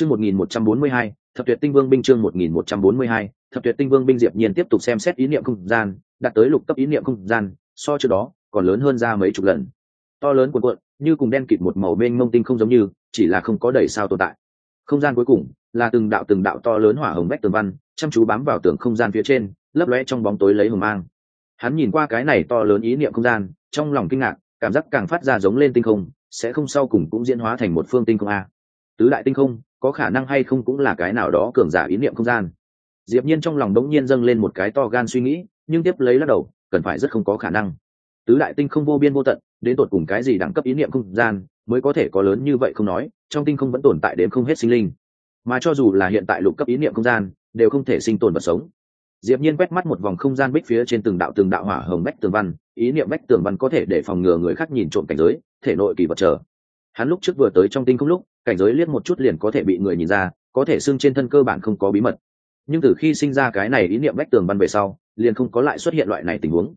chương một nghìn một trăm bốn mươi hai, thập tuyệt tinh vương binh chương một nghìn một trăm bốn mươi hai, thập tuyệt tinh vương binh diệp nhiên tiếp tục xem xét ý niệm không gian, đạt tới lục cấp ý niệm không gian, so trước đó còn lớn hơn ra mấy chục lần. To lớn cuộn cuộn, như cùng đen kịt một màu bên mông tinh không giống như, chỉ là không có đầy sao tồn tại. Không gian cuối cùng là từng đạo từng đạo to lớn hỏa hồng bách tường văn, chăm chú bám vào tường không gian phía trên, lấp lóe trong bóng tối lấy hồng mang. Hắn nhìn qua cái này to lớn ý niệm không gian, trong lòng kinh ngạc, cảm giác càng phát ra giống lên tinh không, sẽ không sau cùng cũng diễn hóa thành một phương tinh không a. Tứ đại tinh không có khả năng hay không cũng là cái nào đó cường giả ý niệm không gian. Diệp nhiên trong lòng đống nhiên dâng lên một cái to gan suy nghĩ, nhưng tiếp lấy lắc đầu, cần phải rất không có khả năng. Tứ đại tinh không vô biên vô tận, đến tột cùng cái gì đẳng cấp ý niệm không gian, mới có thể có lớn như vậy không nói, trong tinh không vẫn tồn tại đến không hết sinh linh. Mà cho dù là hiện tại lục cấp ý niệm không gian, đều không thể sinh tồn và sống. Diệp nhiên quét mắt một vòng không gian bích phía trên từng đạo từng đạo hỏa hồng bách tường văn, ý niệm bách tường văn có thể để phòng ngừa người khác nhìn trộm cảnh giới, thể nội kỳ vật chờ hắn lúc trước vừa tới trong tinh không lúc, cảnh giới liếc một chút liền có thể bị người nhìn ra, có thể xưng trên thân cơ bản không có bí mật. Nhưng từ khi sinh ra cái này ý niệm bách tường văn về sau, liền không có lại xuất hiện loại này tình huống.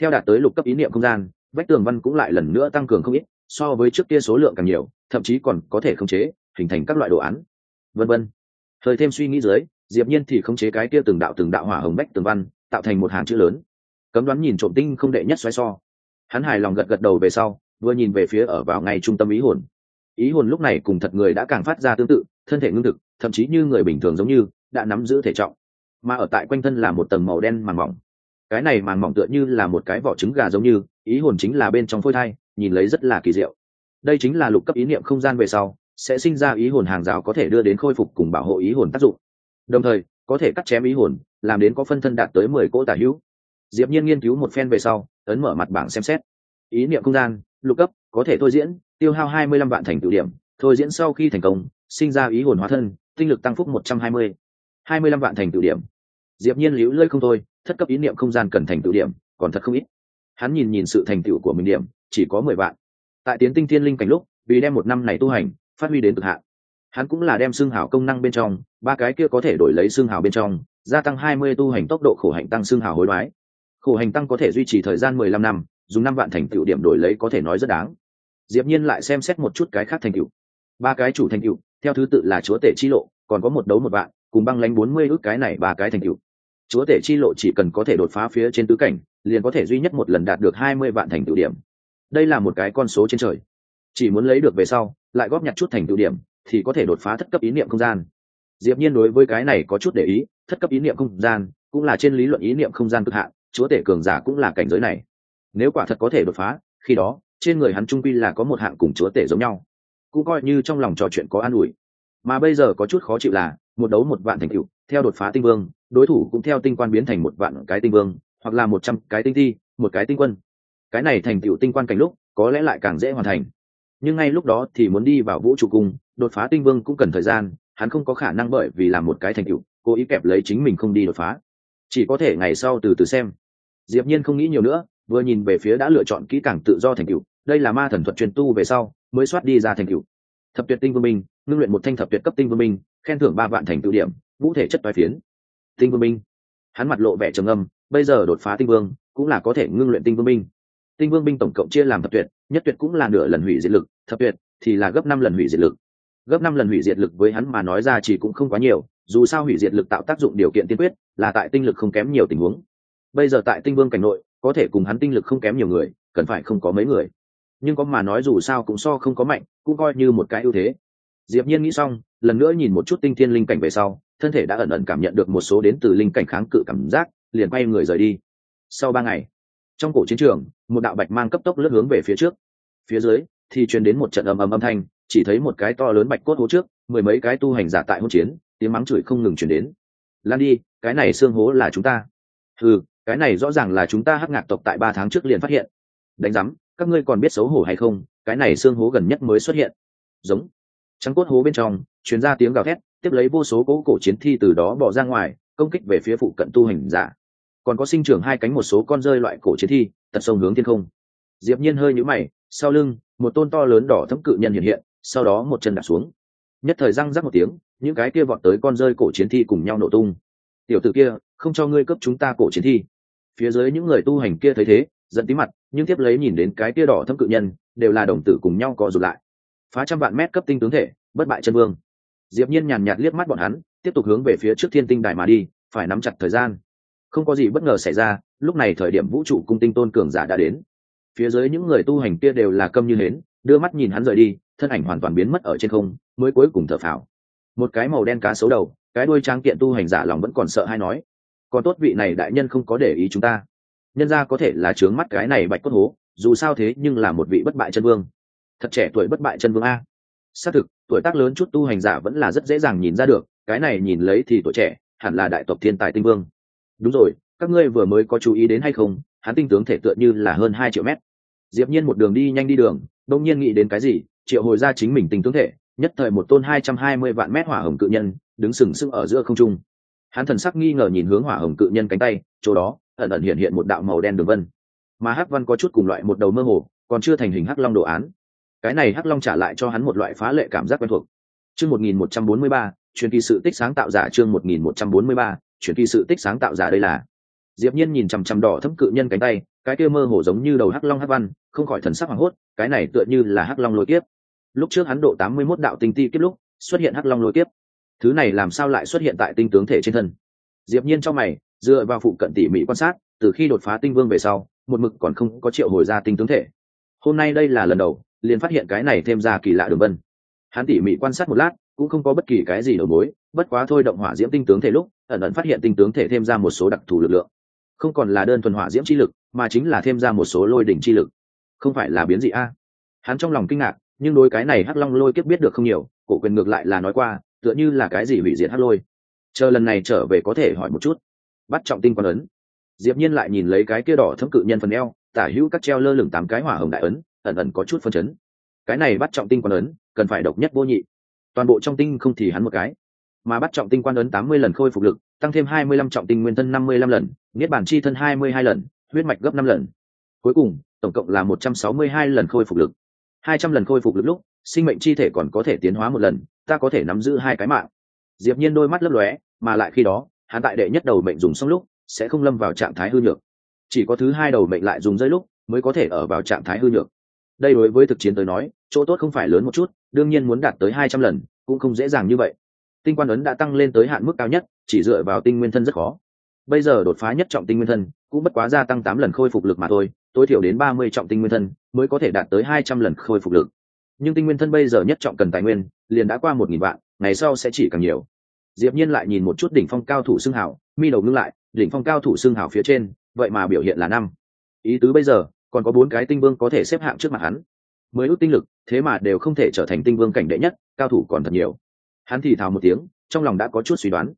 Theo đạt tới lục cấp ý niệm không gian bách tường văn cũng lại lần nữa tăng cường không ít, so với trước kia số lượng càng nhiều, thậm chí còn có thể khống chế, hình thành các loại đồ án. Vân vân. Thời thêm suy nghĩ dưới, diệp nhiên thì khống chế cái kia từng đạo từng đạo hỏa hồng bách tường văn, tạo thành một hàng chữ lớn. Cấm đoán nhìn trộm tinh không đệ nhất xoáy so. Hắn hài lòng gật gật đầu về sau vừa nhìn về phía ở vào ngay trung tâm ý hồn. Ý hồn lúc này cùng thật người đã càng phát ra tương tự, thân thể ngưng thực, thậm chí như người bình thường giống như, đã nắm giữ thể trọng. Mà ở tại quanh thân là một tầng màu đen màng mỏng. Cái này màng mỏng tựa như là một cái vỏ trứng gà giống như, ý hồn chính là bên trong phôi thai, nhìn lấy rất là kỳ diệu. Đây chính là lục cấp ý niệm không gian về sau, sẽ sinh ra ý hồn hàng rào có thể đưa đến khôi phục cùng bảo hộ ý hồn tác dụng. Đồng thời, có thể cắt chém ý hồn, làm đến có phân thân đạt tới mười cỗ tả hữu. Diệp nhiên nghiên cứu một phen về sau, ấn mở mặt bảng xem xét. Ý niệm không gian lục cấp, có thể thôi diễn, tiêu hao hai mươi lăm vạn thành tựu điểm, thôi diễn sau khi thành công, sinh ra ý hồn hóa thân, tinh lực tăng phúc một trăm hai mươi. hai mươi lăm vạn thành tựu điểm. Diệp nhiên liễu lơi không thôi, thất cấp ý niệm không gian cần thành tựu điểm, còn thật không ít. Hắn nhìn nhìn sự thành tựu của mình điểm, chỉ có mười vạn. Tại tiến tinh thiên linh cảnh lúc, vì đem một năm này tu hành, phát huy đến cực hạn. Hắn cũng là đem xương hảo công năng bên trong, ba cái kia có thể đổi lấy xương hảo bên trong, gia tăng hai mươi tu hành tốc độ khổ hạnh tăng xương hảo hối đoái. Khổ hành tăng có thể duy trì thời gian mười lăm năm dùng năm vạn thành tựu điểm đổi lấy có thể nói rất đáng. Diệp nhiên lại xem xét một chút cái khác thành tựu. Ba cái chủ thành tựu, theo thứ tự là chúa tể chi lộ, còn có một đấu một vạn, cùng băng lánh bốn mươi ước cái này ba cái thành tựu. Chúa tể chi lộ chỉ cần có thể đột phá phía trên tứ cảnh, liền có thể duy nhất một lần đạt được hai mươi vạn thành tựu điểm. Đây là một cái con số trên trời. Chỉ muốn lấy được về sau, lại góp nhặt chút thành tựu điểm, thì có thể đột phá thất cấp ý niệm không gian. Diệp nhiên đối với cái này có chút để ý, thất cấp ý niệm không gian cũng là trên lý luận ý niệm không gian cực hạn, chúa tể cường giả cũng là cảnh giới này nếu quả thật có thể đột phá, khi đó, trên người hắn trung quy là có một hạng cùng chúa tể giống nhau. Cũng coi như trong lòng trò chuyện có an ủi. Mà bây giờ có chút khó chịu là, một đấu một vạn thành cựu theo đột phá tinh vương, đối thủ cũng theo tinh quan biến thành một vạn cái tinh vương, hoặc là một trăm cái tinh thi, một cái tinh quân. Cái này thành tựu tinh quan cảnh lúc, có lẽ lại càng dễ hoàn thành. Nhưng ngay lúc đó thì muốn đi vào vũ trụ cung đột phá tinh vương cũng cần thời gian, hắn không có khả năng bởi vì làm một cái thành tựu, cố ý kẹp lấy chính mình không đi đột phá. Chỉ có thể ngày sau từ từ xem. Diệp nhiên không nghĩ nhiều nữa vừa nhìn về phía đã lựa chọn kỹ càng tự do thành cựu đây là ma thần thuật truyền tu về sau, mới soát đi ra thành cựu thập tuyệt tinh vương minh ngưng luyện một thanh thập tuyệt cấp tinh vương minh khen thưởng ba vạn thành tựu điểm vũ thể chất toái phiến. Tinh vương minh hắn mặt lộ vẻ trầm âm bây giờ đột phá tinh vương, cũng là có thể ngưng luyện tinh vương minh tinh vương minh tổng cộng chia làm thập tuyệt, nhất tuyệt cũng là nửa lần hủy diệt lực, thập tuyệt thì là gấp năm lần hủy diệt lực. Gấp năm lần hủy diệt lực với hắn mà nói ra chỉ cũng không quá nhiều, dù sao hủy diệt lực tạo tác dụng điều kiện tiên quyết là tại tinh lực không kém nhiều tình huống. Bây giờ tại tinh vương cảnh nội có thể cùng hắn tinh lực không kém nhiều người, cần phải không có mấy người. Nhưng có mà nói dù sao cũng so không có mạnh, cũng coi như một cái ưu thế. Diệp nhiên nghĩ xong, lần nữa nhìn một chút tinh thiên linh cảnh về sau, thân thể đã ẩn ẩn cảm nhận được một số đến từ linh cảnh kháng cự cảm giác, liền quay người rời đi. Sau ba ngày, trong cổ chiến trường, một đạo bạch mang cấp tốc lướt hướng về phía trước. Phía dưới, thì truyền đến một trận ầm ầm âm thanh, chỉ thấy một cái to lớn bạch cốt hố trước, mười mấy cái tu hành giả tại hỗn chiến, tiếng mắng chửi không ngừng truyền đến. Lan đi, cái này xương hố là chúng ta. Ừ cái này rõ ràng là chúng ta hắc ngạc tộc tại ba tháng trước liền phát hiện. Đánh giám, các ngươi còn biết xấu hổ hay không? Cái này xương hố gần nhất mới xuất hiện. Giống. Trắng cốt hố bên trong chuyến ra tiếng gào thét, tiếp lấy vô số cỗ cổ chiến thi từ đó bỏ ra ngoài, công kích về phía phụ cận tu hành giả. Còn có sinh trưởng hai cánh một số con rơi loại cổ chiến thi tật sông hướng thiên không. Diệp nhiên hơi nhũ mày, sau lưng, một tôn to lớn đỏ thấm cự nhân hiện hiện, sau đó một chân đạp xuống. Nhất thời răng rắc một tiếng, những cái kia vọt tới con rơi cổ chiến thi cùng nhau nổ tung. Tiểu tử kia, không cho ngươi cướp chúng ta cổ chiến thi phía dưới những người tu hành kia thấy thế, giận tí mặt, nhưng tiếp lấy nhìn đến cái kia đỏ thâm cự nhân, đều là đồng tử cùng nhau co rụt lại. Phá trăm vạn mét cấp tinh tướng thể, bất bại chân vương. Diệp nhiên nhàn nhạt liếc mắt bọn hắn, tiếp tục hướng về phía trước thiên tinh đài mà đi, phải nắm chặt thời gian. Không có gì bất ngờ xảy ra, lúc này thời điểm vũ trụ cung tinh tôn cường giả đã đến. Phía dưới những người tu hành kia đều là câm như hến, đưa mắt nhìn hắn rời đi, thân ảnh hoàn toàn biến mất ở trên không, mới cuối cùng thở phào. Một cái màu đen cá xấu đầu, cái đuôi trang kiện tu hành giả lòng vẫn còn sợ hay nói còn tốt vị này đại nhân không có để ý chúng ta. Nhân ra có thể là trướng mắt cái này bạch cốt hố, dù sao thế nhưng là một vị bất bại chân vương. Thật trẻ tuổi bất bại chân vương a. Xác thực, tuổi tác lớn chút tu hành giả vẫn là rất dễ dàng nhìn ra được, cái này nhìn lấy thì tuổi trẻ, hẳn là đại tộc thiên tài tinh vương. Đúng rồi, các ngươi vừa mới có chú ý đến hay không, hắn tinh tướng thể tựa như là hơn hai triệu mét. Diệp nhiên một đường đi nhanh đi đường đông nhiên nghĩ đến cái gì, triệu hồi ra chính mình tinh tướng thể, nhất thời một tôn hai trăm hai mươi vạn mét hỏa hồng cự nhân, đứng sừng sững ở giữa không trung hắn thần sắc nghi ngờ nhìn hướng hỏa hồng cự nhân cánh tay, chỗ đó, ẩn ẩn hiện hiện một đạo màu đen đường vân. Mà hắc văn có chút cùng loại một đầu mơ hồ, còn chưa thành hình hắc long đồ án. Cái này hắc long trả lại cho hắn một loại phá lệ cảm giác quen thuộc. Chương một nghìn một trăm bốn mươi ba, truyền kỳ sự tích sáng tạo giả chương một nghìn một trăm bốn mươi ba, truyền kỳ sự tích sáng tạo giả đây là. Diệp nhiên nhìn chằm chằm đỏ thấm cự nhân cánh tay, cái kia mơ hồ giống như đầu hắc long hắc văn, không khỏi thần sắc hoảng hốt, cái này tựa như là hắc long lôi kiếp. Lúc trước hắn độ tám mươi 81 đạo tinh ti kiếp lúc, xuất hiện hắc long lôi kiếp thứ này làm sao lại xuất hiện tại tinh tướng thể trên thân? Diệp nhiên trong mày, dựa vào phụ cận tỉ mỉ quan sát, từ khi đột phá tinh vương về sau, một mực còn không có triệu hồi ra tinh tướng thể. Hôm nay đây là lần đầu, liền phát hiện cái này thêm ra kỳ lạ đường vân. Hắn tỉ mỉ quan sát một lát, cũng không có bất kỳ cái gì đầu mối, bất quá thôi động hỏa diễm tinh tướng thể lúc, ẩn ẩn phát hiện tinh tướng thể thêm ra một số đặc thù lực lượng. Không còn là đơn thuần hỏa diễm chi lực, mà chính là thêm ra một số lôi đỉnh chi lực. Không phải là biến dị a? Hắn trong lòng kinh ngạc, nhưng đối cái này hắc long lôi kiếp biết được không nhiều, cổ quyền ngược lại là nói qua tựa như là cái gì hủy diệt hắc lôi. Chờ lần này trở về có thể hỏi một chút. Bắt trọng tinh quan ấn. Diệp nhiên lại nhìn lấy cái kia đỏ thấm cự nhân phần eo, tả hữu các treo lơ lửng tám cái hỏa hồng đại ấn, ẩn ẩn có chút phân chấn. Cái này bắt trọng tinh quan ấn, cần phải độc nhất vô nhị. Toàn bộ trong tinh không thì hắn một cái. Mà bắt trọng tinh quan ấn tám mươi lần khôi phục lực, tăng thêm hai mươi lăm trọng tinh nguyên thân năm mươi lăm lần, niết bản chi thân hai mươi hai lần, huyết mạch gấp năm lần. Cuối cùng, tổng cộng là một trăm sáu mươi hai lần khôi phục lực hai trăm lần khôi phục lực lúc, sinh mệnh chi thể còn có thể tiến hóa một lần, ta có thể nắm giữ hai cái mạng. Diệp nhiên đôi mắt lấp lóe, mà lại khi đó, hắn tại đệ nhất đầu mệnh dùng xong lúc, sẽ không lâm vào trạng thái hư nhược. Chỉ có thứ hai đầu mệnh lại dùng rơi lúc, mới có thể ở vào trạng thái hư nhược. Đây đối với thực chiến tới nói, chỗ tốt không phải lớn một chút, đương nhiên muốn đạt tới hai trăm lần, cũng không dễ dàng như vậy. Tinh quan ấn đã tăng lên tới hạn mức cao nhất, chỉ dựa vào tinh nguyên thân rất khó. Bây giờ đột phá nhất trọng tinh nguyên thân, cũng bất quá gia tăng tám lần khôi phục lực mà thôi tối thiểu đến ba mươi trọng tinh nguyên thân, mới có thể đạt tới hai trăm lần khôi phục lực. Nhưng tinh nguyên thân bây giờ nhất trọng cần tài nguyên, liền đã qua một nghìn vạn, ngày sau sẽ chỉ càng nhiều. Diệp nhiên lại nhìn một chút đỉnh phong cao thủ xương hảo mi đầu ngưng lại, đỉnh phong cao thủ xương hảo phía trên, vậy mà biểu hiện là năm. Ý tứ bây giờ, còn có bốn cái tinh vương có thể xếp hạng trước mặt hắn. Mới ước tinh lực, thế mà đều không thể trở thành tinh vương cảnh đệ nhất, cao thủ còn thật nhiều. Hắn thì thào một tiếng, trong lòng đã có chút suy đoán.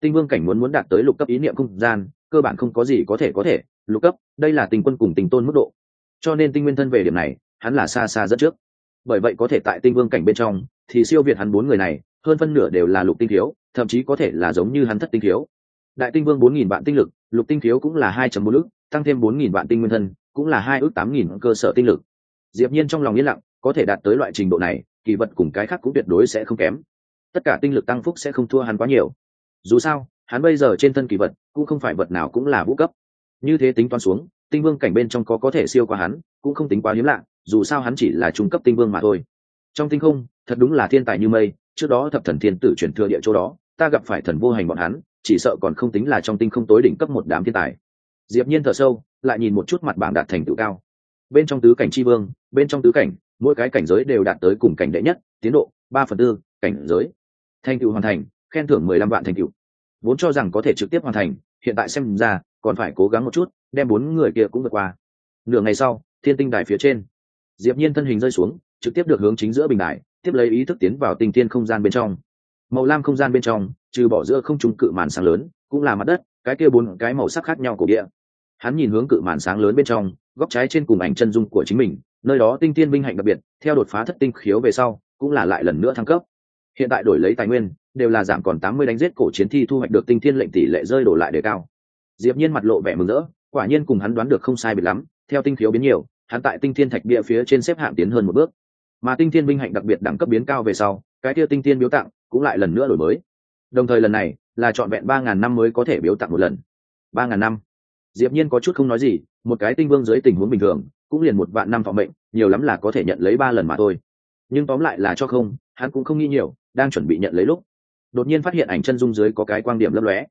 Tinh vương cảnh muốn muốn đạt tới lục cấp ý niệm không gian, cơ bản không có gì có thể có thể lục cấp, đây là tình quân cùng tình tôn mức độ. Cho nên tinh nguyên thân về điểm này, hắn là xa xa dẫn trước. Bởi vậy có thể tại tinh vương cảnh bên trong, thì siêu việt hắn bốn người này, hơn phân nửa đều là lục tinh thiếu, thậm chí có thể là giống như hắn thất tinh thiếu. Đại tinh vương bốn nghìn vạn tinh lực, lục tinh thiếu cũng là hai bốn ước, tăng thêm bốn nghìn vạn tinh nguyên thân, cũng là hai ước tám nghìn cơ sở tinh lực. Diệp nhiên trong lòng yên lặng, có thể đạt tới loại trình độ này, kỳ vật cùng cái khác cũng tuyệt đối sẽ không kém. Tất cả tinh lực tăng phúc sẽ không thua hắn quá nhiều. Dù sao, hắn bây giờ trên thân kỳ vật, cũng không phải vật nào cũng là vũ cấp như thế tính toán xuống, tinh vương cảnh bên trong có có thể siêu qua hắn, cũng không tính quá hiếm lạ, dù sao hắn chỉ là trung cấp tinh vương mà thôi. Trong tinh không, thật đúng là thiên tài như mây, trước đó thập thần thiên tử chuyển thừa địa chỗ đó, ta gặp phải thần vô hành bọn hắn, chỉ sợ còn không tính là trong tinh không tối đỉnh cấp một đám thiên tài. Diệp nhiên thở sâu, lại nhìn một chút mặt bảng đạt thành tựu cao. Bên trong tứ cảnh chi vương, bên trong tứ cảnh, mỗi cái cảnh giới đều đạt tới cùng cảnh đệ nhất, tiến độ ba phần tư, cảnh giới. Thành tựu hoàn thành, khen thưởng mười lăm vạn thành tựu. Vốn cho rằng có thể trực tiếp hoàn thành, hiện tại xem ra còn phải cố gắng một chút, đem bốn người kia cũng vượt qua. Nửa ngày sau, thiên tinh đài phía trên, diệp nhiên thân hình rơi xuống, trực tiếp được hướng chính giữa bình đài, tiếp lấy ý thức tiến vào tinh thiên không gian bên trong. Màu lam không gian bên trong, trừ bỏ giữa không trung cự màn sáng lớn, cũng là mặt đất, cái kia bốn cái màu sắc khác nhau của địa. Hắn nhìn hướng cự màn sáng lớn bên trong, góc trái trên cùng ảnh chân dung của chính mình, nơi đó tinh thiên binh hạnh đặc biệt, theo đột phá thất tinh khiếu về sau, cũng là lại lần nữa thăng cấp. Hiện tại đổi lấy tài nguyên, đều là giảm còn tám mươi đánh giết cổ chiến thi thu hoạch được tinh thiên lệnh tỷ lệ rơi đổ lại đề cao diệp nhiên mặt lộ vẻ mừng rỡ, quả nhiên cùng hắn đoán được không sai biệt lắm, theo tinh khiếu biến nhiều, hắn tại tinh thiên thạch địa phía trên xếp hạng tiến hơn một bước. Mà tinh thiên binh hạnh đặc biệt đẳng cấp biến cao về sau, cái kia tinh thiên biếu tặng cũng lại lần nữa đổi mới. Đồng thời lần này là chọn vẹn ba ngàn năm mới có thể biếu tặng một lần. Ba ngàn năm. Diệp nhiên có chút không nói gì, một cái tinh vương dưới tình huống bình thường, cũng liền một vạn năm thọ mệnh, nhiều lắm là có thể nhận lấy ba lần mà thôi. Nhưng tóm lại là cho không, hắn cũng không nghĩ nhiều, đang chuẩn bị nhận lấy lúc, đột nhiên phát hiện ảnh chân dung dưới có cái quang điểm lấp lóe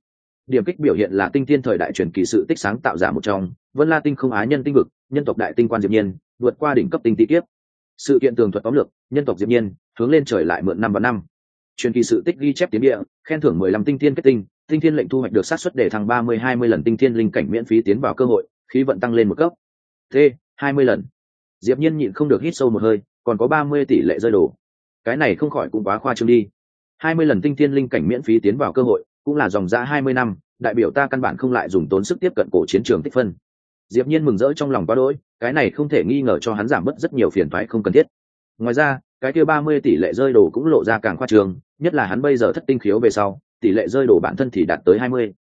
điểm kích biểu hiện là tinh tiên thời đại truyền kỳ sự tích sáng tạo giả một trong, vân la tinh không á nhân tinh vực, nhân tộc đại tinh quan diệp nhiên, vượt qua đỉnh cấp tinh tỷ kiếp. Sự kiện tường thuật tóm lược, nhân tộc diệp nhiên, hướng lên trời lại mượn năm và năm. Truyền kỳ sự tích ghi chép tiến địa, khen thưởng mười lăm tinh tiên kết tinh tinh thiên lệnh thu hoạch được sát suất để thăng ba mươi hai mươi lần tinh thiên linh cảnh miễn phí tiến vào cơ hội, khí vận tăng lên một cấp. T, hai mươi lần. Diệp nhiên nhịn không được hít sâu một hơi, còn có ba mươi tỷ lệ rơi đổ. Cái này không khỏi cũng quá khoa trương đi. Hai mươi lần tinh thiên linh cảnh miễn phí tiến vào cơ hội cũng là dòng giá hai mươi năm, đại biểu ta căn bản không lại dùng tốn sức tiếp cận cổ chiến trường tích phân. Diệp nhiên mừng rỡ trong lòng quá đỗi, cái này không thể nghi ngờ cho hắn giảm bớt rất nhiều phiền toái không cần thiết. Ngoài ra, cái kia ba mươi tỷ lệ rơi đồ cũng lộ ra càng khoa trương, nhất là hắn bây giờ thất tinh khiếu về sau, tỷ lệ rơi đồ bản thân thì đạt tới hai mươi.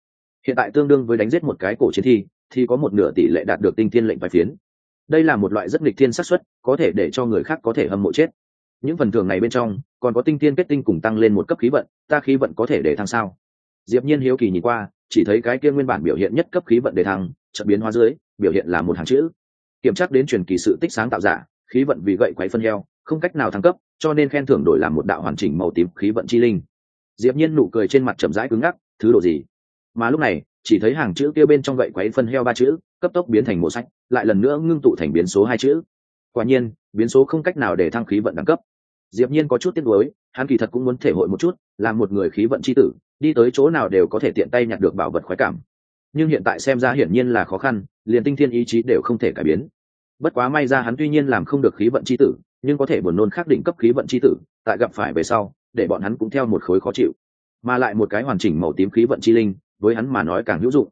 Hiện tại tương đương với đánh giết một cái cổ chiến thi, thì có một nửa tỷ lệ đạt được tinh thiên lệnh bài phiến. Đây là một loại rất nghịch thiên xác suất, có thể để cho người khác có thể hâm mộ chết. Những phần thưởng này bên trong, còn có tinh thiên kết tinh cùng tăng lên một cấp khí vận, ta khí vận có thể để thăng sao? Diệp nhiên hiếu kỳ nhìn qua, chỉ thấy cái kia nguyên bản biểu hiện nhất cấp khí vận đề thăng, chợt biến hóa dưới, biểu hiện là một hàng chữ. Kiểm tra đến truyền kỳ sự tích sáng tạo giả, khí vận vì gậy quấy phân heo, không cách nào thăng cấp, cho nên khen thưởng đổi làm một đạo hoàn chỉnh màu tím khí vận chi linh. Diệp nhiên nụ cười trên mặt chậm rãi cứng ngắc, thứ đồ gì? Mà lúc này, chỉ thấy hàng chữ kia bên trong gậy quấy phân heo ba chữ, cấp tốc biến thành màu sách, lại lần nữa ngưng tụ thành biến số hai chữ. Quả nhiên, biến số không cách nào để thăng khí vận đẳng cấp diệp nhiên có chút tiếc nuối, hắn kỳ thật cũng muốn thể hội một chút, làm một người khí vận chi tử, đi tới chỗ nào đều có thể tiện tay nhặt được bảo vật khoái cảm. Nhưng hiện tại xem ra hiển nhiên là khó khăn, liền tinh thiên ý chí đều không thể cải biến. Bất quá may ra hắn tuy nhiên làm không được khí vận chi tử, nhưng có thể buồn nôn khắc định cấp khí vận chi tử, tại gặp phải về sau, để bọn hắn cũng theo một khối khó chịu. Mà lại một cái hoàn chỉnh màu tím khí vận chi linh, với hắn mà nói càng hữu dụng.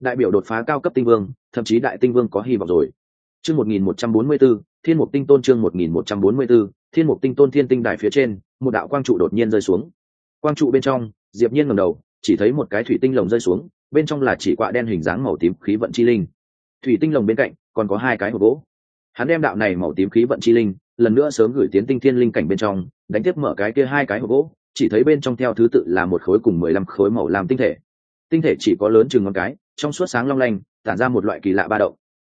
Đại biểu đột phá cao cấp tinh vương, thậm chí đại tinh vương có hy vọng rồi chương một nghìn một trăm bốn mươi b ố thiên mục tinh tôn chương một nghìn một trăm bốn mươi b ố thiên mục tinh tôn thiên tinh đài phía trên, một đạo quang trụ đột nhiên rơi xuống. Quang trụ bên trong, diệp nhiên ngẩng đầu, chỉ thấy một cái thủy tinh lồng rơi xuống, bên trong là chỉ quạ đen hình dáng màu tím khí vận chi linh. Thủy tinh lồng bên cạnh, còn có hai cái hộp gỗ. Hắn đem đạo này màu tím khí vận chi linh, lần nữa sớm gửi tiến tinh thiên linh cảnh bên trong, đánh tiếp mở cái kia hai cái hộp gỗ, chỉ thấy bên trong theo thứ tự là một khối cùng mười lăm khối màu làm tinh thể. Tinh thể chỉ có lớn chừng ngón cái, trong suốt sáng long lanh, tản ra một loại kỳ lạ ba động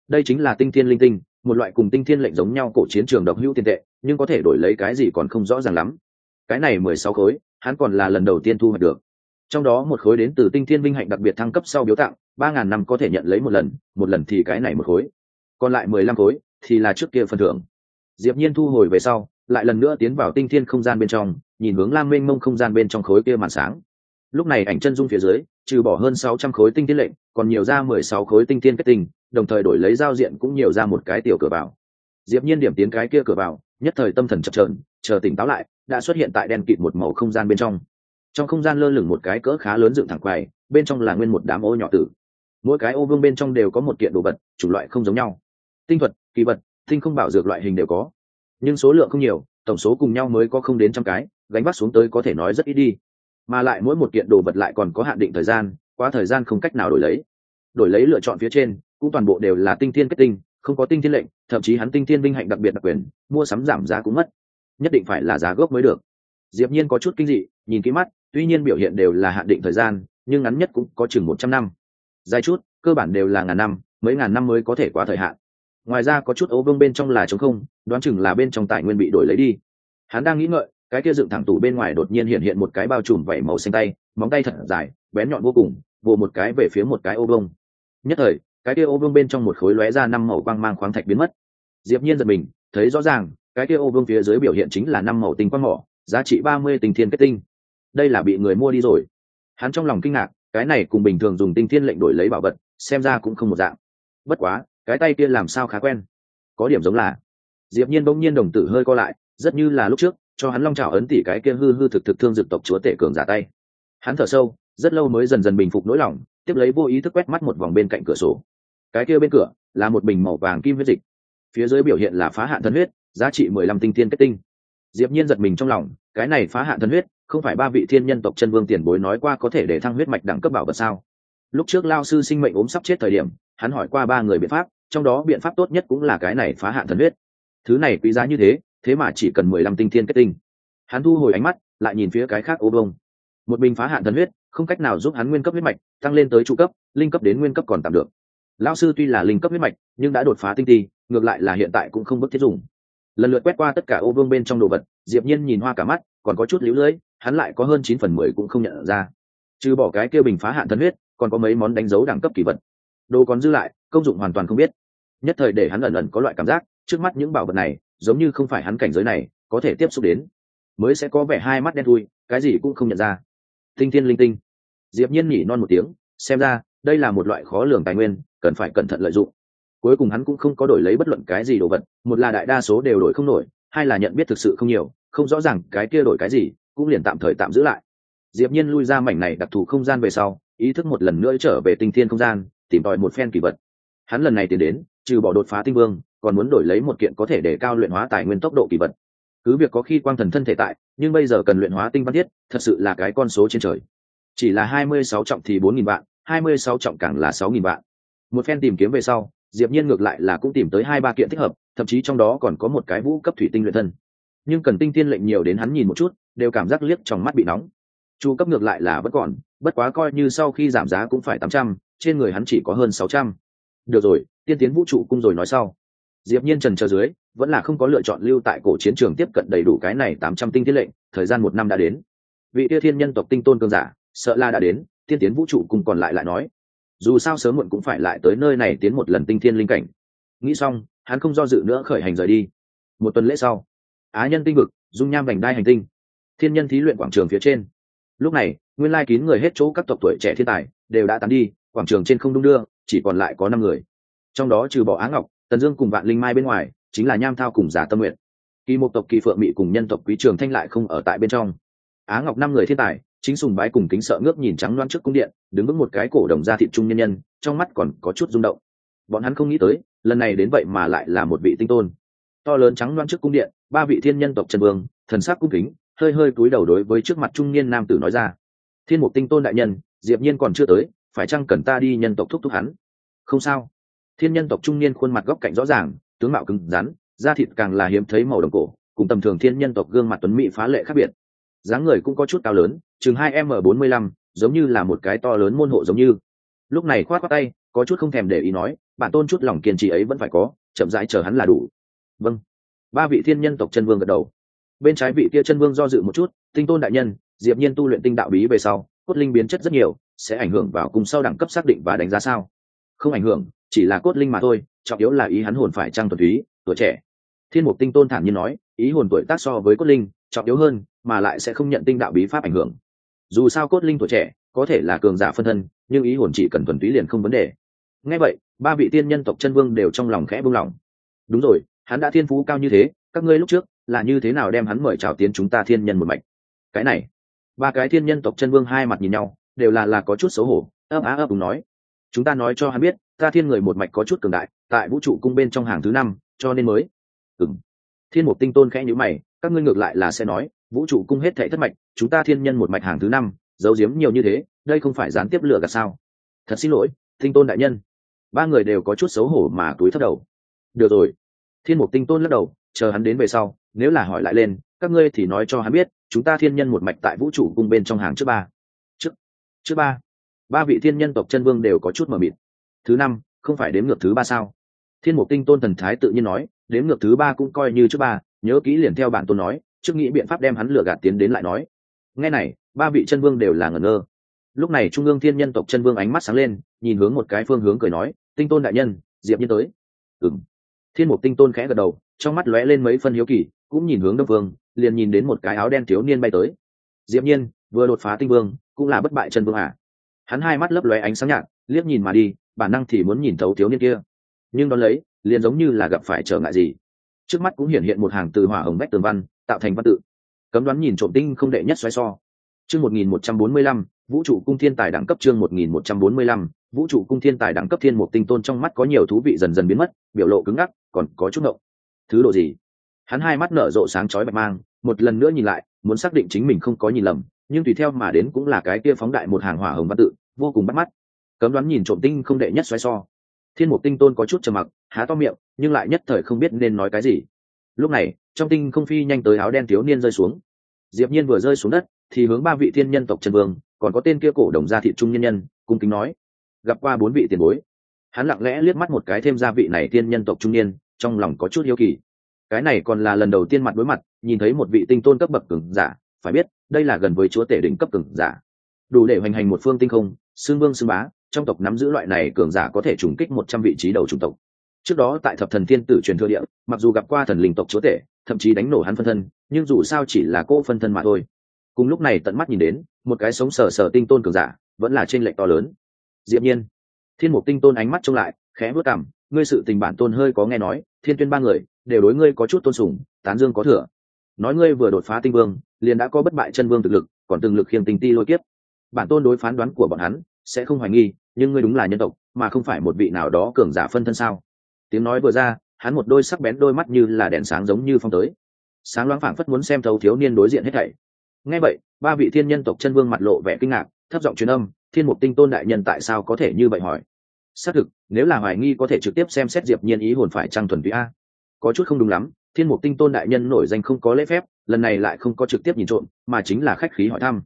đây chính là tinh thiên linh tinh, một loại cùng tinh thiên lệnh giống nhau cổ chiến trường độc hữu tiền tệ, nhưng có thể đổi lấy cái gì còn không rõ ràng lắm. Cái này mười sáu khối, hắn còn là lần đầu tiên thu hoạch được. Trong đó một khối đến từ tinh thiên vinh hạnh đặc biệt thăng cấp sau biếu tặng, ba ngàn năm có thể nhận lấy một lần một lần thì cái này một khối. Còn lại mười lăm khối thì là trước kia phần thưởng. Diệp nhiên thu hồi về sau, lại lần nữa tiến vào tinh thiên không gian bên trong, nhìn hướng lam mênh mông không gian bên trong khối kia màn sáng lúc này ảnh chân dung phía dưới, trừ bỏ hơn sáu trăm khối tinh thiên lệnh, còn nhiều ra mười sáu khối tinh thiên kết tinh, đồng thời đổi lấy giao diện cũng nhiều ra một cái tiểu cửa vào. Diệp nhiên điểm tiến cái kia cửa vào, nhất thời tâm thần chập chờn, chờ tỉnh táo lại, đã xuất hiện tại đen kịt một màu không gian bên trong. Trong không gian lơ lửng một cái cỡ khá lớn dựng thẳng quầy, bên trong là nguyên một đám ô nhỏ tử. Mỗi cái ô vương bên trong đều có một kiện đồ vật, chủng loại không giống nhau. Tinh thuật, kỳ vật, tinh không bảo dược loại hình đều có. Nhưng số lượng không nhiều, tổng số cùng nhau mới có không đến trăm cái, gánh vác xuống tới có thể nói rất ít đi mà lại mỗi một kiện đồ vật lại còn có hạn định thời gian, quá thời gian không cách nào đổi lấy. Đổi lấy lựa chọn phía trên, cũng toàn bộ đều là tinh thiên kết tinh, không có tinh thiên lệnh, thậm chí hắn tinh thiên vinh hạnh đặc biệt đặc quyền, mua sắm giảm giá cũng mất. Nhất định phải là giá gốc mới được. Diệp nhiên có chút kinh dị, nhìn kỹ mắt, tuy nhiên biểu hiện đều là hạn định thời gian, nhưng ngắn nhất cũng có chừng một trăm năm. Dài chút, cơ bản đều là ngàn năm, mấy ngàn năm mới có thể qua thời hạn. Ngoài ra có chút ấu vương bên trong là trống không, đoán chừng là bên trong tài nguyên bị đổi lấy đi. Hắn đang nghĩ ngợi cái kia dựng thẳng tủ bên ngoài đột nhiên hiện hiện một cái bao trùm vảy màu xanh tay, móng tay thật dài, bén nhọn vô cùng, vồ một cái về phía một cái ô bông. nhất thời, cái kia ô vương bên trong một khối lóe ra năm màu quang mang khoáng thạch biến mất. Diệp nhiên giật mình, thấy rõ ràng, cái kia ô vương phía dưới biểu hiện chính là năm màu tinh quang mỏ, giá trị ba mươi tinh thiên kết tinh. Đây là bị người mua đi rồi. Hắn trong lòng kinh ngạc, cái này cùng bình thường dùng tinh thiên lệnh đổi lấy bảo vật, xem ra cũng không một dạng. Bất quá, cái tay kia làm sao khá quen? Có điểm giống là, diệp nhiên bỗng nhiên đồng tử hơi co lại, rất như là lúc trước cho hắn long trào ấn tỉ cái kia hư hư thực thực thương dực tộc chúa tể cường giả tay. Hắn thở sâu, rất lâu mới dần dần bình phục nỗi lòng, tiếp lấy vô ý thức quét mắt một vòng bên cạnh cửa sổ. Cái kia bên cửa là một bình màu vàng kim huyết dịch. Phía dưới biểu hiện là phá hạn thân huyết, giá trị mười lăm tinh thiên kết tinh. Diệp nhiên giật mình trong lòng, cái này phá hạn thân huyết, không phải ba vị thiên nhân tộc chân vương tiền bối nói qua có thể để thăng huyết mạch đẳng cấp bảo vật sao? Lúc trước lao sư sinh mệnh ốm sắp chết thời điểm, hắn hỏi qua ba người biện pháp, trong đó biện pháp tốt nhất cũng là cái này phá hạn thần huyết. Thứ này quý giá như thế thế mà chỉ cần mười lăm tinh thiên kết tinh. Hắn thu hồi ánh mắt, lại nhìn phía cái khác ô bông một bình phá hạn thần huyết, không cách nào giúp hắn nguyên cấp huyết mạch, tăng lên tới trụ cấp, linh cấp đến nguyên cấp còn tạm được. Lao sư tuy là linh cấp huyết mạch, nhưng đã đột phá tinh ti, ngược lại là hiện tại cũng không bất thiết dùng. Lần lượt quét qua tất cả ô vương bên trong đồ vật, diệp nhiên nhìn hoa cả mắt, còn có chút liễu lưỡi hắn lại có hơn chín phần mười cũng không nhận ra. Trừ bỏ cái kia bình phá hạn thân huyết, còn có mấy món đánh dấu đẳng cấp kỳ vật. Đồ còn dư lại, công dụng hoàn toàn không biết. Nhất thời để hắn ẩn ẩn có loại cảm giác, trước mắt những bảo vật này giống như không phải hắn cảnh giới này, có thể tiếp xúc đến. Mới sẽ có vẻ hai mắt đen thui, cái gì cũng không nhận ra. Tinh thiên linh tinh. Diệp nhiên nhỉ non một tiếng, xem ra, đây là một loại khó lường tài nguyên, cần phải cẩn thận lợi dụng. Cuối cùng hắn cũng không có đổi lấy bất luận cái gì đồ vật, một là đại đa số đều đổi không nổi, hai là nhận biết thực sự không nhiều, không rõ ràng cái kia đổi cái gì, cũng liền tạm thời tạm giữ lại. Diệp nhiên lui ra mảnh này đặc thù không gian về sau, ý thức một lần nữa trở về tinh thiên không gian, tìm tòi một phen kỳ vật. Hắn lần này tiến đến, trừ bỏ đột phá tinh vương còn muốn đổi lấy một kiện có thể để cao luyện hóa tài nguyên tốc độ kỳ vật. Cứ việc có khi quang thần thân thể tại, nhưng bây giờ cần luyện hóa tinh văn thiết, thật sự là cái con số trên trời. Chỉ là hai mươi sáu trọng thì bốn nghìn vạn, hai mươi sáu trọng càng là sáu nghìn vạn. Một phen tìm kiếm về sau, diệp nhiên ngược lại là cũng tìm tới hai ba kiện thích hợp, thậm chí trong đó còn có một cái vũ cấp thủy tinh luyện thân. Nhưng cần tinh tiên lệnh nhiều đến hắn nhìn một chút, đều cảm giác liếc trong mắt bị nóng. Chu cấp ngược lại là vẫn còn, bất quá coi như sau khi giảm giá cũng phải tám trăm, trên người hắn chỉ có hơn sáu trăm. Được rồi, tiên tiến vũ trụ cung rồi nói sau diệp nhiên trần chờ dưới, vẫn là không có lựa chọn lưu tại cổ chiến trường tiếp cận đầy đủ cái này tám trăm tinh thiết lệnh, thời gian một năm đã đến. Vị tia thiên nhân tộc tinh tôn cương giả, sợ la đã đến, tiên tiến vũ trụ cùng còn lại lại nói. Dù sao sớm muộn cũng phải lại tới nơi này tiến một lần tinh thiên linh cảnh. Nghĩ xong, hắn không do dự nữa khởi hành rời đi. Một tuần lễ sau, á nhân tinh vực, dung nham vành đai hành tinh. Thiên nhân thí luyện quảng trường phía trên. Lúc này, nguyên lai kín người hết chỗ các tộc tuổi trẻ thiên tài đều đã tán đi, quảng trường trên không đung đưa, chỉ còn lại có năm người. Trong đó trừ bỏ á ngọc tần dương cùng vạn linh mai bên ngoài, chính là nham thao cùng giả tâm nguyện kỳ một tộc, kỳ phượng mỹ cùng nhân tộc quý trường thanh lại không ở tại bên trong. Á ngọc năm người thiên tài, chính sùng bái cùng kính sợ ngước nhìn trắng loan trước cung điện, đứng vững một cái cổ đồng gia thị trung nhân nhân, trong mắt còn có chút rung động. Bọn hắn không nghĩ tới, lần này đến vậy mà lại là một vị tinh tôn. To lớn trắng loan trước cung điện, ba vị thiên nhân tộc trần vương, thần sắc cung kính, hơi hơi cúi đầu đối với trước mặt trung niên nam tử nói ra. Thiên mục tinh tôn đại nhân, diệp nhiên còn chưa tới, phải chăng cần ta đi nhân tộc thúc thúc hắn? Không sao thiên nhân tộc trung niên khuôn mặt góc cạnh rõ ràng, tướng mạo cứng rắn, da thịt càng là hiếm thấy màu đồng cổ, cùng tầm thường thiên nhân tộc gương mặt tuấn mỹ phá lệ khác biệt. Dáng người cũng có chút cao lớn, chừng hai m bốn mươi lăm, giống như là một cái to lớn môn hộ giống như. Lúc này khoát khoát tay, có chút không thèm để ý nói bản tôn chút lòng kiên trì ấy vẫn phải có, chậm rãi chờ hắn là đủ. Vâng. Ba vị thiên nhân tộc chân vương gật đầu. Bên trái vị kia chân vương do dự một chút, tinh tôn đại nhân, diệp nhiên tu luyện tinh đạo bí về sau, cốt linh biến chất rất nhiều, sẽ ảnh hưởng vào cùng sau đẳng cấp xác định và đánh giá sao? Không ảnh hưởng chỉ là cốt linh mà thôi, trọng yếu là ý hắn hồn phải trăng thuần túy, tuổi trẻ. Thiên mục tinh tôn thản nhiên nói, ý hồn tuổi tác so với cốt linh, trọng yếu hơn, mà lại sẽ không nhận tinh đạo bí pháp ảnh hưởng. Dù sao cốt linh tuổi trẻ, có thể là cường giả phân thân, nhưng ý hồn chỉ cần thuần túy liền không vấn đề. Ngay vậy, ba vị tiên nhân tộc chân vương đều trong lòng khẽ buông lòng đúng rồi, hắn đã thiên phú cao như thế, các ngươi lúc trước là như thế nào đem hắn mời chào tiến chúng ta thiên nhân một mạch? Cái này, ba cái thiên nhân tộc chân vương hai mặt nhìn nhau, đều là là có chút xấu hổ, ấp á ấp đúng nói. Chúng ta nói cho hắn biết ta thiên người một mạch có chút cường đại, tại vũ trụ cung bên trong hàng thứ năm, cho nên mới. Ừng thiên mục tinh tôn khẽ nhữ mày, các ngươi ngược lại là sẽ nói, vũ trụ cung hết thệ thất mạch, chúng ta thiên nhân một mạch hàng thứ năm, giấu giếm nhiều như thế, đây không phải gián tiếp lựa gạt sao? Thật xin lỗi, tinh tôn đại nhân. Ba người đều có chút xấu hổ mà túi thấp đầu. Được rồi. Thiên mục tinh tôn lắc đầu, chờ hắn đến về sau, nếu là hỏi lại lên, các ngươi thì nói cho hắn biết, chúng ta thiên nhân một mạch tại vũ trụ cung bên trong hàng trước ba. Trước trước ba. Ba vị thiên nhân tộc chân vương đều có chút mờ mịt thứ năm, không phải đếm ngược thứ ba sao? Thiên mục tinh tôn thần thái tự nhiên nói, đếm ngược thứ ba cũng coi như trước ba, nhớ kỹ liền theo bản tôn nói, trước nghĩ biện pháp đem hắn lừa gạt tiến đến lại nói. Nghe này, ba vị chân vương đều là ngẩn ngơ. Lúc này trung ương thiên nhân tộc chân vương ánh mắt sáng lên, nhìn hướng một cái phương hướng cười nói, tinh tôn đại nhân, diệp nhiên tới. Ừng thiên mục tinh tôn khẽ gật đầu, trong mắt lóe lên mấy phân hiếu kỳ, cũng nhìn hướng đông vương, liền nhìn đến một cái áo đen thiếu niên bay tới. Diệp nhiên vừa đột phá tinh vương, cũng là bất bại chân vương à? Hắn hai mắt lấp lóe ánh sáng nhạt liếc nhìn mà đi, bản năng thì muốn nhìn thấu thiếu niên kia. Nhưng đón lấy, liền giống như là gặp phải trở ngại gì. Trước mắt cũng hiện hiện một hàng từ hỏa hồng bách tường văn, tạo thành văn tự. Cấm đoán nhìn trộm tinh không đệ nhất xoáy so. Chương một nghìn một trăm bốn mươi lăm, vũ trụ cung thiên tài đẳng cấp chương một nghìn một trăm bốn mươi lăm, vũ trụ cung thiên tài đẳng cấp thiên một tinh tôn trong mắt có nhiều thú vị dần dần biến mất, biểu lộ cứng ngắc, còn có chút ngộng. Thứ độ gì? Hắn hai mắt nở rộ sáng chói bạch mang, một lần nữa nhìn lại, muốn xác định chính mình không có nhìn lầm, nhưng tùy theo mà đến cũng là cái kia phóng đại một hàng hỏa hồng văn tự, vô cùng bắt mắt cấm đoán nhìn trộm tinh không đệ nhất xoáy so. Thiên mục tinh tôn có chút trầm mặc, há to miệng, nhưng lại nhất thời không biết nên nói cái gì. Lúc này, trong tinh không phi nhanh tới áo đen thiếu niên rơi xuống. Diệp nhiên vừa rơi xuống đất, thì hướng ba vị thiên nhân tộc trần vương, còn có tên kia cổ đồng gia thị trung nhân nhân, cung kính nói. Gặp qua bốn vị tiền bối. Hắn lặng lẽ liếc mắt một cái thêm gia vị này thiên nhân tộc trung niên, trong lòng có chút hiếu kỳ. Cái này còn là lần đầu tiên mặt đối mặt, nhìn thấy một vị tinh tôn cấp bậc cường giả, phải biết, đây là gần với chúa tể đỉnh cấp cường giả. Đủ để hoành hành một phương tinh không xương vương xương bá trong tộc nắm giữ loại này cường giả có thể trùng kích một trăm vị trí đầu chủng tộc. Trước đó tại thập thần thiên tử truyền thừa địa, mặc dù gặp qua thần linh tộc chúa tể, thậm chí đánh nổ hắn phân thân, nhưng dù sao chỉ là cô phân thân mà thôi. Cùng lúc này tận mắt nhìn đến, một cái sống sờ sờ tinh tôn cường giả, vẫn là trên lệnh to lớn. Diệp nhiên, thiên mục tinh tôn ánh mắt trông lại, khẽ bước cảm ngươi sự tình bản tôn hơi có nghe nói, thiên tuyên ba người, đều đối ngươi có chút tôn sùng, tán dương có thừa. Nói ngươi vừa đột phá tinh vương, liền đã có bất bại chân vương thực lực, còn từng lực khiêng tinh ti lôi kiếp. Bản tôn đối phán đoán của bọn hắn sẽ không hoài nghi, nhưng ngươi đúng là nhân tộc, mà không phải một vị nào đó cường giả phân thân sao? Tiếng nói vừa ra, hắn một đôi sắc bén đôi mắt như là đèn sáng giống như phong tới. Sáng loáng phảng phất muốn xem thấu thiếu niên đối diện hết thảy. Ngay vậy, ba vị thiên nhân tộc chân vương mặt lộ vẻ kinh ngạc, thấp giọng truyền âm, thiên mục tinh tôn đại nhân tại sao có thể như vậy hỏi? Xác thực, nếu là hoài nghi có thể trực tiếp xem xét diệp nhiên ý hồn phải trăng thuần túy a? Có chút không đúng lắm, thiên mục tinh tôn đại nhân nổi danh không có lễ phép, lần này lại không có trực tiếp nhìn trộm, mà chính là khách khí hỏi thăm.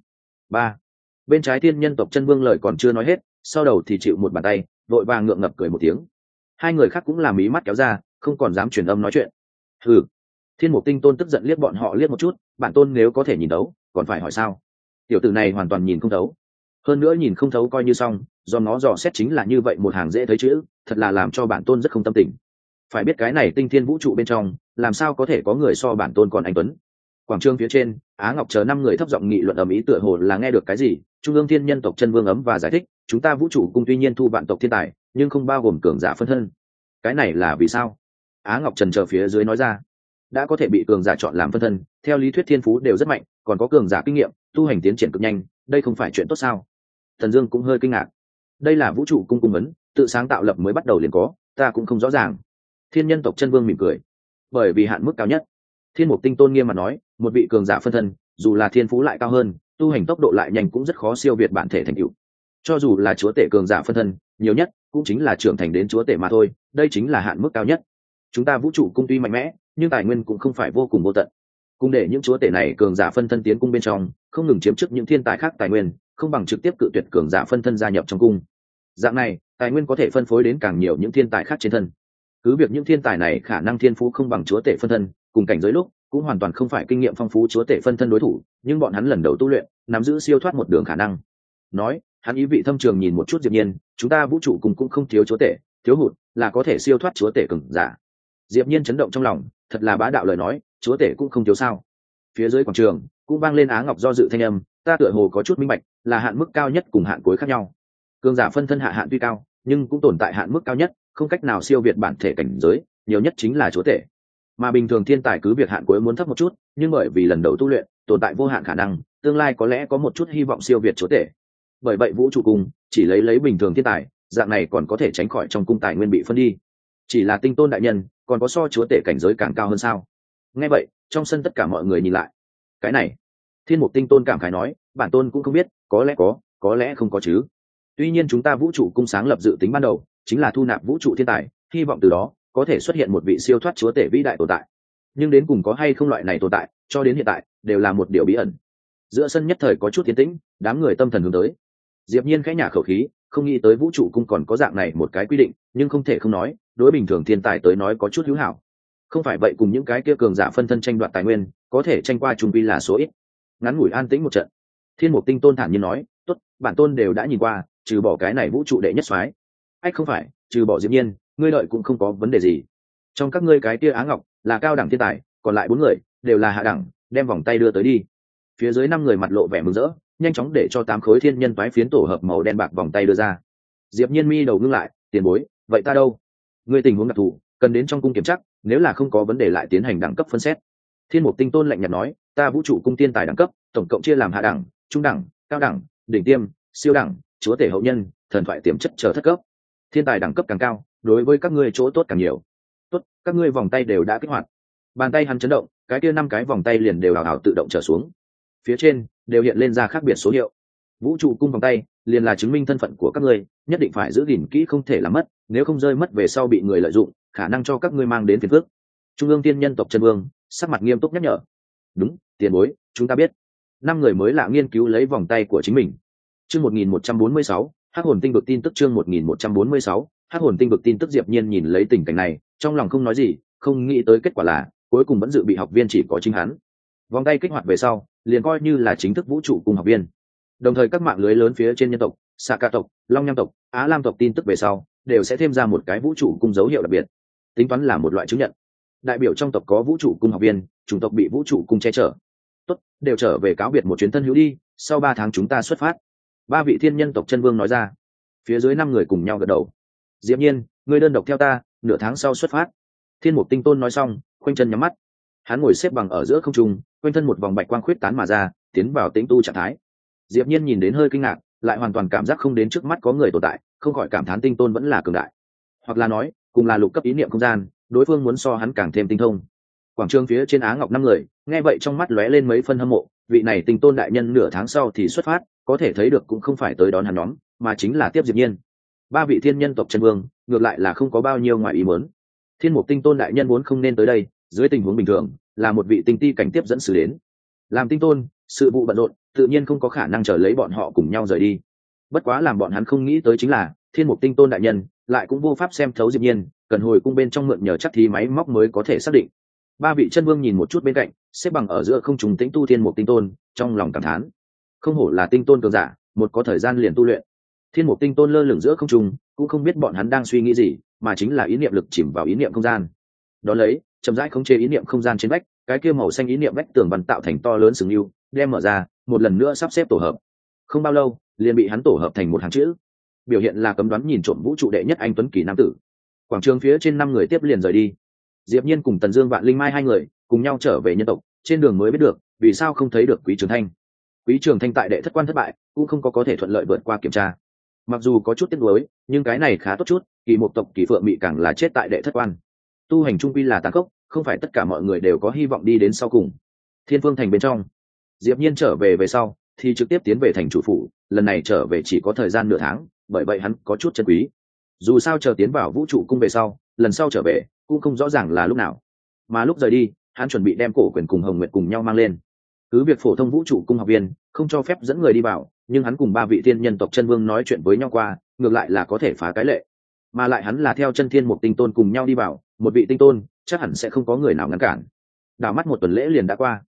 Ba bên trái thiên nhân tộc chân vương lời còn chưa nói hết, sau đầu thì chịu một bàn tay, vội vàng ngượng ngập cười một tiếng. Hai người khác cũng làm ý mắt kéo ra, không còn dám truyền âm nói chuyện. Ừ thiên mục tinh tôn tức giận liếc bọn họ liếc một chút, bản tôn nếu có thể nhìn đấu còn phải hỏi sao? Tiểu tử này hoàn toàn nhìn không thấu. Hơn nữa nhìn không thấu coi như xong, do nó dò xét chính là như vậy một hàng dễ thấy chữ, thật là làm cho bản tôn rất không tâm tình. Phải biết cái này tinh thiên vũ trụ bên trong, làm sao có thể có người so bản tôn còn anh tuấn? Quảng trường phía trên, á ngọc chờ năm người thấp giọng nghị luận ầm ĩ tựa hồ là nghe được cái gì, trung ương thiên nhân tộc chân vương ấm và giải thích, chúng ta vũ trụ cung tuy nhiên thu vạn tộc thiên tài, nhưng không bao gồm cường giả phân thân. Cái này là vì sao? Á ngọc trần chờ phía dưới nói ra. Đã có thể bị cường giả chọn làm phân thân, theo lý thuyết thiên phú đều rất mạnh, còn có cường giả kinh nghiệm, tu hành tiến triển cực nhanh, đây không phải chuyện tốt sao? Thần dương cũng hơi kinh ngạc. Đây là vũ trụ cung cung ấn, tự sáng tạo lập mới bắt đầu liền có, ta cũng không rõ ràng. Thiên nhân tộc chân vương mỉm cười. Bởi vì hạn mức cao nhất thiên mục tinh tôn nghiêm mà nói, một vị cường giả phân thân, dù là thiên phú lại cao hơn, tu hành tốc độ lại nhanh cũng rất khó siêu việt bản thể thành cựu cho dù là chúa tể cường giả phân thân, nhiều nhất cũng chính là trưởng thành đến chúa tể mà thôi, đây chính là hạn mức cao nhất. Chúng ta vũ trụ cung tuy mạnh mẽ, nhưng tài nguyên cũng không phải vô cùng vô tận. Cùng để những chúa tể này cường giả phân thân tiến cung bên trong, không ngừng chiếm chức những thiên tài khác tài nguyên, không bằng trực tiếp cự tuyệt cường giả phân thân gia nhập trong cung. Dạng này, tài nguyên có thể phân phối đến càng nhiều những thiên tài khác trên thân. Cứ việc những thiên tài này khả năng thiên phú không bằng chúa tể phân thân cùng cảnh giới lúc, cũng hoàn toàn không phải kinh nghiệm phong phú chúa tể phân thân đối thủ, nhưng bọn hắn lần đầu tu luyện, nắm giữ siêu thoát một đường khả năng. Nói, hắn ý vị thâm trường nhìn một chút diệp nhiên, chúng ta vũ trụ cùng cũng không thiếu chúa tể, thiếu hụt là có thể siêu thoát chúa tể cường giả. Diệp nhiên chấn động trong lòng, thật là bá đạo lời nói, chúa tể cũng không thiếu sao. Phía dưới quảng trường, cũng vang lên á ngọc do dự thanh âm, ta tựa hồ có chút minh bạch, là hạn mức cao nhất cùng hạn cuối khác nhau. Cường giả phân thân hạ hạn tuy cao, nhưng cũng tồn tại hạn mức cao nhất, không cách nào siêu việt bản thể cảnh giới, nhiều nhất chính là chúa tể mà bình thường thiên tài cứ việc hạn cuối muốn thấp một chút, nhưng bởi vì lần đầu tu luyện, tồn tại vô hạn khả năng, tương lai có lẽ có một chút hy vọng siêu việt chúa tể. Bởi vậy vũ trụ cung chỉ lấy lấy bình thường thiên tài, dạng này còn có thể tránh khỏi trong cung tài nguyên bị phân đi. Chỉ là tinh tôn đại nhân, còn có so chúa tể cảnh giới càng cao hơn sao? Nghe vậy, trong sân tất cả mọi người nhìn lại. Cái này, thiên mục tinh tôn cảm khái nói, bản tôn cũng không biết, có lẽ có có lẽ không có chứ. Tuy nhiên chúng ta vũ trụ cung sáng lập dự tính ban đầu, chính là thu nạp vũ trụ thiên tài, hy vọng từ đó có thể xuất hiện một vị siêu thoát chúa tể vĩ đại tồn tại. Nhưng đến cùng có hay không loại này tồn tại, cho đến hiện tại, đều là một điều bí ẩn. Giữa sân nhất thời có chút tiến tĩnh, đám người tâm thần hướng tới. Diệp nhiên khẽ nhả khẩu khí, không nghĩ tới vũ trụ cung còn có dạng này một cái quy định, nhưng không thể không nói, đối bình thường thiên tài tới nói có chút hữu hảo. Không phải vậy cùng những cái kia cường giả phân thân tranh đoạt tài nguyên, có thể tranh qua trung vi là số ít. Ngắn ngủi an tĩnh một trận. Thiên mục tinh tôn thản nhiên nói, tốt, bản tôn đều đã nhìn qua, trừ bỏ cái này vũ trụ đệ nhất soái. Ách, không phải, trừ bỏ diệp nhiên ngươi đợi cũng không có vấn đề gì. Trong các ngươi cái kia á ngọc là cao đẳng thiên tài, còn lại bốn người đều là hạ đẳng, đem vòng tay đưa tới đi. Phía dưới năm người mặt lộ vẻ mừng rỡ, nhanh chóng để cho tám khối thiên nhân toái phiến tổ hợp màu đen bạc vòng tay đưa ra. Diệp nhiên mi đầu ngưng lại, tiền bối, vậy ta đâu? Ngươi tình huống đặc thù, cần đến trong cung kiểm tra, nếu là không có vấn đề lại tiến hành đẳng cấp phân xét. Thiên mục tinh tôn lạnh nhạt nói, ta vũ trụ cung tiên tài đẳng cấp, tổng cộng chia làm hạ đẳng, trung đẳng, cao đẳng, đỉnh tiêm, siêu đẳng, chúa tể hậu nhân, thần thoại tiềm chất chờ thất cấp. Thiên tài đẳng cấp càng cao đối với các ngươi chỗ tốt càng nhiều. Tốt, các ngươi vòng tay đều đã kích hoạt. Bàn tay hắn chấn động, cái kia năm cái vòng tay liền đều hào hào tự động trở xuống. Phía trên, đều hiện lên ra khác biệt số hiệu. Vũ trụ cung vòng tay, liền là chứng minh thân phận của các ngươi, nhất định phải giữ gìn kỹ không thể làm mất, nếu không rơi mất về sau bị người lợi dụng, khả năng cho các ngươi mang đến phiền phước trung ương tiên nhân tộc trần vương, sắc mặt nghiêm túc nhắc nhở. Đúng, tiền bối, chúng ta biết. Năm người mới lạ nghiên cứu lấy vòng tay của chính mình. Chương một nghìn một trăm bốn mươi sáu, hắc hồn tinh vực tin tức chương một nghìn một trăm bốn mươi sáu hắc hồn tinh vực tin tức diệp nhiên nhìn lấy tình cảnh này, trong lòng không nói gì, không nghĩ tới kết quả là, cuối cùng vẫn dự bị học viên chỉ có chính hắn. Vòng tay kích hoạt về sau, liền coi như là chính thức vũ trụ cùng học viên. Đồng thời các mạng lưới lớn phía trên nhân tộc xạ ca tộc, long nham tộc, á lam tộc tin tức về sau, đều sẽ thêm ra một cái vũ trụ cung dấu hiệu đặc biệt. Tính toán là một loại chứng nhận. Đại biểu trong tộc có vũ trụ cung học viên, chủng tộc bị vũ trụ cung che chở. Tốt, đều trở về cáo biệt một chuyến thân hữu đi, sau ba tháng chúng ta xuất phát. Ba vị thiên nhân tộc chân vương nói ra. Phía dưới năm người cùng nhau gật đầu diễm nhiên, ngươi đơn độc theo ta, nửa tháng sau xuất phát. Thiên mục tinh tôn nói xong, khoanh chân nhắm mắt. Hắn ngồi xếp bằng ở giữa không trung, quanh thân một vòng bạch quang khuyết tán mà ra, tiến vào tĩnh tu trạng thái. Diệp nhiên nhìn đến hơi kinh ngạc, lại hoàn toàn cảm giác không đến trước mắt có người tồn tại, không khỏi cảm thán tinh tôn vẫn là cường đại. Hoặc là nói, cùng là lục cấp ý niệm không gian, đối phương muốn so hắn càng thêm tinh thông. Quảng trường phía trên á ngọc năm người, nghe vậy trong mắt lóe lên mấy phân hâm mộ, vị này tinh tôn đại nhân nửa tháng sau thì xuất phát, có thể thấy được cũng không phải tới đón hắn nhóm, mà chính là tiếp diệp nhiên ba vị thiên nhân tộc chân vương, ngược lại là không có bao nhiêu ngoài ý muốn. Thiên mục tinh tôn đại nhân muốn không nên tới đây, dưới tình huống bình thường, là một vị tinh ti cảnh tiếp dẫn xử đến. Làm tinh tôn, sự vụ bận rộn, tự nhiên không có khả năng chờ lấy bọn họ cùng nhau rời đi. Bất quá làm bọn hắn không nghĩ tới chính là, thiên mục tinh tôn đại nhân lại cũng vô pháp xem thấu diệp nhiên, cần hồi cung bên trong mượn nhờ chắc thì máy móc mới có thể xác định. Ba vị chân vương nhìn một chút bên cạnh, xếp bằng ở giữa không trùng tĩnh tu thiên mục tinh tôn, trong lòng cảm thán. Không hổ là tinh tôn cường giả, một có thời gian liền tu luyện thiên mục tinh tôn lơ lửng giữa không trung, cũng không biết bọn hắn đang suy nghĩ gì mà chính là ý niệm lực chìm vào ý niệm không gian. Đó lấy chậm rãi khống chế ý niệm không gian trên vách cái kia màu xanh ý niệm vách tường văn tạo thành to lớn sừng yêu đem mở ra một lần nữa sắp xếp tổ hợp. Không bao lâu liền bị hắn tổ hợp thành một hàng chữ. Biểu hiện là cấm đoán nhìn trộm vũ trụ đệ nhất anh tuấn kỳ nam tử. Quảng trường phía trên năm người tiếp liền rời đi. Diệp nhiên cùng tần dương vạn linh mai hai người cùng nhau trở về nhân tộc trên đường mới biết được vì sao không thấy được quý trường thanh. Quý trường thanh tại đệ thất quan thất bại cũng không có có thể thuận lợi vượt qua kiểm tra mặc dù có chút tiếc nuối, nhưng cái này khá tốt chút, kỳ một tộc, kỳ phượng bị càng là chết tại đệ thất quan. Tu hành trung quy là tàn khốc, không phải tất cả mọi người đều có hy vọng đi đến sau cùng. Thiên phương thành bên trong, diệp nhiên trở về về sau, thì trực tiếp tiến về thành chủ phủ, lần này trở về chỉ có thời gian nửa tháng, bởi vậy hắn có chút chân quý. Dù sao chờ tiến vào vũ trụ cung về sau, lần sau trở về, cũng không rõ ràng là lúc nào. Mà lúc rời đi, hắn chuẩn bị đem cổ quyền cùng hồng nguyệt cùng nhau mang lên. Cứ việc phổ thông vũ trụ cung học viên, không cho phép dẫn người đi vào nhưng hắn cùng ba vị thiên nhân tộc chân vương nói chuyện với nhau qua, ngược lại là có thể phá cái lệ. Mà lại hắn là theo chân thiên một tinh tôn cùng nhau đi vào, một vị tinh tôn, chắc hẳn sẽ không có người nào ngăn cản. Đảo mắt một tuần lễ liền đã qua.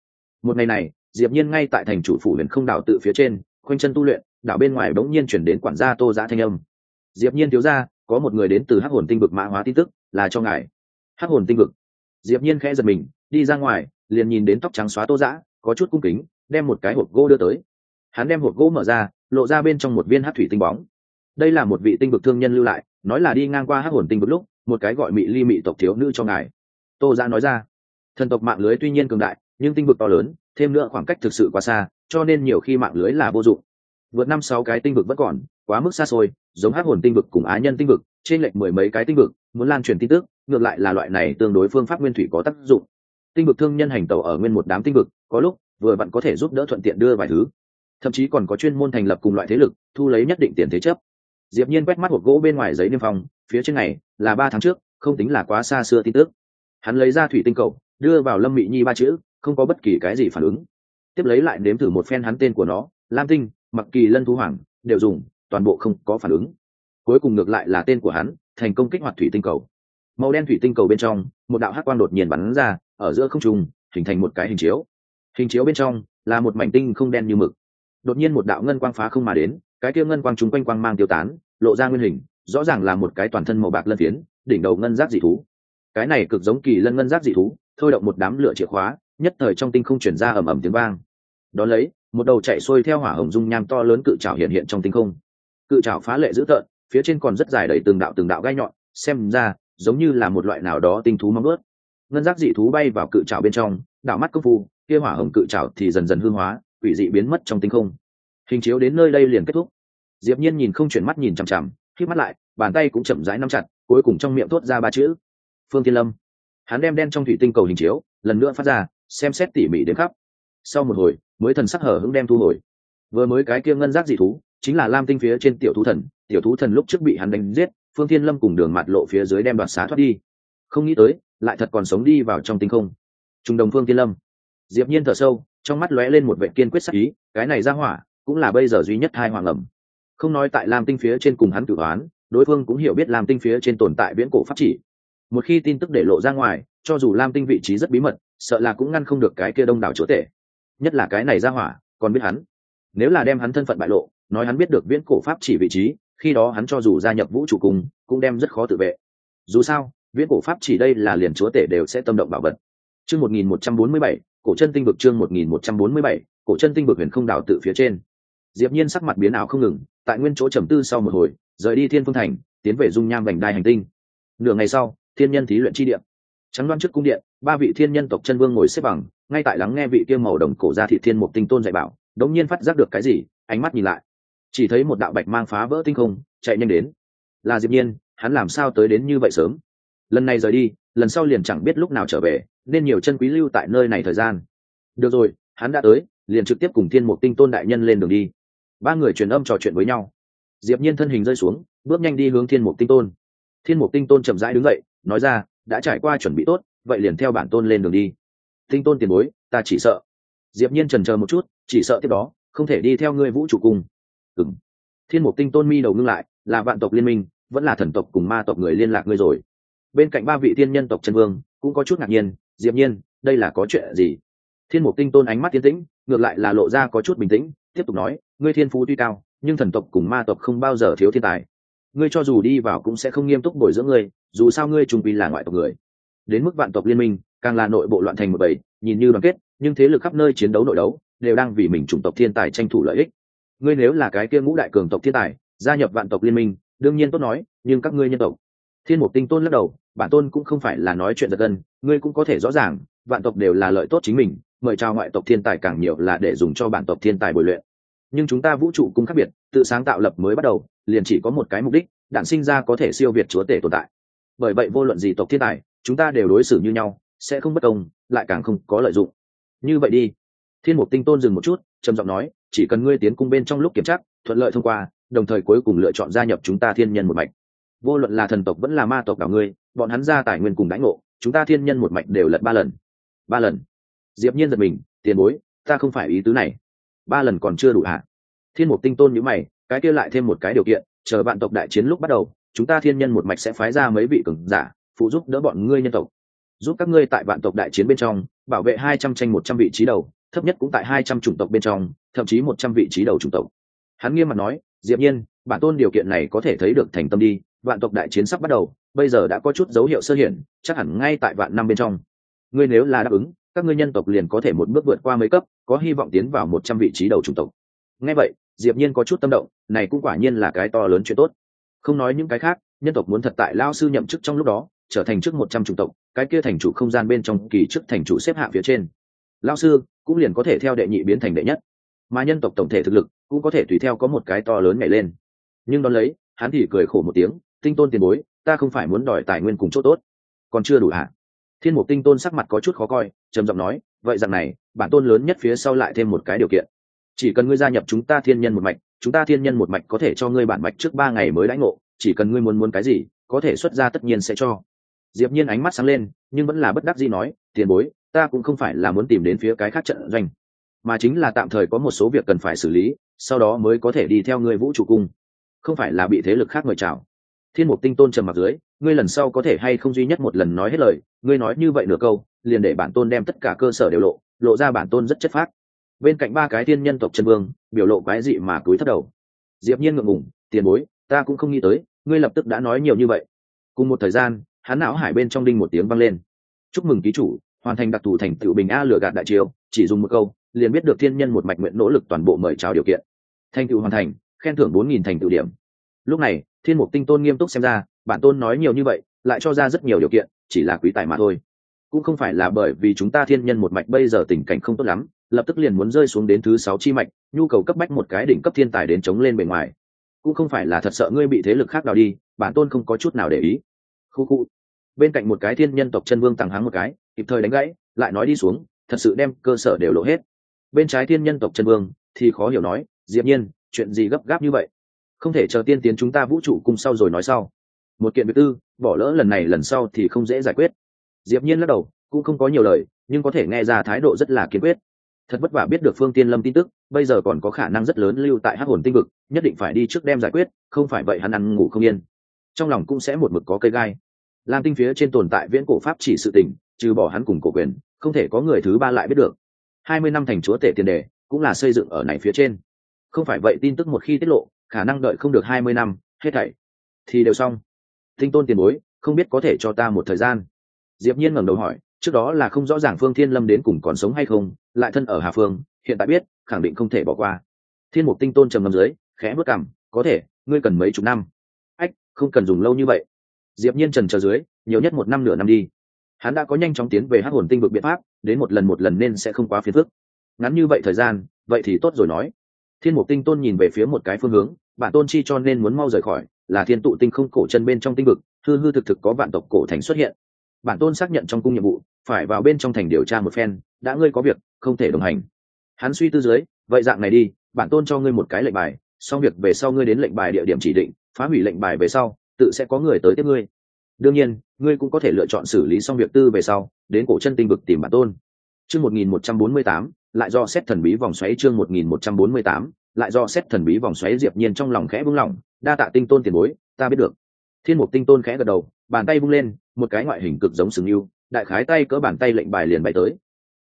Một ngày này, diệp nhiên ngay tại thành chủ phủ huyền không đảo tự phía trên, khoanh chân tu luyện, đảo bên ngoài bỗng nhiên chuyển đến quản gia tô giã thanh âm. Diệp nhiên thiếu gia, có một người đến từ hắc hồn tinh vực mã hóa tin tức, là cho ngài. Hắc hồn tinh vực. Diệp nhiên khẽ giật mình, đi ra ngoài, liền nhìn đến tóc trắng xóa tô giã, có chút cung kính, đem một cái hộp gỗ đưa tới hắn đem hộp gỗ mở ra, lộ ra bên trong một viên hát thủy tinh bóng. Đây là một vị tinh vực thương nhân lưu lại, nói là đi ngang qua hắc hồn tinh vực lúc, một cái gọi mị ly mị tộc thiếu nữ cho ngài. Tô giã nói ra, thần tộc mạng lưới tuy nhiên cường đại, nhưng tinh vực to lớn, thêm nữa khoảng cách thực sự quá xa, cho nên nhiều khi mạng lưới là vô dụng. Vượt năm sáu cái tinh vực vẫn còn, quá mức xa xôi, giống hát hồn tinh vực cùng á nhân tinh vực, trên lệch mười mấy cái tinh vực, muốn lan truyền tin tức, ngược lại là loại này tương đối phương pháp nguyên thủy có tác dụng. Tinh vực thương nhân hành tàu ở nguyên một đám tinh vực, có lúc vừa vặn có thể giúp đỡ thuận tiện đưa vài thứ thậm chí còn có chuyên môn thành lập cùng loại thế lực, thu lấy nhất định tiền thế chấp. Diệp nhiên quét mắt hộp gỗ bên ngoài giấy niêm phong, phía trên này là ba tháng trước, không tính là quá xa xưa tin tức. Hắn lấy ra thủy tinh cầu, đưa vào lâm mị nhi ba chữ, không có bất kỳ cái gì phản ứng. Tiếp lấy lại nếm thử một phen hắn tên của nó, lam tinh, mặc kỳ lân thú hoàng, đều dùng, toàn bộ không có phản ứng. Cuối cùng ngược lại là tên của hắn, thành công kích hoạt thủy tinh cầu. Màu đen thủy tinh cầu bên trong, một đạo hắc quang đột nhiên bắn ra, ở giữa không trung, hình thành một cái hình chiếu. Hình chiếu bên trong là một mảnh tinh không đen như mực đột nhiên một đạo ngân quang phá không mà đến, cái kia ngân quang chúng quanh quang mang tiêu tán, lộ ra nguyên hình, rõ ràng là một cái toàn thân màu bạc lân phiến, đỉnh đầu ngân giác dị thú. Cái này cực giống kỳ lân ngân giác dị thú, thôi động một đám lửa chìa khóa, nhất thời trong tinh không chuyển ra ầm ầm tiếng vang. Đ ó lấy, một đầu chạy xuôi theo hỏa hồng dung nham to lớn cự trào hiện hiện trong tinh không. Cự trào phá lệ dữ tợn, phía trên còn rất dài đầy từng đạo từng đạo gai nhọn, xem ra, giống như là một loại nào đó tinh thú mong ướt ngân giác dị thú bay vào cự trào bên trong, đảo mắt công phu, kia hỏa hồng cự trào thì dần dần hương hóa quỷ dị biến mất trong tinh không. Hình chiếu đến nơi đây liền kết thúc. Diệp nhiên nhìn không chuyển mắt nhìn chằm chằm, khi mắt lại, bàn tay cũng chậm rãi nắm chặt, cuối cùng trong miệng thốt ra ba chữ. Phương thiên lâm. Hắn đem đen trong thủy tinh cầu hình chiếu, lần nữa phát ra, xem xét tỉ mỉ đến khắp. Sau một hồi, mới thần sắc hở hững đem thu hồi. Vừa mới cái kia ngân giác dị thú, chính là lam tinh phía trên tiểu thú thần, tiểu thú thần lúc trước bị hắn đánh giết, phương thiên lâm cùng đường mặt lộ phía dưới đem đoạt xá thoát đi. Không nghĩ tới, lại thật còn sống đi vào trong tinh không. Trung đồng phương thiên lâm. Diệp nhiên thở sâu trong mắt lóe lên một vệ kiên quyết sắc ý cái này ra hỏa cũng là bây giờ duy nhất hai hoàng ẩm. Không nói tại lam tinh phía trên cùng hắn cử đoán, đối phương cũng hiểu biết lam tinh phía trên tồn tại viễn cổ pháp chỉ. Một khi tin tức để lộ ra ngoài cho dù lam tinh vị trí rất bí mật sợ là cũng ngăn không được cái kia đông đảo chúa tể. Nhất là cái này ra hỏa còn biết hắn. Nếu là đem hắn thân phận bại lộ nói hắn biết được viễn cổ pháp chỉ vị trí khi đó hắn cho dù gia nhập vũ trụ cùng cũng đem rất khó tự vệ. Dù sao viễn cổ pháp chỉ đây là liền chúa tể đều sẽ tâm động bảo vật. Chương một nghìn một trăm bốn mươi bảy cổ chân tinh vực chương một nghìn một trăm bốn mươi bảy, cổ chân tinh vực huyền không đảo tự phía trên. Diệp nhiên sắc mặt biến ảo không ngừng, tại nguyên chỗ trầm tư sau một hồi, rời đi thiên phương thành, tiến về dung nham vành đai hành tinh. Nửa ngày sau, thiên nhân thí luyện chi điện. Trắng đoan trước cung điện, ba vị thiên nhân tộc chân vương ngồi xếp bằng, ngay tại lắng nghe vị kia màu đồng cổ gia thị thiên mục tinh tôn dạy bảo, đống nhiên phát giác được cái gì, ánh mắt nhìn lại. Chỉ thấy một đạo bạch mang phá vỡ tinh không, chạy nhanh đến. Là diệp nhiên, hắn làm sao tới đến như vậy sớm? Lần này rời đi, lần sau liền chẳng biết lúc nào trở về nên nhiều chân quý lưu tại nơi này thời gian. Được rồi, hắn đã tới, liền trực tiếp cùng thiên mục tinh tôn đại nhân lên đường đi. Ba người truyền âm trò chuyện với nhau. Diệp nhiên thân hình rơi xuống, bước nhanh đi hướng thiên mục tinh tôn. Thiên mục tinh tôn chậm rãi đứng dậy, nói ra, đã trải qua chuẩn bị tốt, vậy liền theo bản tôn lên đường đi. Tinh tôn tiền bối, ta chỉ sợ. Diệp nhiên chần chờ một chút, chỉ sợ tiếp đó, không thể đi theo ngươi vũ trụ cung ừm. Thiên mục tinh tôn mi đầu ngưng lại, là vạn tộc liên minh, vẫn là thần tộc cùng ma tộc người liên lạc ngươi rồi. Bên cạnh ba vị tiên nhân tộc chân vương, cũng có chút ngạc nhiên diệp nhiên, đây là có chuyện gì? Thiên mục tinh tôn ánh mắt tiến tĩnh, ngược lại là lộ ra có chút bình tĩnh, tiếp tục nói, ngươi thiên phú tuy cao, nhưng thần tộc cùng ma tộc không bao giờ thiếu thiên tài. Ngươi cho dù đi vào cũng sẽ không nghiêm túc bồi dưỡng ngươi, dù sao ngươi trùng quy là ngoại tộc người. Đến mức vạn tộc liên minh, càng là nội bộ loạn thành một bầy, nhìn như đoàn kết, nhưng thế lực khắp nơi chiến đấu nội đấu, đều đang vì mình chủng tộc thiên tài tranh thủ lợi ích. Ngươi nếu là cái kia ngũ đại cường tộc thiên tài, gia nhập vạn tộc liên minh, đương nhiên tốt nói, nhưng các ngươi nhân tộc. Thiên mục tinh tôn lắc đầu, bản tôn cũng không phải là nói chuyện giật gân ngươi cũng có thể rõ ràng, vạn tộc đều là lợi tốt chính mình, mời chào ngoại tộc thiên tài càng nhiều là để dùng cho bản tộc thiên tài bồi luyện. Nhưng chúng ta vũ trụ cũng khác biệt, tự sáng tạo lập mới bắt đầu, liền chỉ có một cái mục đích đạn sinh ra có thể siêu việt chúa tể tồn tại. Bởi vậy vô luận gì tộc thiên tài, chúng ta đều đối xử như nhau, sẽ không bất công, lại càng không có lợi dụng. Như vậy đi. Thiên mục tinh tôn dừng một chút, trầm giọng nói, chỉ cần ngươi tiến cung bên trong lúc kiểm tra, thuận lợi thông qua, đồng thời cuối cùng lựa chọn gia nhập chúng ta thiên nhân một mạch. Vô luận là thần tộc vẫn là ma tộc đảo ngươi, bọn hắn ra tài nguyên cùng đánh ngộ chúng ta thiên nhân một mạch đều lật ba lần. Ba lần. Diệp nhiên giật mình, tiền bối, ta không phải ý tứ này. Ba lần còn chưa đủ hả? Thiên mục tinh tôn nhíu mày, cái kia lại thêm một cái điều kiện, chờ bạn tộc đại chiến lúc bắt đầu, chúng ta thiên nhân một mạch sẽ phái ra mấy vị cường giả, phụ giúp đỡ bọn ngươi nhân tộc. Giúp các ngươi tại vạn tộc đại chiến bên trong, bảo vệ hai trăm tranh một trăm vị trí đầu, thấp nhất cũng tại hai trăm chủng tộc bên trong, thậm chí một trăm vị trí đầu chủng tộc. Hắn nghiêm mặt nói, diệp nhiên, bản tôn điều kiện này có thể thấy được thành tâm đi vạn tộc đại chiến sắp bắt đầu, bây giờ đã có chút dấu hiệu sơ hiển, chắc hẳn ngay tại vạn năm bên trong. Ngươi nếu là đáp ứng, các ngươi nhân tộc liền có thể một bước vượt qua mấy cấp, có hy vọng tiến vào một trăm vị trí đầu chủng tộc. Nghe vậy, diệp nhiên có chút tâm động, này cũng quả nhiên là cái to lớn chuyện tốt. Không nói những cái khác, nhân tộc muốn thật tại lao sư nhậm chức trong lúc đó, trở thành trước một trăm chủng tộc, cái kia thành chủ không gian bên trong kỳ trước thành chủ xếp hạng phía trên. Lao sư cũng liền có thể theo đệ nhị biến thành đệ nhất. Mà nhân tộc tổng thể thực lực cũng có thể tùy theo có một cái to lớn nhảy lên. Nhưng đón lấy, hắn thì cười khổ một tiếng tinh tôn tiền bối, ta không phải muốn đòi tài nguyên cùng chỗ tốt. Còn chưa đủ hả? Thiên mục tinh tôn sắc mặt có chút khó coi, trầm giọng nói, vậy rằng này, bản tôn lớn nhất phía sau lại thêm một cái điều kiện. Chỉ cần ngươi gia nhập chúng ta thiên nhân một mạch, chúng ta thiên nhân một mạch có thể cho ngươi bản mạch trước ba ngày mới đãi ngộ, chỉ cần ngươi muốn muốn cái gì, có thể xuất ra tất nhiên sẽ cho. Diệp nhiên ánh mắt sáng lên, nhưng vẫn là bất đắc dĩ nói, tiền bối, ta cũng không phải là muốn tìm đến phía cái khác trận doanh, mà chính là tạm thời có một số việc cần phải xử lý, sau đó mới có thể đi theo ngươi vũ trụ cung. Không phải là bị thế lực khác mời chào thiên mục tinh tôn trầm mặc dưới, ngươi lần sau có thể hay không duy nhất một lần nói hết lời, ngươi nói như vậy nửa câu, liền để bản tôn đem tất cả cơ sở đều lộ lộ ra bản tôn rất chất phác. Bên cạnh ba cái tiên nhân tộc chân vương, biểu lộ quái dị mà cúi thất đầu. Diệp nhiên ngượng ngùng, tiền bối, ta cũng không nghĩ tới, ngươi lập tức đã nói nhiều như vậy. Cùng một thời gian, hắn não hải bên trong đinh một tiếng vang lên. Chúc mừng ký chủ, hoàn thành đặc thù thành tựu bình a lừa gạt đại triều, chỉ dùng một câu, liền biết được thiên nhân một mạch nguyện nỗ lực toàn bộ mời chào điều kiện. Thành tựu hoàn thành, khen thưởng bốn nghìn thành tựu điểm lúc này, thiên mục tinh tôn nghiêm túc xem ra, bản tôn nói nhiều như vậy, lại cho ra rất nhiều điều kiện, chỉ là quý tài mà thôi. Cũng không phải là bởi vì chúng ta thiên nhân một mạch bây giờ tình cảnh không tốt lắm, lập tức liền muốn rơi xuống đến thứ sáu chi mạch, nhu cầu cấp bách một cái đỉnh cấp thiên tài đến chống lên bề ngoài. Cũng không phải là thật sợ ngươi bị thế lực khác đào đi, bản tôn không có chút nào để ý. Khu khu. Bên cạnh một cái thiên nhân tộc chân vương tàng háng một cái, kịp thời đánh gãy, lại nói đi xuống, thật sự đem cơ sở đều lộ hết. Bên trái thiên nhân tộc chân vương, thì khó hiểu nói, diệp nhiên, chuyện gì gấp gáp như vậy? Không thể chờ tiên tiến chúng ta vũ trụ cùng sau rồi nói sau. Một kiện việc tư, bỏ lỡ lần này lần sau thì không dễ giải quyết. Diệp nhiên lắc đầu, cũng không có nhiều lời, nhưng có thể nghe ra thái độ rất là kiên quyết. Thật vất vả biết được phương tiên lâm tin tức, bây giờ còn có khả năng rất lớn lưu tại hắc hồn tinh vực, nhất định phải đi trước đem giải quyết, không phải vậy hắn ăn ngủ không yên. Trong lòng cũng sẽ một mực có cây gai. Lam tinh phía trên tồn tại viễn cổ pháp chỉ sự tình, trừ bỏ hắn cùng cổ quyền, không thể có người thứ ba lại biết được. Hai mươi năm thành chúa tể tiền đề, cũng là xây dựng ở này phía trên không phải vậy tin tức một khi tiết lộ, khả năng đợi không được hai mươi năm, hết thảy thì đều xong. Tinh tôn tiền bối, không biết có thể cho ta một thời gian? Diệp nhiên ngẩng đầu hỏi, trước đó là không rõ ràng phương thiên lâm đến cùng còn sống hay không, lại thân ở hà phương, hiện tại biết, khẳng định không thể bỏ qua. Thiên mục tinh tôn trầm ngâm dưới, khẽ bước cằm, có thể, ngươi cần mấy chục năm? Ách, không cần dùng lâu như vậy. Diệp nhiên trần chờ dưới, nhiều nhất một năm nửa năm đi. Hắn đã có nhanh chóng tiến về hắc hồn tinh vực biện pháp, đến một lần một lần nên sẽ không quá phiền phức. Ngắn như vậy thời gian, vậy thì tốt rồi, nói thiên mục tinh tôn nhìn về phía một cái phương hướng, bản tôn chi cho nên muốn mau rời khỏi, là thiên tụ tinh không cổ chân bên trong tinh vực, hư hư thực thực có vạn tộc cổ thành xuất hiện. Bản tôn xác nhận trong cung nhiệm vụ, phải vào bên trong thành điều tra một phen, đã ngươi có việc, không thể đồng hành. Hắn suy tư dưới, vậy dạng này đi, bản tôn cho ngươi một cái lệnh bài, xong việc về sau ngươi đến lệnh bài địa điểm chỉ định, phá hủy lệnh bài về sau, tự sẽ có người tới tiếp ngươi. Đương nhiên, ngươi cũng có thể lựa chọn xử lý xong việc tư về sau, đến cổ chân tinh vực tìm bản tôn. Chương một nghìn một trăm bốn mươi tám lại do xét thần bí vòng xoáy chương một nghìn một trăm bốn mươi tám, lại do xét thần bí vòng xoáy diệp nhiên trong lòng khẽ vung lòng, đa tạ tinh tôn tiền bối, ta biết được. Thiên mục tinh tôn khẽ gật đầu, bàn tay bung lên, một cái ngoại hình cực giống sừng yêu, đại khái tay cỡ bàn tay lệnh bài liền bay tới.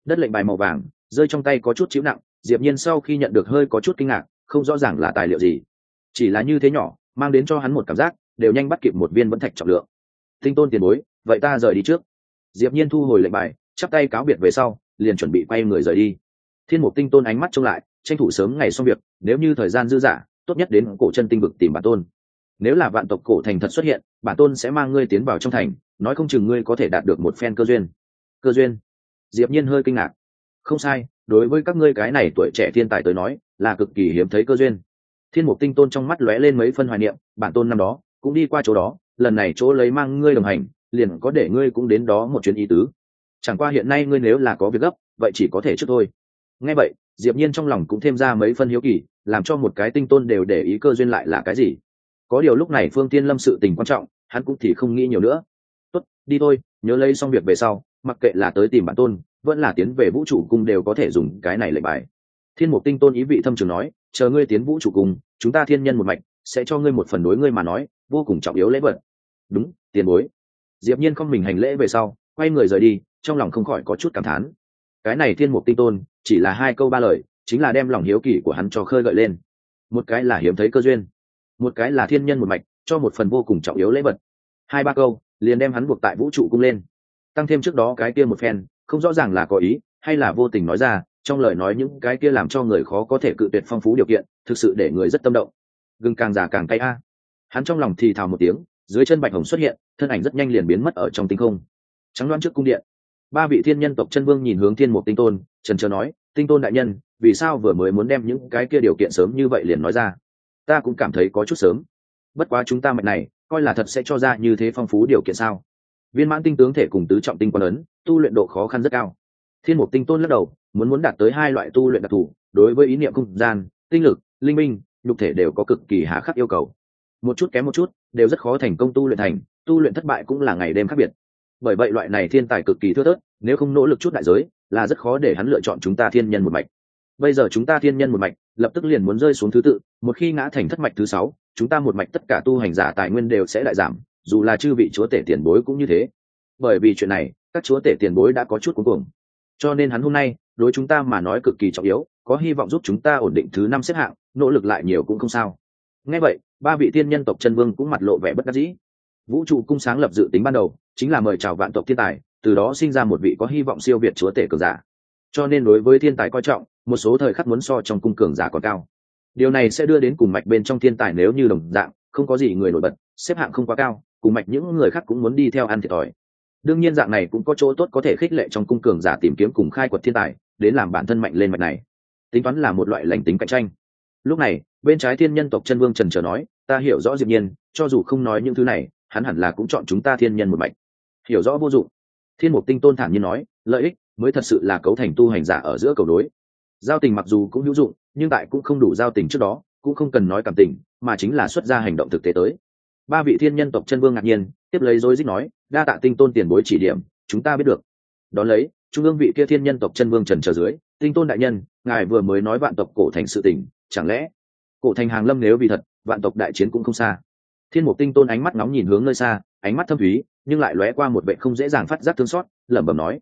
Đất lệnh bài màu vàng, rơi trong tay có chút chịu nặng, diệp nhiên sau khi nhận được hơi có chút kinh ngạc, không rõ ràng là tài liệu gì. Chỉ là như thế nhỏ, mang đến cho hắn một cảm giác, đều nhanh bắt kịp một viên vẫn thạch trọng lượng. Tinh tôn tiền bối, vậy ta rời đi trước. Diệp nhiên thu hồi lệnh bài, chắp tay cáo biệt về sau, liền chuẩn bị quay người rời đi thiên mục tinh tôn ánh mắt trông lại, tranh thủ sớm ngày xong việc, nếu như thời gian dư dả, tốt nhất đến cổ chân tinh vực tìm bản tôn. Nếu là vạn tộc cổ thành thật xuất hiện, bản tôn sẽ mang ngươi tiến vào trong thành, nói không chừng ngươi có thể đạt được một phen cơ duyên. Cơ duyên? Diệp nhiên hơi kinh ngạc. Không sai, đối với các ngươi cái này tuổi trẻ thiên tài tới nói, là cực kỳ hiếm thấy cơ duyên. Thiên mục tinh tôn trong mắt lóe lên mấy phân hoài niệm, bản tôn năm đó, cũng đi qua chỗ đó, lần này chỗ lấy mang ngươi đồng hành, liền có để ngươi cũng đến đó một chuyến ý tứ. Chẳng qua hiện nay ngươi nếu là có việc gấp, vậy chỉ có thể trước thôi nghe vậy, diệp nhiên trong lòng cũng thêm ra mấy phân hiếu kỳ, làm cho một cái tinh tôn đều để ý cơ duyên lại là cái gì. Có điều lúc này phương tiên lâm sự tình quan trọng, hắn cũng thì không nghĩ nhiều nữa. Tốt, đi thôi, nhớ lấy xong việc về sau, mặc kệ là tới tìm bản tôn, vẫn là tiến về vũ trụ cung đều có thể dùng cái này lệnh bài. Thiên mục tinh tôn ý vị thâm trường nói, chờ ngươi tiến vũ trụ cung, chúng ta thiên nhân một mạch, sẽ cho ngươi một phần đối ngươi mà nói, vô cùng trọng yếu lễ vật. Đúng, tiền bối. Diệp nhiên không mình hành lễ về sau, quay người rời đi, trong lòng không khỏi có chút cảm thán cái này thiên mục tinh tôn chỉ là hai câu ba lời, chính là đem lòng hiếu kỳ của hắn cho khơi gợi lên. Một cái là hiếm thấy cơ duyên, một cái là thiên nhân một mạch, cho một phần vô cùng trọng yếu lễ vật. Hai ba câu, liền đem hắn buộc tại vũ trụ cung lên. Tăng thêm trước đó cái kia một phen, không rõ ràng là có ý, hay là vô tình nói ra, trong lời nói những cái kia làm cho người khó có thể cự tuyệt phong phú điều kiện, thực sự để người rất tâm động. Gừng càng già càng cay a. Hắn trong lòng thì thào một tiếng, dưới chân bạch hồng xuất hiện, thân ảnh rất nhanh liền biến mất ở trong tinh không. Trắng loan trước cung điện ba vị thiên nhân tộc chân vương nhìn hướng thiên một tinh tôn, trần trờ nói, tinh tôn đại nhân, vì sao vừa mới muốn đem những cái kia điều kiện sớm như vậy liền nói ra? Ta cũng cảm thấy có chút sớm. Bất quá chúng ta mạnh này, coi là thật sẽ cho ra như thế phong phú điều kiện sao? Viên mãn tinh tướng thể cùng tứ trọng tinh quan ấn, tu luyện độ khó khăn rất cao. Thiên mục tinh tôn lắc đầu, muốn muốn đạt tới hai loại tu luyện đặc thù, đối với ý niệm không gian, tinh lực, linh minh, nhục thể đều có cực kỳ hạ khắc yêu cầu. Một chút kém một chút, đều rất khó thành công tu luyện thành, tu luyện thất bại cũng là ngày đêm khác biệt bởi vậy loại này thiên tài cực kỳ thưa thớt, nếu không nỗ lực chút đại giới, là rất khó để hắn lựa chọn chúng ta thiên nhân một mạch. Bây giờ chúng ta thiên nhân một mạch, lập tức liền muốn rơi xuống thứ tự, một khi ngã thành thất mạch thứ sáu, chúng ta một mạch tất cả tu hành giả tài nguyên đều sẽ lại giảm, dù là chư vị chúa tể tiền bối cũng như thế. Bởi vì chuyện này, các chúa tể tiền bối đã có chút cuối cùng cho nên hắn hôm nay, đối chúng ta mà nói cực kỳ trọng yếu, có hy vọng giúp chúng ta ổn định thứ năm xếp hạng, nỗ lực lại nhiều cũng không sao. Ngay vậy, ba vị tiên nhân tộc chân vương cũng mặt lộ vẻ bất đắc dĩ. Vũ trụ cung sáng lập dự tính ban đầu chính là mời chào vạn tộc thiên tài, từ đó sinh ra một vị có hy vọng siêu việt chúa tể cường giả. Cho nên đối với thiên tài coi trọng, một số thời khắc muốn so trong cung cường giả còn cao. Điều này sẽ đưa đến cùng mạch bên trong thiên tài nếu như đồng dạng, không có gì người nổi bật, xếp hạng không quá cao, cùng mạch những người khác cũng muốn đi theo ăn thiệt thòi. Đương nhiên dạng này cũng có chỗ tốt có thể khích lệ trong cung cường giả tìm kiếm cùng khai quật thiên tài, đến làm bản thân mạnh lên mạch này. Tính toán là một loại lành tính cạnh tranh. Lúc này, bên trái thiên nhân tộc chân vương trần trở nói, ta hiểu rõ diệp nhiên, cho dù không nói những thứ này, hắn hẳn là cũng chọn chúng ta thiên nhân một mạch hiểu rõ vô dụng. Thiên mục tinh tôn thản nhiên nói, lợi ích mới thật sự là cấu thành tu hành giả ở giữa cầu đối. Giao tình mặc dù cũng hữu dụng, nhưng tại cũng không đủ giao tình trước đó, cũng không cần nói cảm tình, mà chính là xuất ra hành động thực tế tới. Ba vị thiên nhân tộc chân vương ngạc nhiên, tiếp lấy dối dích nói, đa tạ tinh tôn tiền bối chỉ điểm, chúng ta biết được. Đón lấy, trung ương vị kia thiên nhân tộc chân vương trần trở dưới, tinh tôn đại nhân, ngài vừa mới nói vạn tộc cổ thành sự tình, chẳng lẽ cổ thành hàng lâm nếu vì thật, vạn tộc đại chiến cũng không xa? Thiên mục tinh tôn ánh mắt nóng nhìn hướng nơi xa, ánh mắt thâm thúy nhưng lại lóe qua một vệ không dễ dàng phát giác thương xót, lẩm bẩm nói.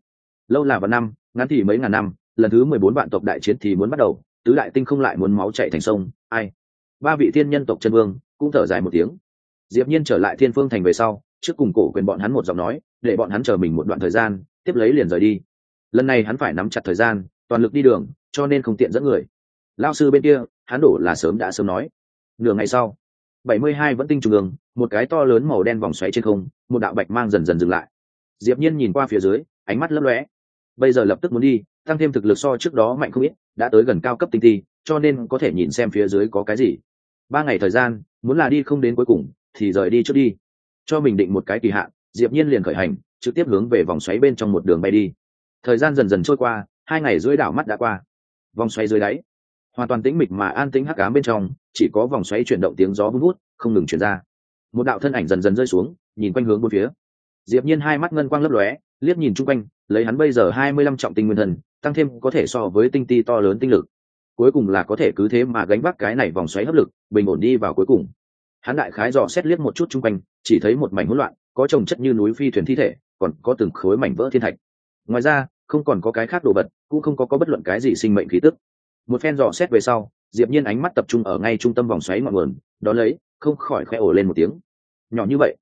Lâu là vạn năm, ngắn thì mấy ngàn năm, lần thứ mười bốn vạn tộc đại chiến thì muốn bắt đầu, tứ đại tinh không lại muốn máu chạy thành sông, ai? Ba vị thiên nhân tộc chân vương cũng thở dài một tiếng. Diệp nhiên trở lại thiên phương thành về sau, trước cùng cổ quyền bọn hắn một giọng nói, để bọn hắn chờ mình một đoạn thời gian, tiếp lấy liền rời đi. Lần này hắn phải nắm chặt thời gian, toàn lực đi đường, cho nên không tiện dẫn người. Lao sư bên kia, hắn đổ là sớm đã sớm nói. Nửa ngày sau bảy mươi hai vẫn tinh trung ương, một cái to lớn màu đen vòng xoáy trên không, một đạo bạch mang dần dần dừng lại. Diệp nhiên nhìn qua phía dưới, ánh mắt lấp lóe. Bây giờ lập tức muốn đi, tăng thêm thực lực so trước đó mạnh không ít, đã tới gần cao cấp tinh thi, cho nên có thể nhìn xem phía dưới có cái gì. Ba ngày thời gian, muốn là đi không đến cuối cùng, thì rời đi trước đi. Cho mình định một cái kỳ hạn, diệp nhiên liền khởi hành, trực tiếp hướng về vòng xoáy bên trong một đường bay đi. Thời gian dần dần trôi qua, hai ngày dưới đảo mắt đã qua. Vòng xoáy dưới đáy hoàn toàn tĩnh mịch mà an tĩnh hắc ám bên trong, chỉ có vòng xoáy chuyển động tiếng gió vun vút, không ngừng chuyển ra. Một đạo thân ảnh dần dần rơi xuống, nhìn quanh hướng bốn phía. Diệp nhiên hai mắt ngân quang lấp lóe, liếc nhìn chung quanh, lấy hắn bây giờ hai mươi lăm trọng tinh nguyên thần, tăng thêm có thể so với tinh ti to lớn tinh lực. Cuối cùng là có thể cứ thế mà gánh vác cái này vòng xoáy hấp lực, bình ổn đi vào cuối cùng. Hắn đại khái dò xét liếc một chút chung quanh, chỉ thấy một mảnh hỗn loạn, có trồng chất như núi phi thuyền thi thể, còn có từng khối mảnh vỡ thiên thạch. Ngoài ra, không còn có cái khác đồ vật, cũng không có có bất luận cái gì sinh mệnh khí tức một phen dò xét về sau, diệp nhiên ánh mắt tập trung ở ngay trung tâm vòng xoáy ngọn nguồn, đó lấy, không khỏi khẽ ồ lên một tiếng. Nhỏ như vậy,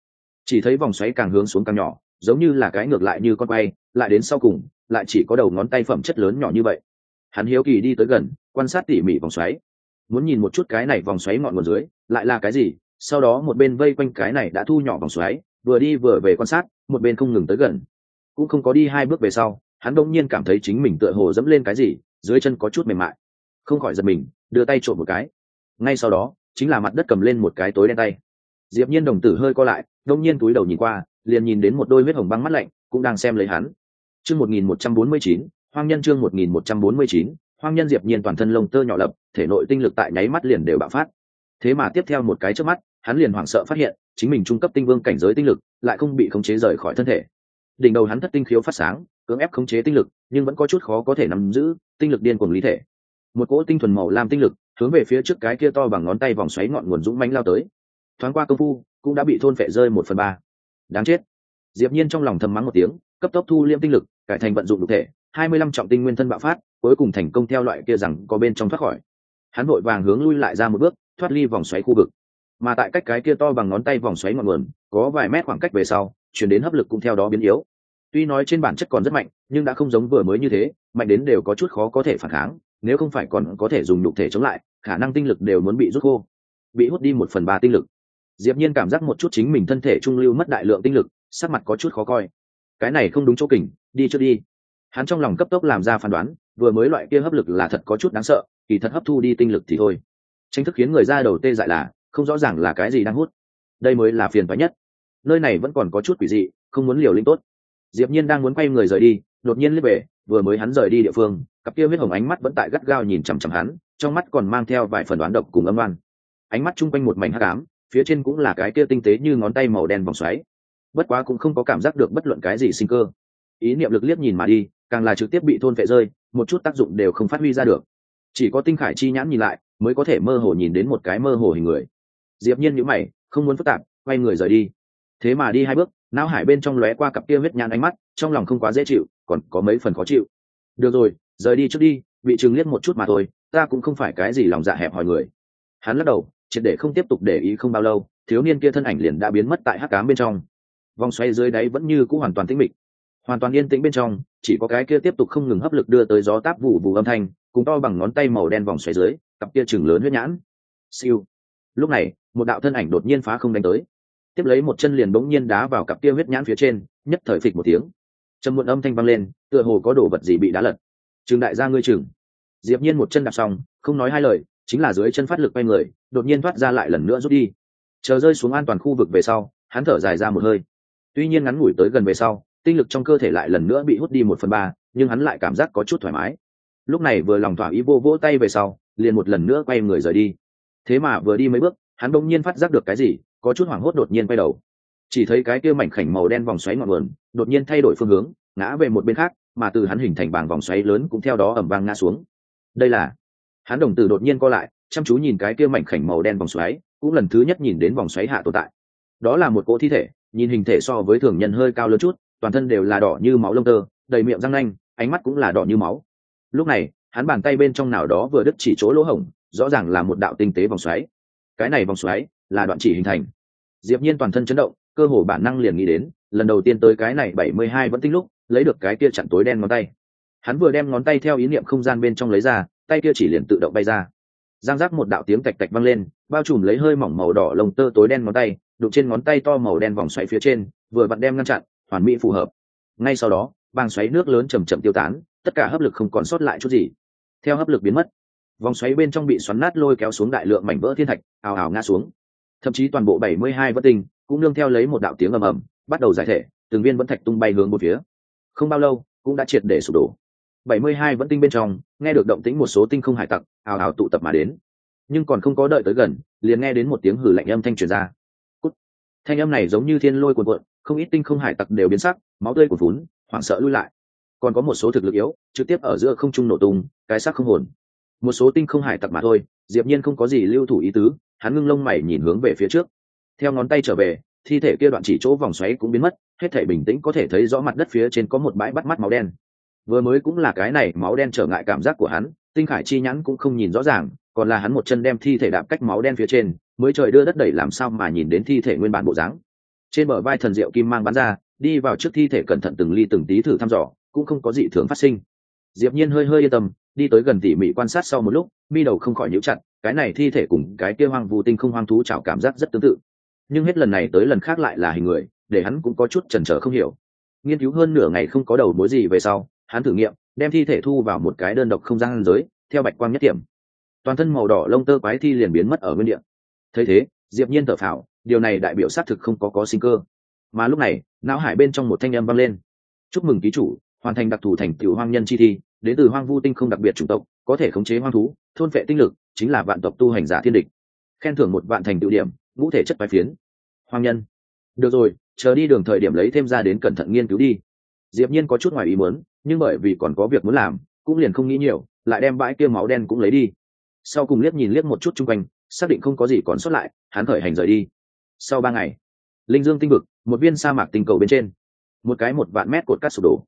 chỉ thấy vòng xoáy càng hướng xuống càng nhỏ, giống như là cái ngược lại như con quay, lại đến sau cùng, lại chỉ có đầu ngón tay phẩm chất lớn nhỏ như vậy. Hắn hiếu kỳ đi tới gần, quan sát tỉ mỉ vòng xoáy. Muốn nhìn một chút cái này vòng xoáy ngọn nguồn dưới, lại là cái gì, sau đó một bên vây quanh cái này đã thu nhỏ vòng xoáy, vừa đi vừa về quan sát, một bên không ngừng tới gần. Cũng không có đi hai bước về sau, hắn đung nhiên cảm thấy chính mình tựa hồ dẫm lên cái gì, dưới chân có chút mềm mại không khỏi giật mình, đưa tay trộm một cái. Ngay sau đó, chính là mặt đất cầm lên một cái tối đen tay. Diệp nhiên đồng tử hơi co lại, đông nhiên túi đầu nhìn qua, liền nhìn đến một đôi huyết hồng băng mắt lạnh, cũng đang xem lấy hắn. Chương 1149 hoang nhân chương 1149 hoang nhân diệp nhiên toàn thân lông tơ nhỏ lập, thể nội tinh lực tại nháy mắt liền đều bạo phát. Thế mà tiếp theo một cái chớp mắt, hắn liền hoảng sợ phát hiện, chính mình trung cấp tinh vương cảnh giới tinh lực lại không bị khống chế rời khỏi thân thể. Đỉnh đầu hắn thất tinh khiếu phát sáng, cưỡng ép khống chế tinh lực, nhưng vẫn có chút khó có thể nắm giữ, tinh lực điên cuồng lý thể một cỗ tinh thuần màu làm tinh lực, hướng về phía trước cái kia to bằng ngón tay vòng xoáy ngọn nguồn dũng mãnh lao tới. Thoáng qua công phu, cũng đã bị thôn phệ rơi một phần ba. Đáng chết. Diệp nhiên trong lòng thầm mắng một tiếng, cấp tốc thu liêm tinh lực, cải thành vận dụng đủ thể, hai mươi lăm trọng tinh nguyên thân bạo phát, cuối cùng thành công theo loại kia rằng có bên trong thoát khỏi. Hắn vội vàng hướng lui lại ra một bước, thoát ly vòng xoáy khu vực. Mà tại cách cái kia to bằng ngón tay vòng xoáy ngọn nguồn, có vài mét khoảng cách về sau, chuyển đến hấp lực cũng theo đó biến yếu. Tuy nói trên bản chất còn rất mạnh, nhưng đã không giống vừa mới như thế, mạnh đến đều có chút khó có thể phản kháng nếu không phải còn có thể dùng nhục thể chống lại, khả năng tinh lực đều muốn bị rút khô. Bị hút đi một phần ba tinh lực. Diệp nhiên cảm giác một chút chính mình thân thể trung lưu mất đại lượng tinh lực, sắc mặt có chút khó coi. Cái này không đúng chỗ kình đi trước đi. Hắn trong lòng cấp tốc làm ra phán đoán, vừa mới loại kia hấp lực là thật có chút đáng sợ, kỳ thật hấp thu đi tinh lực thì thôi. Tranh thức khiến người ra đầu tê dại là, không rõ ràng là cái gì đang hút. Đây mới là phiền toái nhất. Nơi này vẫn còn có chút quỷ dị, không muốn liều linh tốt. Diệp nhiên đang muốn quay người rời đi, đột nhiên lướt về, vừa mới hắn rời đi địa phương cặp kia huyết hồng ánh mắt vẫn tại gắt gao nhìn chằm chằm hắn, trong mắt còn mang theo vài phần đoán độc cùng âm oan. Ánh mắt chung quanh một mảnh hắc ám, phía trên cũng là cái kia tinh tế như ngón tay màu đen vòng xoáy. Bất quá cũng không có cảm giác được bất luận cái gì sinh cơ. Ý niệm lực liếc nhìn mà đi, càng là trực tiếp bị thôn phệ rơi, một chút tác dụng đều không phát huy ra được. Chỉ có tinh khải chi nhãn nhìn lại, mới có thể mơ hồ nhìn đến một cái mơ hồ hình người. Diệp nhiên nhíu mày, không muốn phức tạp, quay người rời đi. Thế mà đi hai bước, não hải bên trong lóe qua cặp kia huyết nhãn ánh mắt, trong lòng không quá dễ chịu, còn có mấy phần khó chịu. Được rồi rời đi trước đi, bị chừng liếc một chút mà thôi, ta cũng không phải cái gì lòng dạ hẹp hòi người. Hắn lắc đầu, triệt để không tiếp tục để ý không bao lâu, thiếu niên kia thân ảnh liền đã biến mất tại hắc cám bên trong. Vòng xoay dưới đáy vẫn như c ũ hoàn toàn tĩnh mịch. Hoàn toàn yên tĩnh bên trong, chỉ có cái kia tiếp tục không ngừng hấp lực đưa tới gió táp vụ vụ âm thanh, cùng to bằng ngón tay màu đen vòng xoay dưới, cặp kia chừng lớn huyết nhãn. Siêu. Lúc này, một đạo thân ảnh đột nhiên phá không đánh tới. Tiếp lấy một chân liền bỗng nhiên đá vào cặp kia huyết nhãn phía trên, nhất thời phịch một tiếng. Trầm muộn âm thanh vang lên, tựa hồ có đồ vật gì bị đá lật trường đại gia ngươi chừng. Diệp nhiên một chân đạp xong, không nói hai lời, chính là dưới chân phát lực quay người, đột nhiên thoát ra lại lần nữa rút đi. Chờ rơi xuống an toàn khu vực về sau, hắn thở dài ra một hơi. Tuy nhiên ngắn ngủi tới gần về sau, tinh lực trong cơ thể lại lần nữa bị hút đi một phần ba, nhưng hắn lại cảm giác có chút thoải mái. Lúc này vừa lòng thỏa ý vô vỗ tay về sau, liền một lần nữa quay người rời đi. Thế mà vừa đi mấy bước, hắn bỗng nhiên phát giác được cái gì, có chút hoảng hốt đột nhiên quay đầu. Chỉ thấy cái kia mảnh khảnh màu đen vòng xoáy ngọn nguồn, đột nhiên thay đổi phương hướng, ngã về một bên khác mà từ hắn hình thành bảng vòng xoáy lớn cũng theo đó ẩm vang ngã xuống. Đây là, hắn đồng tử đột nhiên co lại, chăm chú nhìn cái kia mảnh khảnh màu đen vòng xoáy, cũng lần thứ nhất nhìn đến vòng xoáy hạ tồn tại. Đó là một cỗ thi thể, nhìn hình thể so với thường nhân hơi cao lớn chút, toàn thân đều là đỏ như máu lông tơ, đầy miệng răng nanh, ánh mắt cũng là đỏ như máu. Lúc này, hắn bàn tay bên trong nào đó vừa đứt chỉ chỗ lỗ hổng, rõ ràng là một đạo tinh tế vòng xoáy. Cái này vòng xoáy là đoạn chỉ hình thành. Diệp nhiên toàn thân chấn động, cơ hồ bản năng liền nghĩ đến, lần đầu tiên tới cái này bảy mươi hai vẫn tinh lúc lấy được cái kia chặn tối đen ngón tay. Hắn vừa đem ngón tay theo ý niệm không gian bên trong lấy ra, tay kia chỉ liền tự động bay ra. Giang giác một đạo tiếng tạch tạch văng lên, bao trùm lấy hơi mỏng màu đỏ lồng tơ tối đen ngón tay, đụng trên ngón tay to màu đen vòng xoáy phía trên, vừa vặn đem ngăn chặn, hoàn mỹ phù hợp. Ngay sau đó, bàng xoáy nước lớn chầm chậm tiêu tán, tất cả hấp lực không còn sót lại chút gì. Theo hấp lực biến mất, vòng xoáy bên trong bị xoắn nát lôi kéo xuống đại lượng mảnh vỡ thiên thạch, ào ào ngã xuống. Thậm chí toàn bộ bảy mươi hai vất tinh cũng nương theo lấy một đạo tiếng ầm ầm, bắt đầu giải thể, từng viên vẫn thạch tung bay hướng một phía không bao lâu, cũng đã triệt để sụp đổ. Bảy mươi hai vẫn tinh bên trong, nghe được động tĩnh một số tinh không hải tặc, ào ào tụ tập mà đến. Nhưng còn không có đợi tới gần, liền nghe đến một tiếng hử lạnh âm thanh truyền ra. Cút. thanh âm này giống như thiên lôi cuồn cuộn, không ít tinh không hải tặc đều biến sắc, máu tươi của vốn hoảng sợ lui lại. Còn có một số thực lực yếu, trực tiếp ở giữa không trung nổ tung, cái xác không hồn. Một số tinh không hải tặc mà thôi, diệp nhiên không có gì lưu thủ ý tứ, hắn ngưng lông mày nhìn hướng về phía trước. Theo ngón tay trở về thi thể kia đoạn chỉ chỗ vòng xoáy cũng biến mất, hết thể bình tĩnh có thể thấy rõ mặt đất phía trên có một bãi bắt mắt máu đen. Vừa mới cũng là cái này, máu đen trở ngại cảm giác của hắn, tinh khải chi nhãn cũng không nhìn rõ ràng, còn là hắn một chân đem thi thể đạp cách máu đen phía trên, mới trời đưa đất đẩy làm sao mà nhìn đến thi thể nguyên bản bộ dáng. Trên bờ vai thần diệu kim mang bắn ra, đi vào trước thi thể cẩn thận từng ly từng tí thử thăm dò, cũng không có gì thường phát sinh. Diệp nhiên hơi hơi yên tâm, đi tới gần tỉ mỉ quan sát sau một lúc, mi đầu không khỏi nhíu chặt, cái này thi thể cùng cái kia hoang vu tinh không hoang thú chảo cảm giác rất tương tự nhưng hết lần này tới lần khác lại là hình người, để hắn cũng có chút chần chờ không hiểu. Nghiên cứu hơn nửa ngày không có đầu mối gì về sau, hắn thử nghiệm, đem thi thể thu vào một cái đơn độc không gian giới, theo bạch quang nhất điểm toàn thân màu đỏ lông tơ quái thi liền biến mất ở nguyên địa. Thấy thế, diệp nhiên thở phào, điều này đại biểu xác thực không có có sinh cơ. Mà lúc này, não hải bên trong một thanh âm vang lên. Chúc mừng ký chủ, hoàn thành đặc thù thành tựu hoang nhân chi thi, đến từ hoang vu tinh không đặc biệt chủng tộc, có thể khống chế hoang thú, thôn vệ tinh lực, chính là vạn tộc tu hành giả thiên địch. Khen thưởng một vạn thành tựu điểm ngũ thể chất bài phiến. Hoàng nhân. Được rồi, chờ đi đường thời điểm lấy thêm ra đến cẩn thận nghiên cứu đi. Diệp nhiên có chút ngoài ý muốn, nhưng bởi vì còn có việc muốn làm, cũng liền không nghĩ nhiều, lại đem bãi kia máu đen cũng lấy đi. Sau cùng liếc nhìn liếc một chút chung quanh, xác định không có gì còn sót lại, hắn khởi hành rời đi. Sau ba ngày, linh dương tinh vực, một viên sa mạc tinh cầu bên trên. Một cái một vạn mét cột cắt sụp đổ.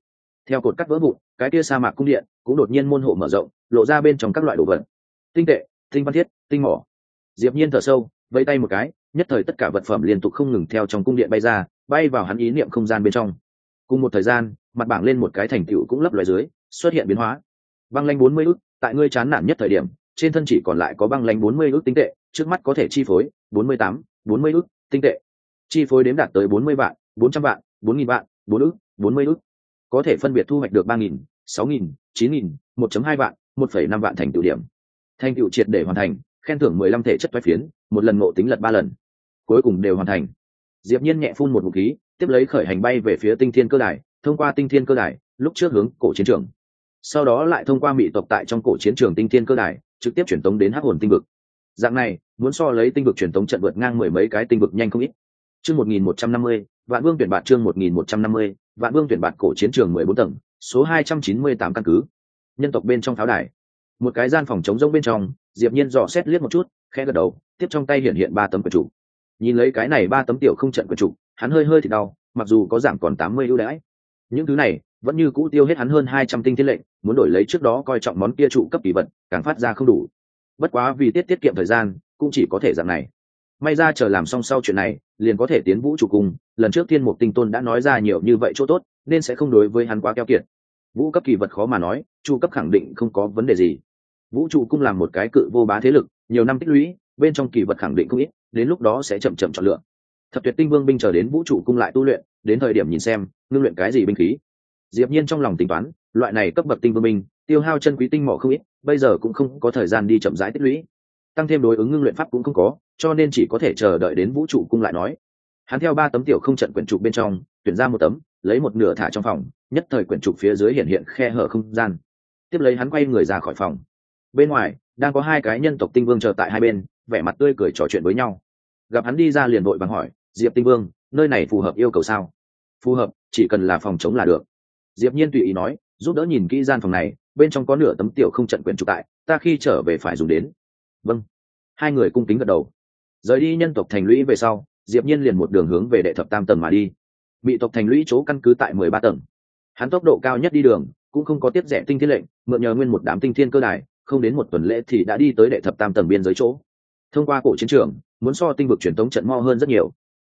Theo cột cắt vỡ vụn, cái kia sa mạc cung điện cũng đột nhiên môn hộ mở rộng, lộ ra bên trong các loại đồ vật. Tinh tệ, tinh văn thiết, tinh mỏ. Diệp nhiên thở sâu vẫy tay một cái, nhất thời tất cả vật phẩm liên tục không ngừng theo trong cung điện bay ra, bay vào hắn ý niệm không gian bên trong. Cùng một thời gian, mặt bảng lên một cái thành tựu cũng lấp loài dưới, xuất hiện biến hóa. Băng lanh bốn mươi ức, tại ngươi chán nản nhất thời điểm, trên thân chỉ còn lại có băng lanh bốn mươi ức tinh tệ, trước mắt có thể chi phối bốn mươi tám, bốn mươi ức tinh tệ. Chi phối đếm đạt tới bốn mươi vạn, bốn trăm vạn, bốn nghìn vạn, bốn ức, bốn mươi ức. Có thể phân biệt thu hoạch được ba nghìn, sáu nghìn, chín nghìn, một chấm hai vạn, một phẩy năm vạn thành tựu điểm. Thành tựu triệt để hoàn thành khen thưởng mười lăm thể chất thoái phiến, một lần ngộ tính lật ba lần. Cuối cùng đều hoàn thành. Diệp nhiên nhẹ phun một vũ khí, tiếp lấy khởi hành bay về phía tinh thiên cơ đài, thông qua tinh thiên cơ đài, lúc trước hướng cổ chiến trường. Sau đó lại thông qua mỹ tộc tại trong cổ chiến trường tinh thiên cơ đài, trực tiếp chuyển tống đến hắc hồn tinh vực. Dạng này, muốn so lấy tinh vực truyền tống trận vượt ngang mười mấy cái tinh vực nhanh không ít. Chương một nghìn một trăm năm mươi, vạn vương tuyển bạt chương một nghìn một trăm năm mươi, vạn vương tuyển bạt cổ chiến trường mười bốn tầng, số hai trăm chín mươi tám căn cứ. Nhân tộc bên trong pháo đài. Một cái gian phòng chống rông bên trong diệp nhiên dò xét liếc một chút, khẽ gật đầu, tiếp trong tay hiện hiện ba tấm quyển trục nhìn lấy cái này ba tấm tiểu không trận quyển trục hắn hơi hơi thì đau, mặc dù có giảm còn tám mươi ưu đãi. Những thứ này, vẫn như cũ tiêu hết hắn hơn hai trăm tinh thiên lệnh, muốn đổi lấy trước đó coi trọng món kia trụ cấp kỳ vật, càng phát ra không đủ. Bất quá vì tiết tiết kiệm thời gian, cũng chỉ có thể dạng này. May ra chờ làm xong sau chuyện này, liền có thể tiến vũ trụ cùng, lần trước thiên mục tinh tôn đã nói ra nhiều như vậy chỗ tốt, nên sẽ không đối với hắn quá keo kiệt. Vũ cấp kỳ vật khó mà nói chu cấp khẳng định không có vấn đề gì vũ trụ cung làm một cái cự vô bá thế lực, nhiều năm tích lũy, bên trong kỳ vật khẳng định không ít, đến lúc đó sẽ chậm chậm chọn lựa. Thập tuyệt tinh vương binh chờ đến vũ trụ cung lại tu luyện, đến thời điểm nhìn xem, ngưng luyện cái gì binh khí. Diệp nhiên trong lòng tính toán, loại này cấp bậc tinh vương binh, tiêu hao chân quý tinh mỏ không ít, bây giờ cũng không có thời gian đi chậm rãi tích lũy. Tăng thêm đối ứng ngưng luyện pháp cũng không có, cho nên chỉ có thể chờ đợi đến vũ trụ cung lại nói. Hắn theo ba tấm tiểu không trận quyển trục bên trong, tuyển ra một tấm, lấy một nửa thả trong phòng, nhất thời quyển trục phía dưới hiện hiện khe hở không gian. Tiếp lấy hắn quay người ra khỏi phòng bên ngoài, đang có hai cái nhân tộc tinh vương chờ tại hai bên, vẻ mặt tươi cười trò chuyện với nhau. Gặp hắn đi ra liền vội vàng hỏi, diệp tinh vương, nơi này phù hợp yêu cầu sao? Phù hợp, chỉ cần là phòng chống là được. Diệp nhiên tùy ý nói, giúp đỡ nhìn kỹ gian phòng này, bên trong có nửa tấm tiểu không trận quyển trục tại, ta khi trở về phải dùng đến. Vâng. Hai người cung kính gật đầu. Rời đi nhân tộc thành lũy về sau, diệp nhiên liền một đường hướng về đệ thập tam tầng mà đi. Bị tộc thành lũy chỗ căn cứ tại mười ba tầng. Hắn tốc độ cao nhất đi đường, cũng không có tiết rẻ tinh thiên lệnh, mượn nhờ nguyên một đám tinh thiên cơ đài không đến một tuần lễ thì đã đi tới đệ thập tam tầng biên giới chỗ. Thông qua cổ chiến trường, muốn so tinh vực truyền thống trận mo hơn rất nhiều.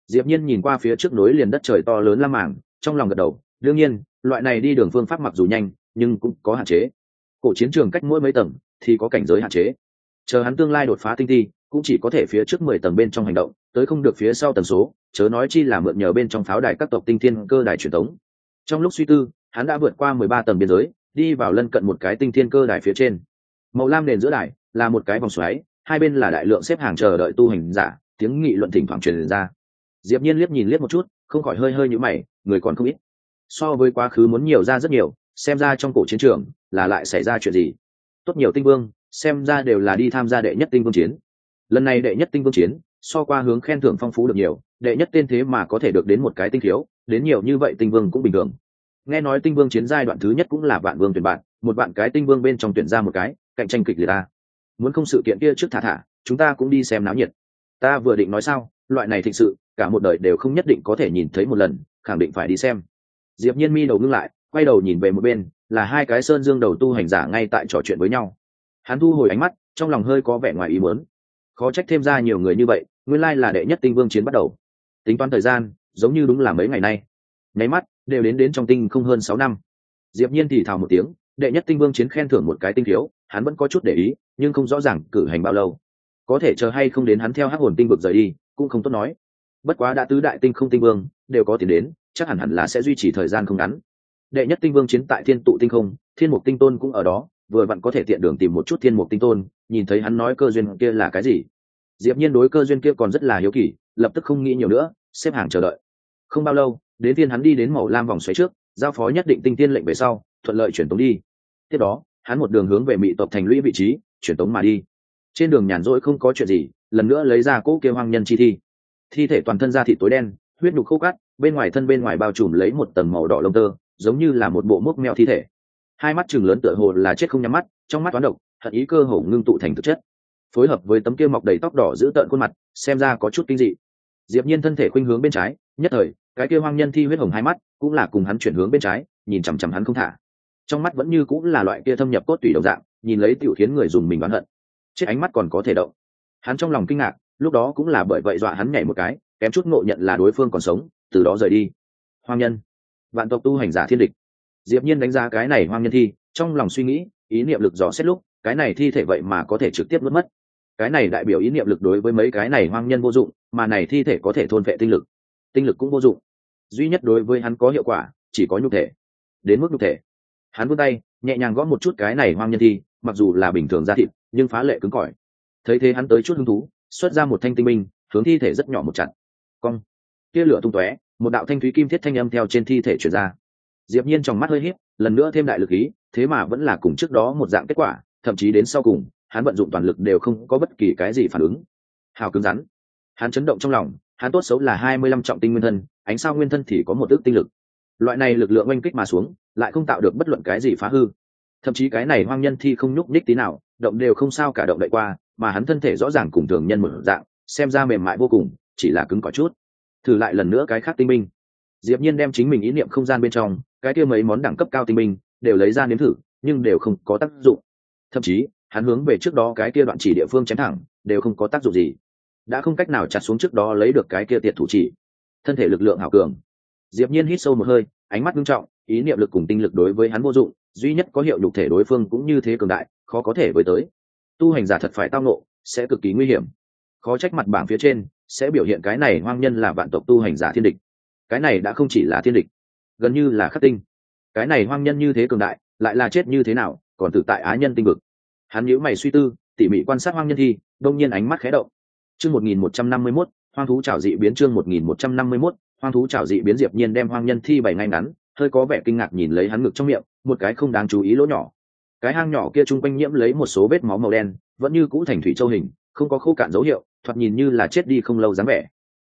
Diệp nhiên nhìn qua phía trước núi liền đất trời to lớn lam mảng trong lòng gật đầu. Đương nhiên, loại này đi đường phương pháp mặc dù nhanh, nhưng cũng có hạn chế. Cổ chiến trường cách mỗi mấy tầng thì có cảnh giới hạn chế. Chờ hắn tương lai đột phá tinh thi cũng chỉ có thể phía trước mười tầng bên trong hành động, tới không được phía sau tầng số, chớ nói chi là mượn nhờ bên trong pháo đài các tộc tinh thiên cơ đài truyền thống. trong lúc suy tư, hắn đã vượt qua mười ba tầng biên giới, đi vào lân cận một cái tinh thiên cơ đài phía trên màu lam nền giữa đài là một cái vòng xoáy, hai bên là đại lượng xếp hàng chờ đợi tu hành giả, tiếng nghị luận thỉnh thoảng truyền ra. Diệp nhiên liếc nhìn liếc một chút, không khỏi hơi hơi nhũ mày, người còn không ít. So với quá khứ muốn nhiều ra rất nhiều, xem ra trong cổ chiến trường là lại xảy ra chuyện gì? Tốt nhiều tinh vương, xem ra đều là đi tham gia đệ nhất tinh vương chiến. Lần này đệ nhất tinh vương chiến, so qua hướng khen thưởng phong phú được nhiều, đệ nhất tên thế mà có thể được đến một cái tinh thiếu đến nhiều như vậy tinh vương cũng bình thường. Nghe nói tinh vương chiến giai đoạn thứ nhất cũng là vạn vương tuyển bạn, một bạn cái tinh vương bên trong tuyển ra một cái cạnh tranh kịch liệt ta muốn không sự kiện kia trước thả thả, chúng ta cũng đi xem náo nhiệt. Ta vừa định nói sao, loại này thực sự, cả một đời đều không nhất định có thể nhìn thấy một lần, khẳng định phải đi xem. Diệp nhiên mi đầu ngưng lại, quay đầu nhìn về một bên, là hai cái sơn dương đầu tu hành giả ngay tại trò chuyện với nhau. Hắn thu hồi ánh mắt, trong lòng hơi có vẻ ngoài ý muốn. Khó trách thêm ra nhiều người như vậy, nguyên lai là đệ nhất tinh vương chiến bắt đầu. Tính toán thời gian, giống như đúng là mấy ngày nay. Nháy mắt, đều đến đến trong tinh không hơn sáu năm. Diệp nhiên thì thào một tiếng đệ nhất tinh vương chiến khen thưởng một cái tinh thiếu hắn vẫn có chút để ý, nhưng không rõ ràng cử hành bao lâu. Có thể chờ hay không đến hắn theo hắc hồn tinh vực rời đi, cũng không tốt nói. Bất quá đã tứ đại tinh không tinh vương, đều có tiền đến, chắc hẳn hẳn là sẽ duy trì thời gian không ngắn. Đệ nhất tinh vương chiến tại thiên tụ tinh không, thiên mục tinh tôn cũng ở đó, vừa vặn có thể tiện đường tìm một chút thiên mục tinh tôn, nhìn thấy hắn nói cơ duyên kia là cái gì. Diệp nhiên đối cơ duyên kia còn rất là hiếu kỳ, lập tức không nghĩ nhiều nữa, xếp hàng chờ đợi. Không bao lâu, đến thiên hắn đi đến màu lam vòng xoáy trước, giao phó nhất định tinh tiên lệnh về sau, thuận lợi chuyển tống đi tiếp đó, hắn một đường hướng về mỹ tộc thành lũy vị trí, chuyển tống mà đi. Trên đường nhàn rỗi không có chuyện gì, lần nữa lấy ra cỗ kia hoang nhân chi thi. Thi thể toàn thân da thịt tối đen, huyết nhục khô cát, bên ngoài thân bên ngoài bao trùm lấy một tầng màu đỏ lông tơ, giống như là một bộ mốc meo thi thể. Hai mắt chừng lớn tựa hồ là chết không nhắm mắt, trong mắt toán độc, hận ý cơ hồ ngưng tụ thành thực chất. Phối hợp với tấm kia mọc đầy tóc đỏ giữ tợn khuôn mặt, xem ra có chút kinh dị. Diệp nhiên thân thể khuynh hướng bên trái, nhất thời, cái kia hoang nhân thi huyết hồng hai mắt cũng là cùng hắn chuyển hướng bên trái, nhìn chằm chằm hắn không thả trong mắt vẫn như cũng là loại kia thâm nhập cốt tủy đồng dạng, nhìn lấy tiểu khiến người dùng mình oán hận. Chết ánh mắt còn có thể động. Hắn trong lòng kinh ngạc, lúc đó cũng là bởi vậy dọa hắn nhảy một cái, kém chút ngộ nhận là đối phương còn sống, từ đó rời đi. Hoang nhân. Vạn tộc tu hành giả thiên địch. Diệp nhiên đánh giá cái này hoang nhân thi, trong lòng suy nghĩ, ý niệm lực dò xét lúc, cái này thi thể vậy mà có thể trực tiếp nuốt mất. Cái này đại biểu ý niệm lực đối với mấy cái này hoang nhân vô dụng, mà này thi thể có thể thôn vệ tinh lực. Tinh lực cũng vô dụng. Duy nhất đối với hắn có hiệu quả, chỉ có nhục thể. Đến mức nhục thể hắn vươn tay nhẹ nhàng gõ một chút cái này hoang nhân thi mặc dù là bình thường da thịt nhưng phá lệ cứng cỏi. Thấy thế hắn tới chút hứng thú xuất ra một thanh tinh minh hướng thi thể rất nhỏ một chặt cong. Tia lửa tung tóe một đạo thanh thúy kim thiết thanh âm theo trên thi thể chuyển ra. Diệp nhiên trong mắt hơi híp, lần nữa thêm đại lực ý thế mà vẫn là cùng trước đó một dạng kết quả thậm chí đến sau cùng hắn vận dụng toàn lực đều không có bất kỳ cái gì phản ứng. Hào cứng rắn. Hắn chấn động trong lòng hắn tốt xấu là hai mươi lăm trọng tinh nguyên thân ánh sao nguyên thân thì có một ước tinh lực. Loại này lực lượng oanh kích mà xuống lại không tạo được bất luận cái gì phá hư. Thậm chí cái này hoang nhân thi không nhúc nhích tí nào, động đều không sao cả động đậy qua, mà hắn thân thể rõ ràng cùng thường nhân một dạng, xem ra mềm mại vô cùng, chỉ là cứng cỏi chút. Thử lại lần nữa cái khác tinh minh diệp nhiên đem chính mình ý niệm không gian bên trong, cái kia mấy món đẳng cấp cao tinh minh đều lấy ra nếm thử, nhưng đều không có tác dụng. Thậm chí, hắn hướng về trước đó cái kia đoạn chỉ địa phương chém thẳng, đều không có tác dụng gì. Đã không cách nào chặt xuống trước đó lấy được cái kia tiệt thủ chỉ. Thân thể lực lượng hảo cường. Diệp nhiên hít sâu một hơi, ánh mắt nghiêm trọng ý niệm lực cùng tinh lực đối với hắn vô dụng, duy nhất có hiệu nhục thể đối phương cũng như thế cường đại, khó có thể với tới. Tu hành giả thật phải tao nộ sẽ cực kỳ nguy hiểm. Khó trách mặt bảng phía trên sẽ biểu hiện cái này hoang nhân là vạn tộc tu hành giả thiên địch. Cái này đã không chỉ là thiên địch, gần như là khắc tinh. Cái này hoang nhân như thế cường đại, lại là chết như thế nào, còn tự tại á nhân tinh vực. Hắn nhíu mày suy tư, tỉ mỉ quan sát hoang nhân thi, đông nhiên ánh mắt khé động. Chương một nghìn một trăm năm mươi mốt, hoang thú trảo dị biến chương một nghìn một trăm năm mươi mốt, hoang thú trảo dị biến diệp nhiên đem hoang nhân thi bày ngay ngắn hơi có vẻ kinh ngạc nhìn lấy hắn ngực trong miệng, một cái không đáng chú ý lỗ nhỏ. Cái hang nhỏ kia chung quanh nhiễm lấy một số vết máu màu đen, vẫn như cũ thành thủy châu hình, không có khô cạn dấu hiệu, thoạt nhìn như là chết đi không lâu dáng vẻ.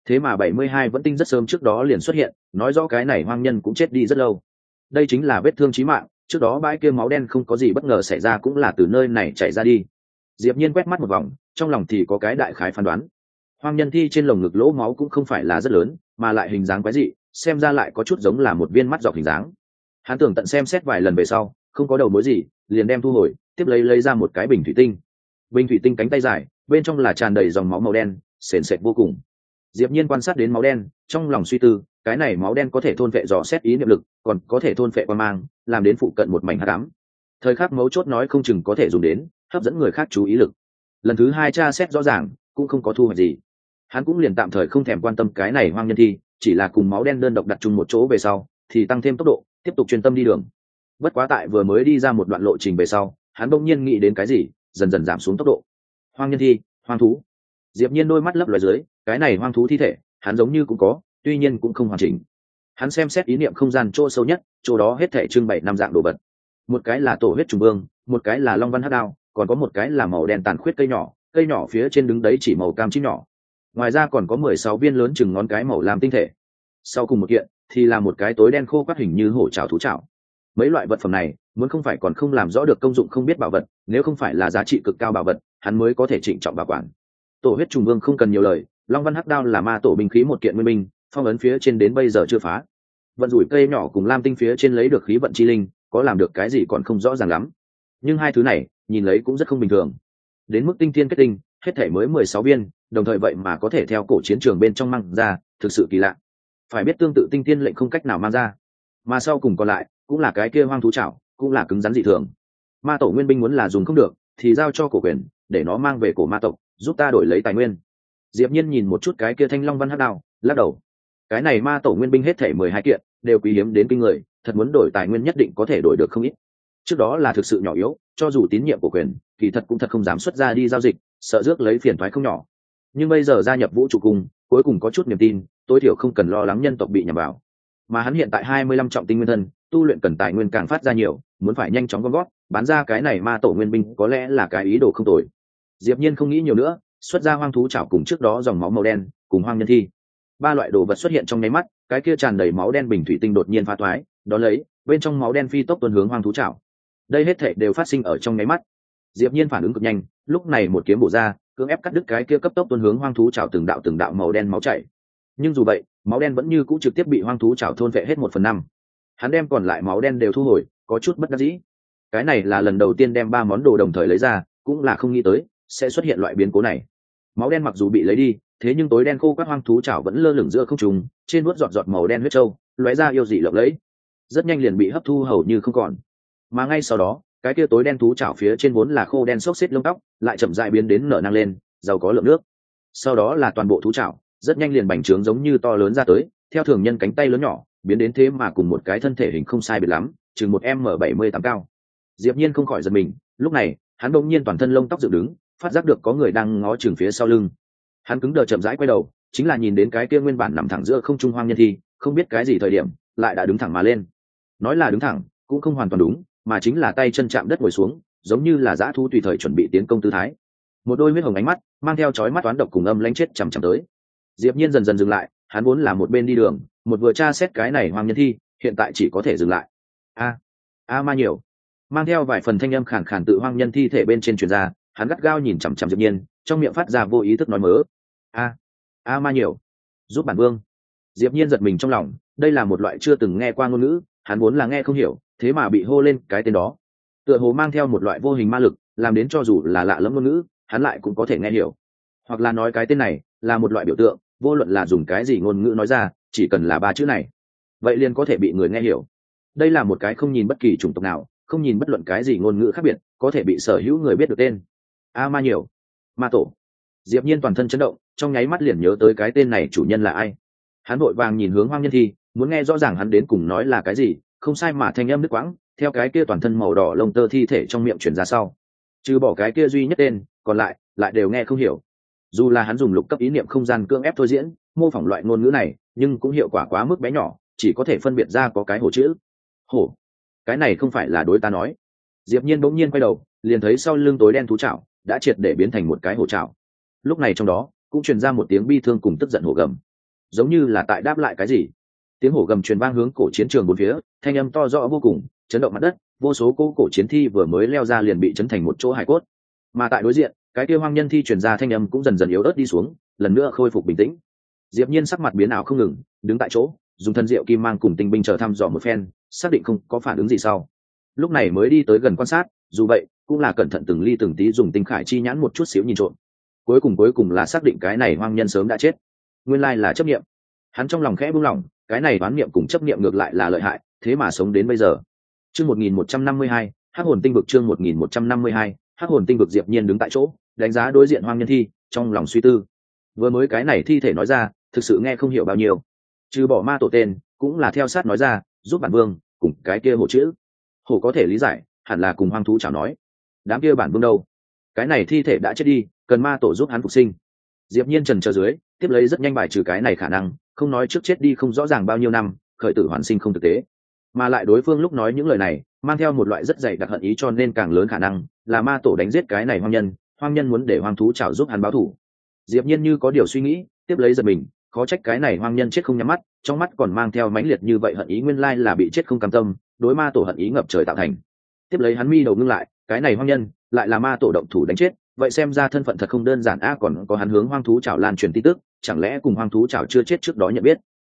Thế mà bảy mươi hai vẫn tinh rất sớm trước đó liền xuất hiện, nói rõ cái này hoang nhân cũng chết đi rất lâu. Đây chính là vết thương chí mạng, trước đó bãi kia máu đen không có gì bất ngờ xảy ra cũng là từ nơi này chảy ra đi. Diệp nhiên quét mắt một vòng, trong lòng thì có cái đại khái phán đoán. Hoang nhân thi trên lồng ngực lỗ máu cũng không phải là rất lớn, mà lại hình dáng quái dị xem ra lại có chút giống là một viên mắt dọc hình dáng. Hắn tưởng tận xem xét vài lần về sau, không có đầu mối gì, liền đem thu hồi, tiếp lấy lấy ra một cái bình thủy tinh. Bình thủy tinh cánh tay dài, bên trong là tràn đầy dòng máu màu đen, sền sệt vô cùng. Diệp nhiên quan sát đến máu đen, trong lòng suy tư, cái này máu đen có thể thôn vệ dò xét ý niệm lực, còn có thể thôn vệ quan mang, làm đến phụ cận một mảnh hắc ám. Thời khắc mấu chốt nói không chừng có thể dùng đến, hấp dẫn người khác chú ý lực. Lần thứ hai tra xét rõ ràng, cũng không có thu hoạch gì. Hắn cũng liền tạm thời không thèm quan tâm cái này hoang nhân thi chỉ là cùng máu đen đơn độc đặt chung một chỗ về sau, thì tăng thêm tốc độ, tiếp tục chuyên tâm đi đường. Bất quá tại vừa mới đi ra một đoạn lộ trình về sau, hắn bỗng nhiên nghĩ đến cái gì, dần dần giảm xuống tốc độ. Hoang nhân thi, hoang thú. Diệp nhiên đôi mắt lấp loài dưới, cái này hoang thú thi thể, hắn giống như cũng có, tuy nhiên cũng không hoàn chỉnh. Hắn xem xét ý niệm không gian chỗ sâu nhất, chỗ đó hết thể trưng bày năm dạng đồ vật. Một cái là tổ huyết trùng vương, một cái là long văn hắc đao, còn có một cái là màu đen tàn khuyết cây nhỏ cây nhỏ phía trên đứng đấy chỉ màu cam chim nhỏ ngoài ra còn có mười sáu viên lớn chừng ngón cái màu làm tinh thể. Sau cùng một kiện, thì là một cái tối đen khô quát hình như hổ trào thú trào mấy loại vật phẩm này, muốn không phải còn không làm rõ được công dụng không biết bảo vật, nếu không phải là giá trị cực cao bảo vật, hắn mới có thể trịnh trọng bảo quản. Tổ huyết trùng vương không cần nhiều lời, long văn hắc đao là ma tổ binh khí một kiện nguyên minh, phong ấn phía trên đến bây giờ chưa phá. Vận rủi cây nhỏ cùng lam tinh phía trên lấy được khí vận chi linh, có làm được cái gì còn không rõ ràng lắm. Nhưng hai thứ này, nhìn lấy cũng rất không bình thường. Đến mức tinh thiên kết tinh hết thể mới mười sáu viên, đồng thời vậy mà có thể theo cổ chiến trường bên trong mang ra, thực sự kỳ lạ. Phải biết tương tự tinh thiên lệnh không cách nào mang ra. Mà sau cùng còn lại, cũng là cái kia hoang thú chảo, cũng là cứng rắn dị thường. Ma tổ nguyên binh muốn là dùng không được, thì giao cho cổ quyền, để nó mang về cổ ma tộc, giúp ta đổi lấy tài nguyên. Diệp nhiên nhìn một chút cái kia thanh long văn hắc đao, lắc đầu. Cái này ma tổ nguyên binh hết thể mười hai kiện, đều quý hiếm đến kinh người, thật muốn đổi tài nguyên nhất định có thể đổi được không ít. Trước đó là thực sự nhỏ yếu, cho dù tín nhiệm của quyền, kỳ thật cũng thật không dám xuất ra đi giao dịch sợ rước lấy phiền thoái không nhỏ. Nhưng bây giờ gia nhập vũ trụ cung cuối cùng có chút niềm tin, tối thiểu không cần lo lắng nhân tộc bị nhầm vào. Mà hắn hiện tại hai mươi lăm trọng tinh nguyên thân, tu luyện cần tài nguyên càng phát ra nhiều, muốn phải nhanh chóng gom gót bán ra cái này ma tổ nguyên binh có lẽ là cái ý đồ không tồi. Diệp nhiên không nghĩ nhiều nữa, xuất ra hoang thú chảo cùng trước đó dòng máu màu đen, cùng hoang nhân thi. Ba loại đồ vật xuất hiện trong nháy mắt, cái kia tràn đầy máu đen bình thủy tinh đột nhiên phá thoái đó lấy, bên trong máu đen phi tốc tuần hướng hoang thú chảo. Đây hết thảy đều phát sinh ở trong nháy mắt diệp nhiên phản ứng cực nhanh, lúc này một kiếm bổ ra, cưỡng ép cắt đứt cái kia cấp tốc tuôn hướng hoang thú chảo từng đạo từng đạo màu đen máu chảy. Nhưng dù vậy, máu đen vẫn như cũ trực tiếp bị hoang thú chảo thôn vệ hết một phần năm. Hắn đem còn lại máu đen đều thu hồi, có chút bất đắc dĩ. Cái này là lần đầu tiên đem ba món đồ đồng thời lấy ra, cũng là không nghĩ tới, sẽ xuất hiện loại biến cố này. Máu đen mặc dù bị lấy đi, thế nhưng tối đen khô các hoang thú chảo vẫn lơ lửng giữa không trùng trên nuốt giọt giọt màu đen huyết trâu, lóe ra yêu dị lộng lẫy. Rất nhanh liền bị hấp thu hầu như không còn. Mà ngay sau đó cái kia tối đen thú chảo phía trên vốn là khô đen xốc xếp lông tóc, lại chậm dại biến đến nở năng lên, giàu có lượng nước. Sau đó là toàn bộ thú chảo, rất nhanh liền bành trướng giống như to lớn ra tới, theo thường nhân cánh tay lớn nhỏ, biến đến thế mà cùng một cái thân thể hình không sai biệt lắm, chừng một m bảy mươi tám cao. Diệp nhiên không khỏi giật mình, lúc này, hắn đột nhiên toàn thân lông tóc dựng đứng, phát giác được có người đang ngó chừng phía sau lưng. Hắn cứng đờ chậm rãi quay đầu, chính là nhìn đến cái kia nguyên bản nằm thẳng giữa không trung hoang nhân thi, không biết cái gì thời điểm, lại đã đứng thẳng mà lên. Nói là đứng thẳng, cũng không hoàn toàn đúng mà chính là tay chân chạm đất ngồi xuống, giống như là dã thu tùy thời chuẩn bị tiến công tư thái. Một đôi huyết hồng ánh mắt, mang theo chói mắt toán độc cùng âm lánh chết chằm chằm tới. Diệp nhiên dần dần dừng lại, hắn vốn là một bên đi đường, một vừa tra xét cái này hoang nhân thi, hiện tại chỉ có thể dừng lại. A a ma nhiều. Mang theo vài phần thanh âm khàn khàn tự hoang nhân thi thể bên trên truyền ra, hắn gắt gao nhìn chằm chằm diệp nhiên, trong miệng phát ra vô ý thức nói mớ. A a ma nhiều. Giúp bản vương. Diệp nhiên giật mình trong lòng, đây là một loại chưa từng nghe qua ngôn ngữ, hắn vốn là nghe không hiểu thế mà bị hô lên cái tên đó. Tựa hồ mang theo một loại vô hình ma lực, làm đến cho dù là lạ lẫm ngôn ngữ, hắn lại cũng có thể nghe hiểu. Hoặc là nói cái tên này là một loại biểu tượng, vô luận là dùng cái gì ngôn ngữ nói ra, chỉ cần là ba chữ này, vậy liền có thể bị người nghe hiểu. Đây là một cái không nhìn bất kỳ chủng tộc nào, không nhìn bất luận cái gì ngôn ngữ khác biệt, có thể bị sở hữu người biết được tên. A ma nhiều, ma tổ. Diệp nhiên toàn thân chấn động, trong nháy mắt liền nhớ tới cái tên này chủ nhân là ai. Hắn vội vàng nhìn hướng hoang nhân thi, muốn nghe rõ ràng hắn đến cùng nói là cái gì không sai mà thanh âm đứt quãng, theo cái kia toàn thân màu đỏ lông tơ thi thể trong miệng chuyển ra sau. Trừ bỏ cái kia duy nhất tên, còn lại lại đều nghe không hiểu. Dù là hắn dùng lục cấp ý niệm không gian cưỡng ép thôi diễn, mô phỏng loại ngôn ngữ này, nhưng cũng hiệu quả quá mức bé nhỏ, chỉ có thể phân biệt ra có cái hổ chữ. Hổ. Cái này không phải là đối ta nói. Diệp nhiên bỗng nhiên quay đầu, liền thấy sau lưng tối đen thú chảo đã triệt để biến thành một cái hổ chảo. Lúc này trong đó, cũng truyền ra một tiếng bi thương cùng tức giận hổ gầm. Giống như là tại đáp lại cái gì tiếng hổ gầm truyền vang hướng cổ chiến trường bốn phía, thanh âm to rõ vô cùng, chấn động mặt đất, vô số cố cổ chiến thi vừa mới leo ra liền bị chấn thành một chỗ hải cốt. Mà tại đối diện, cái kia hoang nhân thi truyền ra thanh âm cũng dần dần yếu ớt đi xuống, lần nữa khôi phục bình tĩnh. Diệp nhiên sắc mặt biến ảo không ngừng, đứng tại chỗ, dùng thân diệu kim mang cùng tinh binh chờ thăm dò một phen, xác định không có phản ứng gì sau. Lúc này mới đi tới gần quan sát, dù vậy, cũng là cẩn thận từng ly từng tí dùng tinh khải chi nhãn một chút xíu nhìn trộm. Cuối cùng cuối cùng là xác định cái này hoang nhân sớm đã chết. Nguyên lai là chấp niệm hắn trong lòng khẽ buông lỏng cái này đoán niệm cùng chấp niệm ngược lại là lợi hại, thế mà sống đến bây giờ. Chương một nghìn một trăm năm mươi hai, hắc hồn tinh vực chương một nghìn một trăm năm mươi hai, hắc hồn tinh vực diệp nhiên đứng tại chỗ, đánh giá đối diện hoang nhân thi, trong lòng suy tư. Vừa mới cái này thi thể nói ra, thực sự nghe không hiểu bao nhiêu. Trừ bỏ ma tổ tên, cũng là theo sát nói ra, giúp bản vương, cùng cái kia hổ chữ. Hổ có thể lý giải, hẳn là cùng hoang thú chào nói. Đám kia bản vương đâu? Cái này thi thể đã chết đi, cần ma tổ giúp hắn phục sinh. Diệp nhiên trần chờ dưới, tiếp lấy rất nhanh bài trừ cái này khả năng không nói trước chết đi không rõ ràng bao nhiêu năm, khởi tử hoàn sinh không thực tế. Mà lại đối phương lúc nói những lời này, mang theo một loại rất dày đặc hận ý cho nên càng lớn khả năng là ma tổ đánh giết cái này hoang nhân hoang nhân muốn để hoang thú chảo giúp hắn báo thù. Diệp nhiên như có điều suy nghĩ, tiếp lấy giật mình, khó trách cái này hoang nhân chết không nhắm mắt, trong mắt còn mang theo mãnh liệt như vậy hận ý nguyên lai là bị chết không cam tâm, đối ma tổ hận ý ngập trời tạo thành. Tiếp lấy hắn mi đầu ngưng lại, cái này hoang nhân lại là ma tổ động thủ đánh chết, vậy xem ra thân phận thật không đơn giản a, còn có hắn hướng hoang thú chảo lan truyền tin tức chẳng lẽ cùng hoang thú chảo chưa chết trước đó nhận biết?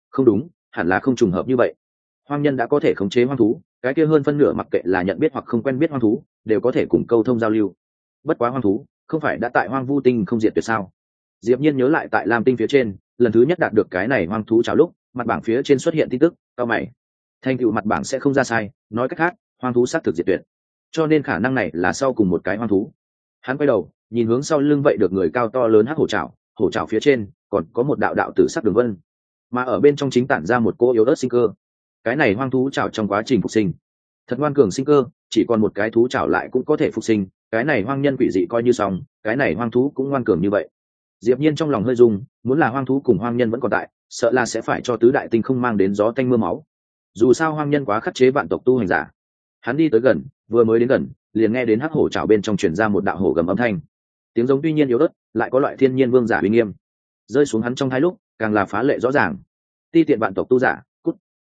Không đúng, hẳn là không trùng hợp như vậy. Hoang nhân đã có thể khống chế hoang thú, cái kia hơn phân nửa mặc kệ là nhận biết hoặc không quen biết hoang thú, đều có thể cùng câu thông giao lưu. Bất quá hoang thú, không phải đã tại hoang vu tinh không diệt tuyệt sao? Diệp nhiên nhớ lại tại lam tinh phía trên, lần thứ nhất đạt được cái này hoang thú chảo lúc, mặt bảng phía trên xuất hiện tin tức, cao mày. Thành tựu mặt bảng sẽ không ra sai, nói cách khác, hoang thú xác thực diệt tuyệt. Cho nên khả năng này là sau cùng một cái hoang thú. Hắn quay đầu, nhìn hướng sau lưng vậy được người cao to lớn hắc hổ chảo hổ chảo phía trên còn có một đạo đạo tử sắc đường vân, mà ở bên trong chính tản ra một cô yếu ớt sinh cơ. Cái này hoang thú chảo trong quá trình phục sinh. Thật ngoan cường sinh cơ, chỉ còn một cái thú chảo lại cũng có thể phục sinh, cái này hoang nhân quỷ dị coi như xong, cái này hoang thú cũng ngoan cường như vậy. Diệp nhiên trong lòng hơi rung, muốn là hoang thú cùng hoang nhân vẫn còn tại, sợ là sẽ phải cho tứ đại tinh không mang đến gió tanh mưa máu. Dù sao hoang nhân quá khắc chế vạn tộc tu hành giả. Hắn đi tới gần, vừa mới đến gần, liền nghe đến hắc hổ chảo bên trong truyền ra một đạo hổ gầm âm thanh. Tiếng giống tuy nhiên yếu ớt, lại có loại thiên nhiên vương giả uy nghiêm rơi xuống hắn trong hai lúc, càng là phá lệ rõ ràng. Ti tiện vạn tộc tu giả, cút.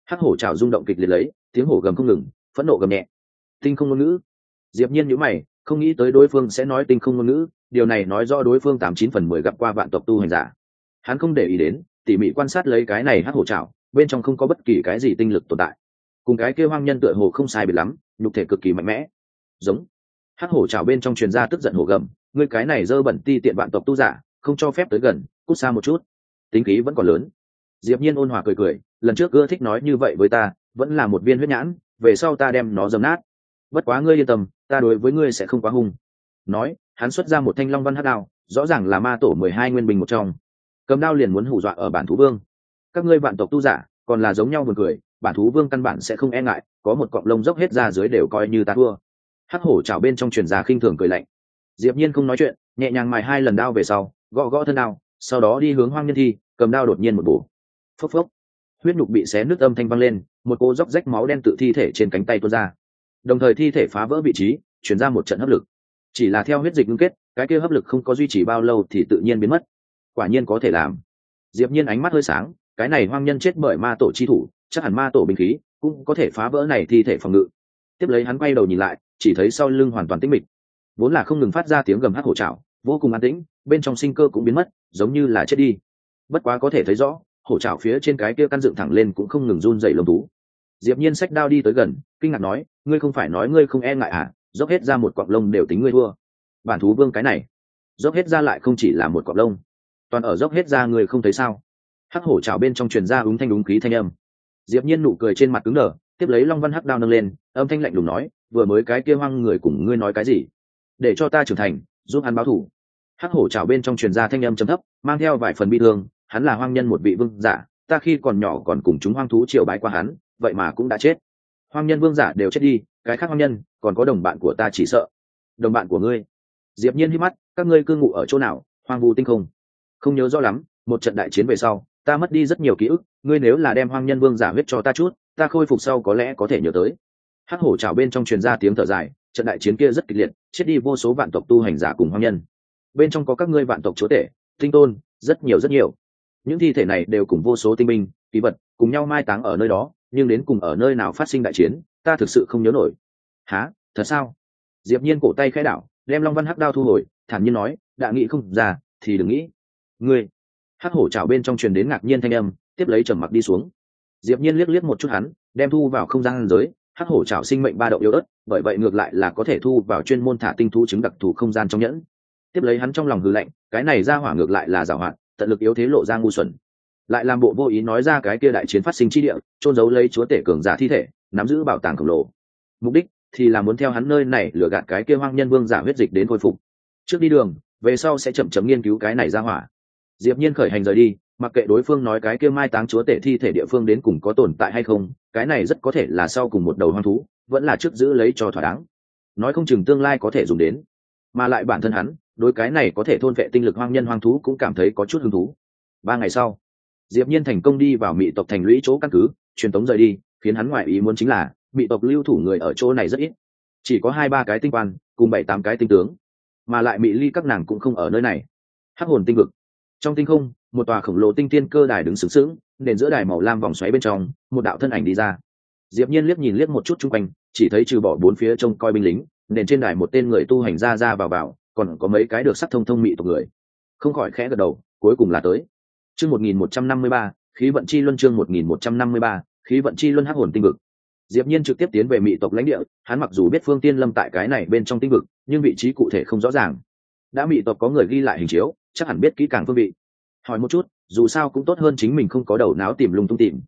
Hắc hổ trào rung động kịch liệt lấy, tiếng hổ gầm không ngừng, phẫn nộ gầm nhẹ. Tinh không ngôn ngữ. Diệp nhiên nhíu mày, không nghĩ tới đối phương sẽ nói tinh không ngôn ngữ, điều này nói rõ đối phương tám chín phần mười gặp qua vạn tộc tu hành giả. Hắn không để ý đến, tỉ mỉ quan sát lấy cái này hắc hổ trào bên trong không có bất kỳ cái gì tinh lực tồn tại. Cùng cái kia hoang nhân tựa hồ không sai biệt lắm, nhục thể cực kỳ mạnh mẽ. Giống. Hắc hổ trào bên trong truyền ra tức giận hổ gầm, ngươi cái này dơ bẩn ti tiện vạn tộc tu giả không cho phép tới gần, cút xa một chút. Tính khí vẫn còn lớn. Diệp nhiên ôn hòa cười cười, lần trước ưa thích nói như vậy với ta, vẫn là một viên huyết nhãn, về sau ta đem nó dầm nát. Bất quá ngươi yên tâm, ta đối với ngươi sẽ không quá hung. Nói, hắn xuất ra một thanh long văn hắc đao, rõ ràng là ma tổ mười hai nguyên bình một trong. Cầm đao liền muốn hù dọa ở bản thú vương. Các ngươi vạn tộc tu giả, còn là giống nhau buồn cười, bản thú vương căn bản sẽ không e ngại, có một cọng lông dốc hết ra dưới đều coi như ta thua. Hắc hổ chảo bên trong truyền già khinh thường cười lạnh. Diệp nhiên không nói chuyện, nhẹ nhàng mài hai lần đao về sau gõ gõ thân đao sau đó đi hướng hoang nhân thi cầm đao đột nhiên một bổ. Phốc phốc. Huyết nhục bị xé nứt âm thanh vang lên một cô dốc rách máu đen tự thi thể trên cánh tay tuôn ra. Đồng thời thi thể phá vỡ vị trí chuyển ra một trận hấp lực. Chỉ là theo huyết dịch ngưng kết cái kia hấp lực không có duy trì bao lâu thì tự nhiên biến mất. Quả nhiên có thể làm. Diệp nhiên ánh mắt hơi sáng cái này hoang nhân chết bởi ma tổ chi thủ chắc hẳn ma tổ binh khí cũng có thể phá vỡ này thi thể phòng ngự. Tiếp lấy hắn quay đầu nhìn lại chỉ thấy sau lưng hoàn toàn tĩnh mịch. Vốn là không ngừng phát ra tiếng gầm hắc hổ chảo, vô cùng an tĩnh bên trong sinh cơ cũng biến mất, giống như là chết đi. Bất quá có thể thấy rõ, hổ trào phía trên cái kia căn dựng thẳng lên cũng không ngừng run dậy lông thú. Diệp nhiên sách đao đi tới gần, kinh ngạc nói, ngươi không phải nói ngươi không e ngại à? Dốc hết ra một quặng lông đều tính ngươi thua. Bản thú vương cái này, dốc hết ra lại không chỉ là một quặng lông, toàn ở dốc hết ra ngươi không thấy sao? Hắc hổ trào bên trong truyền ra úng thanh đúng khí thanh âm. Diệp nhiên nụ cười trên mặt cứng đờ, tiếp lấy long văn hắc đao nâng lên, âm thanh lạnh lùng nói, vừa mới cái kia hoang người cùng ngươi nói cái gì? Để cho ta trưởng thành, giúp hắn báo thù hắc hổ trào bên trong truyền ra thanh âm trầm thấp, mang theo vài phần bi thương, hắn là hoang nhân một vị vương giả, ta khi còn nhỏ còn cùng chúng hoang thú triệu bái qua hắn, vậy mà cũng đã chết. Hoang nhân vương giả đều chết đi, cái khác hoang nhân, còn có đồng bạn của ta chỉ sợ. Đồng bạn của ngươi. Diệp nhiên hít mắt, các ngươi cư ngụ ở chỗ nào, hoang vu tinh không? Không nhớ rõ lắm, một trận đại chiến về sau, ta mất đi rất nhiều ký ức, ngươi nếu là đem hoang nhân vương giả huyết cho ta chút, ta khôi phục sau có lẽ có thể nhớ tới. Hắc hổ trào bên trong truyền ra tiếng thở dài, trận đại chiến kia rất kịch liệt, chết đi vô số vạn tộc tu hành giả cùng hoang nhân bên trong có các ngươi vạn tộc chúa tể, tinh tôn, rất nhiều rất nhiều. Những thi thể này đều cùng vô số tinh binh, kỳ vật cùng nhau mai táng ở nơi đó, nhưng đến cùng ở nơi nào phát sinh đại chiến, ta thực sự không nhớ nổi. Há thật sao? Diệp nhiên cổ tay khẽ đảo, đem long văn hắc đao thu hồi, thản nhiên nói, đã nghĩ không ra, thì đừng nghĩ. Ngươi? Hắc hổ chảo bên trong truyền đến ngạc nhiên thanh âm, tiếp lấy trầm mặc đi xuống. Diệp nhiên liếc liếc một chút hắn, đem thu vào không gian giới. Hắc hổ chảo sinh mệnh ba động yếu ớt, bởi vậy ngược lại là có thể thu vào chuyên môn thả tinh thú chứng đặc thù không gian trong nhẫn tiếp lấy hắn trong lòng hư lạnh, cái này ra hỏa ngược lại là giảo hoạt, tận lực yếu thế lộ ra ngu xuẩn. Lại làm bộ vô ý nói ra cái kia đại chiến phát sinh chi địa trôn giấu lấy chúa tể cường giả thi thể, nắm giữ bảo tàng khổng lồ. Mục đích thì là muốn theo hắn nơi này lừa gạt cái kia hoang nhân vương giả huyết dịch đến khôi phục. Trước đi đường, về sau sẽ chậm chậm nghiên cứu cái này ra hỏa. Diệp nhiên khởi hành rời đi, mặc kệ đối phương nói cái kia mai táng chúa tể thi thể địa phương đến cùng có tồn tại hay không, cái này rất có thể là sau cùng một đầu hoang thú, vẫn là trước giữ lấy cho thỏa đáng. Nói không chừng tương lai có thể dùng đến, mà lại bản thân hắn đối cái này có thể thôn vệ tinh lực hoang nhân hoang thú cũng cảm thấy có chút hứng thú. Ba ngày sau, diệp nhiên thành công đi vào mỹ tộc thành lũy chỗ căn cứ, truyền tống rời đi, khiến hắn ngoại ý muốn chính là mỹ tộc lưu thủ người ở chỗ này rất ít. Chỉ có hai ba cái tinh quan, cùng bảy tám cái tinh tướng. Mà lại mỹ ly các nàng cũng không ở nơi này. Hắc hồn tinh vực. Trong tinh không, một tòa khổng lồ tinh tiên cơ đài đứng sướng sướng nền giữa đài màu lam vòng xoáy bên trong, một đạo thân ảnh đi ra. Diệp nhiên liếc nhìn liếc một chút chung quanh, chỉ thấy trừ bỏ bốn phía trông coi binh lính, nền trên đài một tên người tu hành ra ra vào vào còn có mấy cái được sắc thông thông mị tộc người. Không khỏi khẽ gật đầu, cuối cùng là tới. Chương 1153 khí vận chi luân chương 1153 khí vận chi luân hắc hồn tinh vực. Diệp nhiên trực tiếp tiến về mị tộc lãnh địa, hắn mặc dù biết phương tiên lâm tại cái này bên trong tinh vực, nhưng vị trí cụ thể không rõ ràng. Đã mị tộc có người ghi lại hình chiếu, chắc hẳn biết kỹ càng phương vị. Hỏi một chút, dù sao cũng tốt hơn chính mình không có đầu não tìm lung tung tìm.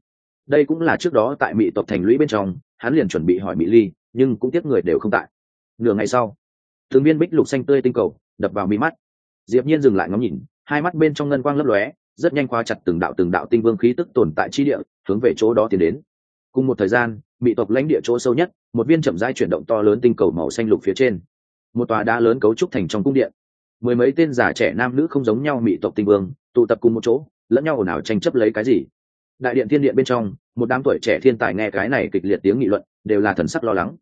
Đây cũng là trước đó tại mỹ tộc thành lũy bên trong, hắn liền chuẩn bị hỏi mỹ ly, nhưng cũng tiếc người đều không tại. Nửa ngày sau thường viên bích lục xanh tươi tinh cầu, đập vào mi mắt. Diệp nhiên dừng lại ngắm nhìn, hai mắt bên trong ngân quang lấp lóe, rất nhanh khóa chặt từng đạo từng đạo tinh vương khí tức tồn tại chi địa, hướng về chỗ đó tiến đến. Cùng một thời gian, mỹ tộc lãnh địa chỗ sâu nhất, một viên chậm rãi chuyển động to lớn tinh cầu màu xanh lục phía trên. Một tòa đá lớn cấu trúc thành trong cung điện. Mười mấy tên già trẻ nam nữ không giống nhau mỹ tộc tinh vương, tụ tập cùng một chỗ, lẫn nhau ồn ào tranh chấp lấy cái gì. Đại điện thiên điện bên trong, một đám tuổi trẻ thiên tài nghe cái này kịch liệt tiếng nghị luận, đều là thần sắc lo lắng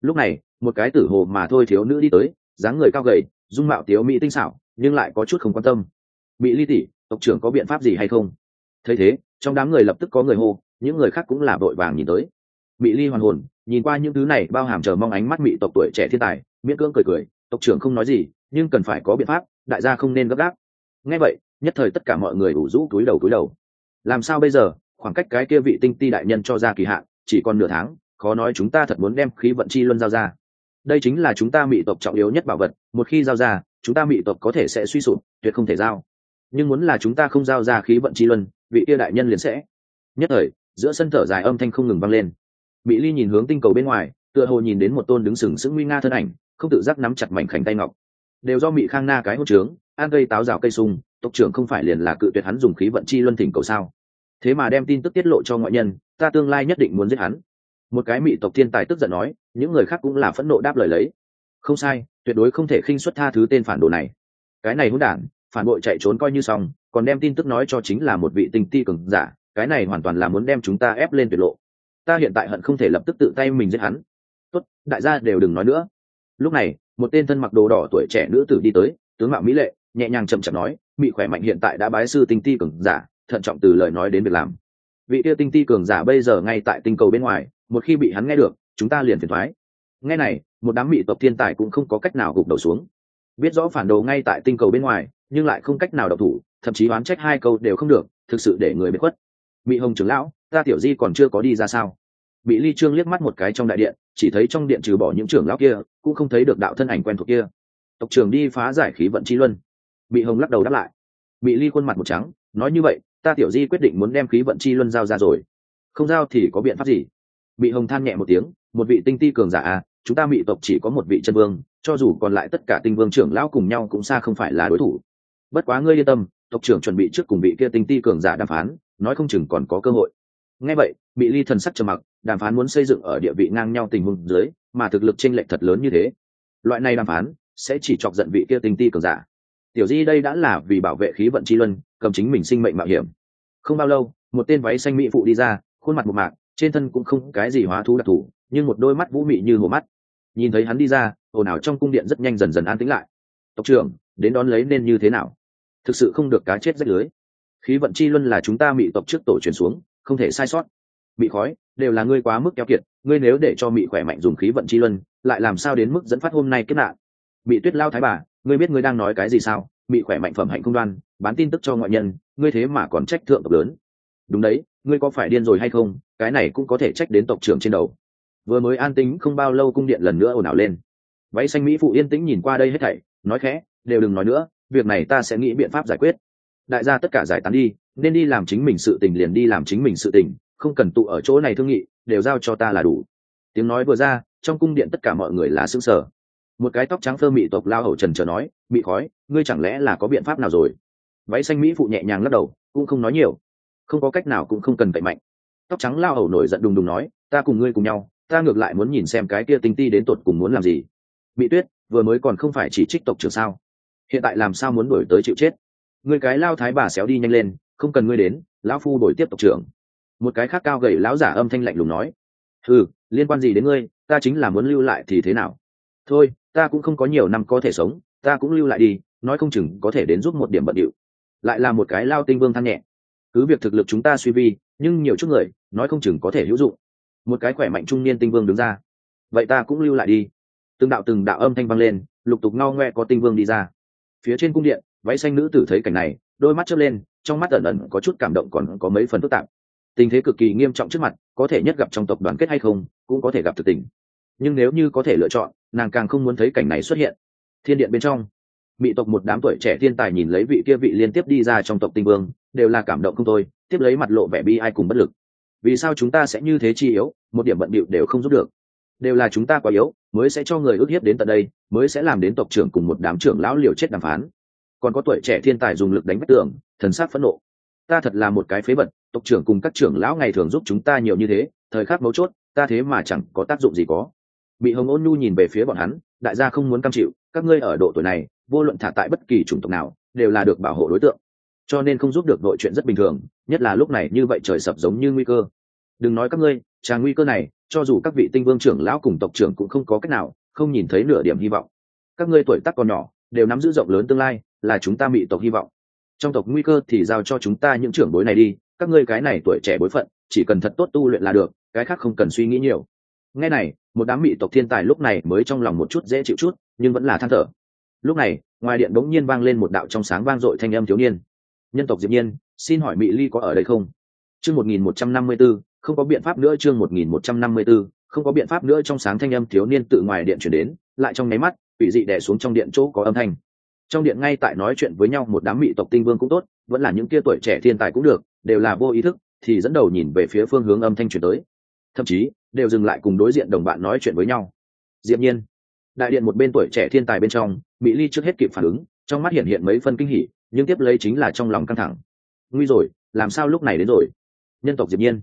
lúc này, một cái tử hồ mà thôi thiếu nữ đi tới, dáng người cao gầy, dung mạo tiếu mỹ tinh xảo, nhưng lại có chút không quan tâm. Mỹ ly tỷ, tộc trưởng có biện pháp gì hay không? Thấy thế, trong đám người lập tức có người hô, những người khác cũng là vội vàng nhìn tới. Mỹ ly hoàn hồn, nhìn qua những thứ này bao hàm chờ mong ánh mắt mỹ tộc tuổi trẻ thiên tài, miễn cưỡng cười cười, tộc trưởng không nói gì, nhưng cần phải có biện pháp, đại gia không nên gấp gáp. Nghe vậy, nhất thời tất cả mọi người ủ rũ túi đầu túi đầu. Làm sao bây giờ? Khoảng cách cái kia vị tinh ti đại nhân cho ra kỳ hạn, chỉ còn nửa tháng khó nói chúng ta thật muốn đem khí vận chi luân giao ra. Đây chính là chúng ta mị tộc trọng yếu nhất bảo vật, một khi giao ra, chúng ta mị tộc có thể sẽ suy sụp, tuyệt không thể giao. Nhưng muốn là chúng ta không giao ra khí vận chi luân, vị kia đại nhân liền sẽ. Nhất thời, giữa sân thở dài âm thanh không ngừng vang lên. Mỹ ly nhìn hướng tinh cầu bên ngoài, tựa hồ nhìn đến một tôn đứng sừng sững nguy nga thân ảnh, không tự giác nắm chặt mảnh khảnh tay ngọc. Đều do mỹ khang na cái hốt trướng, an gây táo rào cây sung, tộc trưởng không phải liền là cự tuyệt hắn dùng khí vận chi luân thỉnh cầu sao? Thế mà đem tin tức tiết lộ cho ngoại nhân, ta tương lai nhất định muốn giết hắn một cái mỹ tộc thiên tài tức giận nói, những người khác cũng là phẫn nộ đáp lời lấy. Không sai, tuyệt đối không thể khinh xuất tha thứ tên phản đồ này. Cái này hỗn đản, phản bội chạy trốn coi như xong, còn đem tin tức nói cho chính là một vị tinh ti cường giả, cái này hoàn toàn là muốn đem chúng ta ép lên tuyệt lộ. Ta hiện tại hận không thể lập tức tự tay mình giết hắn. Tốt, đại gia đều đừng nói nữa. Lúc này, một tên thân mặc đồ đỏ tuổi trẻ nữ tử đi tới, tướng mạo mỹ lệ, nhẹ nhàng chậm chậm nói mỹ khỏe mạnh hiện tại đã bái sư tinh ti cường giả, thận trọng từ lời nói đến việc làm. Vị tiêu tinh ti cường giả bây giờ ngay tại tinh cầu bên ngoài một khi bị hắn nghe được, chúng ta liền phiền thoái. Nghe này, một đám mỹ tộc thiên tài cũng không có cách nào gục đầu xuống. Biết rõ phản đồ ngay tại tinh cầu bên ngoài, nhưng lại không cách nào đọc thủ, thậm chí oán trách hai câu đều không được, thực sự để người bị khuất. Mỹ hồng trưởng lão, ta tiểu di còn chưa có đi ra sao? Mỹ ly trương liếc mắt một cái trong đại điện, chỉ thấy trong điện trừ bỏ những trưởng lão kia, cũng không thấy được đạo thân ảnh quen thuộc kia. Tộc trưởng đi phá giải khí vận chi luân. Mỹ hồng lắc đầu đáp lại. Mỹ ly khuôn mặt một trắng, nói như vậy, ta tiểu di quyết định muốn đem khí vận chi luân giao ra rồi. Không giao thì có biện pháp gì? Bị hồng than nhẹ một tiếng, một vị tinh ti cường giả à chúng ta mỹ tộc chỉ có một vị chân vương, cho dù còn lại tất cả tinh vương trưởng lão cùng nhau cũng xa không phải là đối thủ. Bất quá ngươi yên tâm, tộc trưởng chuẩn bị trước cùng vị kia tinh ti cường giả đàm phán, nói không chừng còn có cơ hội. Ngay vậy, bị ly thần sắc trầm mặc, đàm phán muốn xây dựng ở địa vị ngang nhau tình huống dưới, mà thực lực chênh lệch thật lớn như thế. Loại này đàm phán sẽ chỉ chọc giận vị kia tinh ti cường giả. Tiểu di đây đã là vì bảo vệ khí vận chi luân, cầm chính mình sinh mệnh mạo hiểm. Không bao lâu, một tên váy xanh mỹ phụ đi ra, khuôn mặt một mạc trên thân cũng không cái gì hóa thú đặc thù, nhưng một đôi mắt vũ mị như hồ mắt. Nhìn thấy hắn đi ra, ồn ào trong cung điện rất nhanh dần dần an tĩnh lại. Tộc trưởng, đến đón lấy nên như thế nào? Thực sự không được cá chết rách lưới. Khí vận chi luân là chúng ta mị tộc trước tổ truyền xuống, không thể sai sót. Mị khói, đều là ngươi quá mức keo kiệt, ngươi nếu để cho mị khỏe mạnh dùng khí vận chi luân, lại làm sao đến mức dẫn phát hôm nay kết nạn? Mị tuyết lao thái bà, ngươi biết ngươi đang nói cái gì sao? Mị khỏe mạnh phẩm hạnh công đoan, bán tin tức cho ngoại nhân, ngươi thế mà còn trách thượng tộc lớn. Đúng đấy, ngươi có phải điên rồi hay không? Cái này cũng có thể trách đến tộc trưởng trên đầu. Vừa mới an tính không bao lâu cung điện lần nữa ồn ào lên. Váy xanh mỹ phụ yên tĩnh nhìn qua đây hết thảy, nói khẽ, đều đừng nói nữa, việc này ta sẽ nghĩ biện pháp giải quyết. Đại gia tất cả giải tán đi, nên đi làm chính mình sự tình liền đi làm chính mình sự tình, không cần tụ ở chỗ này thương nghị, đều giao cho ta là đủ. Tiếng nói vừa ra, trong cung điện tất cả mọi người là xương sở một cái tóc trắng thơ mị tộc lao hầu trần chờ nói bị khói, ngươi chẳng lẽ là có biện pháp nào rồi? Váy xanh mỹ phụ nhẹ nhàng lắc đầu, cũng không nói nhiều. Không có cách nào cũng không cần cậy mạnh tóc trắng lao ẩu nổi giận đùng đùng nói, ta cùng ngươi cùng nhau, ta ngược lại muốn nhìn xem cái kia tinh ti đến tột cùng muốn làm gì. Mỹ tuyết, vừa mới còn không phải chỉ trích tộc trưởng sao? Hiện tại làm sao muốn đổi tới chịu chết? Người cái lao thái bà xéo đi nhanh lên, không cần ngươi đến, lão phu đổi tiếp tộc trưởng. Một cái khác cao gầy lão giả âm thanh lạnh lùng nói ừ liên quan gì đến ngươi, ta chính là muốn lưu lại thì thế nào? Thôi, ta cũng không có nhiều năm có thể sống, ta cũng lưu lại đi, nói không chừng có thể đến giúp một điểm bận điệu. Lại là một cái lao tinh vương than nhẹ, cứ việc thực lực chúng ta suy vi, nhưng nhiều chút người nói không chừng có thể hữu dụng. Một cái khỏe mạnh trung niên tinh vương đứng ra. Vậy ta cũng lưu lại đi. Từng đạo từng đạo âm thanh vang lên, lục tục ngao ngoe có tinh vương đi ra. Phía trên cung điện, váy xanh nữ tử thấy cảnh này, đôi mắt chớp lên, trong mắt ẩn ẩn có chút cảm động còn có mấy phần phức tạp. Tình thế cực kỳ nghiêm trọng trước mặt, có thể nhất gặp trong tộc đoàn kết hay không, cũng có thể gặp thực tình. Nhưng nếu như có thể lựa chọn, nàng càng không muốn thấy cảnh này xuất hiện. Thiên điện bên trong mỹ tộc một đám tuổi trẻ thiên tài nhìn lấy vị kia vị liên tiếp đi ra trong tộc tinh vương, đều là cảm động không thôi, tiếp lấy mặt lộ vẻ bi ai cùng bất lực vì sao chúng ta sẽ như thế chi yếu, một điểm bận bịu đều không giúp được. Đều là chúng ta quá yếu, mới sẽ cho người ước hiếp đến tận đây, mới sẽ làm đến tộc trưởng cùng một đám trưởng lão liều chết đàm phán. Còn có tuổi trẻ thiên tài dùng lực đánh vách tường, thần sát phẫn nộ. Ta thật là một cái phế vật, tộc trưởng cùng các trưởng lão ngày thường giúp chúng ta nhiều như thế, thời khắc mấu chốt, ta thế mà chẳng có tác dụng gì có. Bị hồng ôn nhu nhìn về phía bọn hắn, đại gia không muốn cam chịu, các ngươi ở độ tuổi này, vô luận thả tại bất kỳ chủng tộc nào, đều là được bảo hộ đối tượng. Cho nên không giúp được đội chuyện rất bình thường nhất là lúc này như vậy trời sập giống như nguy cơ. Đừng nói các ngươi tràng nguy cơ này, cho dù các vị tinh vương trưởng lão cùng tộc trưởng cũng không có cách nào, không nhìn thấy nửa điểm hy vọng. Các ngươi tuổi tác còn nhỏ, đều nắm giữ rộng lớn tương lai, là chúng ta bị tộc hy vọng. Trong tộc nguy cơ thì giao cho chúng ta những trưởng bối này đi, các ngươi cái này tuổi trẻ bối phận, chỉ cần thật tốt tu luyện là được, cái khác không cần suy nghĩ nhiều. Nghe này, một đám mỹ tộc thiên tài lúc này mới trong lòng một chút dễ chịu chút, nhưng vẫn là than thở. Lúc này, ngoài điện bỗng nhiên vang lên một đạo trong sáng vang dội thanh âm thiếu niên nhân tộc diệp nhiên, xin hỏi mỹ ly có ở đây không? Chương một nghìn một trăm năm mươi b không có biện pháp nữa, chương một nghìn một trăm năm mươi b không có biện pháp nữa, trong sáng thanh âm thiếu niên tự ngoài điện chuyển đến, lại trong nháy mắt bị dị đè xuống trong điện chỗ có âm thanh. Trong điện ngay tại nói chuyện với nhau một đám mỹ tộc tinh vương cũng tốt, vẫn là những kia tuổi trẻ thiên tài cũng được, đều là vô ý thức, thì dẫn đầu nhìn về phía phương hướng âm thanh chuyển tới. Thậm chí, đều dừng lại cùng đối diện đồng bạn nói chuyện với nhau. Diệp nhiên. Đại điện một bên tuổi trẻ thiên tài bên trong mỹ ly trước hết kịp phản ứng, trong mắt hiện hiện mấy phân kinh hỉ nhưng tiếp lấy chính là trong lòng căng thẳng. Nguy rồi, làm sao lúc này đến rồi? Nhân tộc diệp nhiên.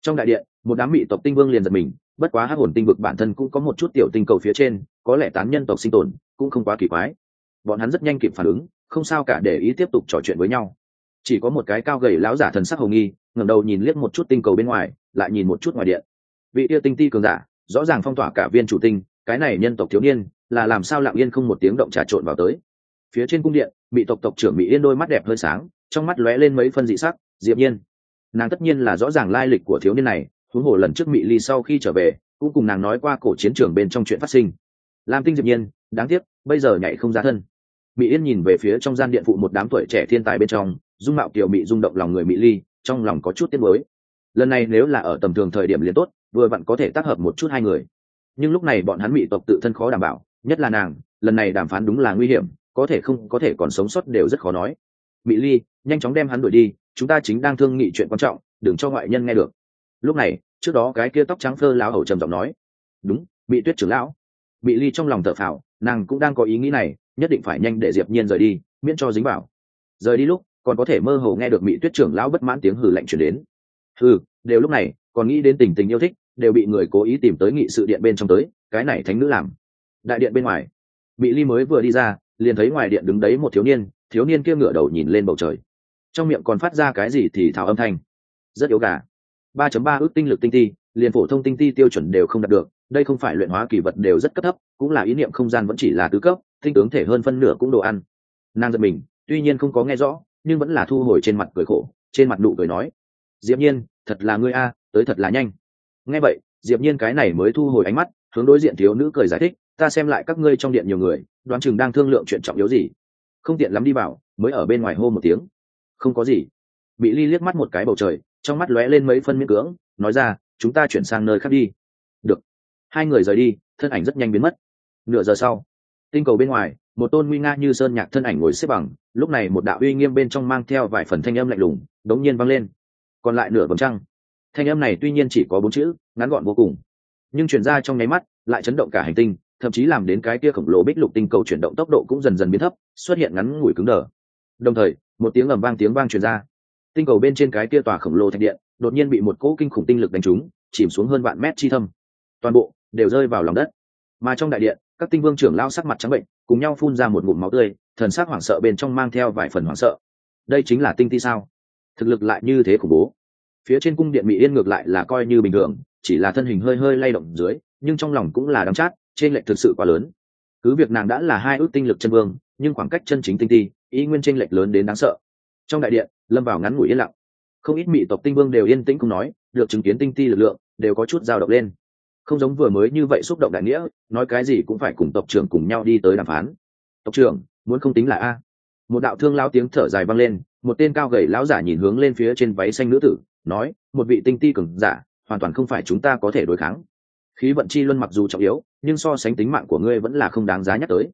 Trong đại điện, một đám mỹ tộc tinh vương liền giật mình, bất quá hắc hồn tinh vực bản thân cũng có một chút tiểu tinh cầu phía trên, có lẽ tán nhân tộc sinh tồn, cũng không quá kỳ quái. Bọn hắn rất nhanh kịp phản ứng, không sao cả để ý tiếp tục trò chuyện với nhau. Chỉ có một cái cao gầy láo giả thần sắc hồng nghi, ngẩng đầu nhìn liếc một chút tinh cầu bên ngoài, lại nhìn một chút ngoài điện. Vị yêu tinh ti cường giả, rõ ràng phong tỏa cả viên chủ tinh, cái này nhân tộc thiếu niên, là làm sao lặng yên không một tiếng động trà trộn vào tới? Phía trên cung điện mỹ tộc tộc trưởng mỹ yên đôi mắt đẹp hơi sáng, trong mắt lóe lên mấy phân dị sắc, diệp nhiên. Nàng tất nhiên là rõ ràng lai lịch của thiếu niên này, huống hồ lần trước mỹ ly sau khi trở về, cũng cùng nàng nói qua cổ chiến trường bên trong chuyện phát sinh. Lam tinh diệp nhiên, đáng tiếc, bây giờ nhảy không ra thân. Mỹ yên nhìn về phía trong gian điện phụ một đám tuổi trẻ thiên tài bên trong, dung mạo tiểu mỹ rung động lòng người mỹ ly, trong lòng có chút tiếc mới lần này nếu là ở tầm thường thời điểm liền tốt, vừa vặn có thể tác hợp một chút hai người. Nhưng lúc này bọn hắn mỹ tộc tự thân khó đảm bảo, nhất là nàng, lần này đàm phán đúng là nguy hiểm có thể không có thể còn sống sót đều rất khó nói. Mỹ ly, nhanh chóng đem hắn đuổi đi, chúng ta chính đang thương nghị chuyện quan trọng, đừng cho ngoại nhân nghe được. Lúc này, trước đó cái kia tóc trắng phơ lão hầu trầm giọng nói, đúng bị tuyết trưởng lão. Bị ly trong lòng thở phào, nàng cũng đang có ý nghĩ này, nhất định phải nhanh để diệp nhiên rời đi, miễn cho dính vào. Rời đi lúc, còn có thể mơ hồ nghe được mỹ tuyết trưởng lão bất mãn tiếng hừ lạnh truyền đến. Hừ, đều lúc này, còn nghĩ đến tình tình yêu thích, đều bị người cố ý tìm tới nghị sự điện bên trong tới, cái này thánh nữ làm. Đại điện bên ngoài mỹ ly mới vừa đi ra liền thấy ngoài điện đứng đấy một thiếu niên thiếu niên kia ngửa đầu nhìn lên bầu trời. Trong miệng còn phát ra cái gì thì thảo âm thanh. Rất yếu gà. ba chấm ba ước tinh lực tinh ti, liền phổ thông tinh ti tiêu chuẩn đều không đạt được, đây không phải luyện hóa kỳ vật đều rất cấp thấp, cũng là ý niệm không gian vẫn chỉ là tứ cấp, tinh tướng thể hơn phân nửa cũng đồ ăn. Nàng giật mình, tuy nhiên không có nghe rõ, nhưng vẫn là thu hồi trên mặt cười khổ, trên mặt nụ cười nói, diệp nhiên, thật là ngươi a, tới thật là nhanh. Nghe vậy, diệp nhiên cái này mới thu hồi ánh mắt, hướng đối diện thiếu nữ cười giải thích, ta xem lại các ngươi trong điện nhiều người đoán chừng đang thương lượng chuyện trọng yếu gì. Không tiện lắm đi vào, mới ở bên ngoài hô một tiếng. Không có gì. Bị ly liếc mắt một cái bầu trời, trong mắt lóe lên mấy phân miễn cưỡng, nói ra, chúng ta chuyển sang nơi khác đi. Được. Hai người rời đi, thân ảnh rất nhanh biến mất. Nửa giờ sau, tinh cầu bên ngoài, một tôn nguy nga như sơn nhạc thân ảnh ngồi xếp bằng, lúc này một đạo uy nghiêm bên trong mang theo vài phần thanh âm lạnh lùng, đống nhiên vang lên. Còn lại nửa vầng trăng. Thanh âm này tuy nhiên chỉ có bốn chữ, ngắn gọn vô cùng. Nhưng chuyển ra trong nháy mắt, lại chấn động cả hành tinh thậm chí làm đến cái kia khổng lồ bích lục tinh cầu chuyển động tốc độ cũng dần dần biến thấp, xuất hiện ngắn ngủi cứng đờ. Đồng thời, một tiếng ầm vang tiếng vang truyền ra. Tinh cầu bên trên cái kia tòa khổng lồ thạch điện, đột nhiên bị một cỗ kinh khủng tinh lực đánh trúng, chìm xuống hơn vạn mét chi thâm. Toàn bộ đều rơi vào lòng đất. Mà trong đại điện, các tinh vương trưởng lao sắc mặt trắng bệnh, cùng nhau phun ra một ngụm máu tươi, thần sắc hoảng sợ bên trong mang theo vài phần hoảng sợ. Đây chính là tinh ti sao? Thực lực lại như thế khủng bố. Phía trên cung điện mỹ yên ngược lại là coi như bình thường, chỉ là thân hình hơi hơi lay động dưới, nhưng trong lòng cũng là đắng chát trên lệch thực sự quá lớn. Cứ việc nàng đã là hai ước tinh lực chân vương, nhưng khoảng cách chân chính tinh ti, ý nguyên trên lệch lớn đến đáng sợ. Trong đại điện, lâm vào ngắn ngủi yên lặng. Không ít mỹ tộc tinh vương đều yên tĩnh không nói, được chứng kiến tinh ti lực lượng, đều có chút dao động lên. Không giống vừa mới như vậy xúc động đại nghĩa, nói cái gì cũng phải cùng tộc trưởng cùng nhau đi tới đàm phán. Tộc trưởng, muốn không tính là a. Một đạo thương lao tiếng thở dài vang lên, một tên cao gầy lão giả nhìn hướng lên phía trên váy xanh nữ tử, nói, một vị tinh ti cường giả, hoàn toàn không phải chúng ta có thể đối kháng khí vận chi luân mặc dù trọng yếu, nhưng so sánh tính mạng của ngươi vẫn là không đáng giá nhắc tới.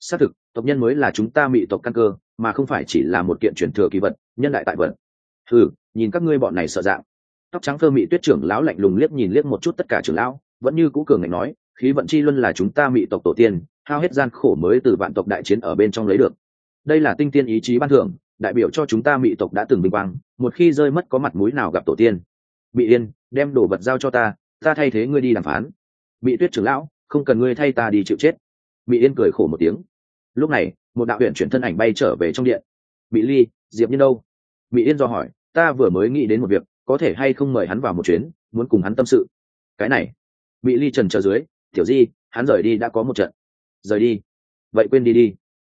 Xác thực, tộc nhân mới là chúng ta mị tộc căn cơ, mà không phải chỉ là một kiện truyền thừa kỳ vật, nhân đại tại vật. Ừ nhìn các ngươi bọn này sợ dạng. Tóc trắng thơ mị tuyết trưởng lão lạnh lùng liếc nhìn liếc một chút tất cả trưởng lão, vẫn như cũ cường ngạnh nói, khí vận chi luân là chúng ta mị tộc tổ tiên, hao hết gian khổ mới từ vạn tộc đại chiến ở bên trong lấy được. Đây là tinh tiên ý chí ban thưởng, đại biểu cho chúng ta mị tộc đã từng bình quang, một khi rơi mất có mặt mũi nào gặp tổ tiên. Bị yên, đem đồ vật giao cho ta ta thay thế ngươi đi đàm phán. Bị tuyết trưởng lão, không cần ngươi thay ta đi chịu chết. Bị yên cười khổ một tiếng. Lúc này, một đạo huyện chuyển thân ảnh bay trở về trong điện. Bị ly, diệp nhân đâu? Bị yên do hỏi, ta vừa mới nghĩ đến một việc, có thể hay không mời hắn vào một chuyến, muốn cùng hắn tâm sự. Cái này. Bị ly trần trở dưới, tiểu di, hắn rời đi đã có một trận. Rời đi? Vậy quên đi đi.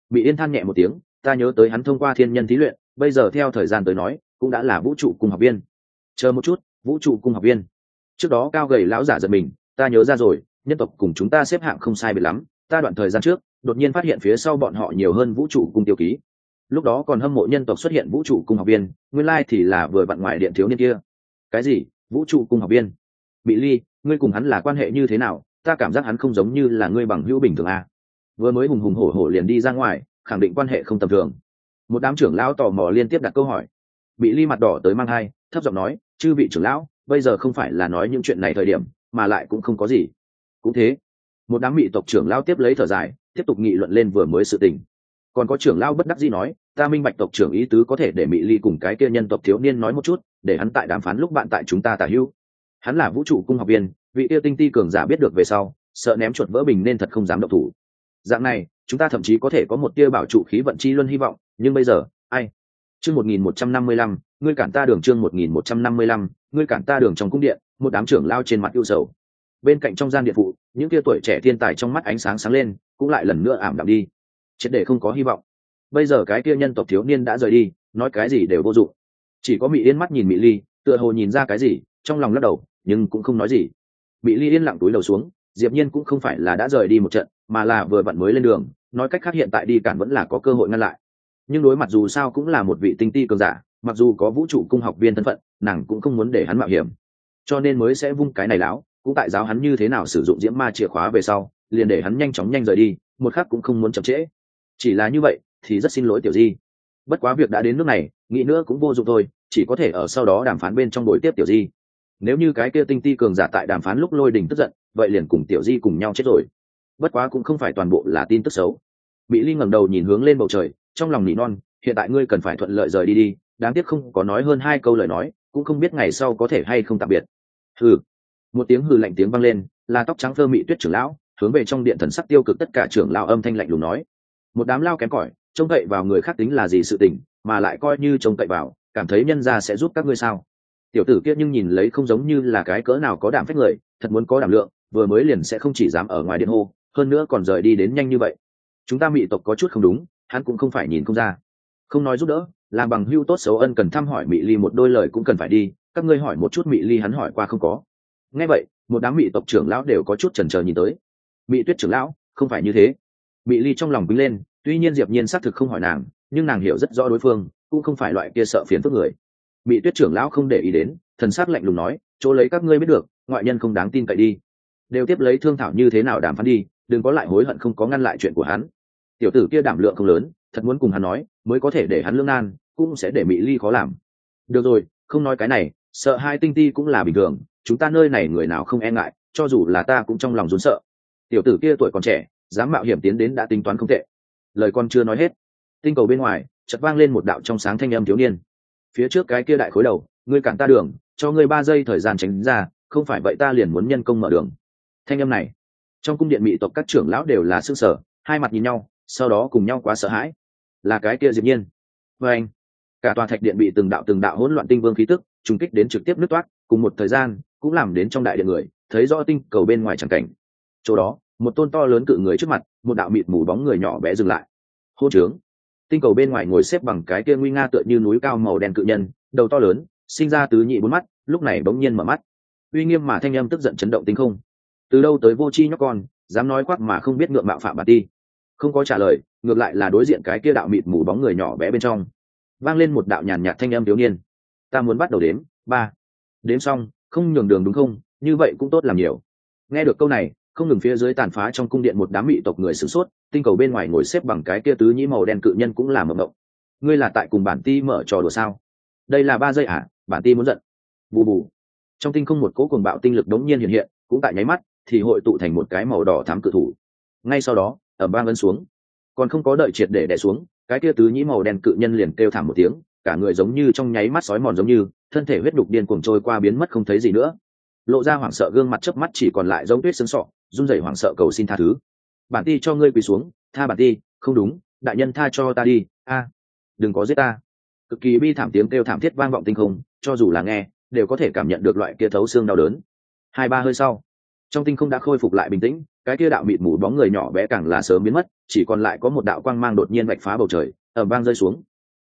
Bị yên than nhẹ một tiếng, ta nhớ tới hắn thông qua thiên nhân thí luyện, bây giờ theo thời gian tới nói, cũng đã là vũ trụ cùng học viên. Chờ một chút, vũ trụ cung học viên trước đó cao gầy lão giả giật mình, ta nhớ ra rồi, nhân tộc cùng chúng ta xếp hạng không sai biệt lắm, ta đoạn thời gian trước, đột nhiên phát hiện phía sau bọn họ nhiều hơn vũ trụ cung tiêu ký. Lúc đó còn hâm mộ nhân tộc xuất hiện vũ trụ cung học viên, nguyên lai thì là vừa vặn ngoại điện thiếu niên kia. Cái gì? Vũ trụ cung học viên? Bị ly, ngươi cùng hắn là quan hệ như thế nào? Ta cảm giác hắn không giống như là ngươi bằng hữu bình thường à. vừa mới hùng hùng hổ hổ liền đi ra ngoài, khẳng định quan hệ không tầm thường. Một đám trưởng lão tò mò liên tiếp đặt câu hỏi. Bị ly mặt đỏ tới mang hai thấp giọng nói, chư vị trưởng lão bây giờ không phải là nói những chuyện này thời điểm, mà lại cũng không có gì. Cũng thế, một đám mỹ tộc trưởng lao tiếp lấy thở dài, tiếp tục nghị luận lên vừa mới sự tình. Còn có trưởng lao bất đắc dĩ nói, ta minh bạch tộc trưởng ý tứ có thể để mỹ ly cùng cái kia nhân tộc thiếu niên nói một chút, để hắn tại đàm phán lúc bạn tại chúng ta tả hữu. Hắn là vũ trụ cung học viên, vị yêu tinh ti cường giả biết được về sau, sợ ném chuột vỡ bình nên thật không dám động thủ. Dạng này, chúng ta thậm chí có thể có một tia bảo trụ khí vận chi luân hy vọng, nhưng bây giờ, ai? Chương một nghìn một trăm năm mươi lăm ngươi cản ta đường chương một nghìn một trăm năm mươi lăm, ngươi cản ta đường trong cung điện, một đám trưởng lao trên mặt ưu sầu. Bên cạnh trong gian điện phụ, những tia tuổi trẻ thiên tài trong mắt ánh sáng sáng lên, cũng lại lần nữa ảm đạm đi. Triệt để không có hy vọng. Bây giờ cái kia nhân tộc thiếu niên đã rời đi, nói cái gì đều vô dụng. Chỉ có mỹ yên mắt nhìn mỹ ly, tựa hồ nhìn ra cái gì, trong lòng lắc đầu, nhưng cũng không nói gì. Mỹ ly yên lặng túi đầu xuống, diệp nhiên cũng không phải là đã rời đi một trận, mà là vừa vặn mới lên đường, nói cách khác hiện tại đi cản vẫn là có cơ hội ngăn lại. Nhưng đối mặt dù sao cũng là một vị tinh ti cường giả mặc dù có vũ trụ cung học viên thân phận, nàng cũng không muốn để hắn mạo hiểm. Cho nên mới sẽ vung cái này láo, cũng tại giáo hắn như thế nào sử dụng diễm ma chìa khóa về sau, liền để hắn nhanh chóng nhanh rời đi, một khác cũng không muốn chậm trễ. Chỉ là như vậy, thì rất xin lỗi tiểu di. Bất quá việc đã đến nước này, nghĩ nữa cũng vô dụng thôi, chỉ có thể ở sau đó đàm phán bên trong đối tiếp tiểu di. Nếu như cái kia tinh ti cường giả tại đàm phán lúc lôi đình tức giận, vậy liền cùng tiểu di cùng nhau chết rồi. Bất quá cũng không phải toàn bộ là tin tức xấu. Bị ly ngẩng đầu nhìn hướng lên bầu trời, trong lòng nỉ non, hiện tại ngươi cần phải thuận lợi rời đi đi đáng tiếc không có nói hơn hai câu lời nói, cũng không biết ngày sau có thể hay không tạm biệt. Hừ. Một tiếng hừ lạnh tiếng vang lên, là tóc trắng thơ mị tuyết trưởng lão, hướng về trong điện thần sắc tiêu cực tất cả trưởng lão âm thanh lạnh lùng nói. Một đám lao kém cỏi, trông cậy vào người khác tính là gì sự tình, mà lại coi như trông cậy vào, cảm thấy nhân gia sẽ giúp các ngươi sao? Tiểu tử kia nhưng nhìn lấy không giống như là cái cỡ nào có đảm phách người, thật muốn có đảm lượng, vừa mới liền sẽ không chỉ dám ở ngoài điện hô, hơn nữa còn rời đi đến nhanh như vậy. Chúng ta mị tộc có chút không đúng, hắn cũng không phải nhìn không ra không nói giúp đỡ, làm bằng hưu tốt xấu ân cần thăm hỏi mỹ ly một đôi lời cũng cần phải đi, các ngươi hỏi một chút mỹ ly hắn hỏi qua không có. Nghe vậy, một đám mỹ tộc trưởng lão đều có chút chần chờ nhìn tới. Mỹ tuyết trưởng lão, không phải như thế. Mỹ ly trong lòng bính lên, tuy nhiên diệp nhiên xác thực không hỏi nàng, nhưng nàng hiểu rất rõ đối phương, cũng không phải loại kia sợ phiền phức người. Mỹ tuyết trưởng lão không để ý đến, thần sắc lạnh lùng nói, chỗ lấy các ngươi biết được, ngoại nhân không đáng tin cậy đi. Đều tiếp lấy thương thảo như thế nào đàm phán đi, đừng có lại hối hận không có ngăn lại chuyện của hắn. Tiểu tử kia đảm lượng không lớn thật muốn cùng hắn nói, mới có thể để hắn lương nan, cũng sẽ để mỹ ly khó làm. Được rồi, không nói cái này, sợ hai tinh ti cũng là bình thường, chúng ta nơi này người nào không e ngại, cho dù là ta cũng trong lòng rốn sợ. Tiểu tử kia tuổi còn trẻ, dám mạo hiểm tiến đến đã tính toán không tệ. Lời con chưa nói hết, tinh cầu bên ngoài, chợt vang lên một đạo trong sáng thanh âm thiếu niên. Phía trước cái kia đại khối đầu, ngươi cản ta đường, cho ngươi ba giây thời gian tránh ra, không phải vậy ta liền muốn nhân công mở đường. Thanh âm này, trong cung điện mỹ tộc các trưởng lão đều là s ư sở hai mặt nhìn nhau, sau đó cùng nhau quá sợ hãi là cái kia diệp nhiên. Và anh, cả tòa thạch điện bị từng đạo từng đạo hỗn loạn tinh vương khí tức trùng kích đến trực tiếp nứt toát, cùng một thời gian, cũng làm đến trong đại điện người, thấy rõ tinh cầu bên ngoài chẳng cảnh. Chỗ đó, một tôn to lớn cự người trước mặt, một đạo mịt mù bóng người nhỏ bé dừng lại. Hô trướng. Tinh cầu bên ngoài ngồi xếp bằng cái kia nguy nga tựa như núi cao màu đen cự nhân, đầu to lớn, sinh ra tứ nhị bốn mắt, lúc này bỗng nhiên mở mắt. Uy nghiêm mà thanh âm tức giận chấn động tinh không. Từ đâu tới vô chi nhóc con, dám nói quát mà không biết ngượng mạo phạm bà ti không có trả lời, ngược lại là đối diện cái kia đạo mịt mù bóng người nhỏ bé bên trong. Vang lên một đạo nhàn nhạt thanh âm thiếu niên. Ta muốn bắt đầu đếm, ba. Đếm xong, không nhường đường đúng không? Như vậy cũng tốt làm nhiều. Nghe được câu này, không ngừng phía dưới tàn phá trong cung điện một đám mị tộc người sửng sốt, tinh cầu bên ngoài ngồi xếp bằng cái kia tứ nhĩ màu đen cự nhân cũng là mộng mộng. Ngươi là tại cùng bản ti mở trò đùa sao? Đây là ba giây à? Bản ti muốn giận. Bù bù. Trong tinh không một cỗ cuồng bạo tinh lực đống nhiên hiện hiện, cũng tại nháy mắt, thì hội tụ thành một cái màu đỏ thám cự thủ. Ngay sau đó ở bang ấn xuống. Còn không có đợi triệt để đẻ xuống, cái kia tứ nhĩ màu đen cự nhân liền kêu thảm một tiếng, cả người giống như trong nháy mắt sói mòn giống như, thân thể huyết đục điên cuồng trôi qua biến mất không thấy gì nữa. Lộ ra hoảng sợ gương mặt chớp mắt chỉ còn lại giống tuyết sưng sọ, run rẩy hoảng sợ cầu xin tha thứ. Bản ti cho ngươi quỳ xuống, tha bản ti, không đúng, đại nhân tha cho ta đi, a, đừng có giết ta. Cực kỳ bi thảm tiếng kêu thảm thiết vang vọng tinh không, cho dù là nghe, đều có thể cảm nhận được loại kia thấu xương đau đớn. Hai ba hơi sau, trong tinh không đã khôi phục lại bình tĩnh cái kia đạo mịt mù bóng người nhỏ bé càng là sớm biến mất, chỉ còn lại có một đạo quang mang đột nhiên vạch phá bầu trời ẩm vang rơi xuống.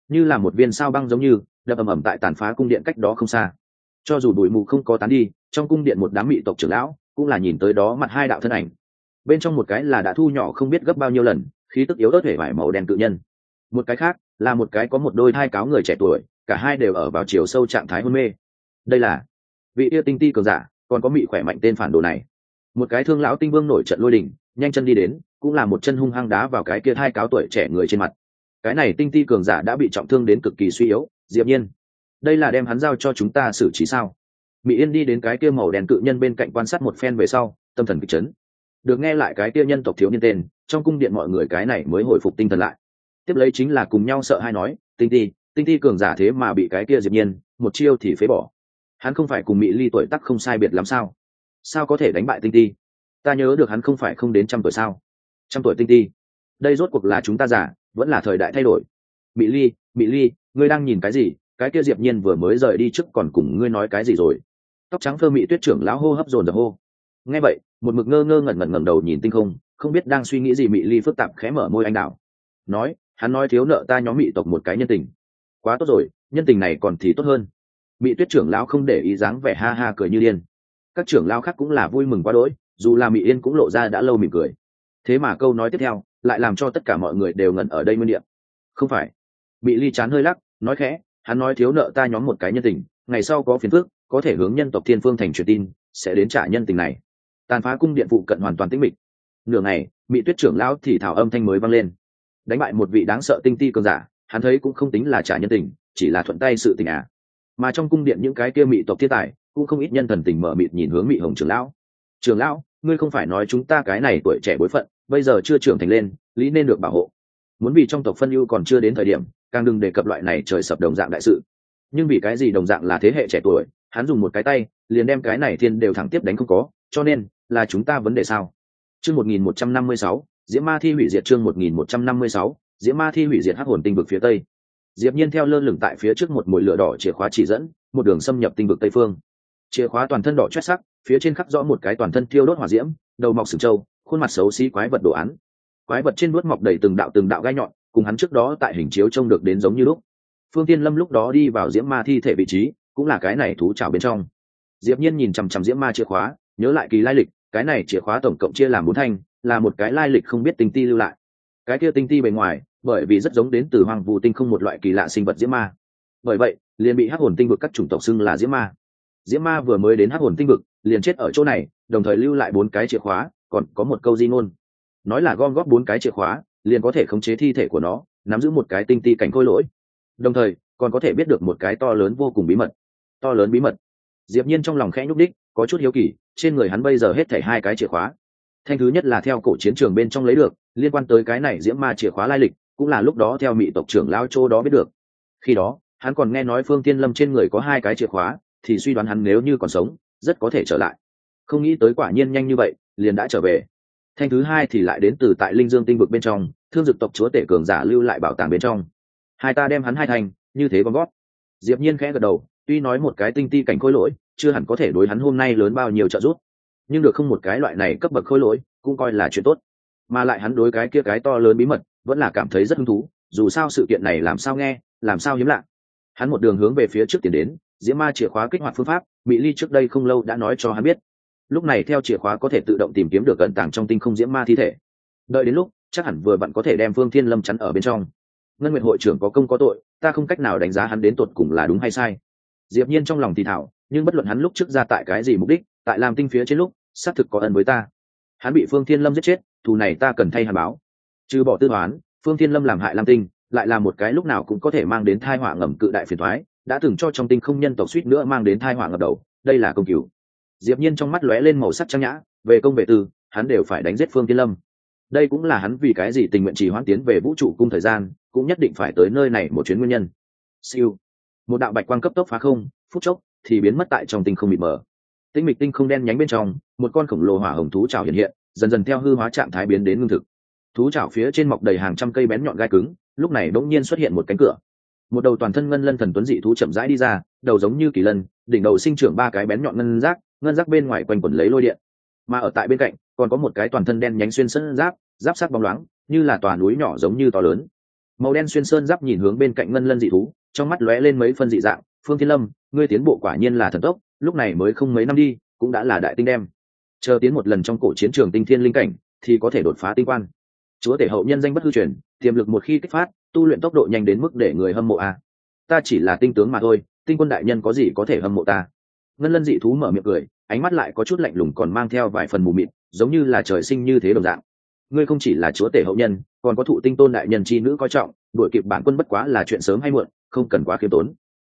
Như là một viên sao băng giống như, đập ầm ầm tại tàn phá cung điện cách đó không xa. Cho dù bụi mù không có tán đi, trong cung điện một đám mị tộc trưởng lão cũng là nhìn tới đó mặt hai đạo thân ảnh. Bên trong một cái là đã thu nhỏ không biết gấp bao nhiêu lần, khí tức yếu ớt thể vải màu đen tự nhân. Một cái khác là một cái có một đôi hai cáo người trẻ tuổi, cả hai đều ở vào chiều sâu trạng thái hôn mê. Đây là vị yêu tinh ti cường giả, còn có mị khỏe mạnh tên phản đồ này một cái thương lão tinh vương nổi trận lôi đình, nhanh chân đi đến, cũng là một chân hung hăng đá vào cái kia hai cáo tuổi trẻ người trên mặt. Cái này tinh ti cường giả đã bị trọng thương đến cực kỳ suy yếu, diệp nhiên, đây là đem hắn giao cho chúng ta xử trí sao? Mỹ yên đi đến cái kia màu đen cự nhân bên cạnh quan sát một phen về sau, tâm thần kịch chấn. Được nghe lại cái kia nhân tộc thiếu niên tên, trong cung điện mọi người cái này mới hồi phục tinh thần lại. Tiếp lấy chính là cùng nhau sợ hai nói, tinh ti tinh ti cường giả thế mà bị cái kia diệp nhiên, một chiêu thì phế bỏ. Hắn không phải cùng mỹ ly tuổi tác không sai biệt lắm sao? Sao có thể đánh bại tinh ti? Ta nhớ được hắn không phải không đến trăm tuổi sao? Trăm tuổi tinh ti? Đây rốt cuộc là chúng ta giả vẫn là thời đại thay đổi. Mỹ ly mỹ ly, ngươi đang nhìn cái gì? Cái kia diệp nhiên vừa mới rời đi trước còn cùng ngươi nói cái gì rồi? Tóc trắng thơ mỹ tuyết trưởng lão hô hấp dồn dập hô. Nghe vậy, một mực ngơ ngơ ngẩn ngẩn ngẩng đầu nhìn tinh không không biết đang suy nghĩ gì mỹ ly phức tạp khẽ mở môi anh đào. Nói, hắn nói thiếu nợ ta nhóm mỹ tộc một cái nhân tình. Quá tốt rồi, nhân tình này còn thì tốt hơn. Mỹ tuyết trưởng lão không để ý dáng vẻ ha ha cười như điên các trưởng lão khác cũng là vui mừng quá đỗi, dù là mỹ yên cũng lộ ra đã lâu mỉm cười. Thế mà câu nói tiếp theo lại làm cho tất cả mọi người đều ngẩn ở đây nguyên niệm không phải. Mỹ ly chán hơi lắc, nói khẽ, hắn nói thiếu nợ ta nhóm một cái nhân tình, ngày sau có phiền phước có thể hướng nhân tộc thiên phương thành truyền tin, sẽ đến trả nhân tình này. Tàn phá cung điện phụ cận hoàn toàn tĩnh mịch. Nửa ngày mỹ tuyết trưởng lão thì thảo âm thanh mới vang lên. Đánh bại một vị đáng sợ tinh ti cường giả, hắn thấy cũng không tính là trả nhân tình, chỉ là thuận tay sự tình à. Mà trong cung điện những cái kia mỹ tộc thiên tài cũng không ít nhân thần tình mở mịt nhìn hướng mị hồng trưởng lão. Trưởng lão, ngươi không phải nói chúng ta cái này tuổi trẻ bối phận, bây giờ chưa trưởng thành lên, lý nên được bảo hộ. Muốn vì trong tộc phân ưu còn chưa đến thời điểm, càng đừng đề cập loại này trời sập đồng dạng đại sự. Nhưng vì cái gì đồng dạng là thế hệ trẻ tuổi, hắn dùng một cái tay, liền đem cái này thiên đều thẳng tiếp đánh không có, cho nên là chúng ta vấn đề sao? Chương một nghìn một trăm năm mươi sáu diễm ma thi hủy diệt chương một nghìn một trăm năm mươi sáu diễm ma thi hủy diệt hắc hồn tinh vực phía tây. Diệp nhiên theo lơ lửng tại phía trước một mũi lửa đỏ chìa khóa chỉ dẫn, một đường xâm nhập tinh vực tây phương chìa khóa toàn thân đỏ chót sắc, phía trên khắc rõ một cái toàn thân thiêu đốt hỏa diễm, đầu mọc sừng trâu, khuôn mặt xấu xí quái vật đồ án. Quái vật trên đuốt mọc đầy từng đạo từng đạo gai nhọn, cùng hắn trước đó tại hình chiếu trông được đến giống như lúc. Phương tiên lâm lúc đó đi vào diễm ma thi thể vị trí, cũng là cái này thú trào bên trong. Diệp nhiên nhìn chằm chằm diễm ma chìa khóa, nhớ lại kỳ lai lịch, cái này chìa khóa tổng cộng chia làm bốn thanh, là một cái lai lịch không biết tinh ti lưu lại. Cái kia tinh ti bề ngoài, bởi vì rất giống đến từ hoàng vũ tinh không một loại kỳ lạ sinh vật diễm ma. Bởi vậy, liền bị hắc hồn tinh vực các chủng tộc xưng là diễm ma diễm ma vừa mới đến hắc hồn tinh vực, liền chết ở chỗ này, đồng thời lưu lại bốn cái chìa khóa, còn có một câu di ngôn. Nói là gom góp bốn cái chìa khóa, liền có thể khống chế thi thể của nó, nắm giữ một cái tinh ti cảnh khôi lỗi. Đồng thời, còn có thể biết được một cái to lớn vô cùng bí mật. To lớn bí mật. Diệp nhiên trong lòng khẽ nhúc đích có chút hiếu kỳ, trên người hắn bây giờ hết thảy hai cái chìa khóa. Thanh thứ nhất là theo cổ chiến trường bên trong lấy được, liên quan tới cái này diễm ma chìa khóa lai lịch, cũng là lúc đó theo mỹ tộc trưởng lao châu đó biết được. Khi đó, hắn còn nghe nói phương tiên lâm trên người có hai cái chìa khóa thì suy đoán hắn nếu như còn sống, rất có thể trở lại. Không nghĩ tới quả nhiên nhanh như vậy, liền đã trở về. Thanh thứ hai thì lại đến từ tại linh dương tinh vực bên trong, thương dực tộc chúa tể cường giả lưu lại bảo tàng bên trong. Hai ta đem hắn hai thành, như thế con gót diệp nhiên khẽ gật đầu, tuy nói một cái tinh ti cảnh khôi lỗi, chưa hẳn có thể đối hắn hôm nay lớn bao nhiêu trợ giúp. Nhưng được không một cái loại này cấp bậc khôi lỗi, cũng coi là chuyện tốt. Mà lại hắn đối cái kia cái to lớn bí mật, vẫn là cảm thấy rất hứng thú, dù sao sự kiện này làm sao nghe, làm sao hiếm lạ. Hắn một đường hướng về phía trước tiến đến diễm ma chìa khóa kích hoạt phương pháp mỹ ly trước đây không lâu đã nói cho hắn biết. Lúc này theo chìa khóa có thể tự động tìm kiếm được cận tàng trong tinh không diễm ma thi thể. Đợi đến lúc, chắc hẳn vừa bạn có thể đem phương thiên lâm chắn ở bên trong. Ngân nguyện hội trưởng có công có tội, ta không cách nào đánh giá hắn đến tột cùng là đúng hay sai. Diệp nhiên trong lòng thì thảo, nhưng bất luận hắn lúc trước ra tại cái gì mục đích, tại làm tinh phía trên lúc, xác thực có ân với ta. Hắn bị phương thiên lâm giết chết, thù này ta cần thay hàn báo. Trừ bỏ tư toán phương thiên lâm làm hại lam tinh, lại là một cái lúc nào cũng có thể mang đến thai họa ngầm cự đại phiền thoái đã từng cho trong tinh không nhân tộc suýt nữa mang đến thai họa ngập đầu, đây là công cứu diệp nhiên trong mắt lóe lên màu sắc trang nhã, về công về tư, hắn đều phải đánh giết phương thiên lâm. Đây cũng là hắn vì cái gì tình nguyện chỉ hoãn tiến về vũ trụ cung thời gian, cũng nhất định phải tới nơi này một chuyến nguyên nhân. Siêu. Một đạo bạch quang cấp tốc phá không, phút chốc thì biến mất tại trong tinh không bị mờ. Tinh mịch tinh không đen nhánh bên trong, một con khổng lồ hỏa hồng thú trào hiện hiện, dần dần theo hư hóa trạng thái biến đến ngưng thực. Thú trào phía trên mọc đầy hàng trăm cây bén nhọn gai cứng, lúc này bỗng nhiên xuất hiện một cánh cửa một đầu toàn thân ngân lân thần tuấn dị thú chậm rãi đi ra, đầu giống như kỳ lân, đỉnh đầu sinh trưởng ba cái bén nhọn ngân rác ngân rác bên ngoài quanh quẩn lấy lôi điện. Mà ở tại bên cạnh, còn có một cái toàn thân đen nhánh xuyên sơn giáp giáp sắc bóng loáng, như là tòa núi nhỏ giống như to lớn. Màu đen xuyên sơn giáp nhìn hướng bên cạnh ngân lân dị thú, trong mắt lóe lên mấy phân dị dạng, phương thiên lâm, ngươi tiến bộ quả nhiên là thần tốc, lúc này mới không mấy năm đi, cũng đã là đại tinh đem. Chờ tiến một lần trong cổ chiến trường tinh thiên linh cảnh, thì có thể đột phá tinh quan chúa tể hậu nhân danh bất hư truyền, tiềm lực một khi kích phát tu luyện tốc độ nhanh đến mức để người hâm mộ a à. ta chỉ là tinh tướng mà thôi, tinh quân đại nhân có gì có thể hâm mộ ta? Ngân lân dị thú mở miệng cười, ánh mắt lại có chút lạnh lùng còn mang theo vài phần mù mịt, giống như là trời sinh như thế đồng dạng. Ngươi không chỉ là chúa tể hậu nhân, còn có thụ tinh tôn đại nhân chi nữ coi trọng, đuổi kịp bản quân bất quá là chuyện sớm hay muộn, không cần quá khiêm tốn.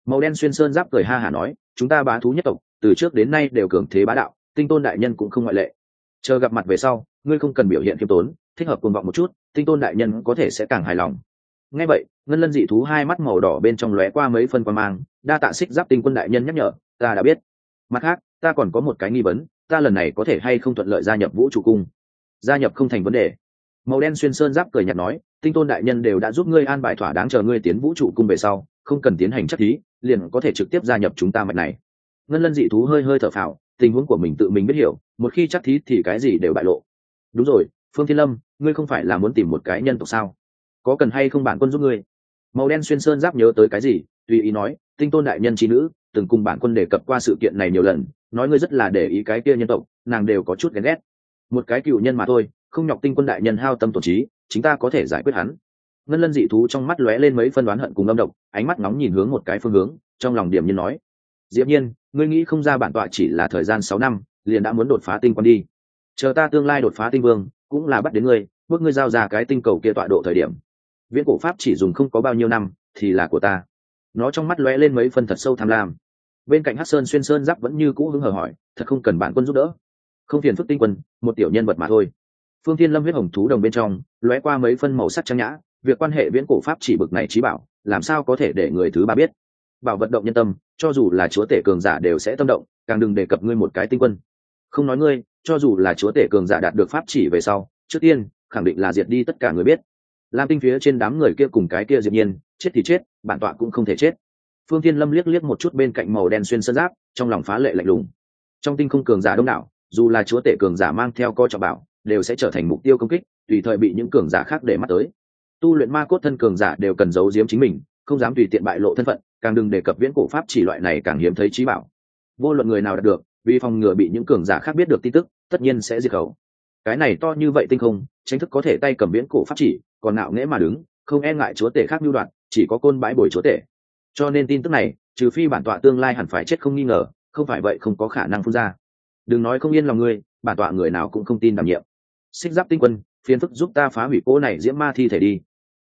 Màu đen xuyên sơn giáp cười ha hả nói, chúng ta bá thú nhất tộc, từ trước đến nay đều cường thế bá đạo, tinh tôn đại nhân cũng không ngoại lệ. Chờ gặp mặt về sau, ngươi không cần biểu hiện khiêm tốn, thích hợp cuồng vọng một chút, tinh tôn đại nhân có thể sẽ càng hài lòng ngay vậy, ngân lân dị thú hai mắt màu đỏ bên trong lóe qua mấy phân quan mang, đa tạ xích giáp tinh quân đại nhân nhắc nhở, ta đã biết. Mặt khác, ta còn có một cái nghi vấn, ta lần này có thể hay không thuận lợi gia nhập vũ trụ cung? Gia nhập không thành vấn đề. Màu đen xuyên sơn giáp cười nhạt nói, tinh tôn đại nhân đều đã giúp ngươi an bài thỏa đáng chờ ngươi tiến vũ trụ cung về sau, không cần tiến hành chất thí, liền có thể trực tiếp gia nhập chúng ta mạch này. Ngân lân dị thú hơi hơi thở phào, tình huống của mình tự mình biết hiểu, một khi chắc thí thì cái gì đều bại lộ. Đúng rồi, phương thiên lâm, ngươi không phải là muốn tìm một cái nhân tộc sao? Có cần hay không bản quân giúp ngươi? Màu đen xuyên sơn giáp nhớ tới cái gì? Tùy ý nói, tinh tôn đại nhân trí nữ, từng cùng bản quân đề cập qua sự kiện này nhiều lần, nói ngươi rất là để ý cái kia nhân tộc, nàng đều có chút ghen ghét. Một cái cựu nhân mà thôi, không nhọc tinh quân đại nhân hao tâm tổ trí chúng ta có thể giải quyết hắn. Ngân lân dị thú trong mắt lóe lên mấy phân đoán hận cùng âm độc, ánh mắt nóng nhìn hướng một cái phương hướng, trong lòng điểm nhiên nói diễm nhiên, ngươi nghĩ không ra bản tọa chỉ là thời gian sáu năm, liền đã muốn đột phá tinh quân đi. Chờ ta tương lai đột phá tinh vương, cũng là bắt đến ngươi, bước ngươi giao ra cái tinh cầu kia tọa độ thời điểm viễn cổ pháp chỉ dùng không có bao nhiêu năm, thì là của ta. Nó trong mắt lóe lên mấy phân thật sâu tham lam. Bên cạnh hát sơn xuyên sơn giáp vẫn như cũ hứng hờ hỏi, thật không cần bản quân giúp đỡ. Không phiền phức tinh quân, một tiểu nhân vật mà thôi. Phương thiên lâm huyết hồng thú đồng bên trong, lóe qua mấy phân màu sắc trang nhã, việc quan hệ viễn cổ pháp chỉ bực này trí bảo, làm sao có thể để người thứ ba biết? Bảo vận động nhân tâm, cho dù là chúa tể cường giả đều sẽ tâm động, càng đừng đề cập ngươi một cái tinh quân. Không nói ngươi, cho dù là chúa tể cường giả đạt được pháp chỉ về sau, trước tiên, khẳng định là diệt đi tất cả người biết lam tinh phía trên đám người kia cùng cái kia diệp nhiên, chết thì chết, bản tọa cũng không thể chết. Phương thiên lâm liếc liếc một chút bên cạnh màu đen xuyên sơn giáp, trong lòng phá lệ lạnh lùng. Trong tinh không cường giả đông đảo, dù là chúa tể cường giả mang theo co trọng bảo, đều sẽ trở thành mục tiêu công kích, tùy thời bị những cường giả khác để mắt tới. Tu luyện ma cốt thân cường giả đều cần giấu giếm chính mình, không dám tùy tiện bại lộ thân phận, càng đừng đề cập viễn cổ pháp chỉ loại này càng hiếm thấy trí bảo. Vô luận người nào đạt được, vì phòng ngừa bị những cường giả khác biết được tin tức, tất nhiên sẽ diệt khẩu. Cái này to như vậy tinh không tranh thức có thể tay cầm viễn cổ pháp chỉ còn nạo nghễ mà đứng, không e ngại chúa tể khác mưu đoạn chỉ có côn bãi bồi chúa tể. Cho nên tin tức này, trừ phi bản tọa tương lai hẳn phải chết không nghi ngờ, không phải vậy không có khả năng phun ra. Đừng nói không yên lòng ngươi, bản tọa người nào cũng không tin đảm nhiệm. Xích giáp tinh quân, phiền phức giúp ta phá hủy cỗ này diễm ma thi thể đi.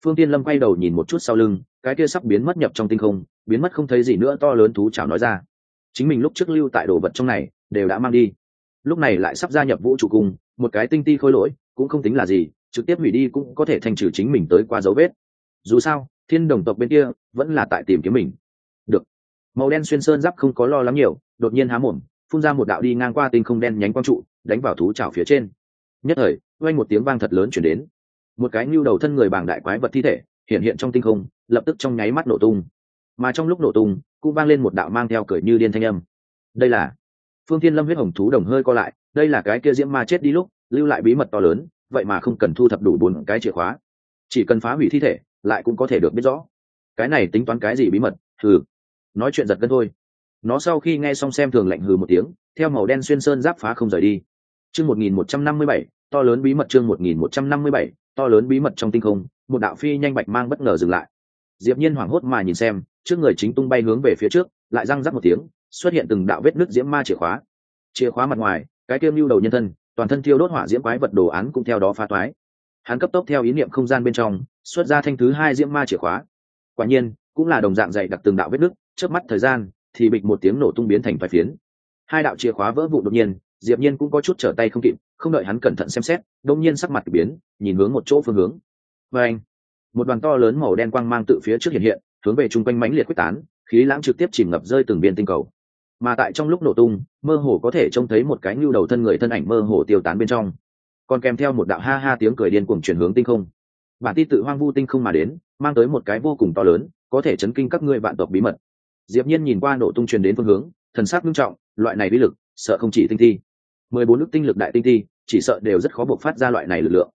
Phương tiên lâm quay đầu nhìn một chút sau lưng, cái kia sắp biến mất nhập trong tinh không, biến mất không thấy gì nữa to lớn thú chảo nói ra. Chính mình lúc trước lưu tại đồ vật trong này, đều đã mang đi. Lúc này lại sắp gia nhập vũ trụ cung một cái tinh ti khôi lỗi, cũng không tính là gì trực tiếp hủy đi cũng có thể thành trừ chính mình tới qua dấu vết. Dù sao, thiên đồng tộc bên kia vẫn là tại tìm kiếm mình. Được. Màu đen xuyên sơn giáp không có lo lắng nhiều, đột nhiên há mồm, phun ra một đạo đi ngang qua tinh không đen nhánh quang trụ, đánh vào thú chảo phía trên. Nhất thời oanh một tiếng vang thật lớn chuyển đến. Một cái nhu đầu thân người bảng đại quái vật thi thể, hiện hiện trong tinh không, lập tức trong nháy mắt nổ tung. Mà trong lúc nổ tung, cũng vang lên một đạo mang theo cười như điên thanh âm. Đây là phương thiên lâm huyết hồng thú đồng hơi co lại, đây là cái kia diễm ma chết đi lúc, lưu lại bí mật to lớn vậy mà không cần thu thập đủ bốn cái chìa khóa. Chỉ cần phá hủy thi thể, lại cũng có thể được biết rõ. Cái này tính toán cái gì bí mật? Hừ. Nói chuyện giật gân thôi. Nó sau khi nghe xong xem thường lạnh hừ một tiếng, theo màu đen xuyên sơn giáp phá không rời đi. Chương một nghìn một trăm năm mươi bảy, to lớn bí mật chương một nghìn một trăm năm mươi bảy, to lớn bí mật trong tinh không, một đạo phi nhanh bạch mang bất ngờ dừng lại. Diệp nhiên hoảng hốt mà nhìn xem, trước người chính tung bay hướng về phía trước, lại răng rắc một tiếng, xuất hiện từng đạo vết nứt diễm ma chìa khóa. Chìa khóa mặt ngoài, cái tiêu lưu đầu nhân thân toàn thân thiêu đốt hỏa diễm quái vật đồ án cũng theo đó phá toái. Hắn cấp tốc theo ý niệm không gian bên trong, xuất ra thanh thứ hai diễm ma chìa khóa. Quả nhiên, cũng là đồng dạng dày đặc từng đạo vết nứt trước mắt thời gian, thì bịch một tiếng nổ tung biến thành vài phiến. Hai đạo chìa khóa vỡ vụn đột nhiên, diệp nhiên cũng có chút trở tay không kịp, không đợi hắn cẩn thận xem xét đột nhiên sắc mặt biến, nhìn hướng một chỗ phương hướng. Và anh, một đoàn to lớn màu đen quang mang tự phía trước hiện hiện, hướng về trung quanh mãnh liệt quyết tán, khí lãng trực tiếp chìm ngập rơi từng biên tinh cầu mà tại trong lúc nổ tung, mơ hồ có thể trông thấy một cái nhu đầu thân người thân ảnh mơ hồ tiêu tán bên trong. Còn kèm theo một đạo ha ha tiếng cười điên cuồng chuyển hướng tinh không. Bản tin tự hoang vu tinh không mà đến, mang tới một cái vô cùng to lớn, có thể chấn kinh các ngươi vạn tộc bí mật. Diệp nhiên nhìn qua nổ tung truyền đến phương hướng, thần sắc nghiêm trọng, loại này bí lực, sợ không chỉ tinh thi. Mười bốn nước tinh lực đại tinh thi, chỉ sợ đều rất khó bộc phát ra loại này lực lượng.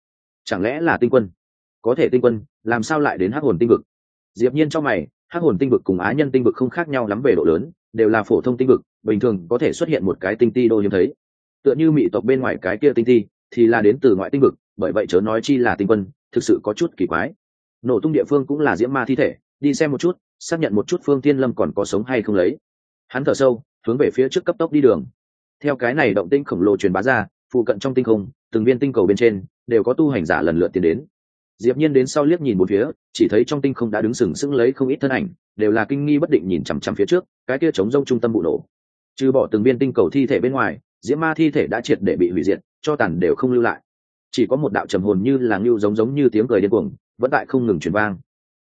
Chẳng lẽ là tinh quân? Có thể tinh quân, làm sao lại đến hắc hồn tinh vực? Diệp nhiên trong mày, hắc hồn tinh vực cùng á nhân tinh vực không khác nhau lắm về độ lớn đều là phổ thông tinh vực, bình thường có thể xuất hiện một cái tinh ti đô hiếm thấy. Tựa như mỹ tộc bên ngoài cái kia tinh ti, thì là đến từ ngoại tinh vực, bởi vậy chớ nói chi là tinh quân, thực sự có chút kỳ quái. Nổ tung địa phương cũng là diễm ma thi thể, đi xem một chút, xác nhận một chút phương tiên lâm còn có sống hay không lấy. Hắn thở sâu, hướng về phía trước cấp tốc đi đường. Theo cái này động tinh khổng lồ truyền bá ra, phụ cận trong tinh không, từng viên tinh cầu bên trên, đều có tu hành giả lần lượt tiến đến diệp nhiên đến sau liếc nhìn một phía, chỉ thấy trong tinh không đã đứng sừng sững lấy không ít thân ảnh, đều là kinh nghi bất định nhìn chằm chằm phía trước, cái kia chống rông trung tâm vụ nổ. Trừ bỏ từng viên tinh cầu thi thể bên ngoài diễm ma thi thể đã triệt để bị hủy diệt, cho tàn đều không lưu lại. Chỉ có một đạo trầm hồn như là ngưu giống giống như tiếng cười điên cuồng, vẫn tại không ngừng truyền vang.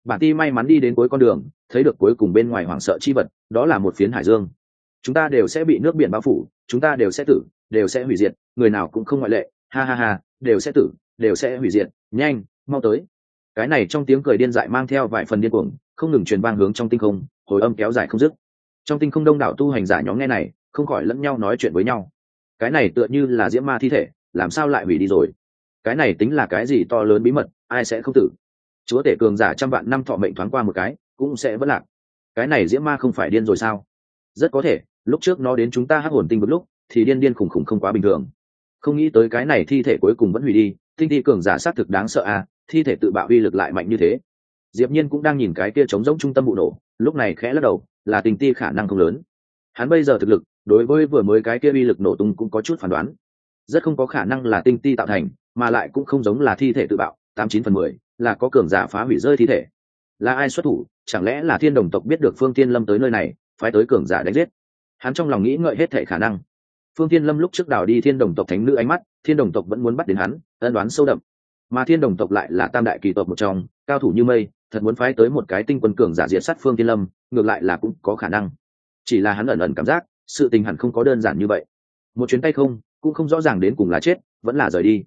Bản ti may mắn đi đến cuối con đường, thấy được cuối cùng bên ngoài hoảng sợ chi vật, đó là một phiến hải dương. Chúng ta đều sẽ bị nước biển bao phủ, chúng ta đều sẽ tử, đều sẽ hủy diệt, người nào cũng không ngoại lệ, ha ha ha, đều sẽ tử, đều sẽ hủy diệt, nhanh mau tới. Cái này trong tiếng cười điên dại mang theo vài phần điên cuồng, không ngừng truyền vang hướng trong tinh không, hồi âm kéo dài không dứt. Trong tinh không đông đảo tu hành giả nhóm nghe này, không khỏi lẫn nhau nói chuyện với nhau. Cái này tựa như là diễm ma thi thể, làm sao lại hủy đi rồi? Cái này tính là cái gì to lớn bí mật, ai sẽ không tử? Chúa tể cường giả trăm vạn năm thọ mệnh thoáng qua một cái, cũng sẽ vẫn lạc. Cái này diễm ma không phải điên rồi sao? Rất có thể, lúc trước nó đến chúng ta hắc hồn tinh một lúc, thì điên điên khủng khủng không quá bình thường. Không nghĩ tới cái này thi thể cuối cùng vẫn hủy đi, tinh thi cường giả xác thực đáng sợ à thi thể tự bạo uy lực lại mạnh như thế. Diệp nhiên cũng đang nhìn cái kia chống rỗng trung tâm vụ nổ, lúc này khẽ lắc đầu, là tình ti khả năng không lớn. Hắn bây giờ thực lực, đối với vừa mới cái kia uy lực nổ tung cũng có chút phán đoán. Rất không có khả năng là tinh ti tạo thành, mà lại cũng không giống là thi thể tự bạo, tám chín phần mười, là có cường giả phá hủy rơi thi thể. Là ai xuất thủ, chẳng lẽ là thiên đồng tộc biết được phương tiên lâm tới nơi này, phái tới cường giả đánh giết? Hắn trong lòng nghĩ ngợi hết thể khả năng. Phương tiên lâm lúc trước đào đi thiên đồng tộc thánh nữ ánh mắt, thiên đồng tộc vẫn muốn bắt đến hắn, ân đoán sâu đậm mà thiên đồng tộc lại là tam đại kỳ tộc một trong, cao thủ như mây, thật muốn phái tới một cái tinh quân cường giả diệt sát phương tiên lâm, ngược lại là cũng có khả năng. Chỉ là hắn ẩn ẩn cảm giác, sự tình hẳn không có đơn giản như vậy. Một chuyến tay không, cũng không rõ ràng đến cùng là chết, vẫn là rời đi.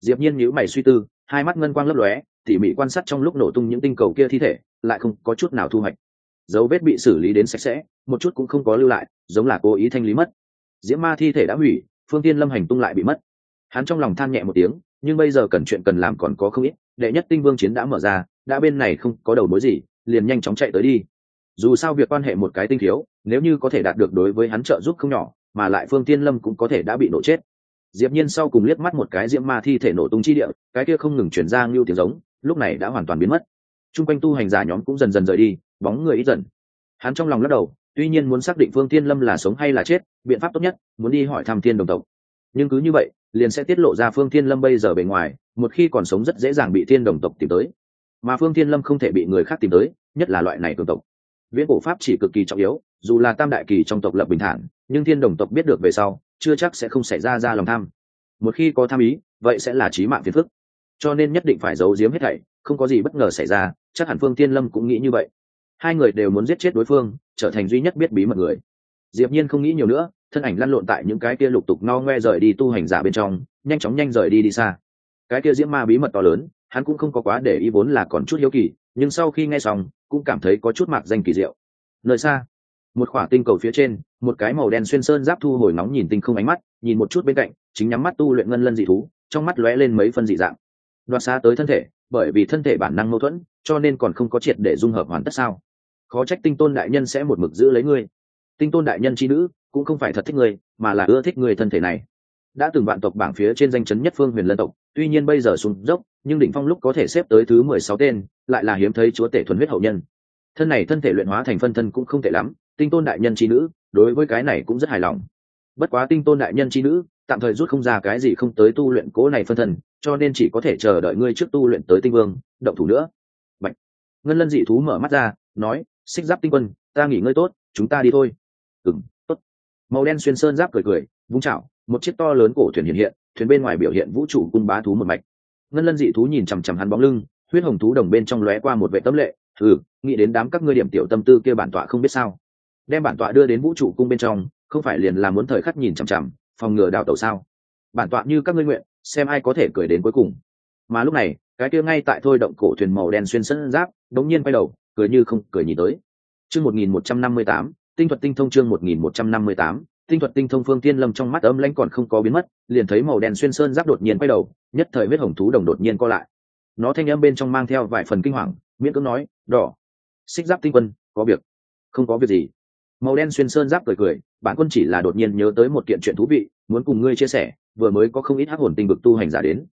Diệp nhiên nhíu mày suy tư, hai mắt ngân quang lấp lóe, tỉ mỉ quan sát trong lúc nổ tung những tinh cầu kia thi thể, lại không có chút nào thu hoạch. Dấu vết bị xử lý đến sạch sẽ, một chút cũng không có lưu lại, giống là cố ý thanh lý mất. Diễm ma thi thể đã hủy, phương tiên lâm hành tung lại bị mất. Hắn trong lòng than nhẹ một tiếng nhưng bây giờ cần chuyện cần làm còn có không ít, đệ nhất tinh vương chiến đã mở ra, đã bên này không có đầu mối gì, liền nhanh chóng chạy tới đi. Dù sao việc quan hệ một cái tinh thiếu nếu như có thể đạt được đối với hắn trợ giúp không nhỏ, mà lại phương tiên lâm cũng có thể đã bị nổ chết. Diệp nhiên sau cùng liếc mắt một cái diễm ma thi thể nổ tung chi địa, cái kia không ngừng chuyển ra ngưu tiếng giống, lúc này đã hoàn toàn biến mất. Trung quanh tu hành giả nhóm cũng dần dần rời đi, bóng người ít dần. Hắn trong lòng lắc đầu, tuy nhiên muốn xác định phương tiên lâm là sống hay là chết, biện pháp tốt nhất, muốn đi hỏi thăm thiên đồng tộc nhưng cứ như vậy, liền sẽ tiết lộ ra phương thiên lâm bây giờ bề ngoài, một khi còn sống rất dễ dàng bị thiên đồng tộc tìm tới. Mà phương thiên lâm không thể bị người khác tìm tới, nhất là loại này cường tộc. Viễn cổ pháp chỉ cực kỳ trọng yếu, dù là tam đại kỳ trong tộc lập bình thản, nhưng thiên đồng tộc biết được về sau, chưa chắc sẽ không xảy ra ra lòng tham. Một khi có tham ý, vậy sẽ là trí mạng phiền phức. Cho nên nhất định phải giấu giếm hết thảy, không có gì bất ngờ xảy ra, chắc hẳn phương tiên lâm cũng nghĩ như vậy. Hai người đều muốn giết chết đối phương, trở thành duy nhất biết bí mật người. Diệp nhiên không nghĩ nhiều nữa thân ảnh lăn lộn tại những cái kia lục tục no ngoe rời đi tu hành giả bên trong, nhanh chóng nhanh rời đi đi xa. Cái kia diễm ma bí mật to lớn, hắn cũng không có quá để ý vốn là còn chút hiếu kỳ, nhưng sau khi nghe xong, cũng cảm thấy có chút mạc danh kỳ diệu. Nơi xa, một khỏa tinh cầu phía trên, một cái màu đen xuyên sơn giáp thu hồi nóng nhìn tinh không ánh mắt, nhìn một chút bên cạnh, chính nhắm mắt tu luyện ngân lân dị thú, trong mắt lóe lên mấy phân dị dạng. Đoạt xa tới thân thể, bởi vì thân thể bản năng mâu thuẫn, cho nên còn không có triệt để dung hợp hoàn tất sao. Khó trách tinh tôn đại nhân sẽ một mực giữ lấy ngươi tinh tôn đại nhân c h i nữ, cũng không phải thật thích ngươi, mà là ưa thích người thân thể này. Đã từng vạn tộc bảng phía trên danh chấn nhất phương huyền lân tộc, tuy nhiên bây giờ sùng dốc, nhưng đỉnh phong lúc có thể xếp tới thứ mười sáu tên, lại là hiếm thấy chúa tể thuần huyết hậu nhân. Thân này thân thể luyện hóa thành phân thân cũng không tệ lắm, tinh tôn đại nhân c h i nữ, đối với cái này cũng rất hài lòng. Bất quá tinh tôn đại nhân c h i nữ, tạm thời rút không ra cái gì không tới tu luyện cố này phân thân, cho nên chỉ có thể chờ đợi ngươi trước tu luyện tới tinh vương, động thủ nữa. Bạch. ngân lân dị thú mở mắt ra, nói, xích giáp tinh quân, ta nghỉ ngơi tốt, chúng ta đi thôi ừng tốt. Màu đen xuyên sơn giáp cười cười, vung chảo, một chiếc to lớn cổ thuyền hiện hiện, thuyền bên ngoài biểu hiện vũ trụ cung bá thú một mạch. Ngân lân dị thú nhìn chằm chằm hắn bóng lưng, huyết hồng thú đồng bên trong lóe qua một vệ tâm lệ ừ nghĩ đến đám các ngươi điểm tiểu tâm tư kia bản tọa không biết sao. Đem bản tọa đưa đến vũ trụ cung bên trong, không phải liền là muốn thời khắc nhìn chằm chằm, phòng ngừa đào tẩu sao? Bản tọa như các ngươi nguyện, xem ai có thể cười đến cuối cùng. Mà lúc này, cái kia ngay tại thôi động cổ thuyền màu đen xuyên sân giáp, đống nhiên quay đầu, cười như không cười nhìn tới. Chương một nghìn một trăm năm mươi tám tinh thuật tinh thông chương một nghìn một trăm năm mươi tám, tinh thuật tinh thông phương tiên lâm trong mắt ấm lãnh còn không có biến mất, liền thấy màu đen xuyên sơn giáp đột nhiên quay đầu, nhất thời huyết hồng thú đồng đột nhiên co lại. Nó thanh âm bên trong mang theo vài phần kinh hoàng, miễn cưỡng nói, đỏ, xích giáp tinh quân, có việc. Không có việc gì. Màu đen xuyên sơn giáp cười cười, bản quân chỉ là đột nhiên nhớ tới một kiện chuyện thú vị, muốn cùng ngươi chia sẻ, vừa mới có không ít hắc hồn tinh vực tu hành giả đến.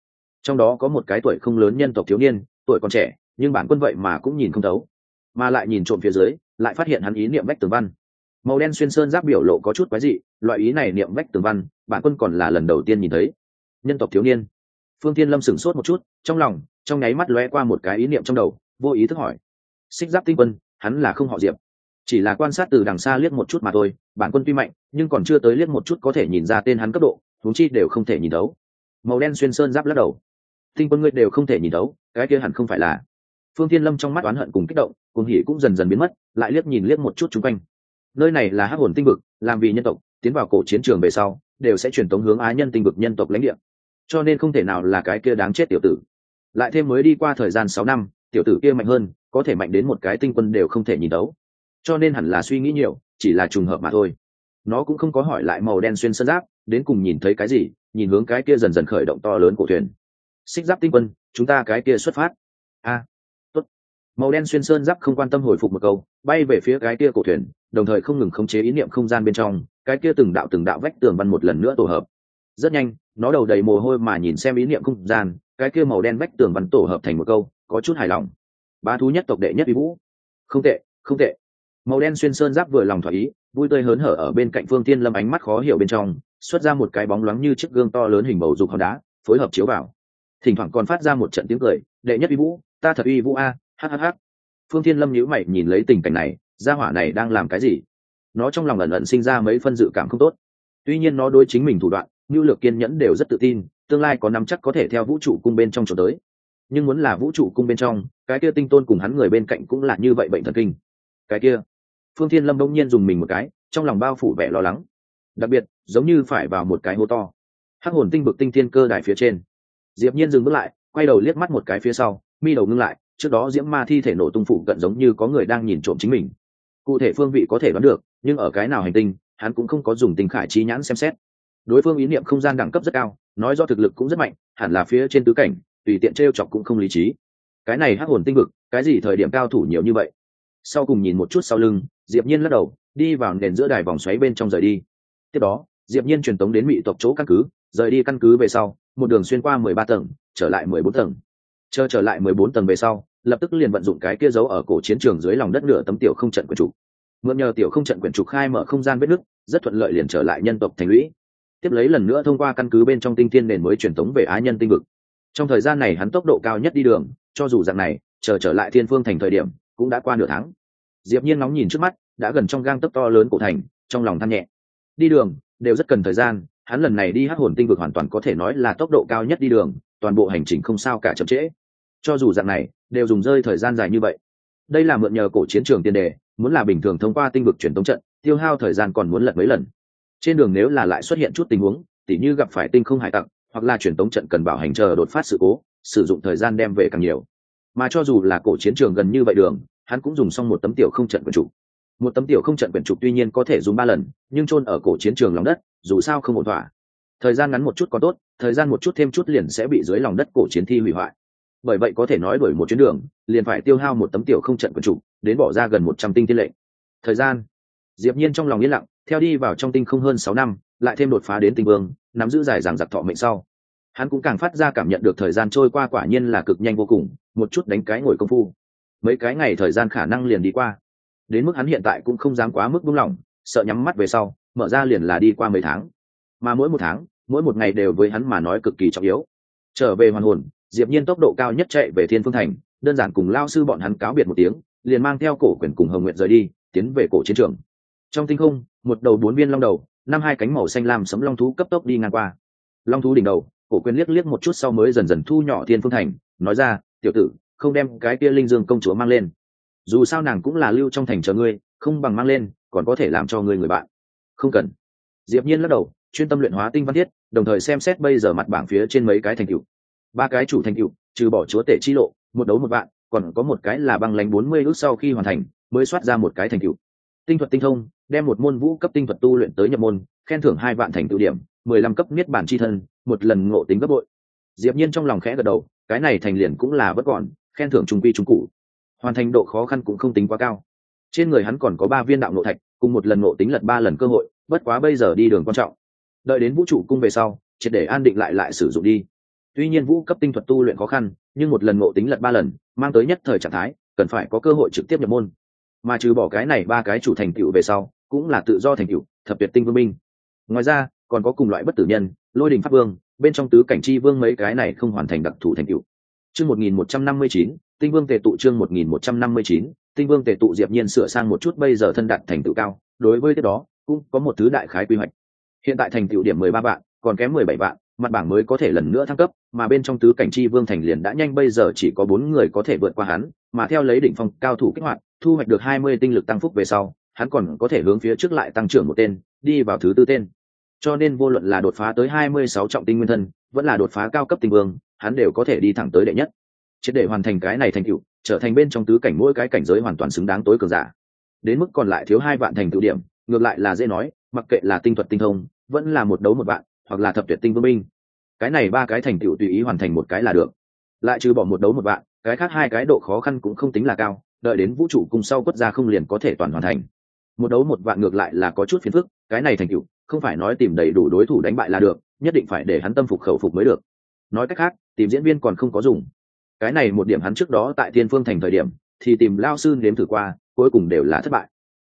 Trong đó có một cái tuổi không lớn nhân tộc thiếu niên, tuổi còn trẻ, nhưng bản quân vậy mà cũng nhìn không thấu. Mà lại nhìn trộm phía dưới, lại phát hiện hắn ý niệm bách tường văn màu đen xuyên sơn giáp biểu lộ có chút quái dị, loại ý này niệm vách tường văn, bản quân còn là lần đầu tiên nhìn thấy. Nhân tộc thiếu niên. Phương tiên lâm sửng sốt một chút, trong lòng, trong nháy mắt lóe qua một cái ý niệm trong đầu, vô ý thức hỏi. Xích giáp tinh quân, hắn là không họ diệp. Chỉ là quan sát từ đằng xa liếc một chút mà thôi, bản quân tuy mạnh, nhưng còn chưa tới liếc một chút có thể nhìn ra tên hắn cấp độ thúng chi đều không thể nhìn đấu màu đen xuyên sơn giáp lắc đầu. Tinh quân ngươi đều không thể nhìn đấu cái kia hẳn không phải là. Phương thiên lâm trong mắt oán hận cùng kích động cùng hỉ cũng dần dần biến mất, lại liếc nhìn liếc một chút chung quanh nơi này là hắc hồn tinh vực, làm vì nhân tộc, tiến vào cổ chiến trường về sau, đều sẽ truyền tống hướng á nhân tinh vực nhân tộc lãnh địa. Cho nên không thể nào là cái kia đáng chết tiểu tử. Lại thêm mới đi qua thời gian sáu năm, tiểu tử kia mạnh hơn, có thể mạnh đến một cái tinh quân đều không thể nhìn đấu cho nên hẳn là suy nghĩ nhiều, chỉ là trùng hợp mà thôi. Nó cũng không có hỏi lại màu đen xuyên sân giáp, đến cùng nhìn thấy cái gì, nhìn hướng cái kia dần dần khởi động to lớn của thuyền. Xích giáp tinh quân, chúng ta cái kia xuất phát. A, tốt. Màu đen xuyên sơn giáp không quan tâm hồi phục một câu, bay về phía cái kia cổ thuyền đồng thời không ngừng khống chế ý niệm không gian bên trong, cái kia từng đạo từng đạo vách tường văn một lần nữa tổ hợp. Rất nhanh, nó đầu đầy mồ hôi mà nhìn xem ý niệm không gian, cái kia màu đen vách tường văn tổ hợp thành một câu, có chút hài lòng. Ba thú nhất tộc đệ nhất uy vũ. Không tệ không tệ. Màu đen xuyên sơn giáp vừa lòng thỏa ý, vui tươi hớn hở ở bên cạnh phương tiên lâm ánh mắt khó hiểu bên trong, xuất ra một cái bóng loáng như chiếc gương to lớn hình bầu dục hòn đá, phối hợp chiếu vào. Thỉnh thoảng còn phát ra một trận tiếng cười, đệ nhất uy vũ, ta thật uy vũ a hhh phương tiên lâm nhíu mày nhìn lấy tình cảnh này gia hỏa này đang làm cái gì? Nó trong lòng ẩn ẩn sinh ra mấy phân dự cảm không tốt. Tuy nhiên nó đối chính mình thủ đoạn, như lược kiên nhẫn đều rất tự tin, tương lai có nắm chắc có thể theo vũ trụ cung bên trong trốn tới. Nhưng muốn là vũ trụ cung bên trong, cái kia tinh tôn cùng hắn người bên cạnh cũng là như vậy bệnh thần kinh. Cái kia, phương thiên lâm đông nhiên dùng mình một cái, trong lòng bao phủ vẻ lo lắng. Đặc biệt, giống như phải vào một cái hố to. Hắc hồn tinh bực tinh thiên cơ đài phía trên. Diệp nhiên dừng bước lại, quay đầu liếc mắt một cái phía sau, mi đầu ngưng lại, trước đó diễm ma thi thể nổ tung phủ cận giống như có người đang nhìn trộm chính mình cụ thể phương vị có thể đoán được, nhưng ở cái nào hành tinh, hắn cũng không có dùng tinh khải trí nhãn xem xét. Đối phương ý niệm không gian đẳng cấp rất cao, nói do thực lực cũng rất mạnh, hẳn là phía trên tứ cảnh, tùy tiện t chọc cũng không lý trí. Cái này hắc hồn tinh vực, cái gì thời điểm cao thủ nhiều như vậy? Sau cùng nhìn một chút sau lưng, diệp nhiên lắc đầu, đi vào nền giữa đài vòng xoáy bên trong rời đi. Tiếp đó, diệp nhiên truyền tống đến mỹ tộc chỗ căn cứ, rời đi căn cứ về sau, một đường xuyên qua mười ba tầng, trở lại mười bốn tầng. Chờ trở lại mười bốn tầng về sau lập tức liền vận dụng cái kia giấu ở cổ chiến trường dưới lòng đất nửa tấm tiểu không trận của chủ. Mượn nhờ tiểu không trận quyển trục khai mở không gian vết nứt, rất thuận lợi liền trở lại nhân tộc thành lũy. Tiếp lấy lần nữa thông qua căn cứ bên trong tinh thiên nền mới truyền tống về á nhân tinh vực. Trong thời gian này hắn tốc độ cao nhất đi đường, cho dù dạng này, chờ trở lại thiên phương thành thời điểm, cũng đã qua nửa tháng. Diệp nhiên nóng nhìn trước mắt, đã gần trong gang tấc to lớn cổ thành, trong lòng than nhẹ. Đi đường, đều rất cần thời gian, hắn lần này đi hắc hồn tinh vực hoàn toàn có thể nói là tốc độ cao nhất đi đường, toàn bộ hành trình không sao cả chậm trễ cho dù dạng này, đều dùng rơi thời gian dài như vậy. Đây là mượn nhờ cổ chiến trường tiền đề, muốn là bình thường thông qua tinh vực truyền tống trận, tiêu hao thời gian còn muốn lật mấy lần. Trên đường nếu là lại xuất hiện chút tình huống, tỉ như gặp phải tinh không hải tặc, hoặc là truyền tống trận cần bảo hành chờ đột phát sự cố, sử dụng thời gian đem về càng nhiều. Mà cho dù là cổ chiến trường gần như vậy đường, hắn cũng dùng xong một tấm tiểu không trận quyển trục một tấm tiểu không trận quyển trục tuy nhiên có thể dùng ba lần, nhưng chôn ở cổ chiến trường lòng đất, dù sao không ổn thỏa. Thời gian ngắn một chút có tốt, thời gian một chút thêm chút liền sẽ bị dưới lòng đất cổ chiến thi hủy hoại bởi vậy có thể nói đổi một chuyến đường, liền phải tiêu hao một tấm tiểu không trận quần chủ, đến bỏ ra gần một trăm tinh tiên lệ thời gian. Diệp nhiên trong lòng yên lặng, theo đi vào trong tinh không hơn sáu năm, lại thêm đột phá đến tinh vương, nắm giữ dài dằng giặc thọ mệnh sau. Hắn cũng càng phát ra cảm nhận được thời gian trôi qua quả nhiên là cực nhanh vô cùng, một chút đánh cái ngồi công phu. Mấy cái ngày thời gian khả năng liền đi qua. Đến mức hắn hiện tại cũng không dám quá mức buông lỏng, sợ nhắm mắt về sau, mở ra liền là đi qua mấy tháng. Mà mỗi một tháng, mỗi một ngày đều với hắn mà nói cực kỳ trọng yếu. Trở về hoàn hồn diệp nhiên tốc độ cao nhất chạy về thiên phương thành, đơn giản cùng lao sư bọn hắn cáo biệt một tiếng, liền mang theo cổ quyền cùng hồng nguyện rời đi, tiến về cổ chiến trường. Trong tinh không, một đầu bốn viên long đầu, năm hai cánh màu xanh lam sấm long thú cấp tốc đi ngang qua. Long thú đỉnh đầu, cổ quyền liếc liếc một chút sau mới dần dần thu nhỏ thiên phương thành, nói ra, tiểu tử, không đem cái kia linh dương công chúa mang lên. Dù sao nàng cũng là lưu trong thành chờ ngươi, không bằng mang lên, còn có thể làm cho ngươi người bạn. Không cần. Diệp nhiên lắc đầu, chuyên tâm luyện hóa tinh văn thiết, đồng thời xem xét bây giờ mặt bảng phía trên mấy cái thành tựu ba cái chủ thành tựu trừ bỏ chúa tể chi lộ một đấu một vạn, còn có một cái là băng lánh bốn mươi ước sau khi hoàn thành mới soát ra một cái thành tựu. Tinh thuật tinh thông đem một môn vũ cấp tinh thuật tu luyện tới nhập môn khen thưởng hai vạn thành tựu điểm mười lăm cấp miết bản chi thân một lần ngộ tính gấp bội. Diệp nhiên trong lòng khẽ gật đầu cái này thành liền cũng là bất gọn khen thưởng trung quy trung cụ hoàn thành độ khó khăn cũng không tính quá cao. Trên người hắn còn có ba viên đạo nộ thạch cùng một lần ngộ tính lật ba lần cơ hội bất quá bây giờ đi đường quan trọng. Đợi đến vũ trụ cung về sau triệt để an định lại lại sử dụng đi tuy nhiên vũ cấp tinh thuật tu luyện khó khăn, nhưng một lần ngộ tính lật ba lần, mang tới nhất thời trạng thái, cần phải có cơ hội trực tiếp nhập môn. Mà trừ bỏ cái này ba cái chủ thành tựu về sau, cũng là tự do thành tựu, thập tuyệt tinh vương minh ngoài ra, còn có cùng loại bất tử nhân, lôi đình pháp vương, bên trong tứ cảnh chi vương mấy cái này không hoàn thành đặc thù thành tựu. Chương một nghìn một trăm năm mươi chín, tinh vương tề tụ chương một nghìn một trăm năm mươi chín, tinh vương tề tụ diệp nhiên sửa sang một chút bây giờ thân đạt thành tựu cao, đối với cái đó, cũng có một thứ đại khái quy hoạch. Hiện tại thành tựu điểm mười ba vạn, còn kém mười bảy vạn mặt bảng mới có thể lần nữa thăng cấp, mà bên trong tứ cảnh chi vương thành liền đã nhanh, bây giờ chỉ có bốn người có thể vượt qua hắn, mà theo lấy đỉnh phong cao thủ kích hoạt, thu hoạch được hai mươi tinh lực tăng phúc về sau, hắn còn có thể hướng phía trước lại tăng trưởng một tên, đi vào thứ tư tên. Cho nên vô luận là đột phá tới hai mươi sáu trọng tinh nguyên thân, vẫn là đột phá cao cấp tinh vương, hắn đều có thể đi thẳng tới đệ nhất. Chỉ để hoàn thành cái này thành tựu, trở thành bên trong tứ cảnh mỗi cái cảnh giới hoàn toàn xứng đáng tối cường giả. Đến mức còn lại thiếu hai vạn thành tựu điểm, ngược lại là dễ nói, mặc kệ là tinh thuật tinh thông, vẫn là một đấu một vạn hoặc là thập tuyệt tinh vương binh. Cái này ba cái thành tựu tùy ý hoàn thành một cái là được. Lại trừ bỏ một đấu một vạn, cái khác hai cái độ khó khăn cũng không tính là cao, đợi đến vũ trụ cùng sau quất ra không liền có thể toàn hoàn thành. Một đấu một vạn ngược lại là có chút phiền phức, cái này thành tựu, không phải nói tìm đầy đủ đối thủ đánh bại là được, nhất định phải để hắn tâm phục khẩu phục mới được. Nói cách khác, tìm diễn viên còn không có dùng. Cái này một điểm hắn trước đó tại thiên phương thành thời điểm, thì tìm lao sư nếm thử qua, cuối cùng đều là thất bại.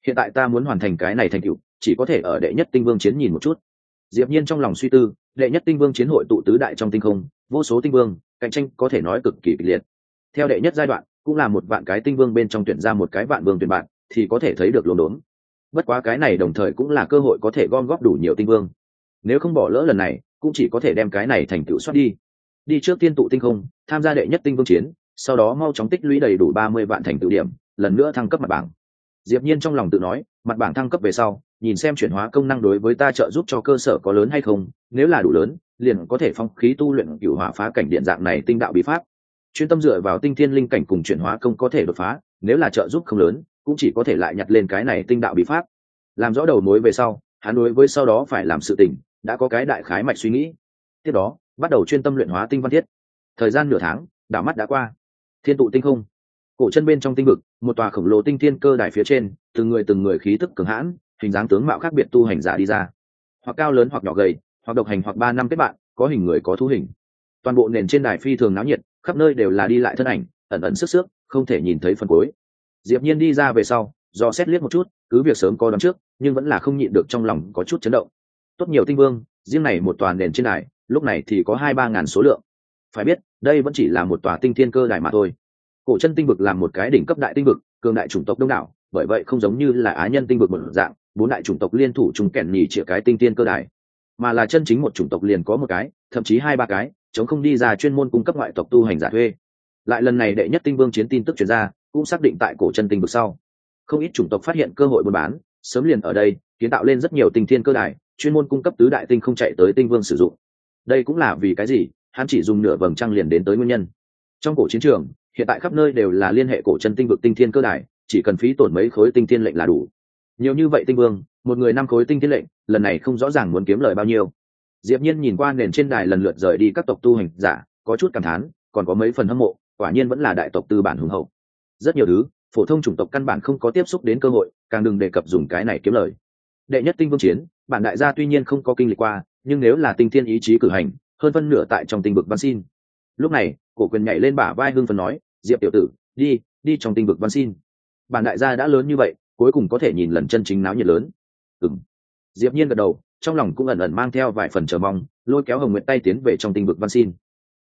Hiện tại ta muốn hoàn thành cái này thành tựu, chỉ có thể ở đệ nhất tinh vương chiến nhìn một chút diệp nhiên trong lòng suy tư, đệ nhất tinh vương chiến hội tụ tứ đại trong tinh không, vô số tinh vương, cạnh tranh có thể nói cực kỳ kịch liệt. Theo đệ nhất giai đoạn, cũng là một vạn cái tinh vương bên trong tuyển ra một cái vạn vương tuyển bạn, thì có thể thấy được lồn đốn. Bất quá cái này đồng thời cũng là cơ hội có thể gom góp đủ nhiều tinh vương. Nếu không bỏ lỡ lần này, cũng chỉ có thể đem cái này thành tựu soát đi. Đi trước tiên tụ tinh không, tham gia đệ nhất tinh vương chiến, sau đó mau chóng tích lũy đầy đủ ba mươi vạn thành tựu điểm, lần nữa thăng cấp mặt bảng. Diệp nhiên trong lòng tự nói, mặt bảng thăng cấp về sau nhìn xem chuyển hóa công năng đối với ta trợ giúp cho cơ sở có lớn hay không, nếu là đủ lớn, liền có thể phong khí tu luyện cửu hỏa phá cảnh điện dạng này tinh đạo bí pháp. Chuyên tâm dựa vào tinh thiên linh cảnh cùng chuyển hóa công có thể đột phá, nếu là trợ giúp không lớn, cũng chỉ có thể lại nhặt lên cái này tinh đạo bí pháp. Làm rõ đầu mối về sau, hắn đối với sau đó phải làm sự tình đã có cái đại khái mạch suy nghĩ. Tiếp đó, bắt đầu chuyên tâm luyện hóa tinh văn thiết. Thời gian nửa tháng, đảo mắt đã qua. Thiên tụ tinh không. Cổ chân bên trong tinh vực, một tòa khổng lồ tinh thiên cơ đài phía trên, từng người từng người khí tức cường hãn hình dáng tướng mạo khác biệt tu hành giả đi ra. Hoặc cao lớn hoặc nhỏ gầy, hoặc độc hành hoặc ba năm kết bạn, có hình người có thú hình. Toàn bộ nền trên đài phi thường náo nhiệt, khắp nơi đều là đi lại thân ảnh, ẩn ẩn sức sức không thể nhìn thấy phần cuối. Diệp nhiên đi ra về sau, do xét liếc một chút, cứ việc sớm có đón trước, nhưng vẫn là không nhịn được trong lòng có chút chấn động. Tốt nhiều tinh vương, riêng này một tòa nền trên đài, lúc này thì có hai ba ngàn số lượng. Phải biết, đây vẫn chỉ là một tòa tinh thiên cơ đài mà thôi. Cổ chân tinh vực làm một cái đỉnh cấp đại tinh vực, cường đại chủng tộc đông đảo, bởi vậy không giống như là á nhân tinh vực một dạng bốn đại chủng tộc liên thủ trùng kèn nhì chĩa cái tinh tiên cơ đài. Mà là chân chính một chủng tộc liền có một cái, thậm chí hai ba cái, chống không đi ra chuyên môn cung cấp ngoại tộc tu hành giả thuê. Lại lần này đệ nhất tinh vương chiến tin tức chuyển ra, cũng xác định tại cổ chân tinh vực sau. Không ít chủng tộc phát hiện cơ hội buôn bán, sớm liền ở đây, kiến tạo lên rất nhiều tinh thiên cơ đài, chuyên môn cung cấp tứ đại tinh không chạy tới tinh vương sử dụng. Đây cũng là vì cái gì? Hắn chỉ dùng nửa vầng trăng liền đến tới nguyên nhân. Trong cổ chiến trường, hiện tại khắp nơi đều là liên hệ cổ chân tinh vực tinh thiên cơ đài, chỉ cần phí tổn mấy khối tinh thiên lệnh là đủ nhiều như vậy tinh vương, một người năm khối tinh thiết lệnh, lần này không rõ ràng muốn kiếm lời bao nhiêu. Diệp nhiên nhìn qua nền trên đài lần lượt rời đi các tộc tu hành giả, có chút cảm thán, còn có mấy phần hâm mộ, quả nhiên vẫn là đại tộc tư bản hùng hậu. Rất nhiều thứ, phổ thông chủng tộc căn bản không có tiếp xúc đến cơ hội, càng đừng đề cập dùng cái này kiếm lời. Đệ nhất tinh vương chiến, bản đại gia tuy nhiên không có kinh lịch qua, nhưng nếu là tinh thiên ý chí cử hành, hơn phân nửa tại trong tinh vực văn xin. Lúc này, cổ quyền nhảy lên bả vai hương phần nói, diệp tiểu tử, đi đi trong tinh vực văn xin. Bản đại gia đã lớn như vậy cuối cùng có thể nhìn lần chân chính náo nhiệt lớn. Ừng diệp nhiên gật đầu, trong lòng cũng ẩn ẩn mang theo vài phần chờ mong, lôi kéo hồng nguyện tay tiến về trong tinh vực văn xin.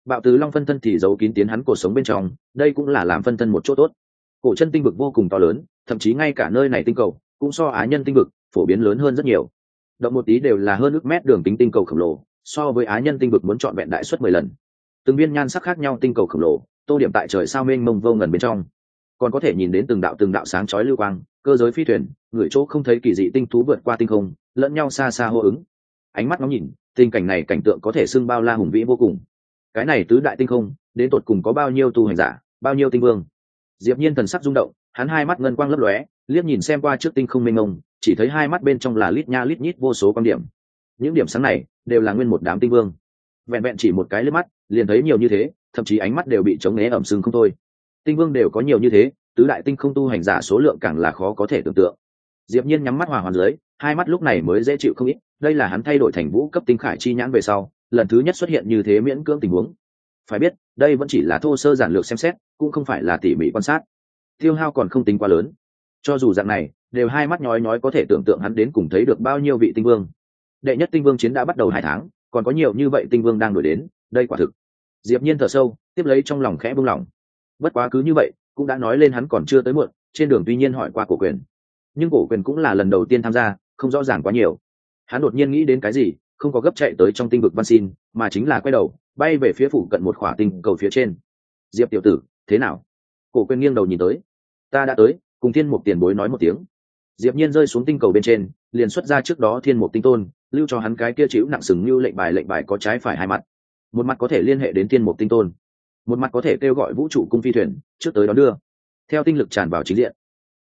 Bạo tứ long phân thân thì giấu kín tiến hắn cuộc sống bên trong, đây cũng là làm phân thân một chỗ tốt. Cổ chân tinh vực vô cùng to lớn, thậm chí ngay cả nơi này tinh cầu, cũng so á nhân tinh vực, phổ biến lớn hơn rất nhiều. Động một tí đều là hơn ước mét đường kính tinh cầu khổng lồ, so với á nhân tinh vực muốn chọn vẹn đại suất mười lần. Từng viên nhan sắc khác nhau tinh cầu khổng lồ, tô điểm tại trời sao mênh mông vô ngần bên trong. Còn có thể nhìn đến từng đạo từng đạo sáng chói lưu quang cơ giới phi thuyền, người chỗ không thấy kỳ dị tinh thú vượt qua tinh không, lẫn nhau xa xa hô ứng. Ánh mắt ngóng nhìn, tình cảnh này cảnh tượng có thể xưng bao la hùng vĩ vô cùng. Cái này tứ đại tinh không, đến tột cùng có bao nhiêu tu hành giả, bao nhiêu tinh vương? Diệp nhiên thần sắc rung động, hắn hai mắt ngân quang lấp lóe, liếc nhìn xem qua trước tinh không mênh mông, chỉ thấy hai mắt bên trong là lít nha lít nhít vô số quan điểm. Những điểm sáng này, đều là nguyên một đám tinh vương. Vẹn vẹn chỉ một cái lướt mắt, liền thấy nhiều như thế, thậm chí ánh mắt đều bị chống né ẩm sưng không thôi. Tinh vương đều có nhiều như thế tứ đại tinh không tu hành giả số lượng càng là khó có thể tưởng tượng. Diệp nhiên nhắm mắt hòa hoàn dưới, hai mắt lúc này mới dễ chịu không ít, đây là hắn thay đổi thành vũ cấp tinh khải chi nhãn về sau, lần thứ nhất xuất hiện như thế miễn cưỡng tình huống. Phải biết, đây vẫn chỉ là thô sơ giản lược xem xét, cũng không phải là tỉ mỉ quan sát. Tiêu hao còn không tính quá lớn. Cho dù dạng này, đều hai mắt nhói nhói có thể tưởng tượng hắn đến cùng thấy được bao nhiêu vị tinh vương. Đệ nhất tinh vương chiến đã bắt đầu hai tháng, còn có nhiều như vậy tinh vương đang đổi đến, đây quả thực. Diệp nhiên thở sâu, tiếp lấy trong lòng khẽ buông lỏng. Bất quá cứ như vậy cũng đã nói lên hắn còn chưa tới muộn, trên đường tuy nhiên hỏi qua cổ quyền. Nhưng cổ quyền cũng là lần đầu tiên tham gia, không rõ ràng quá nhiều. Hắn đột nhiên nghĩ đến cái gì, không có gấp chạy tới trong tinh vực văn xin, mà chính là quay đầu, bay về phía phủ cận một khỏa tinh cầu phía trên. Diệp tiểu tử, thế nào? Cổ quyền nghiêng đầu nhìn tới. Ta đã tới, cùng thiên mục tiền bối nói một tiếng. Diệp nhiên rơi xuống tinh cầu bên trên, liền xuất ra trước đó thiên mục tinh tôn, lưu cho hắn cái kia chịu nặng sừng như lệnh bài lệnh bài có trái phải hai mặt. Một mặt có thể liên hệ đến thiên mục tinh tôn một mặt có thể kêu gọi vũ trụ cung phi thuyền, trước tới đó đưa. Theo tinh lực tràn vào chính diện,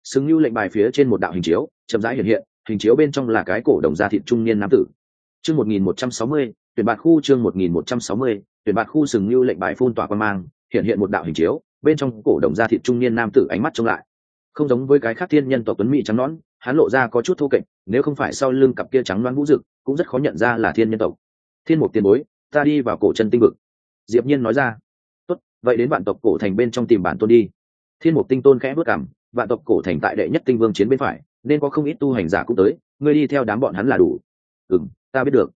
xứng như lệnh bài phía trên một đạo hình chiếu, chậm rãi hiện hiện, hình chiếu bên trong là cái cổ đồng gia thịt trung niên nam tử. Chương một nghìn một trăm sáu mươi, tuyển bạt khu chương một nghìn một trăm sáu mươi, tuyển bạt khu sừng như lệnh bài phun tỏa quan mang, hiện hiện một đạo hình chiếu, bên trong cổ đồng gia thịt trung niên nam tử ánh mắt trông lại. Không giống với cái khác thiên nhân tộc tuấn mỹ trắng nón hắn lộ ra có chút thô kệch, nếu không phải sau lưng cặp kia trắng loan vũ dực, cũng rất khó nhận ra là thiên nhân tộc. Thiên mục tiền bối, ta đi vào cổ chân tinh vực. Diệp nhiên nói ra vậy đến vạn tộc cổ thành bên trong tìm bản tôn đi. Thiên mục tinh tôn khẽ bước cảm vạn tộc cổ thành tại đệ nhất tinh vương chiến bên phải, nên có không ít tu hành giả cũng tới, ngươi đi theo đám bọn hắn là đủ. Ừ ta biết được.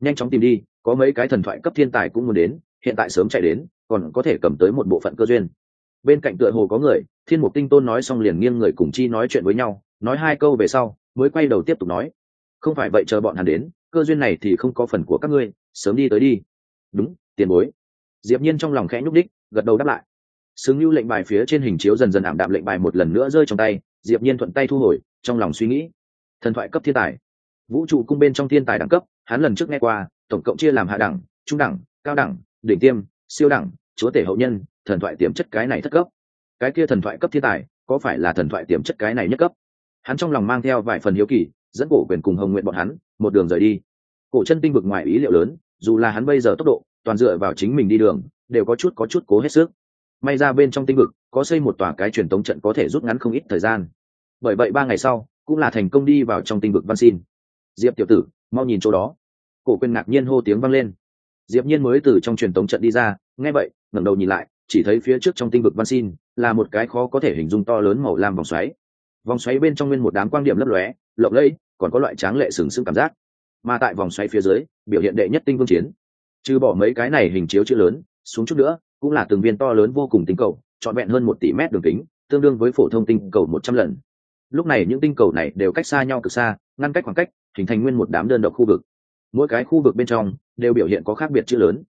Nhanh chóng tìm đi, có mấy cái thần thoại cấp thiên tài cũng muốn đến, hiện tại sớm chạy đến, còn có thể cầm tới một bộ phận cơ duyên. Bên cạnh tựa hồ có người, thiên mục tinh tôn nói xong liền nghiêng người cùng chi nói chuyện với nhau, nói hai câu về sau, mới quay đầu tiếp tục nói. Không phải vậy chờ bọn hắn đến, cơ duyên này thì không có phần của các ngươi, sớm đi tới đi. Đúng, tiền bối. Diệp nhiên trong lòng khẽ nhúc đích gật đầu đáp lại. Xứng lưu lệnh bài phía trên hình chiếu dần dần ảm đạm lệnh bài một lần nữa rơi trong tay, diệp nhiên thuận tay thu hồi, trong lòng suy nghĩ. Thần thoại cấp thiên tài. Vũ trụ cung bên trong thiên tài đẳng cấp, hắn lần trước nghe qua, tổng cộng chia làm hạ đẳng, trung đẳng, cao đẳng, đỉnh tiêm, siêu đẳng, chúa tể hậu nhân, thần thoại tiềm chất cái này thất cấp. Cái kia thần thoại cấp thiên tài, có phải là thần thoại tiềm chất cái này nhất cấp? Hắn trong lòng mang theo vài phần hiếu kỳ, dẫn cổ quyền cùng hồng nguyện bọn hắn, một đường rời đi. Cổ chân tinh vực ngoài ý liệu lớn, dù là hắn bây giờ tốc độ, toàn dựa vào chính mình đi đường đều có chút có chút cố hết sức. May ra bên trong tinh vực, có xây một tòa cái truyền tống trận có thể rút ngắn không ít thời gian. Bởi vậy ba ngày sau, cũng là thành công đi vào trong tinh vực văn xin. Diệp tiểu tử, mau nhìn chỗ đó. Cổ quyền ngạc nhiên hô tiếng vang lên. Diệp nhiên mới từ trong truyền tống trận đi ra, nghe vậy, ngẩng đầu nhìn lại, chỉ thấy phía trước trong tinh vực văn xin là một cái khó có thể hình dung to lớn màu lam vòng xoáy. Vòng xoáy bên trong nguyên một đám quang điểm lấp lóe, lộng lẫy, còn có loại tráng lệ sừng sững cảm giác. Mà tại vòng xoáy phía dưới, biểu hiện đệ nhất tinh vương chiến. Trừ bỏ mấy cái này hình chiếu chữ lớn xuống chút nữa, cũng là từng viên to lớn vô cùng tinh cầu, trọn vẹn hơn một tỷ mét đường kính, tương đương với phổ thông tinh cầu một trăm lần. Lúc này những tinh cầu này đều cách xa nhau cực xa, ngăn cách khoảng cách, hình thành nguyên một đám đơn độc khu vực. Mỗi cái khu vực bên trong đều biểu hiện có khác biệt chữ lớn.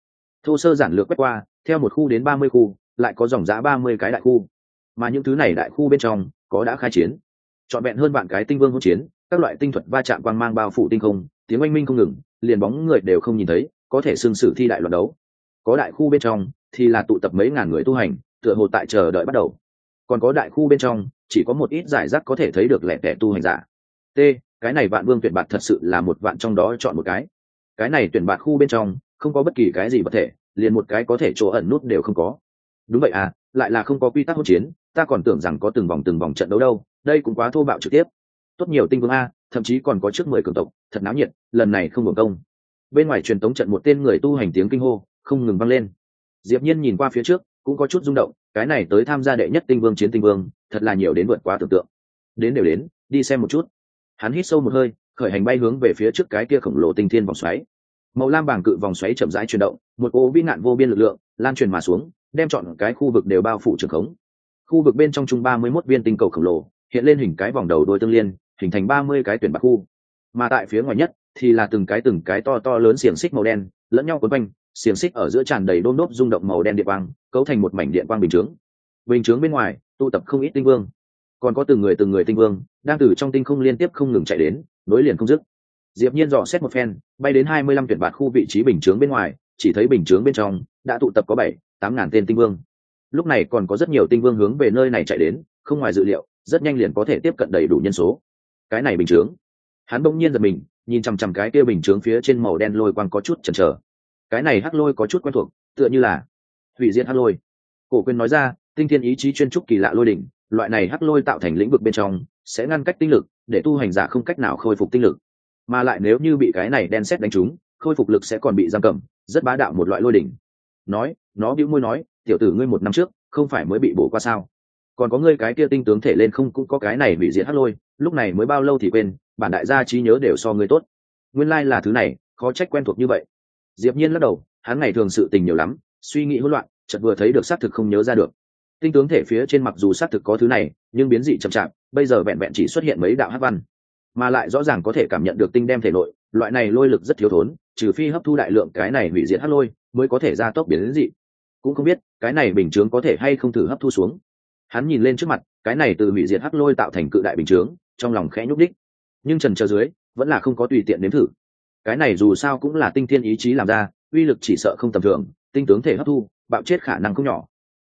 Thô sơ giản lược quét qua, theo một khu đến ba mươi khu, lại có dòng giã ba mươi cái đại khu. Mà những thứ này đại khu bên trong có đã khai chiến. Trọn vẹn hơn bạn cái tinh vương hỗn chiến, các loại tinh thuật va chạm quang mang bao phủ tinh không, tiếng oanh minh không ngừng, liền bóng người đều không nhìn thấy, có thể xương sử thi đại loạt đấu có đại khu bên trong thì là tụ tập mấy ngàn người tu hành, tựa hồ tại chờ đợi bắt đầu. Còn có đại khu bên trong, chỉ có một ít giải rác có thể thấy được lẻ tẻ tu hành giả. T, cái này vạn vương tuyển bạt thật sự là một vạn trong đó chọn một cái. Cái này tuyển bạt khu bên trong, không có bất kỳ cái gì vật thể, liền một cái có thể chỗ ẩn nút đều không có. Đúng vậy à lại là không có quy tắc hỗn chiến, ta còn tưởng rằng có từng vòng từng vòng trận đấu đâu, đây cũng quá thô bạo trực tiếp. Tốt nhiều tinh vương a, thậm chí còn có trước mười cường tộc, thật náo nhiệt, lần này không hưởng công. Bên ngoài truyền tống trận một tên người tu hành tiếng kinh hô không ngừng vang lên. Diệp nhiên nhìn qua phía trước, cũng có chút rung động, cái này tới tham gia đệ nhất tinh vương chiến tinh vương, thật là nhiều đến vượt quá tưởng tượng. Đến đều đến, đi xem một chút. Hắn hít sâu một hơi, khởi hành bay hướng về phía trước cái kia khổng lồ tinh thiên vòng xoáy. Màu lam bảng cự vòng xoáy chậm rãi chuyển động, một ô vi ngạn vô biên lực lượng lan truyền mà xuống, đem chọn cái khu vực đều bao phủ trường khống. Khu vực bên trong chung ba mươi 31 viên tinh cầu khổng lồ, hiện lên hình cái vòng đầu đôi tương liên, hình thành ba mươi cái tuyển bạc khu. Mà tại phía ngoài nhất, thì là từng cái từng cái to to lớn xiềng xích màu đen, lẫn nhau quấn quanh xiềng xích ở giữa tràn đầy đôm đốp rung động màu đen điện quang, cấu thành một mảnh điện quang bình chướng. Bình chướng bên ngoài, tụ tập không ít tinh vương. Còn có từng người từng người tinh vương, đang từ trong tinh không liên tiếp không ngừng chạy đến, nối liền không dứt. Diệp nhiên dò xét một phen, bay đến hai mươi lăm tuyển bạt khu vị trí bình chướng bên ngoài, chỉ thấy bình chướng bên trong đã tụ tập có bảy, tám ngàn tên tinh vương. Lúc này còn có rất nhiều tinh vương hướng về nơi này chạy đến, không ngoài dự liệu, rất nhanh liền có thể tiếp cận đầy đủ nhân số. Cái này bình chướng. Hắn bỗng nhiên giật mình, nhìn chằm chằm cái kia bình chướng phía trên màu đen lôi quang có chút chần chờ cái này hắc lôi có chút quen thuộc, tựa như là hủy diệt hắc lôi. Cổ quyên nói ra, tinh thiên ý chí chuyên trúc kỳ lạ lôi đỉnh, loại này hắc lôi tạo thành lĩnh vực bên trong, sẽ ngăn cách tinh lực, để tu hành giả không cách nào khôi phục tinh lực. Mà lại nếu như bị cái này đen xét đánh trúng, khôi phục lực sẽ còn bị giam cầm, rất bá đạo một loại lôi đỉnh. Nói, nó bĩu môi nói, tiểu tử ngươi một năm trước, không phải mới bị bổ qua sao? Còn có ngươi cái kia tinh tướng thể lên không cũng có cái này bị diệt hắc lôi, lúc này mới bao lâu thì quên, bản đại gia trí nhớ đều so ngươi tốt. Nguyên lai là thứ này, khó trách quen thuộc như vậy diệp nhiên lắc đầu, hắn ngày thường sự tình nhiều lắm, suy nghĩ hỗn loạn, chợt vừa thấy được xác thực không nhớ ra được. Tinh tướng thể phía trên mặc dù xác thực có thứ này, nhưng biến dị chậm chạp, bây giờ vẹn vẹn chỉ xuất hiện mấy đạo hắc văn. Mà lại rõ ràng có thể cảm nhận được tinh đem thể nội, loại này lôi lực rất thiếu thốn, trừ phi hấp thu đại lượng cái này hủy diệt hắc lôi, mới có thể ra tốc biến dị. Cũng không biết, cái này bình chướng có thể hay không thử hấp thu xuống. Hắn nhìn lên trước mặt, cái này từ hủy diệt hắc lôi tạo thành cự đại bình chướng, trong lòng khẽ nhúc đích nhưng trần chờ dưới, vẫn là không có tùy tiện nếm thử cái này dù sao cũng là tinh thiên ý chí làm ra, uy lực chỉ sợ không tầm thường, tinh tướng thể hấp thu, bạo chết khả năng không nhỏ.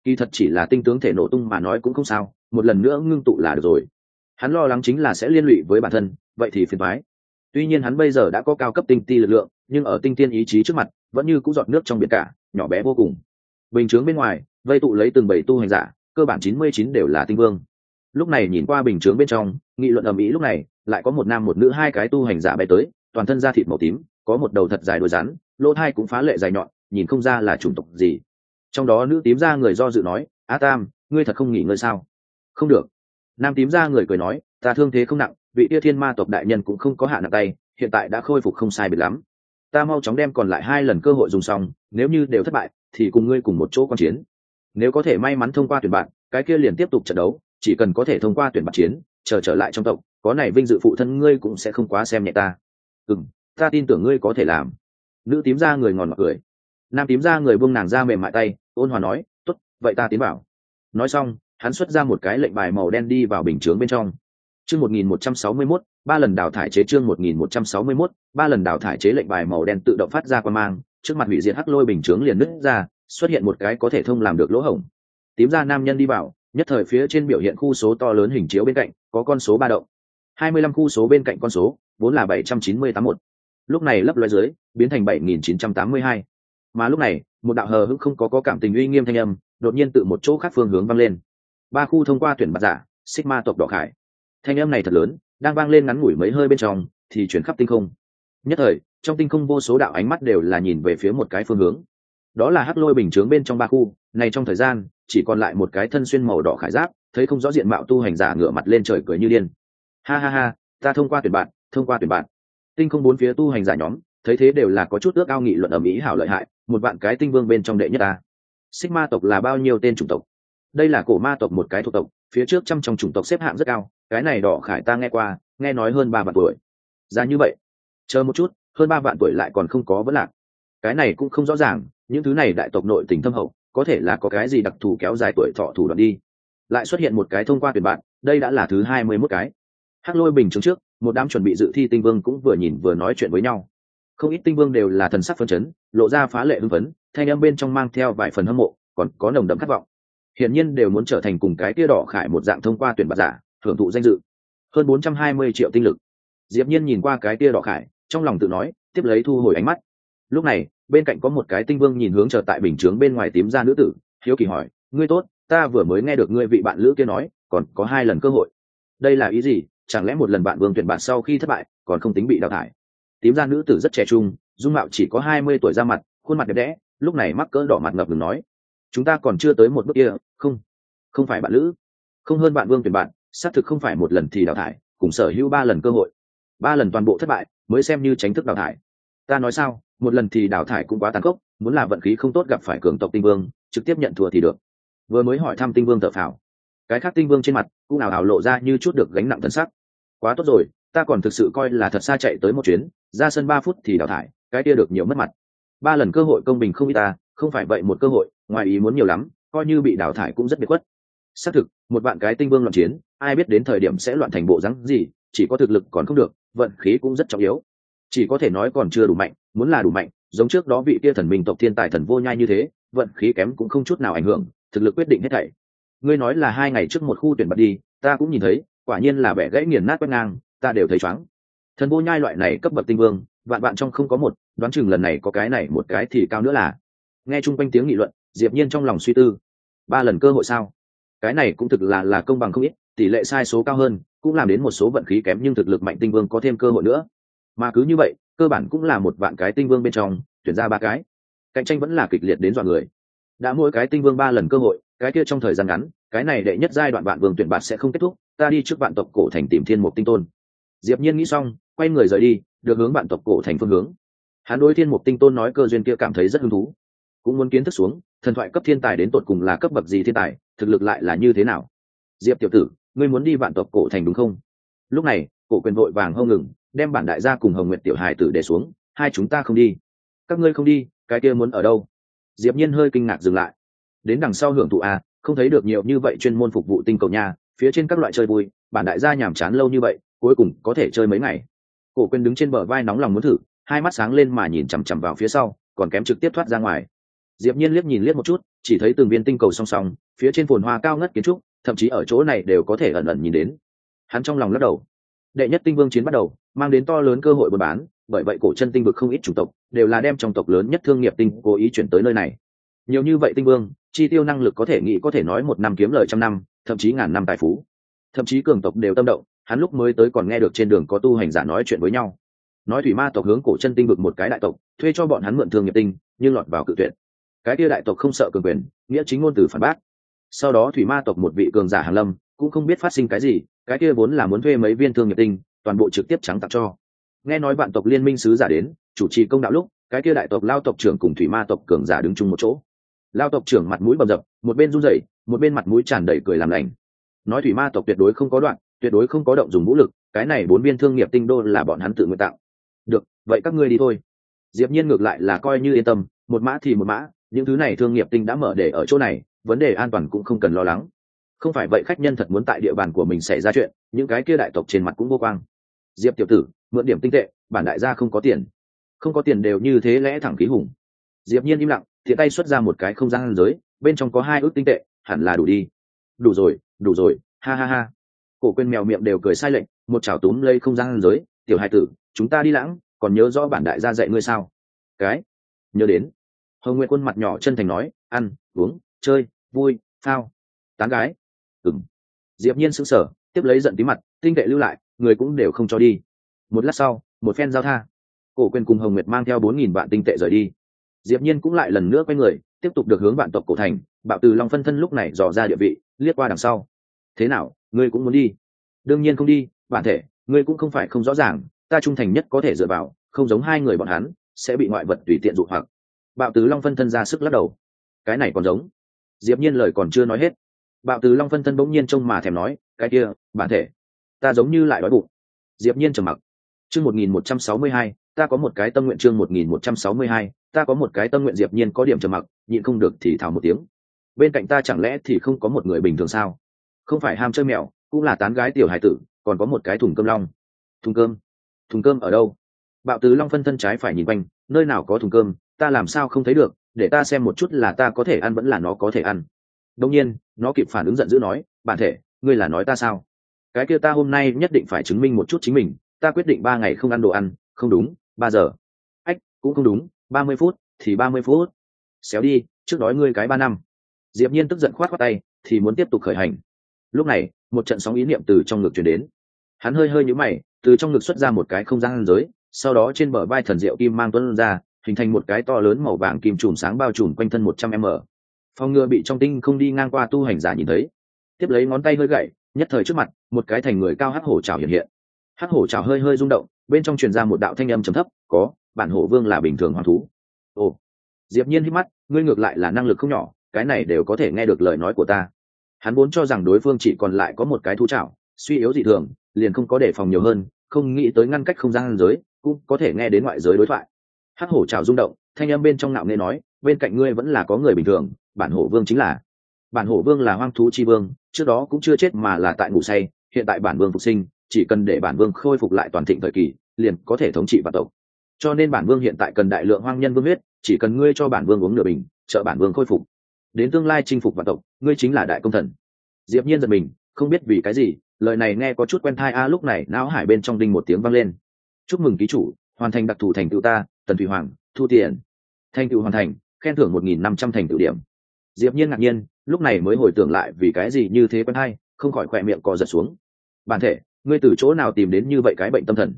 Kỳ thật chỉ là tinh tướng thể nổ tung mà nói cũng không sao, một lần nữa ngưng tụ là được rồi. Hắn lo lắng chính là sẽ liên lụy với bản thân, vậy thì phiền thoái tuy nhiên hắn bây giờ đã có cao cấp tinh ti lực lượng, nhưng ở tinh tiên ý chí trước mặt, vẫn như cũng giọt nước trong biển cả, nhỏ bé vô cùng. Bình chướng bên ngoài, vây tụ lấy từng bảy tu hành giả, cơ bản chín mươi chín đều là tinh vương. Lúc này nhìn qua bình chướng bên trong, nghị luận ầm ĩ lúc này, lại có một nam một nữ hai cái tu hành giả bay tới toàn thân da thịt màu tím, có một đầu thật dài đôi rắn, lỗ thai cũng phá lệ dài nhọn, nhìn không ra là chủng tộc gì. Trong đó nữ tím ra người do dự nói a tam, ngươi thật không nghỉ ngơi sao? Không được. Nam tím ra người cười nói, ta thương thế không nặng, vị tia thiên ma tộc đại nhân cũng không có hạ nặng tay, hiện tại đã khôi phục không sai biệt lắm. Ta mau chóng đem còn lại hai lần cơ hội dùng xong, nếu như đều thất bại, thì cùng ngươi cùng một chỗ quan chiến. Nếu có thể may mắn thông qua tuyển bạn, cái kia liền tiếp tục trận đấu, chỉ cần có thể thông qua tuyển bạn chiến, chờ trở lại trong tộc, có này vinh dự phụ thân ngươi cũng sẽ không quá xem nhẹ ta ừ ta tin tưởng ngươi có thể làm. Nữ tím ra người ngòn mặc cười. Nam tím ra người buông nàng ra mềm mại tay, ôn hòa nói, tốt, vậy ta tiến vào. nói xong, hắn xuất ra một cái lệnh bài màu đen đi vào bình chướng bên trong. Chương một nghìn một trăm sáu mươi mốt, ba lần đào thải chế chương một nghìn một trăm sáu mươi mốt, ba lần đào thải chế lệnh bài màu đen tự động phát ra qua mang, trước mặt hủy diệt hắc lôi bình chướng liền nứt ra, xuất hiện một cái có thể thông làm được lỗ hổng. Tím ra nam nhân đi vào, nhất thời phía trên biểu hiện khu số to lớn hình chiếu bên cạnh, có con số ba động hai mươi lăm khu số bên cạnh con số vốn là bảy trăm chín mươi tám một. Lúc này lấp loe dưới biến thành bảy nghìn chín trăm tám mươi hai. Mà lúc này một đạo hờ hững không có, có cảm tình uy nghiêm thanh âm đột nhiên tự một chỗ khác phương hướng vang lên. Ba khu thông qua tuyển bạt giả sigma tộc đỏ khải. Thanh âm này thật lớn đang vang lên ngắn ngủi mấy hơi bên trong thì chuyển khắp tinh không. Nhất thời trong tinh không vô số đạo ánh mắt đều là nhìn về phía một cái phương hướng. Đó là hắc lôi bình chướng bên trong ba khu này trong thời gian chỉ còn lại một cái thân xuyên màu đỏ khải giáp thấy không rõ diện mạo tu hành giả ngửa mặt lên trời cười như điên ha ha ha, ta thông qua tuyển bạn, thông qua tuyển bạn. Tinh không bốn phía tu hành giả nhóm, thấy thế đều là có chút ước ao nghị luận ở mỹ hảo lợi hại, một vạn cái tinh vương bên trong đệ nhất ta. Xích ma tộc là bao nhiêu tên chủng tộc? Đây là cổ ma tộc một cái thuộc tộc, phía trước trăm trong chủng tộc xếp hạng rất cao, cái này đỏ khải ta nghe qua, nghe nói hơn ba vạn tuổi. Ra như vậy. Chờ một chút, hơn ba vạn tuổi lại còn không có vấn lạc. Cái này cũng không rõ ràng, những thứ này đại tộc nội tình thâm hậu, có thể là có cái gì đặc thù kéo dài tuổi thọ thủ đoạn đi. Lại xuất hiện một cái thông qua tuyển bạn, đây đã là thứ hai mươi mốt cái hắc lôi bình chứng trước, một đám chuẩn bị dự thi tinh vương cũng vừa nhìn vừa nói chuyện với nhau. Không ít tinh vương đều là thần sắc phân chấn, lộ ra phá lệ hưng phấn, thanh em bên trong mang theo vài phần hâm mộ, còn có nồng đậm khát vọng. Hiển nhiên đều muốn trở thành cùng cái tia đỏ khải một dạng thông qua tuyển bạt giả hưởng thụ danh dự. Hơn bốn trăm hai mươi triệu tinh lực. Diệp nhiên nhìn qua cái tia đỏ khải, trong lòng tự nói, tiếp lấy thu hồi ánh mắt. Lúc này, bên cạnh có một cái tinh vương nhìn hướng trở tại bình chướng bên ngoài tím ra nữ tử, hiếu kỳ hỏi, ngươi tốt, ta vừa mới nghe được ngươi vị bạn lữ kia nói, còn có hai lần cơ hội. Đây là ý gì? Chẳng lẽ một lần bạn vương tuyển bạn sau khi thất bại, còn không tính bị đào thải? Tím da nữ tử rất trẻ trung, dung mạo chỉ có hai mươi tuổi ra mặt, khuôn mặt đẹp đẽ, lúc này mắc cỡ đỏ mặt ngập ngừng nói. Chúng ta còn chưa tới một bước kia, không không phải bạn lữ không hơn bạn vương tuyển bạn, xác thực không phải một lần thì đào thải, cùng sở hữu ba lần cơ hội. Ba lần toàn bộ thất bại, mới xem như tránh thức đào thải. Ta nói sao, một lần thì đào thải cũng quá tàn khốc, muốn là vận khí không tốt gặp phải cường tộc tinh vương, trực tiếp nhận thua thì được. Vừa mới hỏi thăm tinh vương thợ phào. Cái khác tinh vương trên mặt cũng nào ảo lộ ra như chút được gánh nặng thân sắc quá tốt rồi, ta còn thực sự coi là thật xa chạy tới một chuyến, ra sân ba phút thì đào thải, cái kia được nhiều mất mặt. Ba lần cơ hội công bình không ít ta, không phải vậy một cơ hội, ngoài ý muốn nhiều lắm, coi như bị đào thải cũng rất biệt khuất. Xác thực, một bạn cái tinh vương loạn chiến, ai biết đến thời điểm sẽ loạn thành bộ rắn gì, chỉ có thực lực còn không được, vận khí cũng rất trọng yếu. Chỉ có thể nói còn chưa đủ mạnh, muốn là đủ mạnh, giống trước đó vị kia thần minh tộc thiên tài thần vô nhai như thế, vận khí kém cũng không chút nào ảnh hưởng, thực lực quyết định hết thảy. Ngươi nói là hai ngày trước một khu tuyển bật đi, ta cũng nhìn thấy quả nhiên là bẻ gãy nghiền nát quét ngang, ta đều thấy chóng thần vô nhai loại này cấp bậc tinh vương, vạn bạn trong không có một, đoán chừng lần này có cái này một cái thì cao nữa là. Nghe chung quanh tiếng nghị luận, diệp nhiên trong lòng suy tư. Ba lần cơ hội sao? Cái này cũng thực là là công bằng không ít, tỷ lệ sai số cao hơn, cũng làm đến một số vận khí kém nhưng thực lực mạnh tinh vương có thêm cơ hội nữa. Mà cứ như vậy, cơ bản cũng là một vạn cái tinh vương bên trong, tuyển ra ba cái. Cạnh tranh vẫn là kịch liệt đến dọa người. Đã mỗi cái tinh vương ba lần cơ hội, cái kia trong thời gian ngắn cái này đệ nhất giai đoạn vạn vương tuyển bạt sẽ không kết thúc, ta đi trước vạn tộc cổ thành tìm thiên mục tinh tôn. Diệp nhiên nghĩ xong, quay người rời đi, được hướng vạn tộc cổ thành phương hướng. Hắn đối thiên mục tinh tôn nói cơ duyên kia cảm thấy rất hứng thú. Cũng muốn kiến thức xuống, thần thoại cấp thiên tài đến tột cùng là cấp bậc gì thiên tài, thực lực lại là như thế nào. Diệp tiểu tử, ngươi muốn đi vạn tộc cổ thành đúng không? Lúc này, cổ quyền vội vàng hông ngừng, đem bản đại gia cùng hồng nguyện tiểu hài tử để xuống, hai chúng ta không đi. Các ngươi không đi, cái kia muốn ở đâu? Diệp nhiên hơi kinh ngạc dừng lại. Đến đằng sau hưởng thụ à? Không thấy được nhiều như vậy chuyên môn phục vụ tinh cầu nhà phía trên các loại chơi vui, bản đại gia nhàm chán lâu như vậy, cuối cùng có thể chơi mấy ngày. Cổ quên đứng trên bờ vai nóng lòng muốn thử, hai mắt sáng lên mà nhìn chằm chằm vào phía sau, còn kém trực tiếp thoát ra ngoài. Diệp nhiên liếc nhìn liếc một chút, chỉ thấy từng viên tinh cầu song song, phía trên phồn hoa cao ngất kiến trúc, thậm chí ở chỗ này đều có thể ẩn ẩn nhìn đến. Hắn trong lòng lắc đầu. Đệ nhất tinh vương chiến bắt đầu, mang đến to lớn cơ hội buôn bán, bởi vậy cổ chân tinh vực không ít chủng tộc, đều là đem trong tộc lớn nhất thương nghiệp tinh cố ý chuyển tới nơi này. Nhiều như vậy tinh vương chi tiêu năng lực có thể nghĩ có thể nói một năm kiếm lời trăm năm, thậm chí ngàn năm tài phú. Thậm chí cường tộc đều tâm động, hắn lúc mới tới còn nghe được trên đường có tu hành giả nói chuyện với nhau. Nói thủy ma tộc hướng cổ chân tinh vực một cái đại tộc, thuê cho bọn hắn mượn thương nghiệp tinh, nhưng lọt vào cự tuyệt. Cái kia đại tộc không sợ cường quyền, nghĩa chính ngôn từ phản bác. Sau đó thủy ma tộc một vị cường giả hàn lâm, cũng không biết phát sinh cái gì, cái kia vốn là muốn thuê mấy viên thương nghiệp tinh, toàn bộ trực tiếp trắng tặng cho. Nghe nói bạn tộc liên minh sứ giả đến, chủ trì công đạo lúc, cái kia đại tộc lao tộc trưởng cùng thủy ma tộc cường giả đứng chung một chỗ lao tộc trưởng mặt mũi bầm dập, một bên run rẩy, một bên mặt mũi tràn đầy cười làm lành. Nói thủy ma tộc tuyệt đối không có đoạn, tuyệt đối không có động dùng vũ lực, cái này bốn viên thương nghiệp tinh đô là bọn hắn tự nguyện tạo. Được, vậy các ngươi đi thôi. Diệp nhiên ngược lại là coi như yên tâm, một mã thì một mã, những thứ này thương nghiệp tinh đã mở để ở chỗ này, vấn đề an toàn cũng không cần lo lắng. Không phải vậy khách nhân thật muốn tại địa bàn của mình xảy ra chuyện, những cái kia đại tộc trên mặt cũng vô quang. Diệp tiểu tử, mượn điểm tinh tệ, bản đại gia không có tiền. Không có tiền đều như thế lẽ thẳng khí hùng. Diệp nhiên im lặng thiện tay xuất ra một cái không gian giới, bên trong có hai ước tinh tệ, hẳn là đủ đi. Đủ rồi đủ rồi, ha ha ha. Cổ quên mèo miệng đều cười sai lệnh một chảo túm lây không gian giới, tiểu hai tử, chúng ta đi lãng, còn nhớ rõ bản đại gia dạy ngươi sao? Cái? Nhớ đến. Hồng nguyện quân mặt nhỏ chân thành nói, ăn, uống, chơi, vui, phao. Tán gái. Ừng diệp nhiên sững sờ, tiếp lấy giận tí mặt, tinh tệ lưu lại, người cũng đều không cho đi. Một lát sau, một phen giao tha. Cổ quyền cùng hồng nguyệt mang theo bốn nghìn vạn tinh tệ rời đi diệp nhiên cũng lại lần nữa quay người, tiếp tục được hướng vạn tộc cổ thành, bạo từ long phân thân lúc này dò ra địa vị, liếc qua đằng sau. Thế nào, ngươi cũng muốn đi? Đương nhiên không đi, bản thể, ngươi cũng không phải không rõ ràng, ta trung thành nhất có thể dựa vào, không giống hai người bọn hắn, sẽ bị ngoại vật tùy tiện dụ hoặc. Bạo tứ long phân thân ra sức lắc đầu. Cái này còn giống. Diệp nhiên lời còn chưa nói hết, bạo tứ long phân thân bỗng nhiên trông mà thèm nói, cái kia, bản thể, ta giống như lại đói bụng. Diệp nhiên trầm mặc. Chương 1162 ta có một cái tâm nguyện chương 1162 ta có một cái tâm nguyện diệp nhiên có điểm trầm mặc, nhịn không được thì thào một tiếng. Bên cạnh ta chẳng lẽ thì không có một người bình thường sao? Không phải ham chơi mèo, cũng là tán gái tiểu hải tử, còn có một cái thùng cơm long. Thùng cơm? Thùng cơm ở đâu? Bạo tứ long phân thân trái phải nhìn quanh, nơi nào có thùng cơm, ta làm sao không thấy được, để ta xem một chút là ta có thể ăn vẫn là nó có thể ăn. Đông nhiên, nó kịp phản ứng giận dữ nói, bản thể, ngươi là nói ta sao? Cái kia ta hôm nay nhất định phải chứng minh một chút chính mình, ta quyết định ba ngày không ăn đồ ăn, không đúng ba giờ. Ách, cũng không đúng, ba mươi phút thì ba mươi phút. Xéo đi, trước đói ngươi cái ba năm. Diệp nhiên tức giận khoát khoát tay, thì muốn tiếp tục khởi hành. Lúc này, một trận sóng ý niệm từ trong ngực truyền đến. Hắn hơi hơi nhũ mày, từ trong ngực xuất ra một cái không gian giới, sau đó trên bờ vai thần diệu kim mang tuấn ra, hình thành một cái to lớn màu vàng kim trùm sáng bao trùm quanh thân một trăm m. Phòng ngừa bị trong tinh không đi ngang qua tu hành giả nhìn thấy. Tiếp lấy ngón tay hơi gậy, nhất thời trước mặt, một cái thành người cao hắc hổ trào hiện hiện. Hắc hổ trào hơi hơi rung động bên trong truyền ra một đạo thanh âm trầm thấp có bản hổ vương là bình thường hoàng thú. Ồ diệp nhiên hít mắt ngươi ngược lại là năng lực không nhỏ cái này đều có thể nghe được lời nói của ta. Hắn vốn cho rằng đối phương chỉ còn lại có một cái thú chảo, suy yếu dị thường liền không có đề phòng nhiều hơn không nghĩ tới ngăn cách không gian giới cũng có thể nghe đến ngoại giới đối thoại. Hắc hổ chảo rung động thanh âm bên trong nạo nghe nói bên cạnh ngươi vẫn là có người bình thường bản hổ vương chính là. Bản hổ vương là hoang thú chi vương trước đó cũng chưa chết mà là tại ngủ say hiện tại bản vương phục sinh chỉ cần để bản vương khôi phục lại toàn thịnh thời kỳ liền có thể thống trị vạn tộc. Cho nên bản vương hiện tại cần đại lượng hoang nhân vương huyết, chỉ cần ngươi cho bản vương uống nửa bình, trợ bản vương khôi phục. Đến tương lai chinh phục vạn tộc, ngươi chính là đại công thần. Diệp nhiên giật mình, không biết vì cái gì, lời này nghe có chút quen thai a, lúc này não hải bên trong đinh một tiếng vang lên. Chúc mừng ký chủ, hoàn thành đặc thù thành tựu ta, tần thủy hoàng, thu tiền. Thành tựu hoàn thành, khen thưởng một nghìn năm trăm thành tựu điểm. Diệp nhiên ngạc nhiên, lúc này mới hồi tưởng lại vì cái gì như thế quen hay không khỏi khỏe miệng cò giật xuống. Bản thể, ngươi từ chỗ nào tìm đến như vậy cái bệnh tâm thần?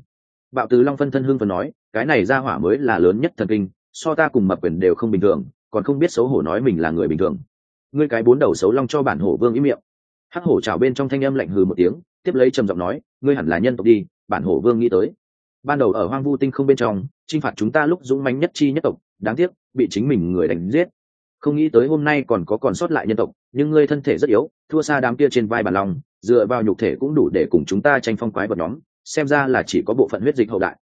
Bạo từ long phân thân hưng phần nói, cái này ra hỏa mới là lớn nhất thần kinh, so ta cùng mập quyền đều không bình thường, còn không biết xấu hổ nói mình là người bình thường. Ngươi cái bốn đầu xấu long cho bản hổ vương ý miệng. Hắc hổ trào bên trong thanh âm lạnh hừ một tiếng, tiếp lấy trầm giọng nói, ngươi hẳn là nhân tộc đi, bản hổ vương nghĩ tới. Ban đầu ở hoang vu tinh không bên trong, chinh phạt chúng ta lúc dũng mãnh nhất chi nhất tộc, đáng tiếc, bị chính mình người đánh giết. Không nghĩ tới hôm nay còn có còn sót lại nhân tộc, nhưng ngươi thân thể rất yếu, thua xa đám kia trên vai bàn lòng, dựa vào nhục thể cũng đủ để cùng chúng ta tranh phong quái vật nhóm xem ra là chỉ có bộ phận huyết dịch hậu đại.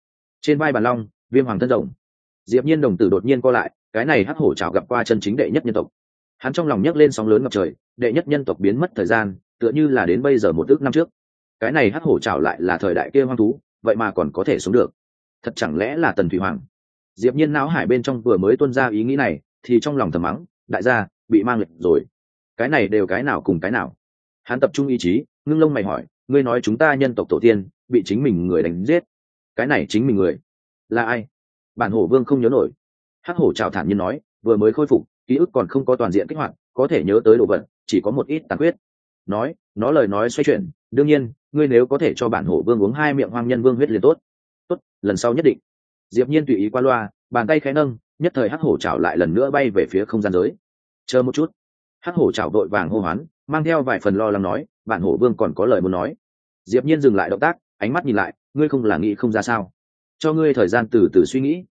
Trên vai bàn long, viêm hoàng thân rồng. Diệp nhiên đồng tử đột nhiên co lại, cái này hắc hổ chào gặp qua chân chính đệ nhất nhân tộc. Hắn trong lòng nhấc lên sóng lớn ngập trời, đệ nhất nhân tộc biến mất thời gian, tựa như là đến bây giờ một ước năm trước. Cái này hắc hổ chào lại là thời đại kia hoang thú, vậy mà còn có thể sống được. Thật chẳng lẽ là tần thủy hoàng? Diệp nhiên não hải bên trong vừa mới tuôn ra ý nghĩ này, thì trong lòng thầm mắng, đại gia, bị mang lệch rồi. Cái này đều cái nào cùng cái nào? Hắn tập trung ý chí, ngưng lông mày hỏi, ngươi nói chúng ta nhân tộc tổ tiên bị chính mình người đánh giết. Cái này chính mình người là ai? Bản hổ vương không nhớ nổi. Hắc hổ chào thản nhiên nói vừa mới khôi phục ký ức còn không có toàn diện kích hoạt có thể nhớ tới đồ vật chỉ có một ít tàn huyết, nói nó lời nói xoay chuyển đương nhiên ngươi nếu có thể cho bản hổ vương uống hai miệng hoang nhân vương huyết liền tốt. Tốt lần sau nhất định. Diệp nhiên tùy ý qua loa bàn tay khẽ nâng nhất thời hắc hổ chảo lại lần nữa bay về phía không gian giới. Chờ một chút. Hắc hổ chảo đội vàng hô hoán mang theo vài phần lo lắng nói bản hổ vương còn có lời muốn nói. Diệp nhiên dừng lại động tác ánh mắt nhìn lại ngươi không là nghĩ không ra sao? Cho ngươi thời gian từ từ suy nghĩ.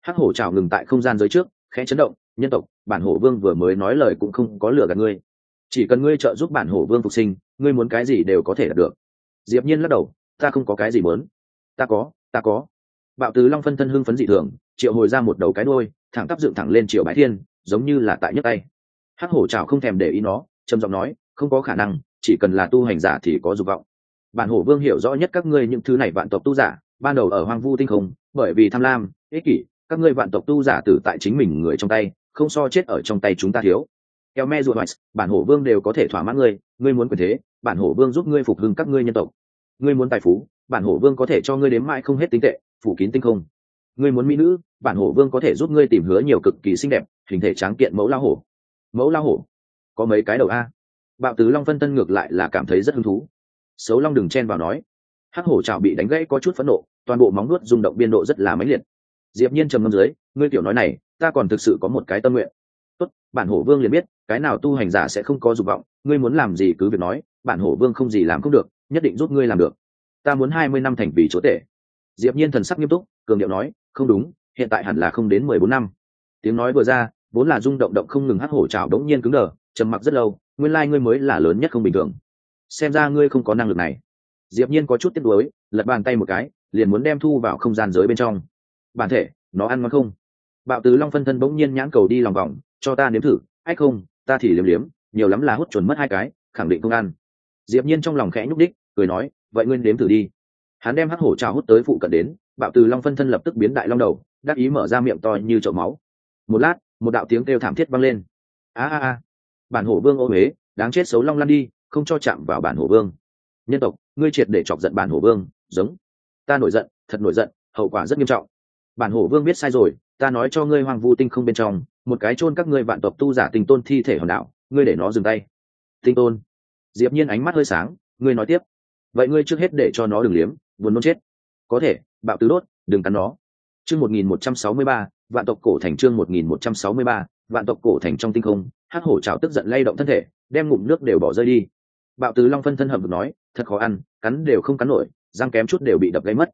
Hắc hổ trào ngừng tại không gian giới trước khẽ chấn động nhân tộc bản hổ vương vừa mới nói lời cũng không có lừa gạt ngươi. Chỉ cần ngươi trợ giúp bản hổ vương phục sinh ngươi muốn cái gì đều có thể đạt được. Diệp nhiên lắc đầu ta không có cái gì muốn. Ta có ta có. Bạo tứ long phân thân hưng phấn dị thường triệu hồi ra một đầu cái đuôi, thẳng tắp dựng thẳng lên triệu bái thiên giống như là tại nhấc tay. Hắc hổ trào không thèm để ý nó trầm giọng nói không có khả năng chỉ cần là tu hành giả thì có dục vọng bản hổ vương hiểu rõ nhất các ngươi những thứ này vạn tộc tu giả, ban đầu ở hoang vu tinh không, bởi vì tham lam, ích kỷ, các ngươi vạn tộc tu giả tử tại chính mình người trong tay, không so chết ở trong tay chúng ta thiếu. Eo me ruột bản hổ vương đều có thể thỏa mãn ngươi ngươi muốn quyền thế, bản hổ vương giúp ngươi phục hưng các ngươi nhân tộc. Ngươi muốn tài phú, bản hổ vương có thể cho ngươi đếm mãi không hết tính tệ, phủ kín tinh không. Ngươi muốn mỹ nữ, bản hổ vương có thể giúp ngươi tìm hứa nhiều cực kỳ xinh đẹp, hình thể tráng kiện mẫu lao hổ. Mẫu lao hổ? Có mấy cái đầu a? Bạo tứ long phân tân ngược lại là cảm thấy rất hứng thú xấu long đừng chen vào nói. Hắc hổ chảo bị đánh gãy có chút phẫn nộ, toàn bộ móng nuốt rung động biên độ rất là mãnh liệt. Diệp nhiên trầm ngâm dưới, ngươi tiểu nói này, ta còn thực sự có một cái tâm nguyện. Tốt, bản hổ vương liền biết, cái nào tu hành giả sẽ không có dục vọng, ngươi muốn làm gì cứ việc nói, bản hổ vương không gì làm không được, nhất định giúp ngươi làm được. Ta muốn hai mươi năm thành vì chỗ tể. Diệp nhiên thần sắc nghiêm túc, cường điệu nói, không đúng, hiện tại hẳn là không đến mười bốn năm. Tiếng nói vừa ra, vốn là rung động động không ngừng hắc hổ trào đống nhiên cứng đờ, trầm mặc rất lâu, nguyên lai ngươi mới là lớn nhất không bình thường xem ra ngươi không có năng lực này. Diệp nhiên có chút tiếc nuối, lật bàn tay một cái, liền muốn đem thu vào không gian giới bên trong. Bản thể, nó ăn ngon không? Bạo tứ long phân thân bỗng nhiên nhãn cầu đi lòng vòng, cho ta nếm thử, ách không, ta thì liếm liếm, nhiều lắm là hút chuẩn mất hai cái, khẳng định không ăn. Diệp nhiên trong lòng khẽ nhúc đích cười nói, vậy ngươi nếm thử đi. Hắn đem hắc hổ trào hút tới phụ cận đến, bạo từ long phân thân lập tức biến đại long đầu, đắc ý mở ra miệng to như chậu máu. Một lát, một đạo tiếng kêu thảm thiết vang lên. A a a, bản hổ vương ô huế đáng chết xấu long lăn đi không cho chạm vào bản hổ vương. Nhân tộc ngươi triệt để chọc giận bản hổ vương giống. Ta nổi giận thật nổi giận hậu quả rất nghiêm trọng. Bản hổ vương biết sai rồi ta nói cho ngươi hoàng vu tinh không bên trong một cái chôn các ngươi vạn tộc tu giả tình tôn thi thể hòn đảo ngươi để nó dừng tay. Tinh tôn. Diệp nhiên ánh mắt hơi sáng ngươi nói tiếp. Vậy ngươi trước hết để cho nó đừng liếm buồn nôn chết. Có thể bạo tứ đốt đừng cắn nó. Chương 1163, vạn tộc cổ thành chương 1163, vạn tộc cổ thành trong tinh không hắc hổ trào tức giận lay động thân thể đem ngụm nước đều bỏ rơi đi bạo tứ long phân thân hầm nói, thật khó ăn, cắn đều không cắn nổi, răng kém chút đều bị đập lấy mất.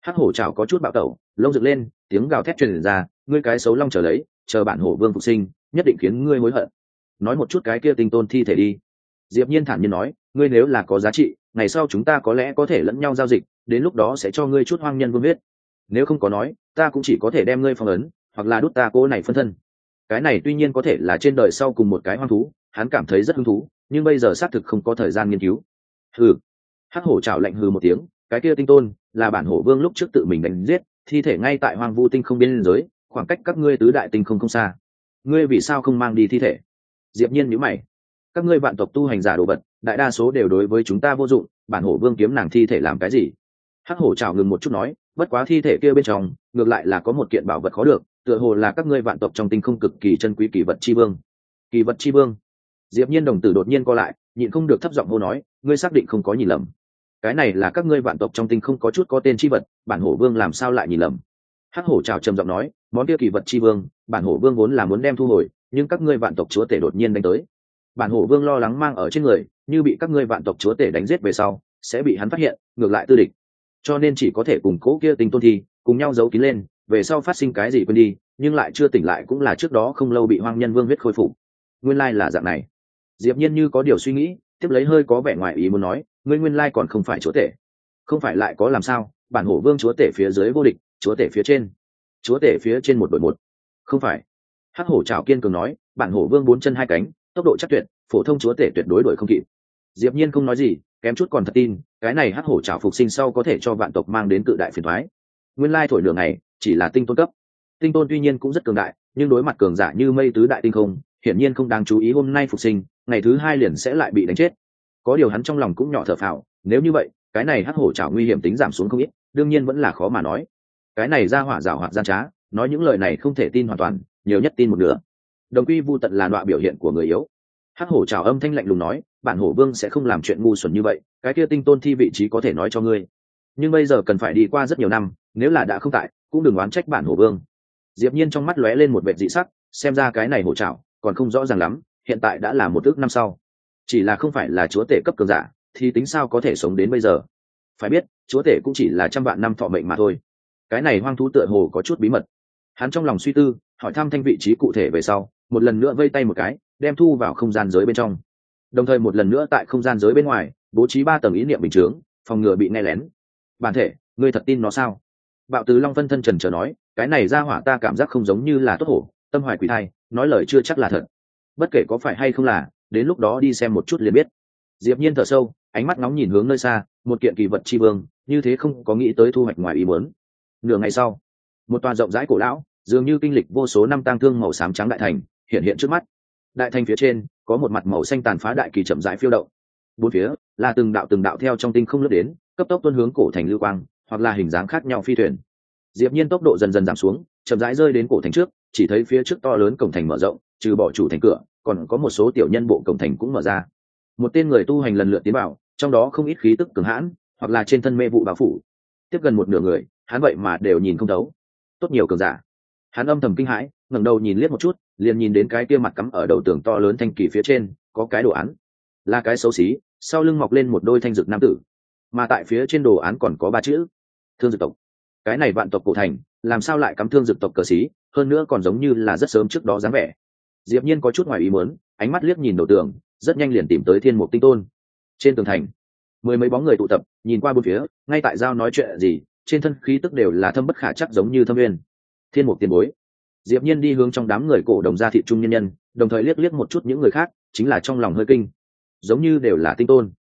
Hắc hổ trào có chút bạo tẩu, lông dựng lên, tiếng gào thét truyền ra, ngươi cái xấu long trở lấy, chờ bản hổ vương phục sinh, nhất định khiến ngươi hối hận. Nói một chút cái kia tinh tôn thi thể đi. Diệp nhiên thản nhiên nói, ngươi nếu là có giá trị, ngày sau chúng ta có lẽ có thể lẫn nhau giao dịch, đến lúc đó sẽ cho ngươi chút hoang nhân vương huyết. Nếu không có nói, ta cũng chỉ có thể đem ngươi phong ấn, hoặc là đút ta cô này phân thân. Cái này tuy nhiên có thể là trên đời sau cùng một cái hoang thú hắn cảm thấy rất hứng thú, nhưng bây giờ xác thực không có thời gian nghiên cứu. Hừ. Hắc hổ chảo lạnh hừ một tiếng, cái kia tinh tôn, là bản hổ vương lúc trước tự mình đánh giết, thi thể ngay tại hoang vu tinh không biên giới, khoảng cách các ngươi tứ đại tinh không không xa. Ngươi vì sao không mang đi thi thể? Diệp nhiên nhíu mày. Các ngươi vạn tộc tu hành giả đồ vật, đại đa số đều đối với chúng ta vô dụng, bản hổ vương kiếm nàng thi thể làm cái gì? Hắc hổ chào ngừng một chút nói, bất quá thi thể kia bên trong, ngược lại là có một kiện bảo vật khó được, tựa hồ là các ngươi vạn tộc trong tinh không cực kỳ chân quý kỳ vật chi vương. Kỳ vật chi vương? Diệp nhiên đồng tử đột nhiên co lại, nhịn không được thấp giọng hô nói, ngươi xác định không có nhìn lầm. Cái này là các ngươi vạn tộc trong tinh không có chút có tên chi vật, bản hổ vương làm sao lại nhìn lầm? Hắc hổ chào trầm giọng nói, món kia kỳ vật chi vương, bản hổ vương vốn là muốn đem thu hồi, nhưng các ngươi vạn tộc chúa tể đột nhiên đánh tới. Bản hổ vương lo lắng mang ở trên người, như bị các ngươi vạn tộc chúa tể đánh giết về sau, sẽ bị hắn phát hiện, ngược lại tư địch. Cho nên chỉ có thể cùng cố kia tinh tôn thi, cùng nhau giấu kín lên, về sau phát sinh cái gì quên đi, nhưng lại chưa tỉnh lại cũng là trước đó không lâu bị hoang nhân vương huyết khôi phục. Nguyên lai là dạng này diệp nhiên như có điều suy nghĩ, tiếp lấy hơi có vẻ ngoài ý muốn nói, ngươi nguyên lai còn không phải chúa tể. Không phải lại có làm sao? Bản hổ vương chúa tể phía dưới vô địch, chúa tể phía trên. Chúa tể phía trên một đội một. Không phải. Hắc hổ trào kiên cường nói, bản hổ vương bốn chân hai cánh, tốc độ chắc tuyệt, phổ thông chúa tể tuyệt đối đuổi không kịp. Diệp nhiên không nói gì, kém chút còn thật tin, cái này hắc hổ trào phục sinh sau có thể cho vạn tộc mang đến cự đại phiền toái. Nguyên lai thổi đường này, chỉ là tinh tôn cấp. Tinh tôn tuy nhiên cũng rất cường đại, nhưng đối mặt cường giả như mây tứ đại tinh không, hiển nhiên không đáng chú ý hôm nay phục sinh ngày thứ hai liền sẽ lại bị đánh chết. Có điều hắn trong lòng cũng nhỏ thở phào, nếu như vậy, cái này hắc hổ trào nguy hiểm tính giảm xuống không ít, đương nhiên vẫn là khó mà nói. Cái này ra hỏa rào hoạt gian trá, nói những lời này không thể tin hoàn toàn, nhiều nhất tin một nửa. Đồng quy vu tận là đọa biểu hiện của người yếu. Hắc hổ trào âm thanh lạnh lùng nói, bản hổ vương sẽ không làm chuyện ngu xuẩn như vậy, cái kia tinh tôn thi vị trí có thể nói cho ngươi. Nhưng bây giờ cần phải đi qua rất nhiều năm, nếu là đã không tại, cũng đừng oán trách bản hổ vương. Diệp nhiên trong mắt lóe lên một vệt dị sắc, xem ra cái này hổ trào còn không rõ ràng lắm hiện tại đã là một ước năm sau. Chỉ là không phải là chúa tể cấp cường giả, thì tính sao có thể sống đến bây giờ? Phải biết, chúa tể cũng chỉ là trăm vạn năm thọ mệnh mà thôi. Cái này hoang thú tựa hồ có chút bí mật. Hắn trong lòng suy tư, hỏi thăm thanh vị trí cụ thể về sau, một lần nữa vây tay một cái, đem thu vào không gian giới bên trong. Đồng thời một lần nữa tại không gian giới bên ngoài, bố trí ba tầng ý niệm bình chướng, phòng ngừa bị nghe lén. Bản thể, ngươi thật tin nó sao? Bạo tứ long phân thân trần trờ nói, cái này ra hỏa ta cảm giác không giống như là tốt hổ, tâm hoài quỷ thai, nói lời chưa chắc là thật bất kể có phải hay không là, đến lúc đó đi xem một chút liền biết. Diệp nhiên thở sâu, ánh mắt nóng nhìn hướng nơi xa, một kiện kỳ vật chi vương, như thế không có nghĩ tới thu hoạch ngoài ý muốn. Nửa ngày sau, một tòa rộng rãi cổ lão, dường như kinh lịch vô số năm tang thương màu xám trắng đại thành, hiện hiện trước mắt. Đại thành phía trên, có một mặt màu xanh tàn phá đại kỳ chậm rãi phiêu động. Bốn phía, là từng đạo từng đạo theo trong tinh không lướt đến, cấp tốc tuân hướng cổ thành lưu quang, hoặc là hình dáng khác nhau phi thuyền. Diệp nhiên tốc độ dần dần giảm xuống, chậm rãi rơi đến cổ thành trước, chỉ thấy phía trước to lớn cổng thành mở rộng trừ bỏ chủ thành cửa, còn có một số tiểu nhân bộ cổng thành cũng mở ra. Một tên người tu hành lần lượt tiến vào, trong đó không ít khí tức cường hãn, hoặc là trên thân mê vụ bao phủ. Tiếp gần một nửa người, hắn vậy mà đều nhìn không thấu. Tốt nhiều cường giả. Hắn âm thầm kinh hãi, ngẩng đầu nhìn liếc một chút, liền nhìn đến cái kia mặt cắm ở đầu tường to lớn thanh kỳ phía trên, có cái đồ án. Là cái xấu xí, sau lưng mọc lên một đôi thanh dực nam tử. Mà tại phía trên đồ án còn có ba chữ, thương dực tộc. Cái này vạn tộc cổ thành, làm sao lại cắm thương dực tộc cờ xí, hơn nữa còn giống như là rất sớm trước đó dáng vẻ diệp nhiên có chút ngoài ý muốn, ánh mắt liếc nhìn đầu tường, rất nhanh liền tìm tới thiên mục tinh tôn. Trên tường thành, mười mấy bóng người tụ tập, nhìn qua bốn phía, ngay tại giao nói chuyện gì, trên thân khí tức đều là thâm bất khả chắc giống như thâm nguyên. thiên mục tiền bối. Diệp nhiên đi hướng trong đám người cổ đồng gia thị trung nhân nhân, đồng thời liếc liếc một chút những người khác, chính là trong lòng hơi kinh. Giống như đều là tinh tôn.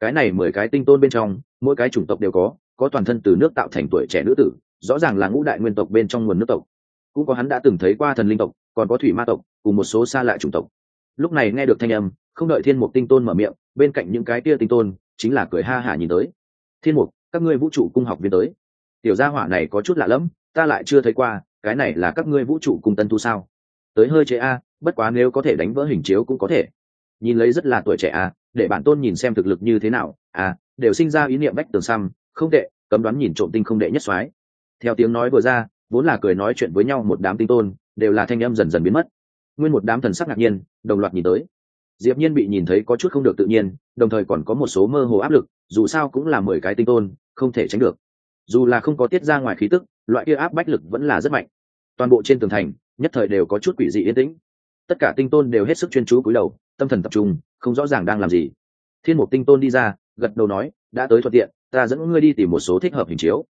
Cái này mười cái tinh tôn bên trong, mỗi cái chủng tộc đều có có toàn thân từ nước tạo thành tuổi trẻ nữ tử, rõ ràng là ngũ đại nguyên tộc bên trong nguồn nước tộc. Cũng có hắn đã từng thấy qua thần linh tộc còn có thủy ma tộc, cùng một số xa lạ chủng tộc. Lúc này nghe được thanh âm, không đợi thiên mục tinh tôn mở miệng, bên cạnh những cái tia tinh tôn, chính là cười ha hả nhìn tới. Thiên mục, các ngươi vũ trụ cung học viên tới. Tiểu gia hỏa này có chút lạ lẫm, ta lại chưa thấy qua, cái này là các ngươi vũ trụ cung tân tu sao? Tới hơi chế a, bất quá nếu có thể đánh vỡ hình chiếu cũng có thể. Nhìn lấy rất là tuổi trẻ a, để bản tôn nhìn xem thực lực như thế nào à đều sinh ra ý niệm bách tường xăm, không tệ, cấm đoán nhìn trộm tinh không đệ nhất soái. Theo tiếng nói vừa ra, vốn là cười nói chuyện với nhau một đám tinh tôn đều là thanh âm dần dần biến mất. Nguyên một đám thần sắc ngạc nhiên, đồng loạt nhìn tới. Diệp nhiên bị nhìn thấy có chút không được tự nhiên, đồng thời còn có một số mơ hồ áp lực, dù sao cũng là mười cái tinh tôn, không thể tránh được. Dù là không có tiết ra ngoài khí tức, loại kia áp bách lực vẫn là rất mạnh. Toàn bộ trên tường thành, nhất thời đều có chút quỷ dị yên tĩnh. Tất cả tinh tôn đều hết sức chuyên chú cúi đầu, tâm thần tập trung, không rõ ràng đang làm gì. Thiên mục tinh tôn đi ra, gật đầu nói, đã tới thuận tiện, ta dẫn ngươi đi tìm một số thích hợp hình chiếu.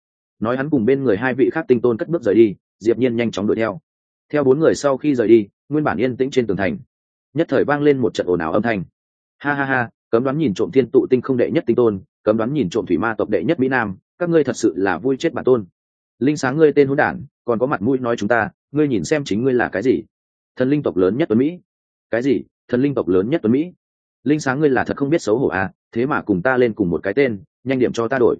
Nói hắn cùng bên người hai vị khác tinh tôn cất bước rời đi, diệp nhiên nhanh chóng đuổi theo theo bốn người sau khi rời đi, nguyên bản yên tĩnh trên tường thành, nhất thời vang lên một trận ồn ào âm thanh. Ha ha ha, cấm đoán nhìn trộm thiên tụ tinh không đệ nhất tinh tôn, cấm đoán nhìn trộm thủy ma tộc đệ nhất mỹ nam, các ngươi thật sự là vui chết bản tôn. Linh sáng ngươi tên hỗn đản, còn có mặt mũi nói chúng ta, ngươi nhìn xem chính ngươi là cái gì? Thần linh tộc lớn nhất tuấn mỹ. Cái gì? Thần linh tộc lớn nhất tuấn mỹ? Linh sáng ngươi là thật không biết xấu hổ à thế mà cùng ta lên cùng một cái tên, nhanh điểm cho ta đổi.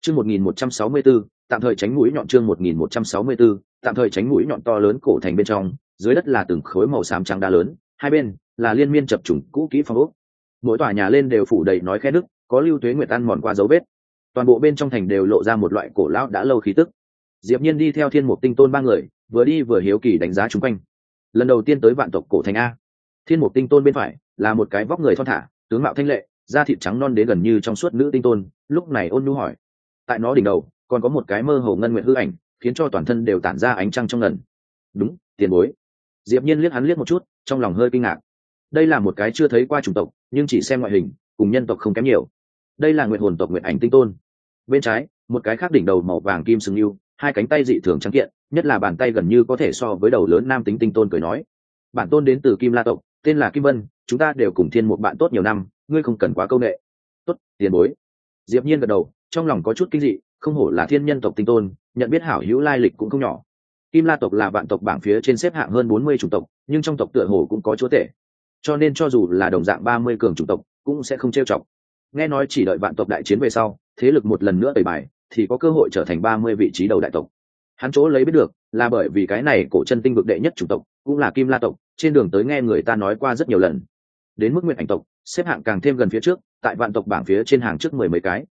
Chương một nghìn một trăm sáu mươi b ố tạm thời tránh mũi nhọn chương một nghìn một trăm sáu mươi b ố tạm thời tránh mũi nhọn to lớn cổ thành bên trong, dưới đất là từng khối màu xám trắng đá lớn, hai bên là liên miên chập trùng cũ kỹ phong ốc. Mỗi tòa nhà lên đều phủ đầy nói khe đức có lưu tuế nguyệt ăn mòn qua dấu vết. Toàn bộ bên trong thành đều lộ ra một loại cổ lão đã lâu khí tức. Diệp nhiên đi theo thiên mục tinh tôn ba người, vừa đi vừa hiếu kỳ đánh giá chung quanh. Lần đầu tiên tới vạn tộc cổ thành a. Thiên mục tinh tôn bên phải là một cái vóc người thon thả, tướng mạo thanh lệ, da thịt trắng non đến gần như trong suốt nữ tinh tôn, lúc này ôn nhu hỏi. Tại nó đỉnh đầu, còn có một cái mơ hồ ngân nguyện hư ảnh khiến cho toàn thân đều tản ra ánh trăng trong ngần. Đúng, tiền bối. Diệp nhiên liếc hắn liếc một chút, trong lòng hơi kinh ngạc. Đây là một cái chưa thấy qua chủng tộc, nhưng chỉ xem ngoại hình, cùng nhân tộc không kém nhiều. Đây là nguyện hồn tộc nguyện ảnh tinh tôn. Bên trái, một cái khác đỉnh đầu màu vàng kim sừng yêu, hai cánh tay dị thường trắng kiện, nhất là bàn tay gần như có thể so với đầu lớn nam tính tinh tôn cười nói. Bản tôn đến từ kim la tộc, tên là kim vân, chúng ta đều cùng thiên một bạn tốt nhiều năm, ngươi không cần quá công nghệ tốt, tiền bối. Diệp nhiên gật đầu, trong lòng có chút kinh dị không hổ là thiên nhân tộc tinh tôn, nhận biết hảo hữu lai lịch cũng không nhỏ. Kim la tộc là vạn tộc bảng phía trên xếp hạng hơn bốn mươi chủng tộc, nhưng trong tộc tựa hồ cũng có chúa tể. Cho nên cho dù là đồng dạng ba mươi cường chủng tộc, cũng sẽ không trêu chọc. Nghe nói chỉ đợi vạn tộc đại chiến về sau, thế lực một lần nữa tẩy bài, thì có cơ hội trở thành ba mươi vị trí đầu đại tộc. Hắn chỗ lấy biết được, là bởi vì cái này cổ chân tinh vực đệ nhất chủng tộc, cũng là kim la tộc, trên đường tới nghe người ta nói qua rất nhiều lần. Đến mức nguyện ảnh tộc, xếp hạng càng thêm gần phía trước, tại vạn tộc bảng phía trên hàng trước mười mấy cái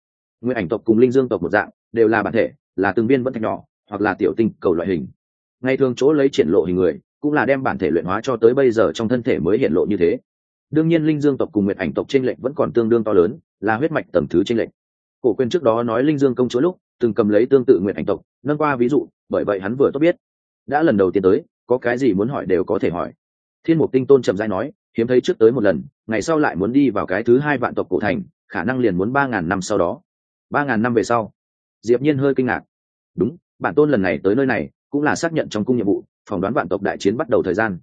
nguyện ảnh tộc cùng linh dương tộc một dạng, đều là bản thể, là từng viên vẫn thạch nhỏ, hoặc là tiểu tinh cầu loại hình. Ngay thường chỗ lấy triển lộ hình người, cũng là đem bản thể luyện hóa cho tới bây giờ trong thân thể mới hiện lộ như thế. Đương nhiên linh dương tộc cùng nguyện ảnh tộc t r ê n lệch vẫn còn tương đương to lớn, là huyết mạch tầm thứ t r ê n lệch. Cổ Quyền trước đó nói linh dương công chúa lúc, từng cầm lấy tương tự nguyện ảnh tộc, nâng qua ví dụ, bởi vậy hắn vừa tốt biết. Đã lần đầu tiên tới, có cái gì muốn hỏi đều có thể hỏi. Thiên mục tinh tôn trầm dai nói, hiếm thấy trước tới một lần, ngày sau lại muốn đi vào cái thứ hai vạn tộc cổ thành, khả năng liền muốn ba ngàn năm sau đó ba ngàn năm về sau. Diệp nhiên hơi kinh ngạc. Đúng, bản tôn lần này tới nơi này cũng là xác nhận trong cung nhiệm vụ, phỏng đoán vạn tộc đại chiến bắt đầu thời gian.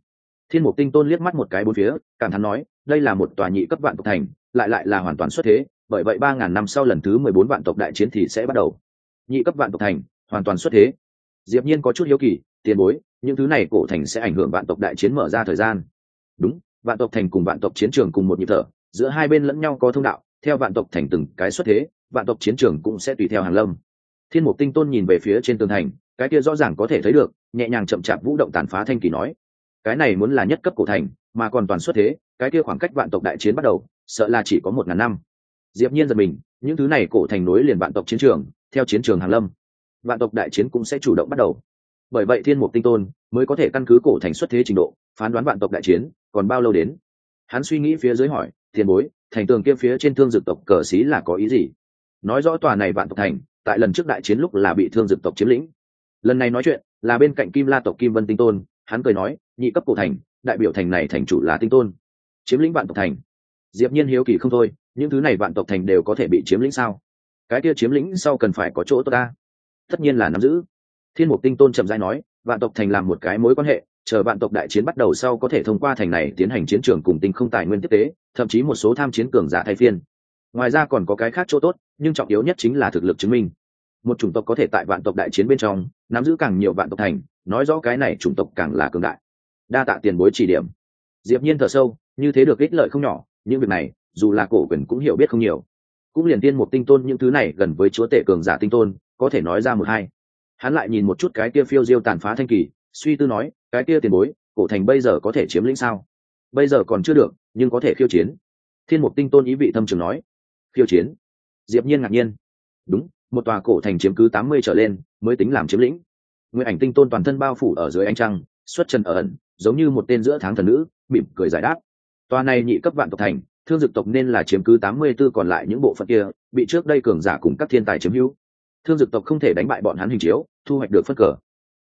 Thiên mục tinh tôn liếc mắt một cái bốn phía, cảm thán nói, đây là một tòa nhị cấp vạn tộc thành, lại lại là hoàn toàn xuất thế, bởi vậy ba ngàn năm sau lần thứ mười bốn vạn tộc đại chiến thì sẽ bắt đầu. Nhị cấp vạn tộc thành, hoàn toàn xuất thế. Diệp nhiên có chút hiếu kỳ, tiền bối, những thứ này cổ thành sẽ ảnh hưởng vạn tộc đại chiến mở ra thời gian. Đúng, vạn tộc thành cùng vạn tộc chiến trường cùng một nhịp thở, giữa hai bên lẫn nhau có thông đạo, theo vạn tộc thành từng cái xuất thế vạn tộc chiến trường cũng sẽ tùy theo hàng lâm. Thiên mục tinh tôn nhìn về phía trên tường thành, cái kia rõ ràng có thể thấy được, nhẹ nhàng chậm chạp vũ động tàn phá thanh kỳ nói. Cái này muốn là nhất cấp cổ thành, mà còn toàn xuất thế, cái kia khoảng cách vạn tộc đại chiến bắt đầu, sợ là chỉ có một ngàn năm. Diệp nhiên giật mình, những thứ này cổ thành nối liền vạn tộc chiến trường, theo chiến trường hàng lâm. Vạn tộc đại chiến cũng sẽ chủ động bắt đầu. Bởi vậy thiên mục tinh tôn mới có thể căn cứ cổ thành xuất thế trình độ, phán đoán vạn tộc đại chiến, còn bao lâu đến? Hắn suy nghĩ phía dưới hỏi, tiền bối, thành tường kia phía trên thương dực tộc cờ xí là có ý gì? Nói rõ tòa này vạn tộc thành, tại lần trước đại chiến lúc là bị thương dực tộc chiếm lĩnh. Lần này nói chuyện, là bên cạnh kim la tộc kim vân tinh tôn, hắn cười nói, nhị cấp cổ thành, đại biểu thành này thành chủ là tinh tôn. Chiếm lĩnh vạn tộc thành. Diệp nhiên hiếu kỳ không thôi, những thứ này vạn tộc thành đều có thể bị chiếm lĩnh sao? Cái kia chiếm lĩnh sau cần phải có chỗ tốt ta. Tất nhiên là nắm giữ. Thiên mục tinh tôn trầm giai nói, vạn tộc thành làm một cái mối quan hệ, chờ vạn tộc đại chiến bắt đầu sau có thể thông qua thành này tiến hành chiến trường cùng tinh không tài nguyên tiếp tế, thậm chí một số tham chiến cường giả thay phiên ngoài ra còn có cái khác chỗ tốt, nhưng trọng yếu nhất chính là thực lực chứng minh. Một chủng tộc có thể tại vạn tộc đại chiến bên trong, nắm giữ càng nhiều vạn tộc thành, nói rõ cái này chủng tộc càng là cường đại. Đa tạ tiền bối chỉ điểm. Diệp nhiên thở sâu, như thế được ích lợi không nhỏ, những việc này, dù là cổ quyền cũng hiểu biết không nhiều. Cũng liền tiên một tinh tôn những thứ này gần với chúa tể cường giả tinh tôn, có thể nói ra một hai. Hắn lại nhìn một chút cái kia phiêu diêu tàn phá thanh kỳ, suy tư nói, cái kia tiền bối, cổ thành bây giờ có thể chiếm lĩnh sao? Bây giờ còn chưa được, nhưng có thể khiêu chiến. Thiên mục tinh tôn ý vị thâm trường nói khiêu chiến. Diệp nhiên ngạc nhiên. Đúng, một tòa cổ thành chiếm cứ tám mươi trở lên, mới tính làm chiếm lĩnh. Nguyên ảnh tinh tôn toàn thân bao phủ ở dưới ánh trăng, xuất chân ở ẩn, giống như một tên giữa tháng thần nữ, mỉm cười giải đáp. Tòa này nhị cấp vạn tộc thành, thương dực tộc nên là chiếm cứ tám mươi 84 còn lại những bộ phận kia, bị trước đây cường giả cùng các thiên tài chiếm hữu. Thương dực tộc không thể đánh bại bọn hắn hình chiếu, thu hoạch được phân cờ.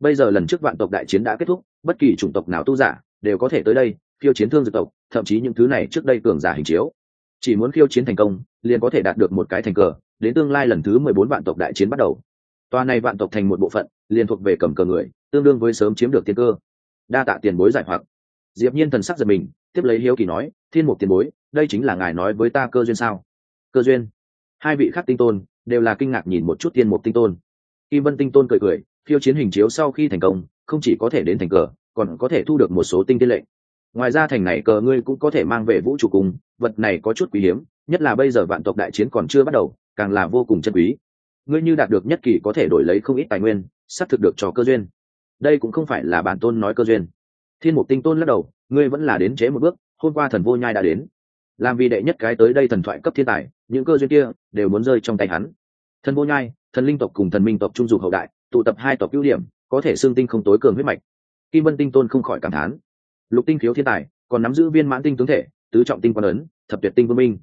Bây giờ lần trước vạn tộc đại chiến đã kết thúc, bất kỳ chủng tộc nào tu giả, đều có thể tới đây, khiêu chiến thương dực tộc, thậm chí những thứ này trước đây cường giả hình chiếu chỉ muốn khiêu chiến thành công, liền có thể đạt được một cái thành cờ, đến tương lai lần thứ mười bốn vạn tộc đại chiến bắt đầu. Tòa này vạn tộc thành một bộ phận, liền thuộc về cầm cờ người, tương đương với sớm chiếm được tiên cơ. Đa tạ tiền bối giải hoặc. Diệp nhiên thần sắc giật mình, tiếp lấy hiếu kỳ nói, thiên mục tiền bối, đây chính là ngài nói với ta cơ duyên sao? Cơ duyên? Hai vị khác tinh tôn đều là kinh ngạc nhìn một chút thiên mục tinh tôn. Kim vân tinh tôn cười cười, khiêu chiến hình chiếu sau khi thành công, không chỉ có thể đến thành cờ, còn có thể thu được một số tinh tiên lệnh ngoài ra thành này cờ ngươi cũng có thể mang về vũ trụ cùng, vật này có chút quý hiếm, nhất là bây giờ vạn tộc đại chiến còn chưa bắt đầu, càng là vô cùng chân quý. Ngươi như đạt được nhất kỳ có thể đổi lấy không ít tài nguyên, sắp thực được cho cơ duyên. Đây cũng không phải là bản tôn nói cơ duyên. Thiên mục tinh tôn lắc đầu, ngươi vẫn là đến chế một bước, hôm qua thần vô nhai đã đến. Làm vì đệ nhất cái tới đây thần thoại cấp thiên tài, những cơ duyên kia đều muốn rơi trong tay hắn. Thần vô nhai, thần linh tộc cùng thần minh tộc trung dục hậu đại, tụ tập hai tộc ưu điểm, có thể xương tinh không tối cường huyết mạch. Kim vân tinh tôn không khỏi cảm thán lục tinh khiếu thiên tài còn nắm giữ viên mãn tinh tướng thể tứ trọng tinh quan ấn thập tuyệt tinh vương minh.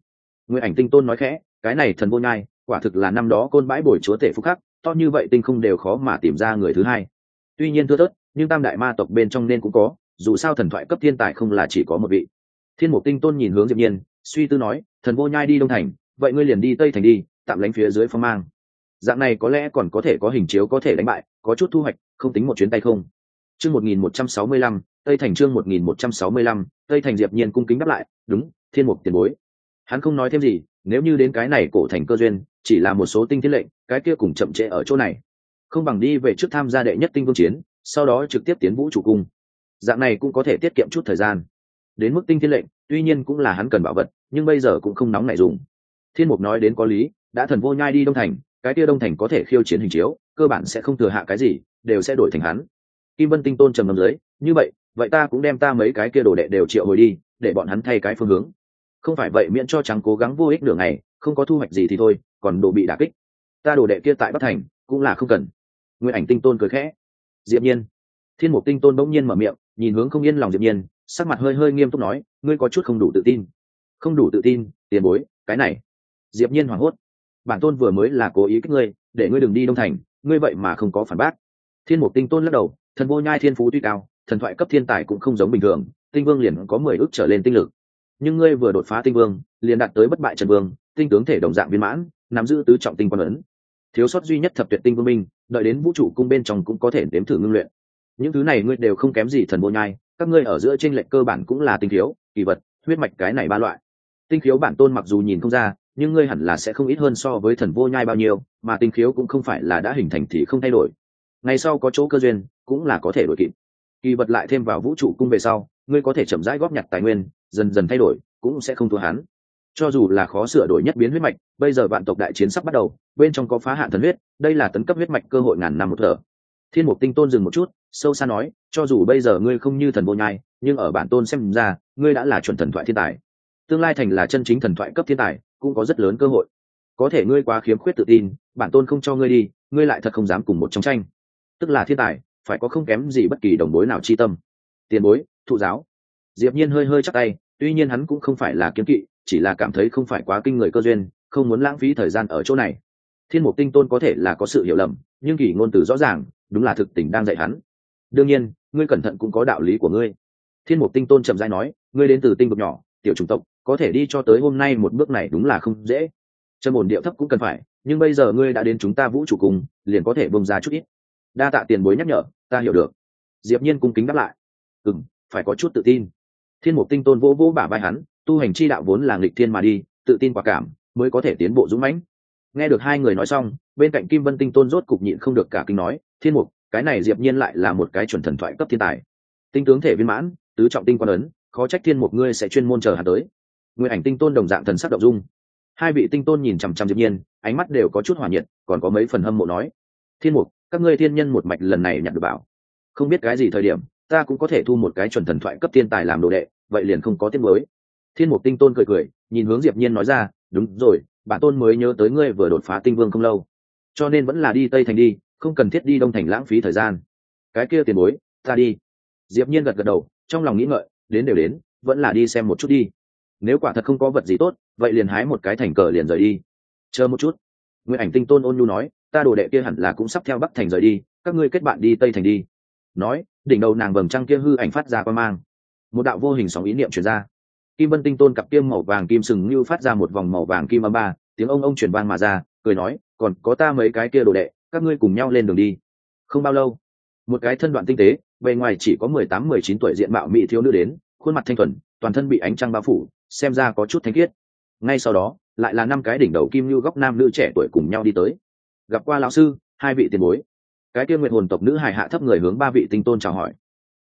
Người ảnh tinh tôn nói khẽ cái này thần vô nhai quả thực là năm đó côn bãi bồi chúa tể phúc khắc to như vậy tinh không đều khó mà tìm ra người thứ hai. Tuy nhiên thưa thớt nhưng tam đại ma tộc bên trong nên cũng có dù sao thần thoại cấp thiên tài không là chỉ có một vị. Thiên mục tinh tôn nhìn hướng diệp nhiên suy tư nói thần vô nhai đi đông thành vậy ngươi liền đi tây thành đi tạm lánh phía dưới phong mang. Dạng này có lẽ còn có thể có hình chiếu có thể đánh bại có chút thu hoạch không tính một chuyến tay không. Chương 1165, tây thành chương một nghìn một trăm sáu mươi lăm, tây thành diệp nhiên cung kính đáp lại, đúng, thiên mục tiền bối. Hắn không nói thêm gì, nếu như đến cái này cổ thành cơ duyên, chỉ là một số tinh thiên lệnh, cái kia cùng chậm trễ ở chỗ này. Không bằng đi về trước tham gia đệ nhất tinh vương chiến, sau đó trực tiếp tiến vũ chủ cung. Dạng này cũng có thể tiết kiệm chút thời gian. Đến mức tinh thiên lệnh, tuy nhiên cũng là hắn cần bảo vật, nhưng bây giờ cũng không nóng nảy dùng. Thiên mục nói đến có lý, đã thần vô nhai đi đông thành, cái kia đông thành có thể khiêu chiến hình chiếu, cơ bản sẽ không thừa hạ cái gì, đều sẽ đổi thành hắn. Kim vân tinh tôn trầm ngâm dưới, như vậy vậy ta cũng đem ta mấy cái kia đồ đệ đều triệu hồi đi, để bọn hắn thay cái phương hướng. Không phải vậy miễn cho trắng cố gắng vô ích nửa ngày, không có thu hoạch gì thì thôi, còn đồ bị đả kích. Ta đồ đệ kia tại bắc thành, cũng là không cần. Nguyên ảnh tinh tôn cười khẽ. Diệp nhiên. Thiên mục tinh tôn bỗng nhiên mở miệng, nhìn hướng không yên lòng diệp nhiên, sắc mặt hơi hơi nghiêm túc nói, ngươi có chút không đủ tự tin. Không đủ tự tin, tiền bối, cái này. Diệp nhiên hoảng hốt. Bản tôn vừa mới là cố ý kích ngươi, để ngươi đừng đi đông thành, ngươi vậy mà không có phản bác. Thiên mục tinh tôn lắc đầu, thần vô nhai thiên phú tuy cao thần thoại cấp thiên tài cũng không giống bình thường, tinh vương liền có mười ước trở lên tinh lực. Nhưng ngươi vừa đột phá tinh vương, liền đạt tới bất bại trần vương, tinh tướng thể đồng dạng viên mãn, nắm giữ tứ trọng tinh quan ấn. Thiếu sót duy nhất thập tuyệt tinh vương minh, đợi đến vũ trụ cung bên trong cũng có thể đếm thử ngưng luyện. Những thứ này ngươi đều không kém gì thần vô nhai, các ngươi ở giữa tranh lệch cơ bản cũng là tinh thiếu kỳ vật, huyết mạch cái này ba loại. Tinh khiếu bản tôn mặc dù nhìn không ra, nhưng ngươi hẳn là sẽ không ít hơn so với thần vô nhai bao nhiêu, mà tinh khiếu cũng không phải là đã hình thành thì không thay đổi. Ngày sau có chỗ cơ duyên, cũng là có thể đổi kịp kỳ vật lại thêm vào vũ trụ cung về sau, ngươi có thể chậm rãi góp nhặt tài nguyên, dần dần thay đổi, cũng sẽ không thua hắn. Cho dù là khó sửa đổi nhất biến huyết mạch, bây giờ vạn tộc đại chiến sắp bắt đầu, bên trong có phá hạn thần huyết, đây là tấn cấp huyết mạch cơ hội ngàn năm một thở. Thiên mục tinh tôn dừng một chút, sâu xa nói, cho dù bây giờ ngươi không như thần vô nhai, nhưng ở bản tôn xem ra, ngươi đã là chuẩn thần thoại thiên tài. Tương lai thành là chân chính thần thoại cấp thiên tài, cũng có rất lớn cơ hội. Có thể ngươi quá khiếm khuyết tự tin, bản tôn không cho ngươi đi, ngươi lại thật không dám cùng một trong tranh. Tức là thiên tài phải có không kém gì bất kỳ đồng bối nào chi tâm. Tiền bối, thụ giáo. Diệp nhiên hơi hơi chắc tay, tuy nhiên hắn cũng không phải là kiếm kỵ, chỉ là cảm thấy không phải quá kinh người cơ duyên, không muốn lãng phí thời gian ở chỗ này. Thiên mục tinh tôn có thể là có sự hiểu lầm, nhưng kỳ ngôn từ rõ ràng, đúng là thực tình đang dạy hắn. Đương nhiên, ngươi cẩn thận cũng có đạo lý của ngươi. Thiên mục tinh tôn chậm rãi nói, ngươi đến từ tinh vực nhỏ, tiểu chủng tộc, có thể đi cho tới hôm nay một bước này đúng là không dễ. Trầm ổn điệu thấp cũng cần phải, nhưng bây giờ ngươi đã đến chúng ta vũ trụ cùng, liền có thể bông ra chút ít. Đa tạ tiền bối nhắc nhở ta hiểu được. Diệp nhiên cung kính đáp lại. Ừm, phải có chút tự tin. Thiên mục tinh tôn vỗ vỗ bả vai hắn tu hành chi đạo vốn là nghịch thiên mà đi tự tin quả cảm mới có thể tiến bộ dũng mãnh. Nghe được hai người nói xong bên cạnh kim vân tinh tôn rốt cục nhịn không được cả kinh nói thiên mục cái này diệp nhiên lại là một cái chuẩn thần thoại cấp thiên tài. Tinh tướng thể viên mãn tứ trọng tinh quan ấn khó trách thiên mục ngươi sẽ chuyên môn chờ hắn tới. Nguyên ảnh tinh tôn đồng dạng thần sắc động dung. Hai vị tinh tôn nhìn chằm chằm diệp nhiên ánh mắt đều có chút hỏa nhiệt còn có mấy phần hâm mộ nói thiên mục các ngươi thiên nhân một mạch lần này nhận được bảo. Không biết cái gì thời điểm, ta cũng có thể thu một cái chuẩn thần thoại cấp thiên tài làm đồ đệ, vậy liền không có tiết mới thiên mục tinh tôn cười cười, nhìn hướng diệp nhiên nói ra, đúng rồi, bản tôn mới nhớ tới ngươi vừa đột phá tinh vương không lâu. Cho nên vẫn là đi tây thành đi, không cần thiết đi đông thành lãng phí thời gian. Cái kia tiền bối, ta đi. Diệp nhiên gật gật đầu, trong lòng nghĩ ngợi, đến đều đến, vẫn là đi xem một chút đi. Nếu quả thật không có vật gì tốt, vậy liền hái một cái thành cờ liền rời đi. Chờ một chút. Nguyễn ảnh tinh tôn ôn nhu nói ta đồ đệ kia hẳn là cũng sắp theo bắc thành rời đi, các ngươi kết bạn đi tây thành đi. Nói, đỉnh đầu nàng vầng trăng kia hư ảnh phát ra qua mang. Một đạo vô hình sóng ý niệm truyền ra. Kim vân tinh tôn cặp kiêm màu vàng kim sừng như phát ra một vòng màu vàng kim âm ba, tiếng ông ông truyền vang mà ra, cười nói, còn có ta mấy cái kia đồ đệ, các ngươi cùng nhau lên đường đi. Không bao lâu, một cái thân đoạn tinh tế, bề ngoài chỉ có mười tám, mười chín tuổi diện mạo mỹ thiếu nữ đến, khuôn mặt thanh thuần, toàn thân bị ánh trăng bao phủ, xem ra có chút thanh khiết. Ngay sau đó, lại là năm cái đỉnh đầu kim như góc nam nữ trẻ tuổi cùng nhau đi tới gặp qua lão sư, hai vị tiền bối. Cái kia nguyện hồn tộc nữ hài hạ thấp người hướng ba vị tinh tôn chào hỏi.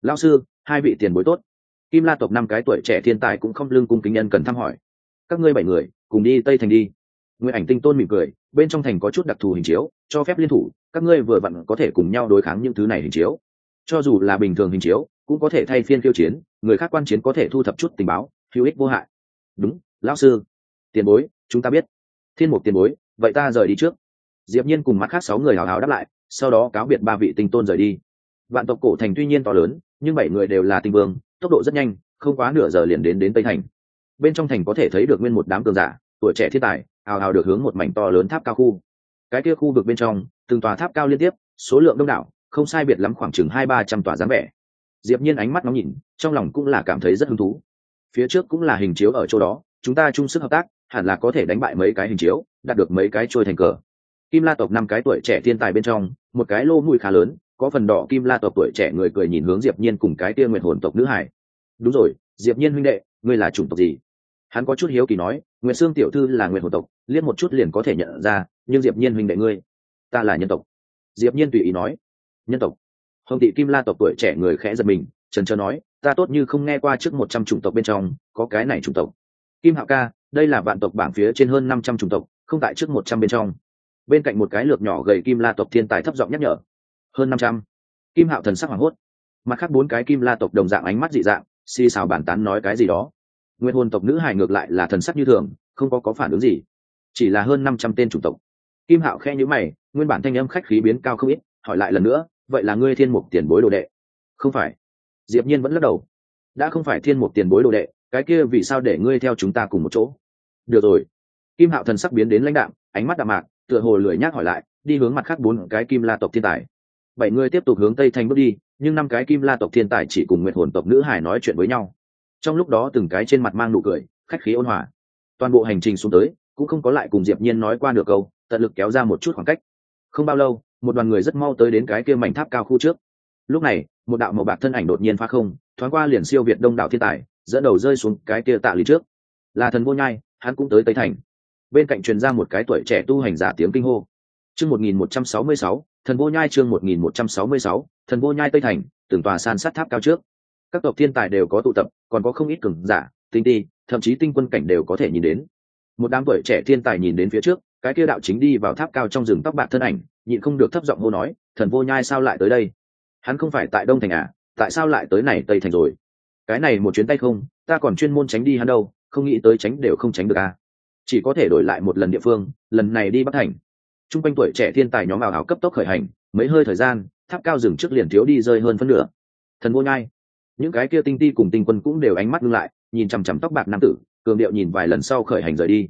Lão sư, hai vị tiền bối tốt. Kim la tộc năm cái tuổi trẻ thiên tài cũng không lương cung kính nhân cần thăm hỏi. Các ngươi bảy người, cùng đi tây thành đi. Nguyện ảnh tinh tôn mỉm cười, bên trong thành có chút đặc thù hình chiếu, cho phép liên thủ, các ngươi vừa vặn có thể cùng nhau đối kháng những thứ này hình chiếu. Cho dù là bình thường hình chiếu, cũng có thể thay phiên tiêu chiến, người khác quan chiến có thể thu thập chút tình báo, hữu ích vô hại. Đúng, lão sư. Tiền bối, chúng ta biết. Thiên mục tiền bối, vậy ta rời đi trước diệp nhiên cùng mắt khác sáu người hào hào đáp lại, sau đó cáo biệt ba vị tinh tôn rời đi. Vạn tộc cổ thành tuy nhiên to lớn, nhưng bảy người đều là tinh vương, tốc độ rất nhanh, không quá nửa giờ liền đến đến tây thành. Bên trong thành có thể thấy được nguyên một đám cường giả, tuổi trẻ thiên tài, hào hào được hướng một mảnh to lớn tháp cao khu. Cái kia khu vực bên trong, từng tòa tháp cao liên tiếp, số lượng đông đảo, không sai biệt lắm khoảng chừng hai ba trăm tòa dáng vẻ. Diệp nhiên ánh mắt nóng nhìn, trong lòng cũng là cảm thấy rất hứng thú. Phía trước cũng là hình chiếu ở chỗ đó, chúng ta chung sức hợp tác, hẳn là có thể đánh bại mấy cái hình chiếu, đạt được mấy cái trôi thành cờ kim la tộc năm cái tuổi trẻ thiên tài bên trong, một cái lô mùi khá lớn, có phần đỏ kim la tộc tuổi trẻ người cười nhìn hướng diệp nhiên cùng cái tia nguyện hồn tộc nữ hải đúng rồi, diệp nhiên huynh đệ, ngươi là chủng tộc gì? Hắn có chút hiếu kỳ nói, Nguyệt xương tiểu thư là nguyện hồn tộc, liếc một chút liền có thể nhận ra, nhưng diệp nhiên huynh đệ ngươi, ta là nhân tộc. Diệp nhiên tùy ý nói, nhân tộc. Hồng thị kim la tộc tuổi trẻ người khẽ giật mình, trần trờ nói, ta tốt như không nghe qua trước một trăm chủng tộc bên trong, có cái này chủng tộc. Kim hạo ca, đây là vạn tộc bảng phía trên hơn năm trăm chủng tộc, không tại trước một trăm bên trong bên cạnh một cái lược nhỏ gầy kim la tộc thiên tài thấp giọng nhắc nhở. Hơn năm trăm. Kim hạo thần sắc hoảng hốt. Mặt khác bốn cái kim la tộc đồng dạng ánh mắt dị dạng xì xào bản tán nói cái gì đó. Nguyên hồn tộc nữ hài ngược lại là thần sắc như thường, không có có phản ứng gì. Chỉ là hơn năm trăm tên chủng tộc. Kim hạo khe nhữ mày, nguyên bản thanh âm khách khí biến cao không ít, hỏi lại lần nữa, vậy là ngươi thiên mục tiền bối đồ đệ? Không phải. Diệp nhiên vẫn lắc đầu. Đã không phải thiên mục tiền bối đồ đệ, cái kia vì sao để ngươi theo chúng ta cùng một chỗ? Được rồi. Kim hạo thần sắc biến đến lãnh đạm, ánh mắt đạm mạc tựa hồ lười nhác hỏi lại, đi hướng mặt khác bốn cái kim la tộc thiên tài. Bảy người tiếp tục hướng tây thành bước đi, nhưng năm cái kim la tộc thiên tài chỉ cùng nguyện hồn tộc nữ hải nói chuyện với nhau. Trong lúc đó từng cái trên mặt mang nụ cười, khách khí ôn hòa. Toàn bộ hành trình xuống tới, cũng không có lại cùng diệp nhiên nói qua được câu, tận lực kéo ra một chút khoảng cách. Không bao lâu, một đoàn người rất mau tới đến cái kia mảnh tháp cao khu trước. Lúc này, một đạo màu bạc thân ảnh đột nhiên phá không, thoáng qua liền siêu việt đông đảo thiên tài, dẫn đầu rơi xuống cái kia tạ lý trước. Là thần vô nhai, hắn cũng tới tây thành bên cạnh truyền ra một cái tuổi trẻ tu hành giả tiếng kinh hô. Chương một nghìn một trăm sáu mươi sáu, thần vô nhai chương một nghìn một trăm sáu mươi sáu, thần vô nhai tây thành, từng tòa san sát tháp cao trước. Các tộc thiên tài đều có tụ tập, còn có không ít cường giả, tinh ti, thậm chí tinh quân cảnh đều có thể nhìn đến. Một đám tuổi trẻ thiên tài nhìn đến phía trước, cái kia đạo chính đi vào tháp cao trong rừng tóc bạc thân ảnh, nhịn không được thấp giọng hô nói, thần vô nhai sao lại tới đây? Hắn không phải tại đông thành à? Tại sao lại tới này tây thành rồi? Cái này một chuyến tay không, ta còn chuyên môn tránh đi hắn đâu, không nghĩ tới tránh đều không tránh được à? Chỉ có thể đổi lại một lần địa phương, lần này đi bắc thành. T r u n g quanh tuổi trẻ thiên tài nhóm ảo ảo cấp tốc khởi hành, mấy hơi thời gian, tháp cao rừng trước liền thiếu đi rơi hơn phân nửa. Thần vô nhai. Những cái kia tinh ti cùng tinh quân cũng đều ánh mắt ngưng lại, nhìn chằm chằm tóc bạc nam tử, cường điệu nhìn vài lần sau khởi hành rời đi.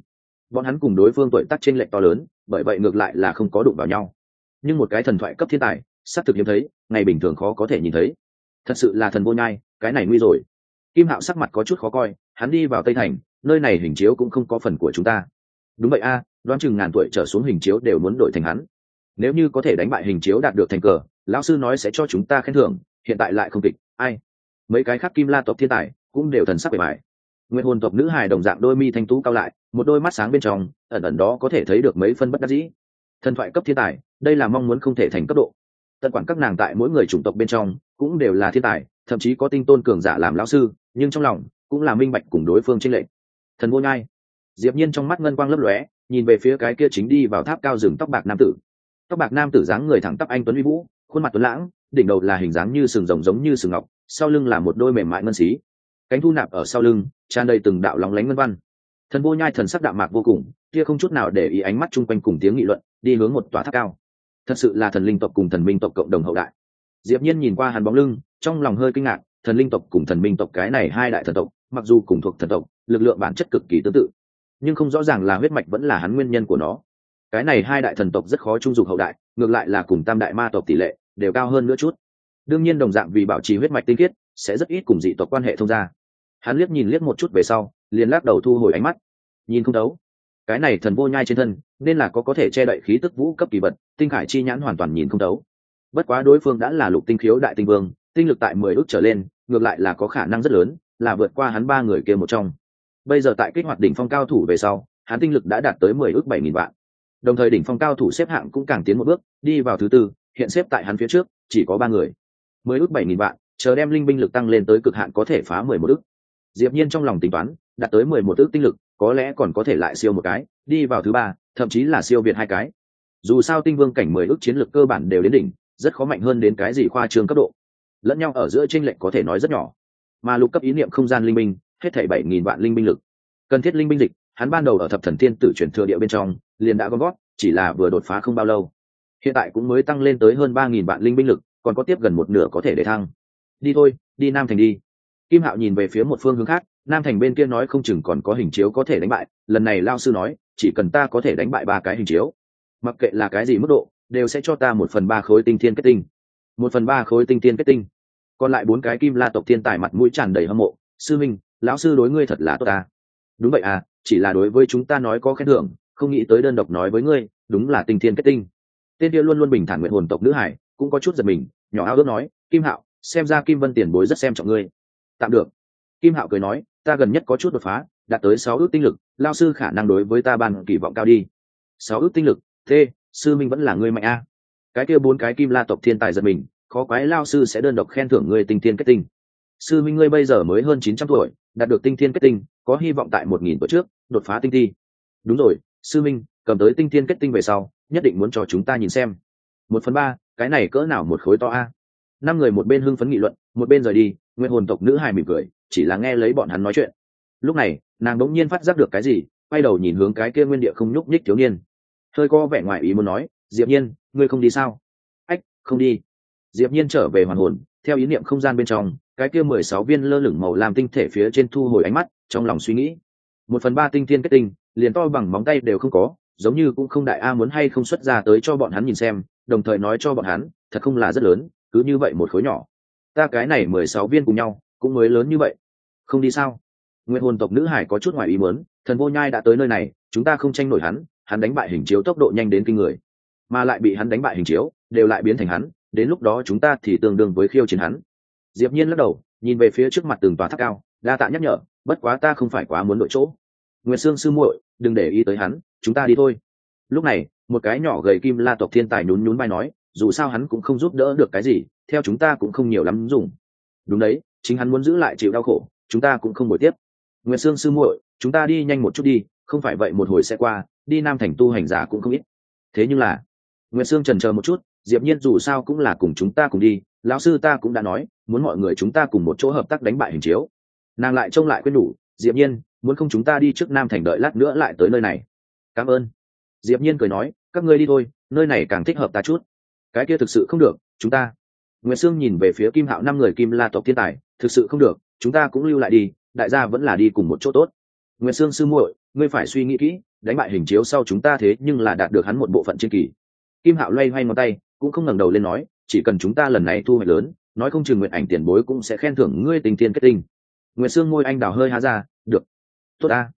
Bọn hắn cùng đối phương tuổi tác trên lệch to lớn, bởi vậy ngược lại là không có đụng vào nhau. Nhưng một cái thần thoại cấp thiên tài, xác thực hiếm thấy, ngày bình thường khó có thể nhìn thấy. Thật sự là thần vô nhai, cái này nguy rồi. Kim hạo sắc mặt có chút khó coi, hắn đi vào tây thành nơi này hình chiếu cũng không có phần của chúng ta. Đúng vậy a, đoán chừng ngàn tuổi trở xuống hình chiếu đều muốn đổi thành hắn. Nếu như có thể đánh bại hình chiếu đạt được thành cờ, lão sư nói sẽ cho chúng ta khen thưởng, hiện tại lại không kịch, ai? Mấy cái khác kim la tộc thiên tài cũng đều thần sắc bề bài nguyên hồn tộc nữ hài đồng dạng đôi mi thanh tú cao lại, một đôi mắt sáng bên trong, ẩn ẩn đó có thể thấy được mấy phân bất đắc dĩ. Thần thoại cấp thiên tài, đây là mong muốn không thể thành cấp độ. Tận quản các nàng tại mỗi người chủng tộc bên trong cũng đều là thiên tài, thậm chí có tinh tôn cường giả làm lão sư, nhưng trong lòng cũng là minh bạch cùng đối phương tranh lệnh thần vô nhai. Diệp nhiên trong mắt ngân quang lấp lóe, nhìn về phía cái kia chính đi vào tháp cao rừng tóc bạc nam tử. Tóc bạc nam tử dáng người thẳng tắp anh tuấn uy vũ, khuôn mặt tuấn lãng, đỉnh đầu là hình dáng như sừng rồng giống như sừng ngọc, sau lưng là một đôi mềm mại ngân xí. Cánh thu nạp ở sau lưng, tràn đầy từng đạo lóng lánh ngân văn. Thần vô nhai thần sắc đạm mạc vô cùng, kia không chút nào để ý ánh mắt chung quanh cùng tiếng nghị luận, đi hướng một tòa tháp cao. Thật sự là thần linh tộc cùng thần minh tộc cộng đồng hậu đại. Diệp nhiên nhìn qua hắn bóng lưng, trong lòng hơi kinh ngạc, thần linh tộc cùng thần minh tộc cái này hai đại thần tộc, mặc dù cùng thuộc thần tộc lực lượng bản chất cực kỳ tương tự. Nhưng không rõ ràng là huyết mạch vẫn là hắn nguyên nhân của nó. Cái này hai đại thần tộc rất khó trung dục hậu đại, ngược lại là cùng tam đại ma tộc tỷ lệ đều cao hơn nữa chút. Đương nhiên đồng dạng vì bảo trì huyết mạch tinh khiết, sẽ rất ít cùng dị tộc quan hệ thông gia hắn liếc nhìn liếc một chút về sau, liền lắc đầu thu hồi ánh mắt. Nhìn không đấu cái này thần vô nhai trên thân, nên là có có thể che đậy khí tức vũ cấp kỳ vật, tinh khải chi nhãn hoàn toàn nhìn không đấu bất quá đối phương đã là lục tinh khiếu đại tinh vương, tinh lực tại mười ước trở lên, ngược lại là có khả năng rất lớn, là vượt qua hắn ba người kia một trong bây giờ tại kích hoạt đỉnh phong cao thủ về sau, hắn tinh lực đã đạt tới mười ước bảy nghìn vạn. Đồng thời đỉnh phong cao thủ xếp hạng cũng càng tiến một bước, đi vào thứ tư, hiện xếp tại hắn phía trước, chỉ có ba người. Mười ước bảy nghìn vạn, chờ đem linh binh lực tăng lên tới cực hạn có thể phá mười một ước. Diệp nhiên trong lòng tính toán, đạt tới mười một ước tinh lực, có lẽ còn có thể lại siêu một cái, đi vào thứ ba, thậm chí là siêu việt hai cái. Dù sao tinh vương cảnh mười ước chiến lược cơ bản đều đến đỉnh, rất khó mạnh hơn đến cái gì khoa trương cấp độ. Lẫn nhau ở giữa tranh lệch có thể nói rất nhỏ. Mà lục cấp ý niệm không gian linh minh hết thảy bảy nghìn vạn linh binh lực. Cần thiết linh binh dịch, hắn ban đầu ở thập thần thiên tử chuyển thừa địa bên trong, liền đã gom gót chỉ là vừa đột phá không bao lâu. Hiện tại cũng mới tăng lên tới hơn ba nghìn vạn linh binh lực, còn có tiếp gần một nửa có thể để thăng. Đi thôi, đi nam thành đi. Kim hạo nhìn về phía một phương hướng khác, nam thành bên kia nói không chừng còn có hình chiếu có thể đánh bại, lần này lao sư nói, chỉ cần ta có thể đánh bại ba cái hình chiếu, mặc kệ là cái gì mức độ, đều sẽ cho ta một phần ba khối tinh thiên kết tinh. Một phần ba khối tinh thiên kết tinh. Còn lại bốn cái kim la tộc thiên tài mặt mũi tràn đầy hâm mộ, sư minh lão sư đối ngươi thật là tốt ta. Đúng vậy à chỉ là đối với chúng ta nói có khen thưởng, không nghĩ tới đơn độc nói với ngươi, đúng là tinh thiên kết tinh. Tên kia luôn luôn bình thản nguyện hồn tộc nữ hải, cũng có chút giật mình, nhỏ ao ước nói, kim hạo, xem ra kim vân tiền bối rất xem trọng ngươi. Tạm được. Kim hạo cười nói, ta gần nhất có chút đột phá, đạt tới sáu ước tinh lực lao sư khả năng đối với ta bàn kỳ vọng cao đi. Sáu ước tinh lực? Thế, sư minh vẫn là ngươi mạnh a. Cái kia bốn cái kim la tộc thiên tài giật mình, khó quái lao sư sẽ đơn độc khen thưởng ngươi tinh thiên kết tinh. Sư minh ngươi bây giờ mới hơn chín trăm tuổi đạt được tinh thiên kết tinh, có hy vọng tại một nghìn tuổi trước, đột phá tinh thi. Đúng rồi, sư minh, cầm tới tinh thiên kết tinh về sau, nhất định muốn cho chúng ta nhìn xem. Một phần ba, cái này cỡ nào một khối to a? Năm người một bên hưng phấn nghị luận, một bên rời đi nguyên hồn tộc nữ hài mỉm cười, chỉ là nghe lấy bọn hắn nói chuyện. Lúc này, nàng đống nhiên phát giác được cái gì, quay đầu nhìn hướng cái kia nguyên địa không nhúc nhích thiếu niên. Hơi có vẻ ngoài ý muốn nói, diệp nhiên, ngươi không đi sao? Ách, không đi. Diệp nhiên trở về hoàn hồn theo ý niệm không gian bên trong, cái kia mười sáu viên lơ lửng màu làm tinh thể phía trên thu hồi ánh mắt, trong lòng suy nghĩ. Một phần ba tinh thiên kết tinh, liền to bằng móng tay đều không có, giống như cũng không đại a muốn hay không xuất ra tới cho bọn hắn nhìn xem, đồng thời nói cho bọn hắn, thật không là rất lớn, cứ như vậy một khối nhỏ. Ta cái này mười sáu viên cùng nhau, cũng mới lớn như vậy. Không đi sao? Nguyên hồn tộc nữ hải có chút ngoài ý muốn, thần vô nhai đã tới nơi này, chúng ta không tranh nổi hắn hắn đánh bại hình chiếu tốc độ nhanh đến kinh người. Mà lại bị hắn đánh bại hình chiếu, đều lại biến thành hắn đến lúc đó chúng ta thì tương đương với khiêu chiến hắn. Diệp nhiên lắc đầu, nhìn về phía trước mặt tường tòa tháp cao, đa tạ nhắc nhở, bất quá ta không phải quá muốn đội chỗ. Nguyệt sương sư muội, đừng để ý tới hắn, chúng ta đi thôi. Lúc này, một cái nhỏ gầy kim la tộc thiên tài nhún nhún vai nói, dù sao hắn cũng không giúp đỡ được cái gì, theo chúng ta cũng không nhiều lắm dùng. Đúng đấy, chính hắn muốn giữ lại chịu đau khổ, chúng ta cũng không buổi tiếp. Nguyệt sương sư muội, chúng ta đi nhanh một chút đi, không phải vậy một hồi sẽ qua, đi nam thành tu hành giả cũng không ít. Thế nhưng là, nguyệt sương trần chờ một chút diệp nhiên dù sao cũng là cùng chúng ta cùng đi, lão sư ta cũng đã nói, muốn mọi người chúng ta cùng một chỗ hợp tác đánh bại hình chiếu. Nàng lại trông lại quên đủ, diệp nhiên, muốn không chúng ta đi trước nam thành đợi lát nữa lại tới nơi này. Cảm ơn. Diệp nhiên cười nói, các ngươi đi thôi, nơi này càng thích hợp ta chút. Cái kia thực sự không được, chúng ta. Nguyệt sương nhìn về phía kim hạo năm người kim la tộc thiên tài, thực sự không được, chúng ta cũng lưu lại đi, đại gia vẫn là đi cùng một chỗ tốt. Nguyễn sương sư muội, ngươi phải suy nghĩ kỹ, đánh bại hình chiếu sau chúng ta thế nhưng là đạt được hắn một bộ phận trên kỳ. Kim hạo loay hoay ngón tay cũng không ngẩng đầu lên nói, chỉ cần chúng ta lần này thu hoạch lớn, nói không chừng nguyện ảnh tiền bối cũng sẽ khen thưởng ngươi tình tiên kết tinh. Nguyệt sương môi anh đào hơi há ra, được. Tốt a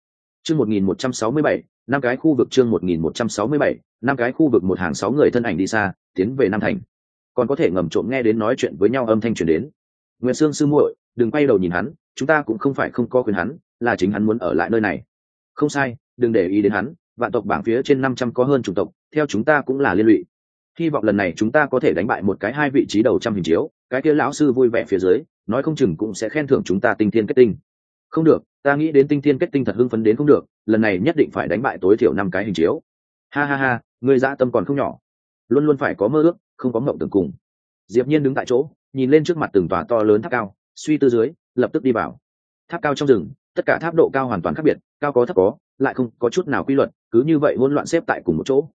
chương một nghìn một trăm sáu mươi bảy, năm cái khu vực chương một nghìn một trăm sáu mươi bảy, năm cái khu vực một hàng sáu người thân ảnh đi xa, tiến về nam thành. Còn có thể ngầm trộm nghe đến nói chuyện với nhau âm thanh truyền đến. Nguyệt sương sư muội, đừng quay đầu nhìn hắn, chúng ta cũng không phải không có quyền hắn, là chính hắn muốn ở lại nơi này. Không sai, đừng để ý đến hắn, vạn tộc bảng phía trên năm trăm có hơn chủng tộc, theo chúng ta cũng là liên lụy hy vọng lần này chúng ta có thể đánh bại một cái hai vị trí đầu trăm hình chiếu, cái kia lão sư vui vẻ phía dưới, nói không chừng cũng sẽ khen thưởng chúng ta tinh thiên kết tinh. Không được, ta nghĩ đến tinh thiên kết tinh thật hưng phấn đến không được, lần này nhất định phải đánh bại tối thiểu năm cái hình chiếu. Ha ha ha người dã tâm còn không nhỏ. Luôn luôn phải có mơ ước, không có mộng tưởng cùng. Diệp nhiên đứng tại chỗ, nhìn lên trước mặt từng tòa to lớn tháp cao, suy tư dưới, lập tức đi vào. Tháp cao trong rừng, tất cả tháp độ cao hoàn toàn khác biệt, cao có thấp có, lại không có chút nào quy luật, cứ như vậy hỗn loạn xếp tại cùng một chỗ.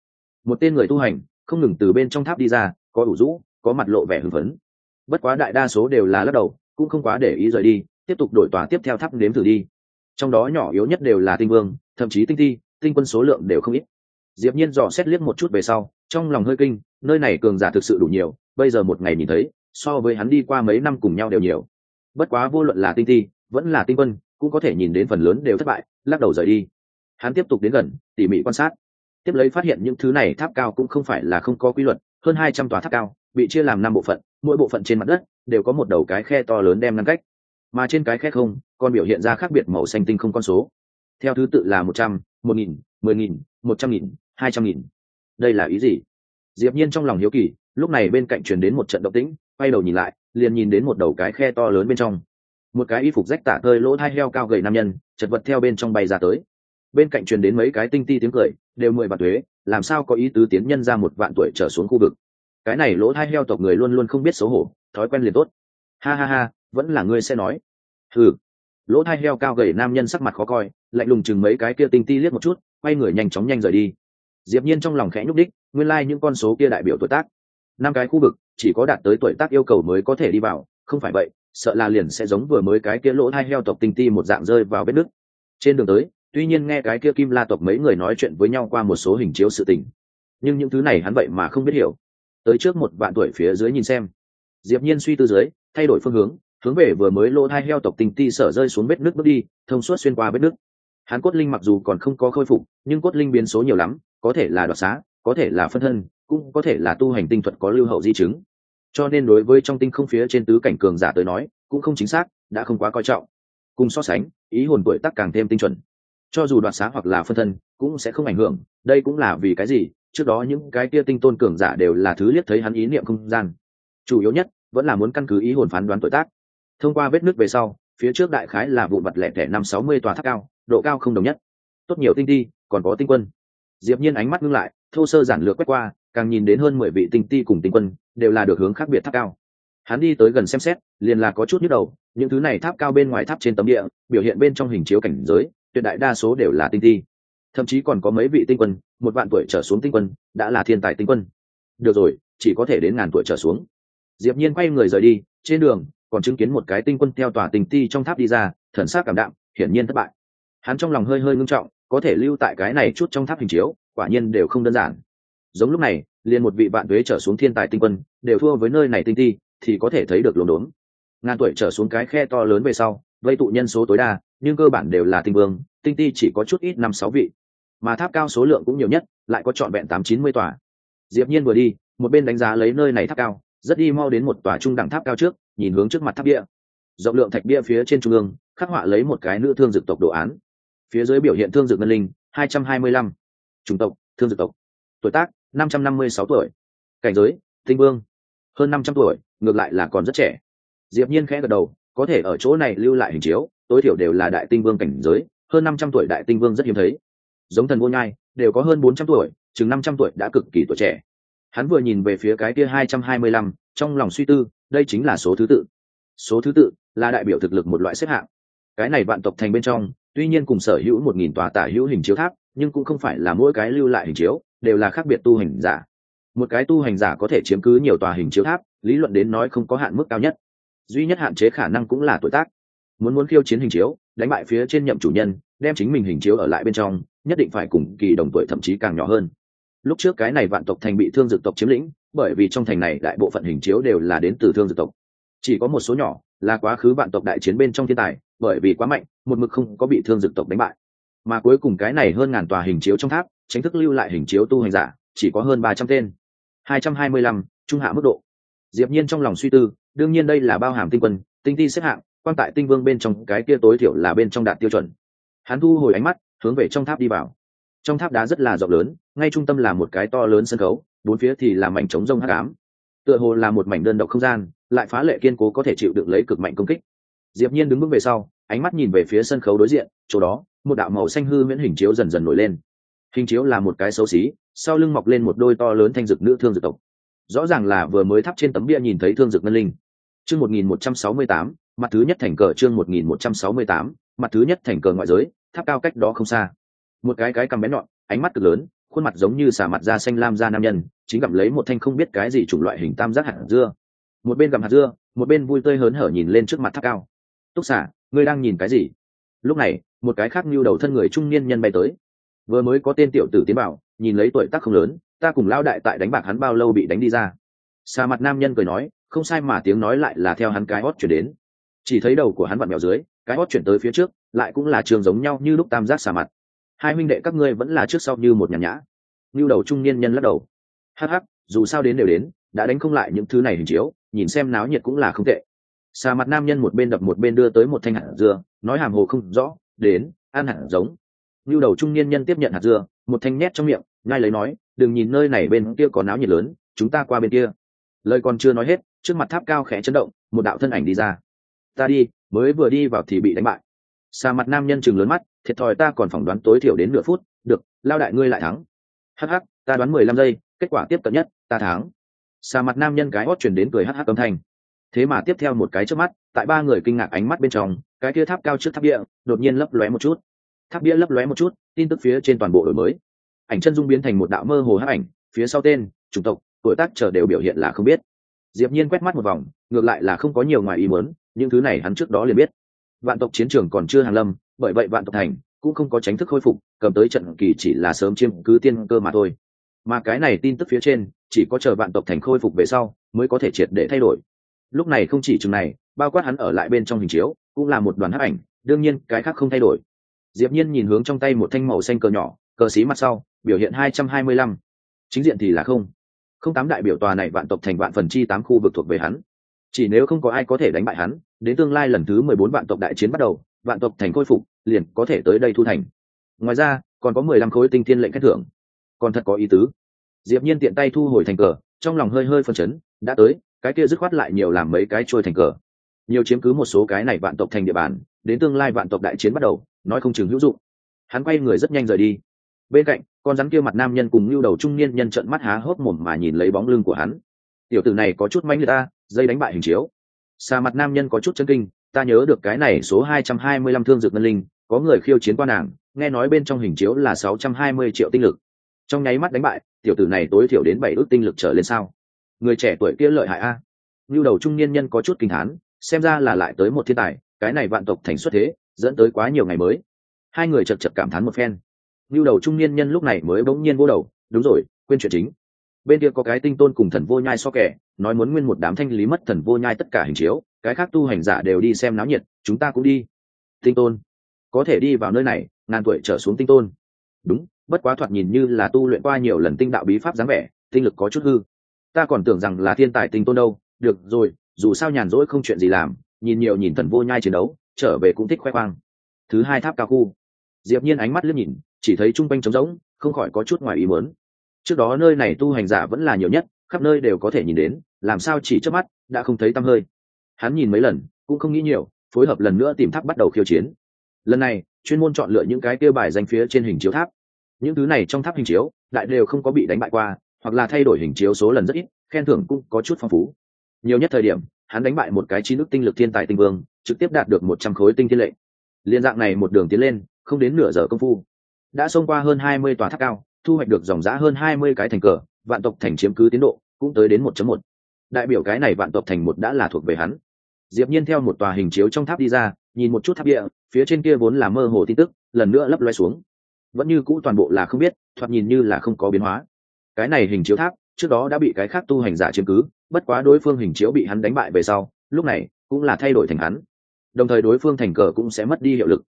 Một tên người tu hành không ngừng từ bên trong tháp đi ra, có ủ rũ, có mặt lộ vẻ hưng phấn. Bất quá đại đa số đều là lắc đầu, cũng không quá để ý rời đi, tiếp tục đổi tòa tiếp theo tháp nếm thử đi. Trong đó nhỏ yếu nhất đều là tinh vương, thậm chí tinh thi tinh quân số lượng đều không ít. Diệp nhiên dò xét liếc một chút về sau, trong lòng hơi kinh, nơi này cường giả thực sự đủ nhiều, bây giờ một ngày nhìn thấy, so với hắn đi qua mấy năm cùng nhau đều nhiều. Bất quá vô luận là tinh thi vẫn là tinh quân, cũng có thể nhìn đến phần lớn đều thất bại, lắc đầu rời đi. Hắn tiếp tục đến gần, tỉ mỉ quan sát tiếp lấy phát hiện những thứ này tháp cao cũng không phải là không có quy luật, hơn hai trăm tòa tháp cao bị chia làm năm bộ phận, mỗi bộ phận trên mặt đất đều có một đầu cái khe to lớn đem ngăn cách. Mà trên cái khe không, còn biểu hiện ra khác biệt màu xanh tinh không con số. Theo thứ tự là một trăm, một nghìn, mười nghìn, một trăm nghìn, hai trăm nghìn. Đây là ý gì? Diệp nhiên trong lòng hiếu kỳ, lúc này bên cạnh truyền đến một trận động tĩnh, quay đầu nhìn lại, liền nhìn đến một đầu cái khe to lớn bên trong. Một cái y phục rách tả tơi lỗ hai heo cao gầy nam nhân, chật vật theo bên trong bay ra tới bên cạnh truyền đến mấy cái tinh ti tiếng cười, đều mười vạn thuế, làm sao có ý tứ tiến nhân ra một vạn tuổi trở xuống khu vực? Cái này lỗ thai heo tộc người luôn luôn không biết xấu hổ, thói quen liền tốt. Ha ha ha, vẫn là ngươi sẽ nói. Ừ lỗ thai heo cao gầy nam nhân sắc mặt khó coi, lạnh lùng chừng mấy cái kia tinh ti liếc một chút, quay người nhanh chóng nhanh rời đi. Diệp nhiên trong lòng khẽ nhúc đích, nguyên lai like những con số kia đại biểu tuổi tác. Năm cái khu vực, chỉ có đạt tới tuổi tác yêu cầu mới có thể đi vào, không phải vậy, sợ là liền sẽ giống vừa mới cái kia lỗ thai heo tộc tinh ti một dạng rơi vào vết nước trên đường tới tuy nhiên nghe cái kia kim la tộc mấy người nói chuyện với nhau qua một số hình chiếu sự tình, nhưng những thứ này hắn vậy mà không biết hiểu. Tới trước một vạn tuổi phía dưới nhìn xem. Diệp nhiên suy tư dưới, thay đổi phương hướng hướng về vừa mới lỗ thai heo tộc tình ti sở rơi xuống vết nước bước đi, thông suốt xuyên qua vết nước. Hắn cốt linh mặc dù còn không có khôi phục, nhưng cốt linh biến số nhiều lắm, có thể là đoạt xá, có thể là phân thân, cũng có thể là tu hành tinh thuật có lưu hậu di chứng. Cho nên đối với trong tinh không phía trên tứ cảnh cường giả tới nói, cũng không chính xác, đã không quá coi trọng. Cùng so sánh, ý hồn tuổi tác càng thêm tinh chuẩn cho dù đoạt xá hoặc là phân thân, cũng sẽ không ảnh hưởng, đây cũng là vì cái gì? Trước đó những cái kia tinh tôn cường giả đều là thứ liếc thấy hắn ý niệm không gian. Chủ yếu nhất, vẫn là muốn căn cứ ý hồn phán đoán tuổi tác. Thông qua vết nước về sau, phía trước đại khái là vụ vật lẻ tẻ năm sáu mươi tòa tháp cao, độ cao không đồng nhất. Tốt nhiều tinh ti, còn có tinh quân. Diệp nhiên ánh mắt ngưng lại, thô sơ giản lược quét qua, càng nhìn đến hơn mười vị tinh ti cùng tinh quân, đều là được hướng khác biệt tháp cao. Hắn đi tới gần xem xét, liền là có chút nhức đầu, những thứ này tháp cao bên ngoài tháp trên tấm địa, biểu hiện bên trong hình chiếu cảnh giới tuyệt đại đa số đều là tinh thi, thậm chí còn có mấy vị tinh quân một vạn tuổi trở xuống tinh quân đã là thiên tài tinh quân. Được rồi chỉ có thể đến ngàn tuổi trở xuống. Diệp nhiên quay người rời đi trên đường còn chứng kiến một cái tinh quân theo tòa tinh ti trong tháp đi ra thần sắc cảm đạm hiển nhiên thất bại. Hắn trong lòng hơi hơi ngưng trọng có thể lưu tại cái này chút trong tháp hình chiếu quả nhiên đều không đơn giản. Giống lúc này liền một vị vạn tuế trở xuống thiên tài tinh quân đều thua với nơi này tinh ti thì có thể thấy được lồn đốn. Ngàn tuổi trở xuống cái khe to lớn về sau vây tụ nhân số tối đa nhưng cơ bản đều là tinh vương, tinh ti chỉ có chút ít năm sáu vị. Mà tháp cao số lượng cũng nhiều nhất, lại có trọn vẹn tám chín mươi tòa. Diệp nhiên vừa đi, một bên đánh giá lấy nơi này tháp cao, rất đi mau đến một tòa trung đẳng tháp cao trước, nhìn hướng trước mặt tháp bia. Rộng lượng thạch bia phía trên trung ương, khắc họa lấy một cái nữ thương dực tộc đồ án. Phía dưới biểu hiện thương dực ngân linh, hai trăm hai mươi lăm. Chủng tộc, thương dực tộc. Tuổi tác, năm trăm năm mươi sáu tuổi. Cảnh giới, tinh vương. Hơn năm trăm tuổi, ngược lại là còn rất trẻ. Diệp nhiên khẽ gật đầu, có thể ở chỗ này lưu lại hình chiếu tối thiểu đều là đại tinh vương cảnh giới, hơn năm trăm tuổi đại tinh vương rất hiếm thấy. Giống thần vô nhai, đều có hơn bốn trăm tuổi, chừng năm trăm tuổi đã cực kỳ tuổi trẻ. Hắn vừa nhìn về phía cái kia hai trăm hai mươi lăm, trong lòng suy tư, đây chính là số thứ tự. Số thứ tự là đại biểu thực lực một loại xếp hạng. Cái này vạn tộc thành bên trong, tuy nhiên cùng sở hữu một nghìn tòa tả hữu hình chiếu tháp, nhưng cũng không phải là mỗi cái lưu lại hình chiếu, đều là khác biệt tu hành giả. Một cái tu hành giả có thể chiếm cứ nhiều tòa hình chiếu tháp, lý luận đến nói không có hạn mức cao nhất. Duy nhất hạn chế khả năng cũng là tuổi tác muốn muốn khiêu chiến hình chiếu, đánh bại phía trên nhậm chủ nhân, đem chính mình hình chiếu ở lại bên trong, nhất định phải cùng kỳ đồng tuổi thậm chí càng nhỏ hơn. Lúc trước cái này vạn tộc thành bị thương dược tộc chiếm lĩnh, bởi vì trong thành này đại bộ phận hình chiếu đều là đến từ thương dược tộc. Chỉ có một số nhỏ là quá khứ vạn tộc đại chiến bên trong thiên tài, bởi vì quá mạnh, một mực không có bị thương dược tộc đánh bại. Mà cuối cùng cái này hơn ngàn tòa hình chiếu trong tháp, chính thức lưu lại hình chiếu tu hành giả, chỉ có hơn ba trăm tên. Hai trăm hai mươi lăm, trung hạ mức độ. Diệp nhiên trong lòng suy tư, đương nhiên đây là bao hàm tinh quân, tinh ti xếp hạng quan tại tinh vương bên trong cái kia tối thiểu là bên trong đạt tiêu chuẩn. Hắn thu hồi ánh mắt hướng về trong tháp đi vào. Trong tháp đá rất là rộng lớn ngay trung tâm là một cái to lớn sân khấu bốn phía thì là mảnh trống rông hắc ám. Tựa hồ là một mảnh đơn độc không gian lại phá lệ kiên cố có thể chịu được lấy cực mạnh công kích. Diệp nhiên đứng bước về sau ánh mắt nhìn về phía sân khấu đối diện chỗ đó một đạo màu xanh hư miễn hình chiếu dần dần nổi lên. Hình chiếu là một cái xấu xí sau lưng mọc lên một đôi to lớn thanh dực nữ thương dực tộc. Rõ ràng là vừa mới thắp trên tấm bia nhìn thấy thương dực ngân linh. Chương 1168, mặt thứ nhất thành cờ chương 1168, mặt thứ nhất thành cờ ngoại giới tháp cao cách đó không xa. Một cái cái cằm bén nhọn ánh mắt cực lớn khuôn mặt giống như xà mặt da xanh lam da nam nhân chính gặm lấy một thanh không biết cái gì chủng loại hình tam giác hạt dưa. Một bên gặm hạt dưa một bên vui tươi hớn hở nhìn lên trước mặt tháp cao. Túc xả ngươi đang nhìn cái gì? Lúc này một cái khác như đầu thân người trung niên nhân bay tới. Vừa mới có tên tiểu tử tiến bảo nhìn lấy tuổi tác không lớn ta cùng lao đại tại đánh bạc hắn bao lâu bị đánh đi ra. Xà mặt nam nhân cười nói không sai mà tiếng nói lại là theo hắn cái hót chuyển đến chỉ thấy đầu của hắn vặn mèo dưới, cái hót chuyển tới phía trước, lại cũng là trường giống nhau như lúc tam giác xà mặt. Hai minh đệ các ngươi vẫn là trước sau như một nhàn nhã. Như đầu trung niên nhân lắc đầu. Hắc hắc, dù sao đến đều đến, đã đánh không lại những thứ này hình chiếu, nhìn xem náo nhiệt cũng là không tệ. Xà mặt nam nhân một bên đập một bên đưa tới một thanh hạt dưa, nói hàm hồ không rõ, đến, ăn hạt giống. Như đầu trung niên nhân tiếp nhận hạt dưa, một thanh nhét trong miệng ngay lấy nói, đừng nhìn nơi này bên kia có náo nhiệt lớn, chúng ta qua bên kia. Lời còn chưa nói hết, trước mặt tháp cao khẽ chấn động, một đạo thân ảnh đi ra ta đi mới vừa đi vào thì bị đánh bại. Xa mặt nam nhân chừng lớn mắt thiệt thòi ta còn phỏng đoán tối thiểu đến nửa phút được lao đại ngươi lại thắng. Hh ta đoán mười lăm giây kết quả tiếp cận nhất ta thắng. Xa mặt nam nhân cái hót chuyển đến cười hh âm thanh. Thế mà tiếp theo một cái trước mắt tại ba người kinh ngạc ánh mắt bên trong cái kia tháp cao trước tháp địa, đột nhiên lấp lóe một chút. Tháp bia lấp lóe một chút tin tức phía trên toàn bộ đổi mới. Ảnh chân dung biến thành một đạo mơ hồ hấp ảnh phía sau tên chủng tộc tuổi tác chờ đều biểu hiện là không biết. Diệp nhiên quét mắt một vòng ngược lại là không có nhiều ngoài ý muốn những thứ này hắn trước đó liền biết. Vạn tộc chiến trường còn chưa hàng lâm, bởi vậy vạn tộc thành cũng không có tránh thức khôi phục, cầm tới trận kỳ chỉ là sớm chiêm cứ tiên cơ mà thôi. Mà cái này tin tức phía trên, chỉ có chờ vạn tộc thành khôi phục về sau mới có thể triệt để thay đổi. Lúc này không chỉ chừng này, bao quát hắn ở lại bên trong hình chiếu, cũng là một đoàn hấp ảnh, đương nhiên cái khác không thay đổi. Diệp nhiên nhìn hướng trong tay một thanh màu xanh cờ nhỏ, cờ xí mặt sau, biểu hiện 225. chính diện thì là không. Không tám đại biểu tòa này vạn tộc thành vạn phần chi tám khu vực thuộc về hắn chỉ nếu không có ai có thể đánh bại hắn, đến tương lai lần thứ mười bốn vạn tộc đại chiến bắt đầu, vạn tộc thành khôi phục, liền có thể tới đây thu thành. Ngoài ra, còn có mười lăm khối tinh thiên lệnh khen thưởng. Còn thật có ý tứ. Diệp nhiên tiện tay thu hồi thành cờ, trong lòng hơi hơi phân chấn, đã tới, cái kia dứt khoát lại nhiều làm mấy cái trôi thành cờ. Nhiều chiếm cứ một số cái này vạn tộc thành địa bàn, đến tương lai vạn tộc đại chiến bắt đầu, nói không chừng hữu dụng. Hắn quay người rất nhanh rời đi. Bên cạnh, con rắn kia mặt nam nhân cùng lưu đầu trung niên nhân trợn mắt há hốc mồm mà nhìn lấy bóng lưng của hắn tiểu tử này có chút manh người ta dây đánh bại hình chiếu. Xa mặt nam nhân có chút chân kinh ta nhớ được cái này số hai trăm hai mươi lăm thương dược ngân linh có người khiêu chiến qua nàng nghe nói bên trong hình chiếu là sáu trăm hai mươi triệu tinh lực. Trong nháy mắt đánh bại tiểu tử này tối thiểu đến bảy ước tinh lực trở lên sao? Người trẻ tuổi kia lợi hại a. Lưu đầu trung niên nhân có chút kinh hán, xem ra là lại tới một thiên tài cái này vạn tộc thành xuất thế dẫn tới quá nhiều ngày mới. Hai người chật chật cảm thán một phen. Lưu đầu trung niên nhân lúc này mới bỗng nhiên vô đầu đúng rồi quên chuyện chính bên kia có cái tinh tôn cùng thần vô nhai so kẻ, nói muốn nguyên một đám thanh lý mất thần vô nhai tất cả hình chiếu, cái khác tu hành giả đều đi xem náo nhiệt, chúng ta cũng đi. Tinh tôn, có thể đi vào nơi này, ngàn tuổi trở xuống tinh tôn. Đúng, bất quá thoạt nhìn như là tu luyện qua nhiều lần tinh đạo bí pháp dáng vẻ, tinh lực có chút hư. Ta còn tưởng rằng là thiên tài tinh tôn đâu. Được rồi, dù sao nhàn rỗi không chuyện gì làm, nhìn nhiều nhìn thần vô nhai chiến đấu, trở về cũng thích khoe khoang. Thứ hai tháp cao khu. Diệp nhiên ánh mắt liếc nhìn, chỉ thấy trung quanh trống rỗng, không khỏi có chút ngoài ý muốn trước đó nơi này tu hành giả vẫn là nhiều nhất, khắp nơi đều có thể nhìn đến, làm sao chỉ trước mắt, đã không thấy tăm hơi. Hắn nhìn mấy lần, cũng không nghĩ nhiều, phối hợp lần nữa tìm tháp bắt đầu khiêu chiến. Lần này, chuyên môn chọn lựa những cái kêu bài danh phía trên hình chiếu tháp. Những thứ này trong tháp hình chiếu đại đều không có bị đánh bại qua, hoặc là thay đổi hình chiếu số lần rất ít, khen thưởng cũng có chút phong phú. Nhiều nhất thời điểm, hắn đánh bại một cái chi nước tinh lực thiên tài tinh vương, trực tiếp đạt được một trăm khối tinh thiên lệ. Liên dạng này một đường tiến lên, không đến nửa giờ công phu, đã xông qua hơn hai mươi tòa tháp cao thu hoạch được dòng giá hơn hai mươi cái thành cờ, vạn tộc thành chiếm cứ tiến độ, cũng tới đến một một. Đại biểu cái này vạn tộc thành một đã là thuộc về hắn. Diệp nhiên theo một tòa hình chiếu trong tháp đi ra, nhìn một chút tháp địa, phía trên kia vốn là mơ hồ tin tức, lần nữa lấp loe xuống. Vẫn như cũ toàn bộ là không biết, thoạt nhìn như là không có biến hóa. Cái này hình chiếu tháp, trước đó đã bị cái khác tu hành giả chiếm cứ, bất quá đối phương hình chiếu bị hắn đánh bại về sau, lúc này cũng là thay đổi thành hắn. Đồng thời đối phương thành cờ cũng sẽ mất đi hiệu lực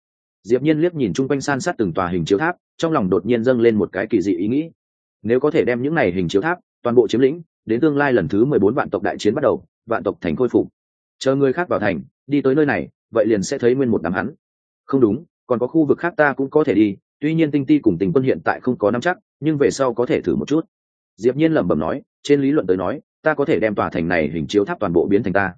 diệp nhiên liếc nhìn chung quanh san sát từng tòa hình chiếu tháp, trong lòng đột nhiên dâng lên một cái kỳ dị ý nghĩ. Nếu có thể đem những này hình chiếu tháp, toàn bộ chiếm lĩnh, đến tương lai lần thứ mười bốn vạn tộc đại chiến bắt đầu, vạn tộc thành khôi phục. Chờ người khác vào thành, đi tới nơi này, vậy liền sẽ thấy nguyên một đám hắn. Không đúng, còn có khu vực khác ta cũng có thể đi, tuy nhiên tinh ti cùng tình quân hiện tại không có nắm chắc, nhưng về sau có thể thử một chút. Diệp nhiên lẩm bẩm nói, trên lý luận tới nói, ta có thể đem tòa thành này hình chiếu tháp toàn bộ biến thành ta.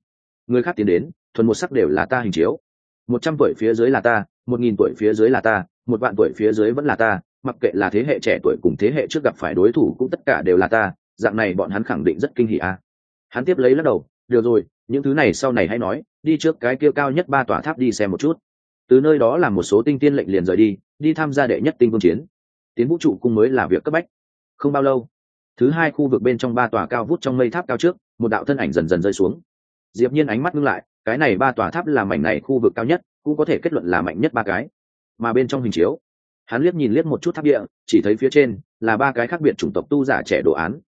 Người khác tiến đến, thuần một sắc đều là ta hình chiếu. Một trăm tuổi phía dưới là ta một nghìn tuổi phía dưới là ta, một vạn tuổi phía dưới vẫn là ta, mặc kệ là thế hệ trẻ tuổi cùng thế hệ trước gặp phải đối thủ cũng tất cả đều là ta, dạng này bọn hắn khẳng định rất kinh hỉ a. À. hắn tiếp lấy lắc đầu, được rồi, những thứ này sau này hãy nói, đi trước cái kia cao nhất ba tòa tháp đi xem một chút. Từ nơi đó là một số tinh tiên lệnh liền rời đi đi tham gia đệ nhất tinh vương chiến. Tiến vũ trụ cung mới là việc cấp bách. Không bao lâu, thứ hai khu vực bên trong ba tòa cao vút trong mây tháp cao trước, một đạo thân ảnh dần dần rơi xuống. Diệp nhiên ánh mắt ngưng lại cái này ba tòa tháp là mảnh này khu vực cao nhất, cũng có thể kết luận là mạnh nhất ba cái. Mà bên trong hình chiếu, hắn liếc nhìn liếc một chút tháp địa, chỉ thấy phía trên là ba cái khác biệt chủng tộc tu giả trẻ đồ án.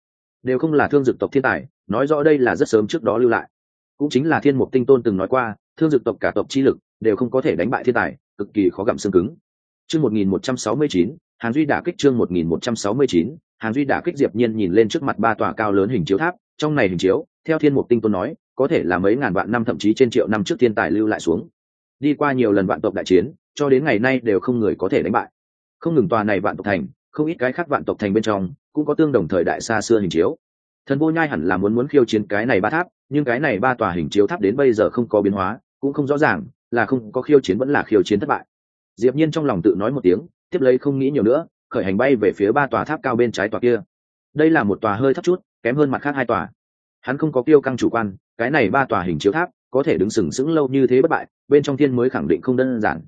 Đều không là thương dực tộc thiên tài, nói rõ đây là rất sớm trước đó lưu lại. Cũng chính là thiên mục tinh tôn từng nói qua, thương dực tộc cả tộc chi lực đều không có thể đánh bại thiên tài, cực kỳ khó gặm xương cứng. Chương một nghìn một trăm sáu mươi chín, hàn duy đả kích chương một nghìn một trăm sáu mươi chín, hàn duy đả kích diệp nhiên nhìn lên trước mặt ba tòa cao lớn hình chiếu tháp, trong này hình chiếu, theo thiên mục tinh tôn nói có thể là mấy ngàn vạn năm thậm chí trên triệu năm trước thiên tài lưu lại xuống. Đi qua nhiều lần vạn tộc đại chiến, cho đến ngày nay đều không người có thể đánh bại. Không ngừng tòa này vạn tộc thành, không ít cái khác vạn tộc thành bên trong, cũng có tương đồng thời đại xa xưa hình chiếu. Thần vô nhai hẳn là muốn muốn khiêu chiến cái này ba tháp, nhưng cái này ba tòa hình chiếu tháp đến bây giờ không có biến hóa, cũng không rõ ràng là không có khiêu chiến vẫn là khiêu chiến thất bại. Diệp nhiên trong lòng tự nói một tiếng, tiếp lấy không nghĩ nhiều nữa, khởi hành bay về phía ba tòa tháp cao bên trái tòa kia. Đây là một tòa hơi thấp chút, kém hơn mặt khác hai tòa hắn không có kiêu căng chủ quan, cái này ba tòa hình chiếu tháp có thể đứng sừng sững lâu như thế bất bại, bên trong thiên mới khẳng định không đơn giản.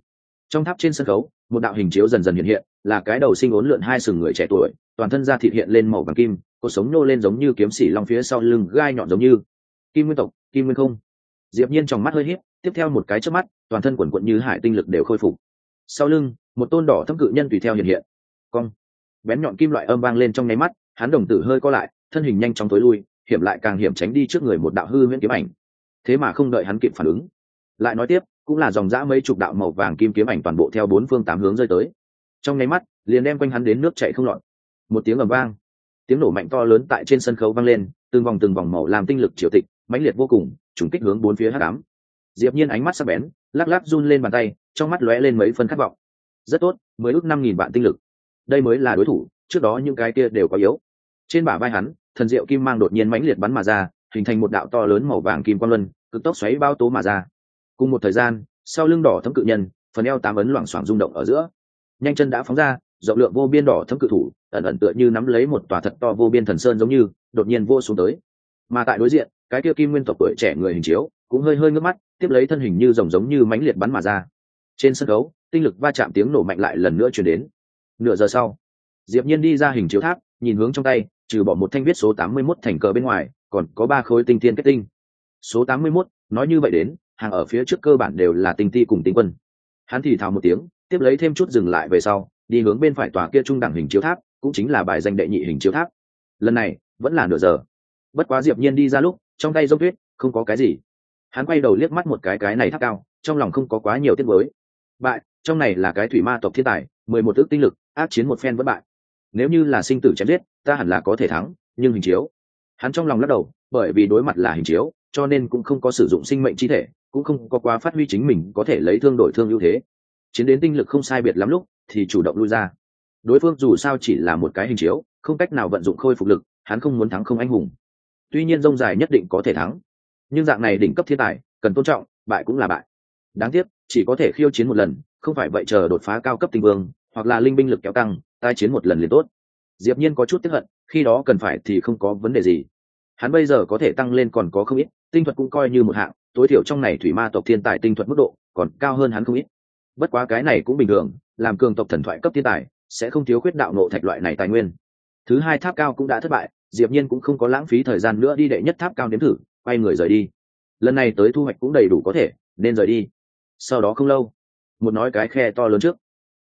Trong tháp trên sân khấu, một đạo hình chiếu dần dần hiện hiện, là cái đầu sinh ốn lượn hai sừng người trẻ tuổi, toàn thân da thịt hiện lên màu vàng kim cuộc sống nô lên giống như kiếm xỉ long phía sau lưng gai nhọn giống như. Kim nguyên tộc, kim nguyên không. Diệp nhiên trong mắt hơi híp, tiếp theo một cái chớp mắt, toàn thân quần quận như hải tinh lực đều khôi phục. Sau lưng, một tôn đỏ thâm cự nhân tùy theo hiện hiện. Cong. Bén nhọn kim loại âm vang lên trong nháy mắt, hắn đồng tử hơi co lại, thân hình nhanh chóng tối lui hiểm lại càng hiểm tránh đi trước người một đạo hư huyễn kiếm ảnh. Thế mà không đợi hắn kịp phản ứng. Lại nói tiếp, cũng là dòng dã mấy chục đạo màu vàng kim kiếm ảnh toàn bộ theo bốn phương tám hướng rơi tới. Trong nháy mắt, liền đem quanh hắn đến nước chảy không lọt. Một tiếng ầm vang, tiếng nổ mạnh to lớn tại trên sân khấu vang lên, từng vòng từng vòng màu làm tinh lực triều tịch, mãnh liệt vô cùng, trùng kích hướng bốn phía hắc ám. Diệp nhiên ánh mắt sắc bén, lắc lắc run lên bàn tay, trong mắt lóe lên mấy phân khát vọng. Rất tốt mới ước năm nghìn vạn tinh lực. Đây mới là đối thủ, trước đó những cái kia đều có yếu. Trên bả vai hắn thần diệu kim mang đột nhiên mãnh liệt bắn mà ra, hình thành một đạo to lớn màu vàng kim quang luân, cực tốc xoáy bao tố mà ra. Cùng một thời gian, sau lưng đỏ thấm cự nhân, phần eo tám ấn loảng xoảng rung động ở giữa. Nhanh chân đã phóng ra, rộng lượng vô biên đỏ thấm cự thủ, ẩn ẩn tựa như nắm lấy một tòa thật to vô biên thần sơn giống như, đột nhiên vô xuống tới. Mà tại đối diện, cái kia kim nguyên tộc tuổi trẻ người hình chiếu, cũng hơi hơi ngước mắt, tiếp lấy thân hình như rồng giống như mãnh liệt bắn mà ra. Trên sân khấu, tinh lực va chạm tiếng nổ mạnh lại lần nữa chuyển đến. Nửa giờ sau, diệp nhiên đi ra hình chiếu tháp nhìn hướng trong tay trừ bỏ một thanh viết số 81 thành cờ bên ngoài còn có ba khối tinh thiên kết tinh. Số 81, nói như vậy đến hàng ở phía trước cơ bản đều là tinh ti cùng tinh quân. Hắn thì thào một tiếng tiếp lấy thêm chút dừng lại về sau đi hướng bên phải tòa kia trung đẳng hình chiếu tháp cũng chính là bài danh đệ nhị hình chiếu tháp. Lần này vẫn là nửa giờ. Bất quá diệp nhiên đi ra lúc trong tay dông tuyết không có cái gì. Hắn quay đầu liếc mắt một cái cái này tháp cao trong lòng không có quá nhiều tiếc mới bại trong này là cái thủy ma tộc thiên tài mười một ước tinh lực áp chiến một phen vẫn bại nếu như là sinh tử chém giết, ta hẳn là có thể thắng, nhưng hình chiếu. Hắn trong lòng lắc đầu, bởi vì đối mặt là hình chiếu, cho nên cũng không có sử dụng sinh mệnh chi thể, cũng không có quá phát huy chính mình có thể lấy thương đổi thương ưu thế. Chiến đến tinh lực không sai biệt lắm lúc, thì chủ động lui ra. Đối phương dù sao chỉ là một cái hình chiếu, không cách nào vận dụng khôi phục lực, hắn không muốn thắng không anh hùng. Tuy nhiên rông dài nhất định có thể thắng. Nhưng dạng này đỉnh cấp thiên tài, cần tôn trọng, bại cũng là bại. Đáng tiếc, chỉ có thể khiêu chiến một lần, không phải vậy chờ đột phá cao cấp tinh vương, hoặc là linh binh lực kéo tăng tai chiến một lần liền tốt. Diệp nhiên có chút tiếc hận, khi đó cần phải thì không có vấn đề gì. Hắn bây giờ có thể tăng lên còn có không ít, tinh thuật cũng coi như một hạng, tối thiểu trong này thủy ma tộc thiên tài tinh thuật mức độ còn cao hơn hắn không ít. Bất quá cái này cũng bình thường, làm cường tộc thần thoại cấp thiên tài, sẽ không thiếu khuyết đạo nộ thạch loại này tài nguyên. Thứ hai tháp cao cũng đã thất bại, diệp nhiên cũng không có lãng phí thời gian nữa đi đệ nhất tháp cao nếm thử, quay người rời đi. Lần này tới thu hoạch cũng đầy đủ có thể, nên rời đi. Sau đó không lâu, một nói cái khe to lớn trước.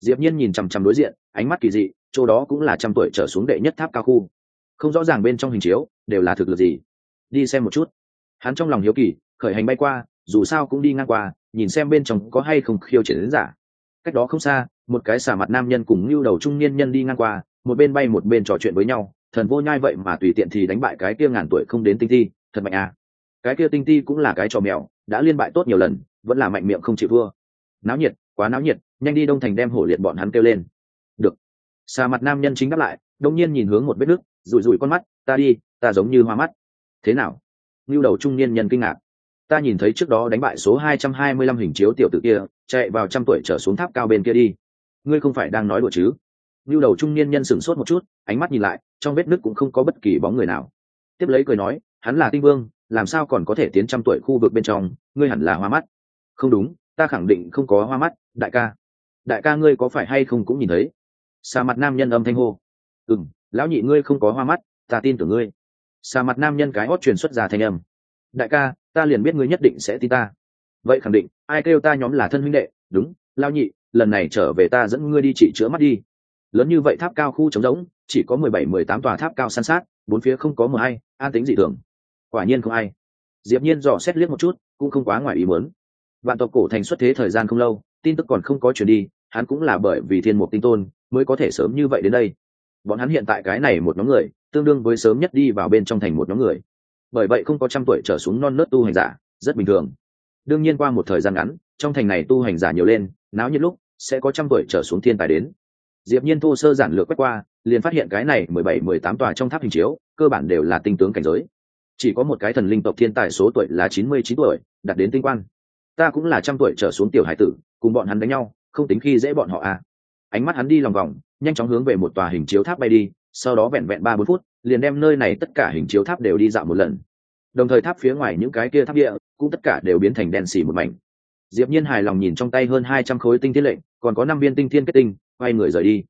Diệp nhiên nhìn chằm chằm đối diện ánh mắt kỳ dị, chỗ đó cũng là trăm tuổi trở xuống đệ nhất tháp cao khu. Không rõ ràng bên trong hình chiếu, đều là thực lực gì. Đi xem một chút. Hắn trong lòng hiếu kỳ, khởi hành bay qua, dù sao cũng đi ngang qua, nhìn xem bên trong có hay không khiêu chiến đến giả. Cách đó không xa, một cái xà mặt nam nhân cùng lưu đầu trung niên nhân đi ngang qua, một bên bay một bên trò chuyện với nhau, thần vô nhai vậy mà tùy tiện thì đánh bại cái kia ngàn tuổi không đến tinh thi, thật mạnh à. Cái kia tinh ti cũng là cái trò mèo, đã liên bại tốt nhiều lần, vẫn là mạnh miệng không chịu thua. Náo nhiệt, quá náo nhiệt, nhanh đi đông thành đem hổ liệt bọn hắn kêu lên xà mặt nam nhân chính đáp lại đông nhiên nhìn hướng một vết nước, rủi rủi con mắt, ta đi, ta giống như hoa mắt. Thế nào? Ngưu đầu trung niên nhân kinh ngạc. Ta nhìn thấy trước đó đánh bại số hai trăm hai mươi lăm hình chiếu tiểu tử kia, chạy vào trăm tuổi trở xuống tháp cao bên kia đi. Ngươi không phải đang nói đùa chứ? Ngưu đầu trung niên nhân sửng sốt một chút, ánh mắt nhìn lại, trong vết nước cũng không có bất kỳ bóng người nào. Tiếp lấy cười nói, hắn là tinh vương, làm sao còn có thể tiến trăm tuổi khu vực bên trong, ngươi hẳn là hoa mắt. Không đúng, ta khẳng định không có hoa mắt, đại ca. Đại ca ngươi có phải hay không cũng nhìn thấy? Xa mặt nam nhân âm thanh hô. Ừ m lão nhị ngươi không có hoa mắt, ta tin tưởng ngươi. Xa mặt nam nhân cái hót truyền xuất ra thanh âm. Đại ca, ta liền biết ngươi nhất định sẽ tin ta. Vậy khẳng định, ai kêu ta nhóm là thân huynh đệ? Đúng lao nhị, lần này trở về ta dẫn ngươi đi trị chữa mắt đi. Lớn như vậy tháp cao khu trống rỗng, chỉ có mười bảy, mười tám tòa tháp cao san sát, bốn phía không có mờ hay an tính dị thường. Quả nhiên không ai. Diệp nhiên dò xét liếc một chút, cũng không quá ngoài ý muốn. Vạn tộc cổ thành xuất thế thời gian không lâu, tin tức còn không có chuyển đi, hắn cũng là bởi vì thiên mục tinh tôn mới có thể sớm như vậy đến đây. Bọn hắn hiện tại cái này một nhóm người, tương đương với sớm nhất đi vào bên trong thành một nhóm người. Bởi vậy không có trăm tuổi trở xuống non nớt tu hành giả, rất bình thường. Đương nhiên qua một thời gian ngắn, trong thành này tu hành giả nhiều lên, náo nhiệt lúc, sẽ có trăm tuổi trở xuống thiên tài đến. Diệp nhiên thô sơ giản lược quét qua, liền phát hiện cái này mười bảy, mười tám tòa trong tháp hình chiếu, cơ bản đều là tinh tướng cảnh giới. Chỉ có một cái thần linh tộc thiên tài số tuổi là chín mươi chín tuổi, đạt đến tinh quan. Ta cũng là trăm tuổi trở xuống tiểu hải tử, cùng bọn hắn đánh nhau, không tính khi dễ bọn họ à ánh mắt hắn đi lòng vòng, nhanh chóng hướng về một tòa hình chiếu tháp bay đi, sau đó vẹn vẹn ba bốn phút, liền đem nơi này tất cả hình chiếu tháp đều đi dạo một lần. Đồng thời tháp phía ngoài những cái kia tháp địa, cũng tất cả đều biến thành đèn xì một mảnh. Diệp nhiên hài lòng nhìn trong tay hơn hai trăm khối tinh thiên lệnh, còn có năm viên tinh thiên kết tinh, quay người rời đi.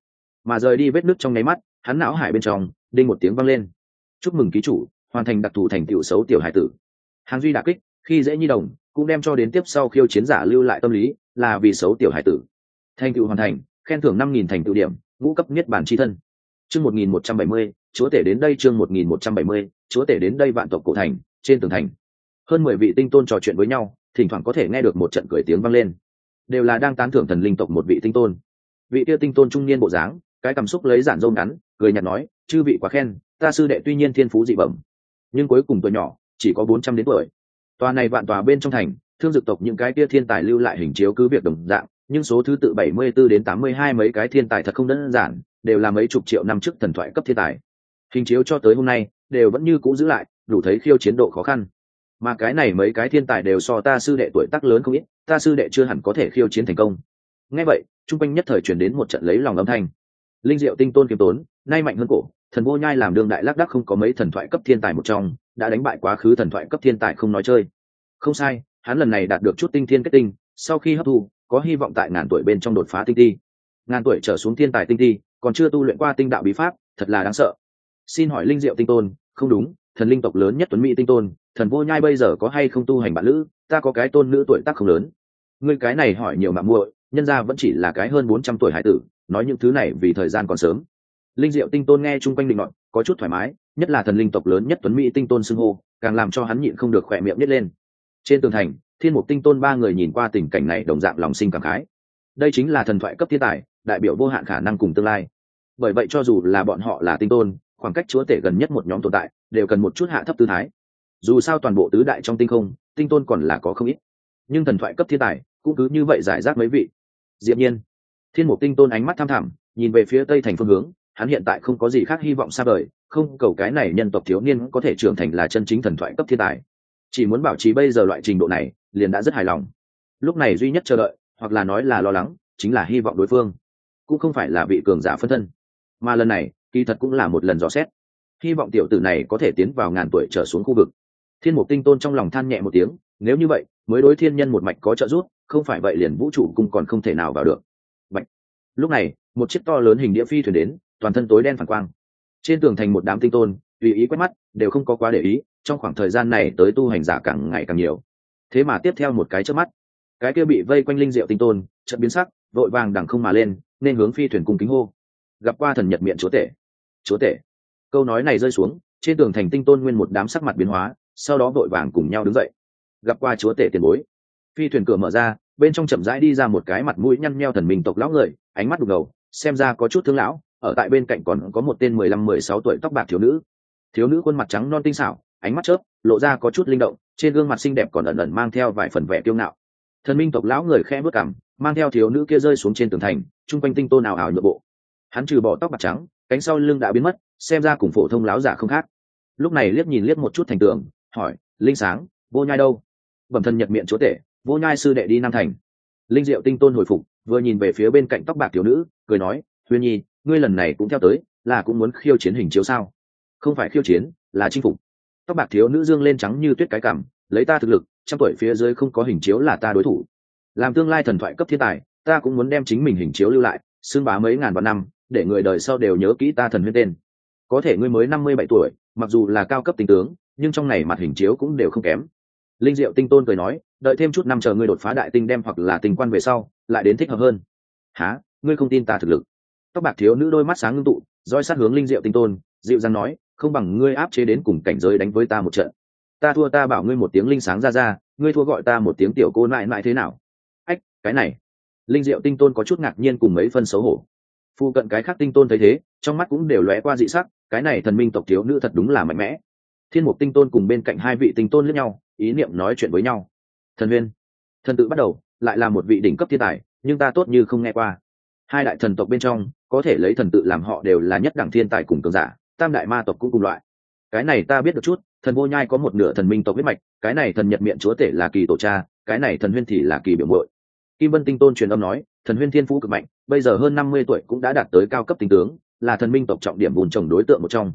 Mà rời đi vết nước trong nháy mắt, hắn não hải bên trong, đinh một tiếng vang lên. Chúc mừng ký chủ, hoàn thành đặc thù thành tiểu xấu tiểu hải tử. Hàng duy đả kích, khi dễ nhi đồng, cũng đem cho đến tiếp sau khiêu chiến giả lưu lại tâm lý, là vì xấu tiểu hải tử. Thành tựu hoàn thành khen thưởng năm nghìn thành tựu điểm, ngũ cấp niết bản chi thân. Chương một nghìn một trăm bảy mươi, chúa tể đến đây chương một nghìn một trăm bảy mươi, chúa tể đến đây vạn tộc cổ thành, trên tường thành. Hơn mười vị tinh tôn trò chuyện với nhau, thỉnh thoảng có thể nghe được một trận cười tiếng vang lên. Đều là đang tán thưởng thần linh tộc một vị tinh tôn. Vị kia tinh tôn trung niên bộ dáng, cái cảm xúc lấy giản dâu ngắn, cười nhạt nói, chư vị quá khen, ta sư đệ tuy nhiên thiên phú dị bẩm, nhưng cuối cùng tuổi nhỏ, chỉ có bốn trăm đến tuổi. Tòa này vạn tòa bên trong thành, thương dực tộc những cái kia thiên tài lưu lại hình chiếu cứ việc đồng dạng nhưng số thứ tự bảy mươi 74 đến tám mươi hai mấy cái thiên tài thật không đơn giản, đều là mấy chục triệu năm trước thần thoại cấp thiên tài. Hình chiếu cho tới hôm nay, đều vẫn như cũ giữ lại, đủ thấy khiêu chiến độ khó khăn. Mà cái này mấy cái thiên tài đều so ta sư đệ tuổi tác lớn không ít, ta sư đệ chưa hẳn có thể khiêu chiến thành công. Nghe vậy trung quanh nhất thời chuyển đến một trận lấy lòng âm thanh. Linh diệu tinh tôn kiếm tốn, nay mạnh hơn cổ, thần vô nhai làm đương đại lác đắc không có mấy thần thoại cấp thiên tài một trong, đã đánh bại quá khứ thần thoại cấp thiên tài không nói chơi. Không sai, hắn lần này đạt được chút tinh thiên kết tinh, sau khi hấp thu có hy vọng tại ngàn tuổi bên trong đột phá tinh ti ngàn tuổi trở xuống thiên tài tinh ti còn chưa tu luyện qua tinh đạo bí pháp, thật là đáng sợ. Xin hỏi linh diệu tinh tôn, không đúng, thần linh tộc lớn nhất tuấn mỹ tinh tôn, thần vô nhai bây giờ có hay không tu hành bạn lữ, ta có cái tôn nữ tuổi tác không lớn. Ngươi cái này hỏi nhiều mạng muội, nhân ra vẫn chỉ là cái hơn bốn trăm tuổi hải tử, nói những thứ này vì thời gian còn sớm. Linh diệu tinh tôn nghe chung quanh định luận, có chút thoải mái, nhất là thần linh tộc lớn nhất tuấn mỹ tinh tôn xưng hô, càng làm cho hắn nhịn không được khỏe miệng nhét lên trên tường thành, thiên mục tinh tôn ba người nhìn qua tình cảnh này đồng dạng lòng sinh cảm khái. Đây chính là thần thoại cấp thiên tài, đại biểu vô hạn khả năng cùng tương lai. Bởi vậy cho dù là bọn họ là tinh tôn, khoảng cách chúa tể gần nhất một nhóm tồn tại, đều cần một chút hạ thấp tư thái. Dù sao toàn bộ tứ đại trong tinh không, tinh tôn còn là có không ít. Nhưng thần thoại cấp thiên tài, cũng cứ như vậy giải rác mấy vị. Diệp nhiên, thiên mục tinh tôn ánh mắt tham thẳm, nhìn về phía tây thành phương hướng, hắn hiện tại không có gì khác hy vọng xa vời, không cầu cái này nhân tộc thiếu niên có thể trưởng thành là chân chính thần thoại cấp thiên tài chỉ muốn bảo trì bây giờ loại trình độ này, liền đã rất hài lòng. Lúc này duy nhất chờ đợi, hoặc là nói là lo lắng, chính là hy vọng đối phương, cũng không phải là vị cường giả phân thân. Mà lần này, kỳ thật cũng là một lần dò xét. Hy vọng tiểu tử này có thể tiến vào ngàn tuổi trở xuống khu vực. Thiên mục tinh tôn trong lòng than nhẹ một tiếng, nếu như vậy, mới đối thiên nhân một mạch có trợ giúp, không phải vậy liền vũ trụ cũng còn không thể nào vào được. Bạch. lúc này, một chiếc to lớn hình đĩa phi thuyền đến, toàn thân tối đen phản quang. Trên tường thành một đám tinh tôn, tùy ý quét mắt, đều không có quá để ý trong khoảng thời gian này tới tu hành giả càng ngày càng nhiều. Thế mà tiếp theo một cái trước mắt, cái kia bị vây quanh linh diệu tinh tôn, chợt biến sắc, vội vàng đằng không mà lên, nên hướng phi thuyền cung kính hô. Gặp qua thần nhật miệng chúa tể. Chúa tể. Câu nói này rơi xuống, trên tường thành tinh tôn nguyên một đám sắc mặt biến hóa, sau đó vội vàng cùng nhau đứng dậy. Gặp qua chúa tể tiền bối. Phi thuyền cửa mở ra, bên trong chậm rãi đi ra một cái mặt mũi nhăn nheo thần minh tộc lão người, ánh mắt đục ngầu, xem ra có chút thương lão, ở tại bên cạnh còn có một tên mười lăm, mười sáu tuổi tóc bạc thiếu nữ. Thiếu nữ khuôn mặt trắng non tinh xảo ánh mắt chớp, lộ ra có chút linh động, trên gương mặt xinh đẹp còn ẩn ẩn mang theo vài phần vẻ kiêu ngạo. Thần minh tộc lão người khe bước cảm mang theo thiếu nữ kia rơi xuống trên tường thành, chung quanh tinh tôn ảo ảo nhựa bộ. Hắn trừ bỏ tóc bạc trắng, cánh sau lưng đã biến mất, xem ra cùng phổ thông láo giả không khác. Lúc này liếc nhìn liếc một chút thành tường, hỏi, linh sáng, vô nhai đâu? Bẩm thần nhật miệng chúa tể, vô nhai sư đệ đi nam thành. Linh diệu tinh tôn hồi phục, vừa nhìn về phía bên cạnh tóc bạc thiếu nữ, cười nói, huyền nhi, ngươi lần này cũng theo tới, là cũng muốn khiêu chiến hình chiếu sao? Không phải khiêu chiến, là chinh phục tóc bạc thiếu nữ dương lên trắng như tuyết cái cảm, lấy ta thực lực, trăm tuổi phía dưới không có hình chiếu là ta đối thủ. Làm tương lai thần thoại cấp thiên tài, ta cũng muốn đem chính mình hình chiếu lưu lại, xưng bá mấy ngàn vạn năm, để người đời sau đều nhớ kỹ ta thần huyên tên. Có thể ngươi mới năm mươi bảy tuổi, mặc dù là cao cấp tinh tướng, nhưng trong này mặt hình chiếu cũng đều không kém. Linh diệu tinh tôn cười nói, đợi thêm chút năm chờ ngươi đột phá đại tinh đem hoặc là tình quan về sau, lại đến thích hợp hơn. Há ngươi không tin ta thực lực? Tóc bạc thiếu nữ đôi mắt sáng ngưng tụ, roi sát hướng linh diệu tinh tôn, dịu dàng nói không bằng ngươi áp chế đến cùng cảnh giới đánh với ta một trận. Ta thua ta bảo ngươi một tiếng linh sáng ra ra, ngươi thua gọi ta một tiếng tiểu cô mãi mãi thế nào? Ách, cái này. Linh diệu tinh tôn có chút ngạc nhiên cùng mấy phân xấu hổ. Phu cận cái khác tinh tôn thấy thế, trong mắt cũng đều lóe qua dị sắc, cái này thần minh tộc thiếu nữ thật đúng là mạnh mẽ. Thiên mục tinh tôn cùng bên cạnh hai vị tinh tôn lẫn nhau, ý niệm nói chuyện với nhau. Thần viên thần tự bắt đầu, lại là một vị đỉnh cấp thiên tài, nhưng ta tốt như không nghe qua. Hai đại thần tộc bên trong, có thể lấy thần tự làm họ đều là nhất đẳng thiên tài cùng cường giả tam đại ma tộc cũng cùng loại. Cái này ta biết được chút, thần vô nhai có một nửa thần minh tộc huyết mạch, cái này thần nhật miệng chúa tể là kỳ tổ cha, cái này thần huyên thì là kỳ biểu mội kim vân tinh tôn truyền âm nói, thần huyên thiên phú cực mạnh, bây giờ hơn năm mươi tuổi cũng đã đạt tới cao cấp tinh tướng, là thần minh tộc trọng điểm bùn trồng đối tượng một trong.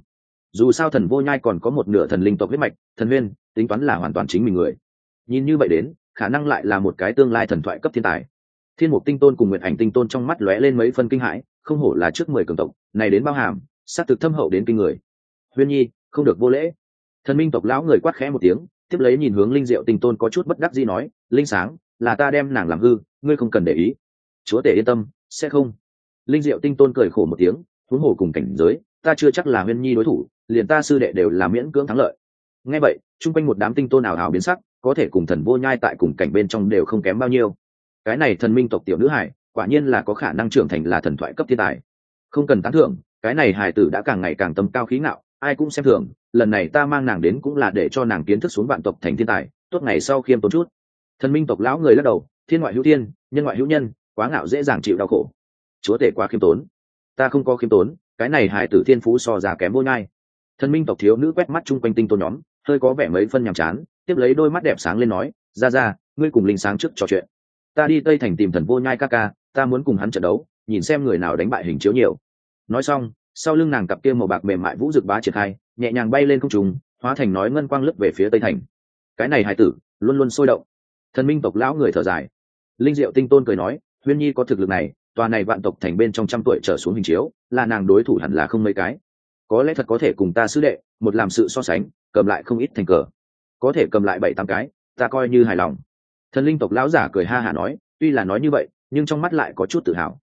Dù sao thần vô nhai còn có một nửa thần linh tộc huyết mạch, thần huyên, tính toán là hoàn toàn chính mình người. Nhìn như vậy đến, khả năng lại là một cái tương lai thần thoại cấp thiên tài. Thiên mục tinh tôn cùng nguyện ảnh tinh tôn trong mắt lóe lên mấy phân kinh hãi, không hổ là trước mười cường tộc, này đến bao hàm s á t thực thâm hậu đến kinh người. Huyên nhi, không được vô lễ. Thần minh tộc lão người quát khẽ một tiếng, tiếp lấy nhìn hướng linh diệu tinh tôn có chút bất đắc gì nói, linh sáng, là ta đem nàng làm hư, ngươi không cần để ý. Chúa tể yên tâm, sẽ không. Linh diệu tinh tôn cười khổ một tiếng, huống hồ cùng cảnh giới, ta chưa chắc là huyên nhi đối thủ, liền ta sư đệ đều là miễn cưỡng thắng lợi. Ngay vậy, chung quanh một đám tinh tôn ảo ảo biến sắc, có thể cùng thần vô nhai tại cùng cảnh bên trong đều không kém bao nhiêu. Cái này thần minh tộc tiểu nữ hải, quả nhiên là có khả năng trưởng thành là thần thoại cấp thiên tài. Không cần tán thưởng cái này hải tử đã càng ngày càng tâm cao khí ngạo, ai cũng xem thường, lần này ta mang nàng đến cũng là để cho nàng kiến thức xuống vạn tộc thành thiên tài, tốt ngày sau khiêm tốn chút. Thần minh tộc lão người lắc đầu, thiên ngoại hữu thiên, nhân ngoại hữu nhân, quá ngạo dễ dàng chịu đau khổ. Chúa tể quá khiêm tốn. Ta không có khiêm tốn, cái này hải tử thiên phú so già kém vô nhai. Thần minh tộc thiếu nữ quét mắt chung quanh tinh tôn nhóm, hơi có vẻ mấy phân nhàm chán, tiếp lấy đôi mắt đẹp sáng lên nói, ra ra, ngươi cùng linh sáng trước trò chuyện. Ta đi tây thành tìm thần vô nhai ca ca, ta muốn cùng hắn trận đấu, nhìn xem người nào đánh bại hình chiếu nhiều nói xong, sau lưng nàng cặp kia màu bạc mềm mại vũ rực bá triển khai, nhẹ nhàng bay lên không trùng hóa thành nói ngân quang lướt về phía tây thành. Cái này hải tử, luôn luôn sôi động. Thần minh tộc lão người thở dài. Linh diệu tinh tôn cười nói, huyên nhi có thực lực này, tòa này vạn tộc thành bên trong trăm tuổi trở xuống hình chiếu, là nàng đối thủ hẳn là không mấy cái. Có lẽ thật có thể cùng ta sứ đệ, một làm sự so sánh, cầm lại không ít thành cờ. Có thể cầm lại bảy tám cái, ta coi như hài lòng. Thần linh tộc lão giả cười ha hả nói, tuy là nói như vậy, nhưng trong mắt lại có chút tự hào.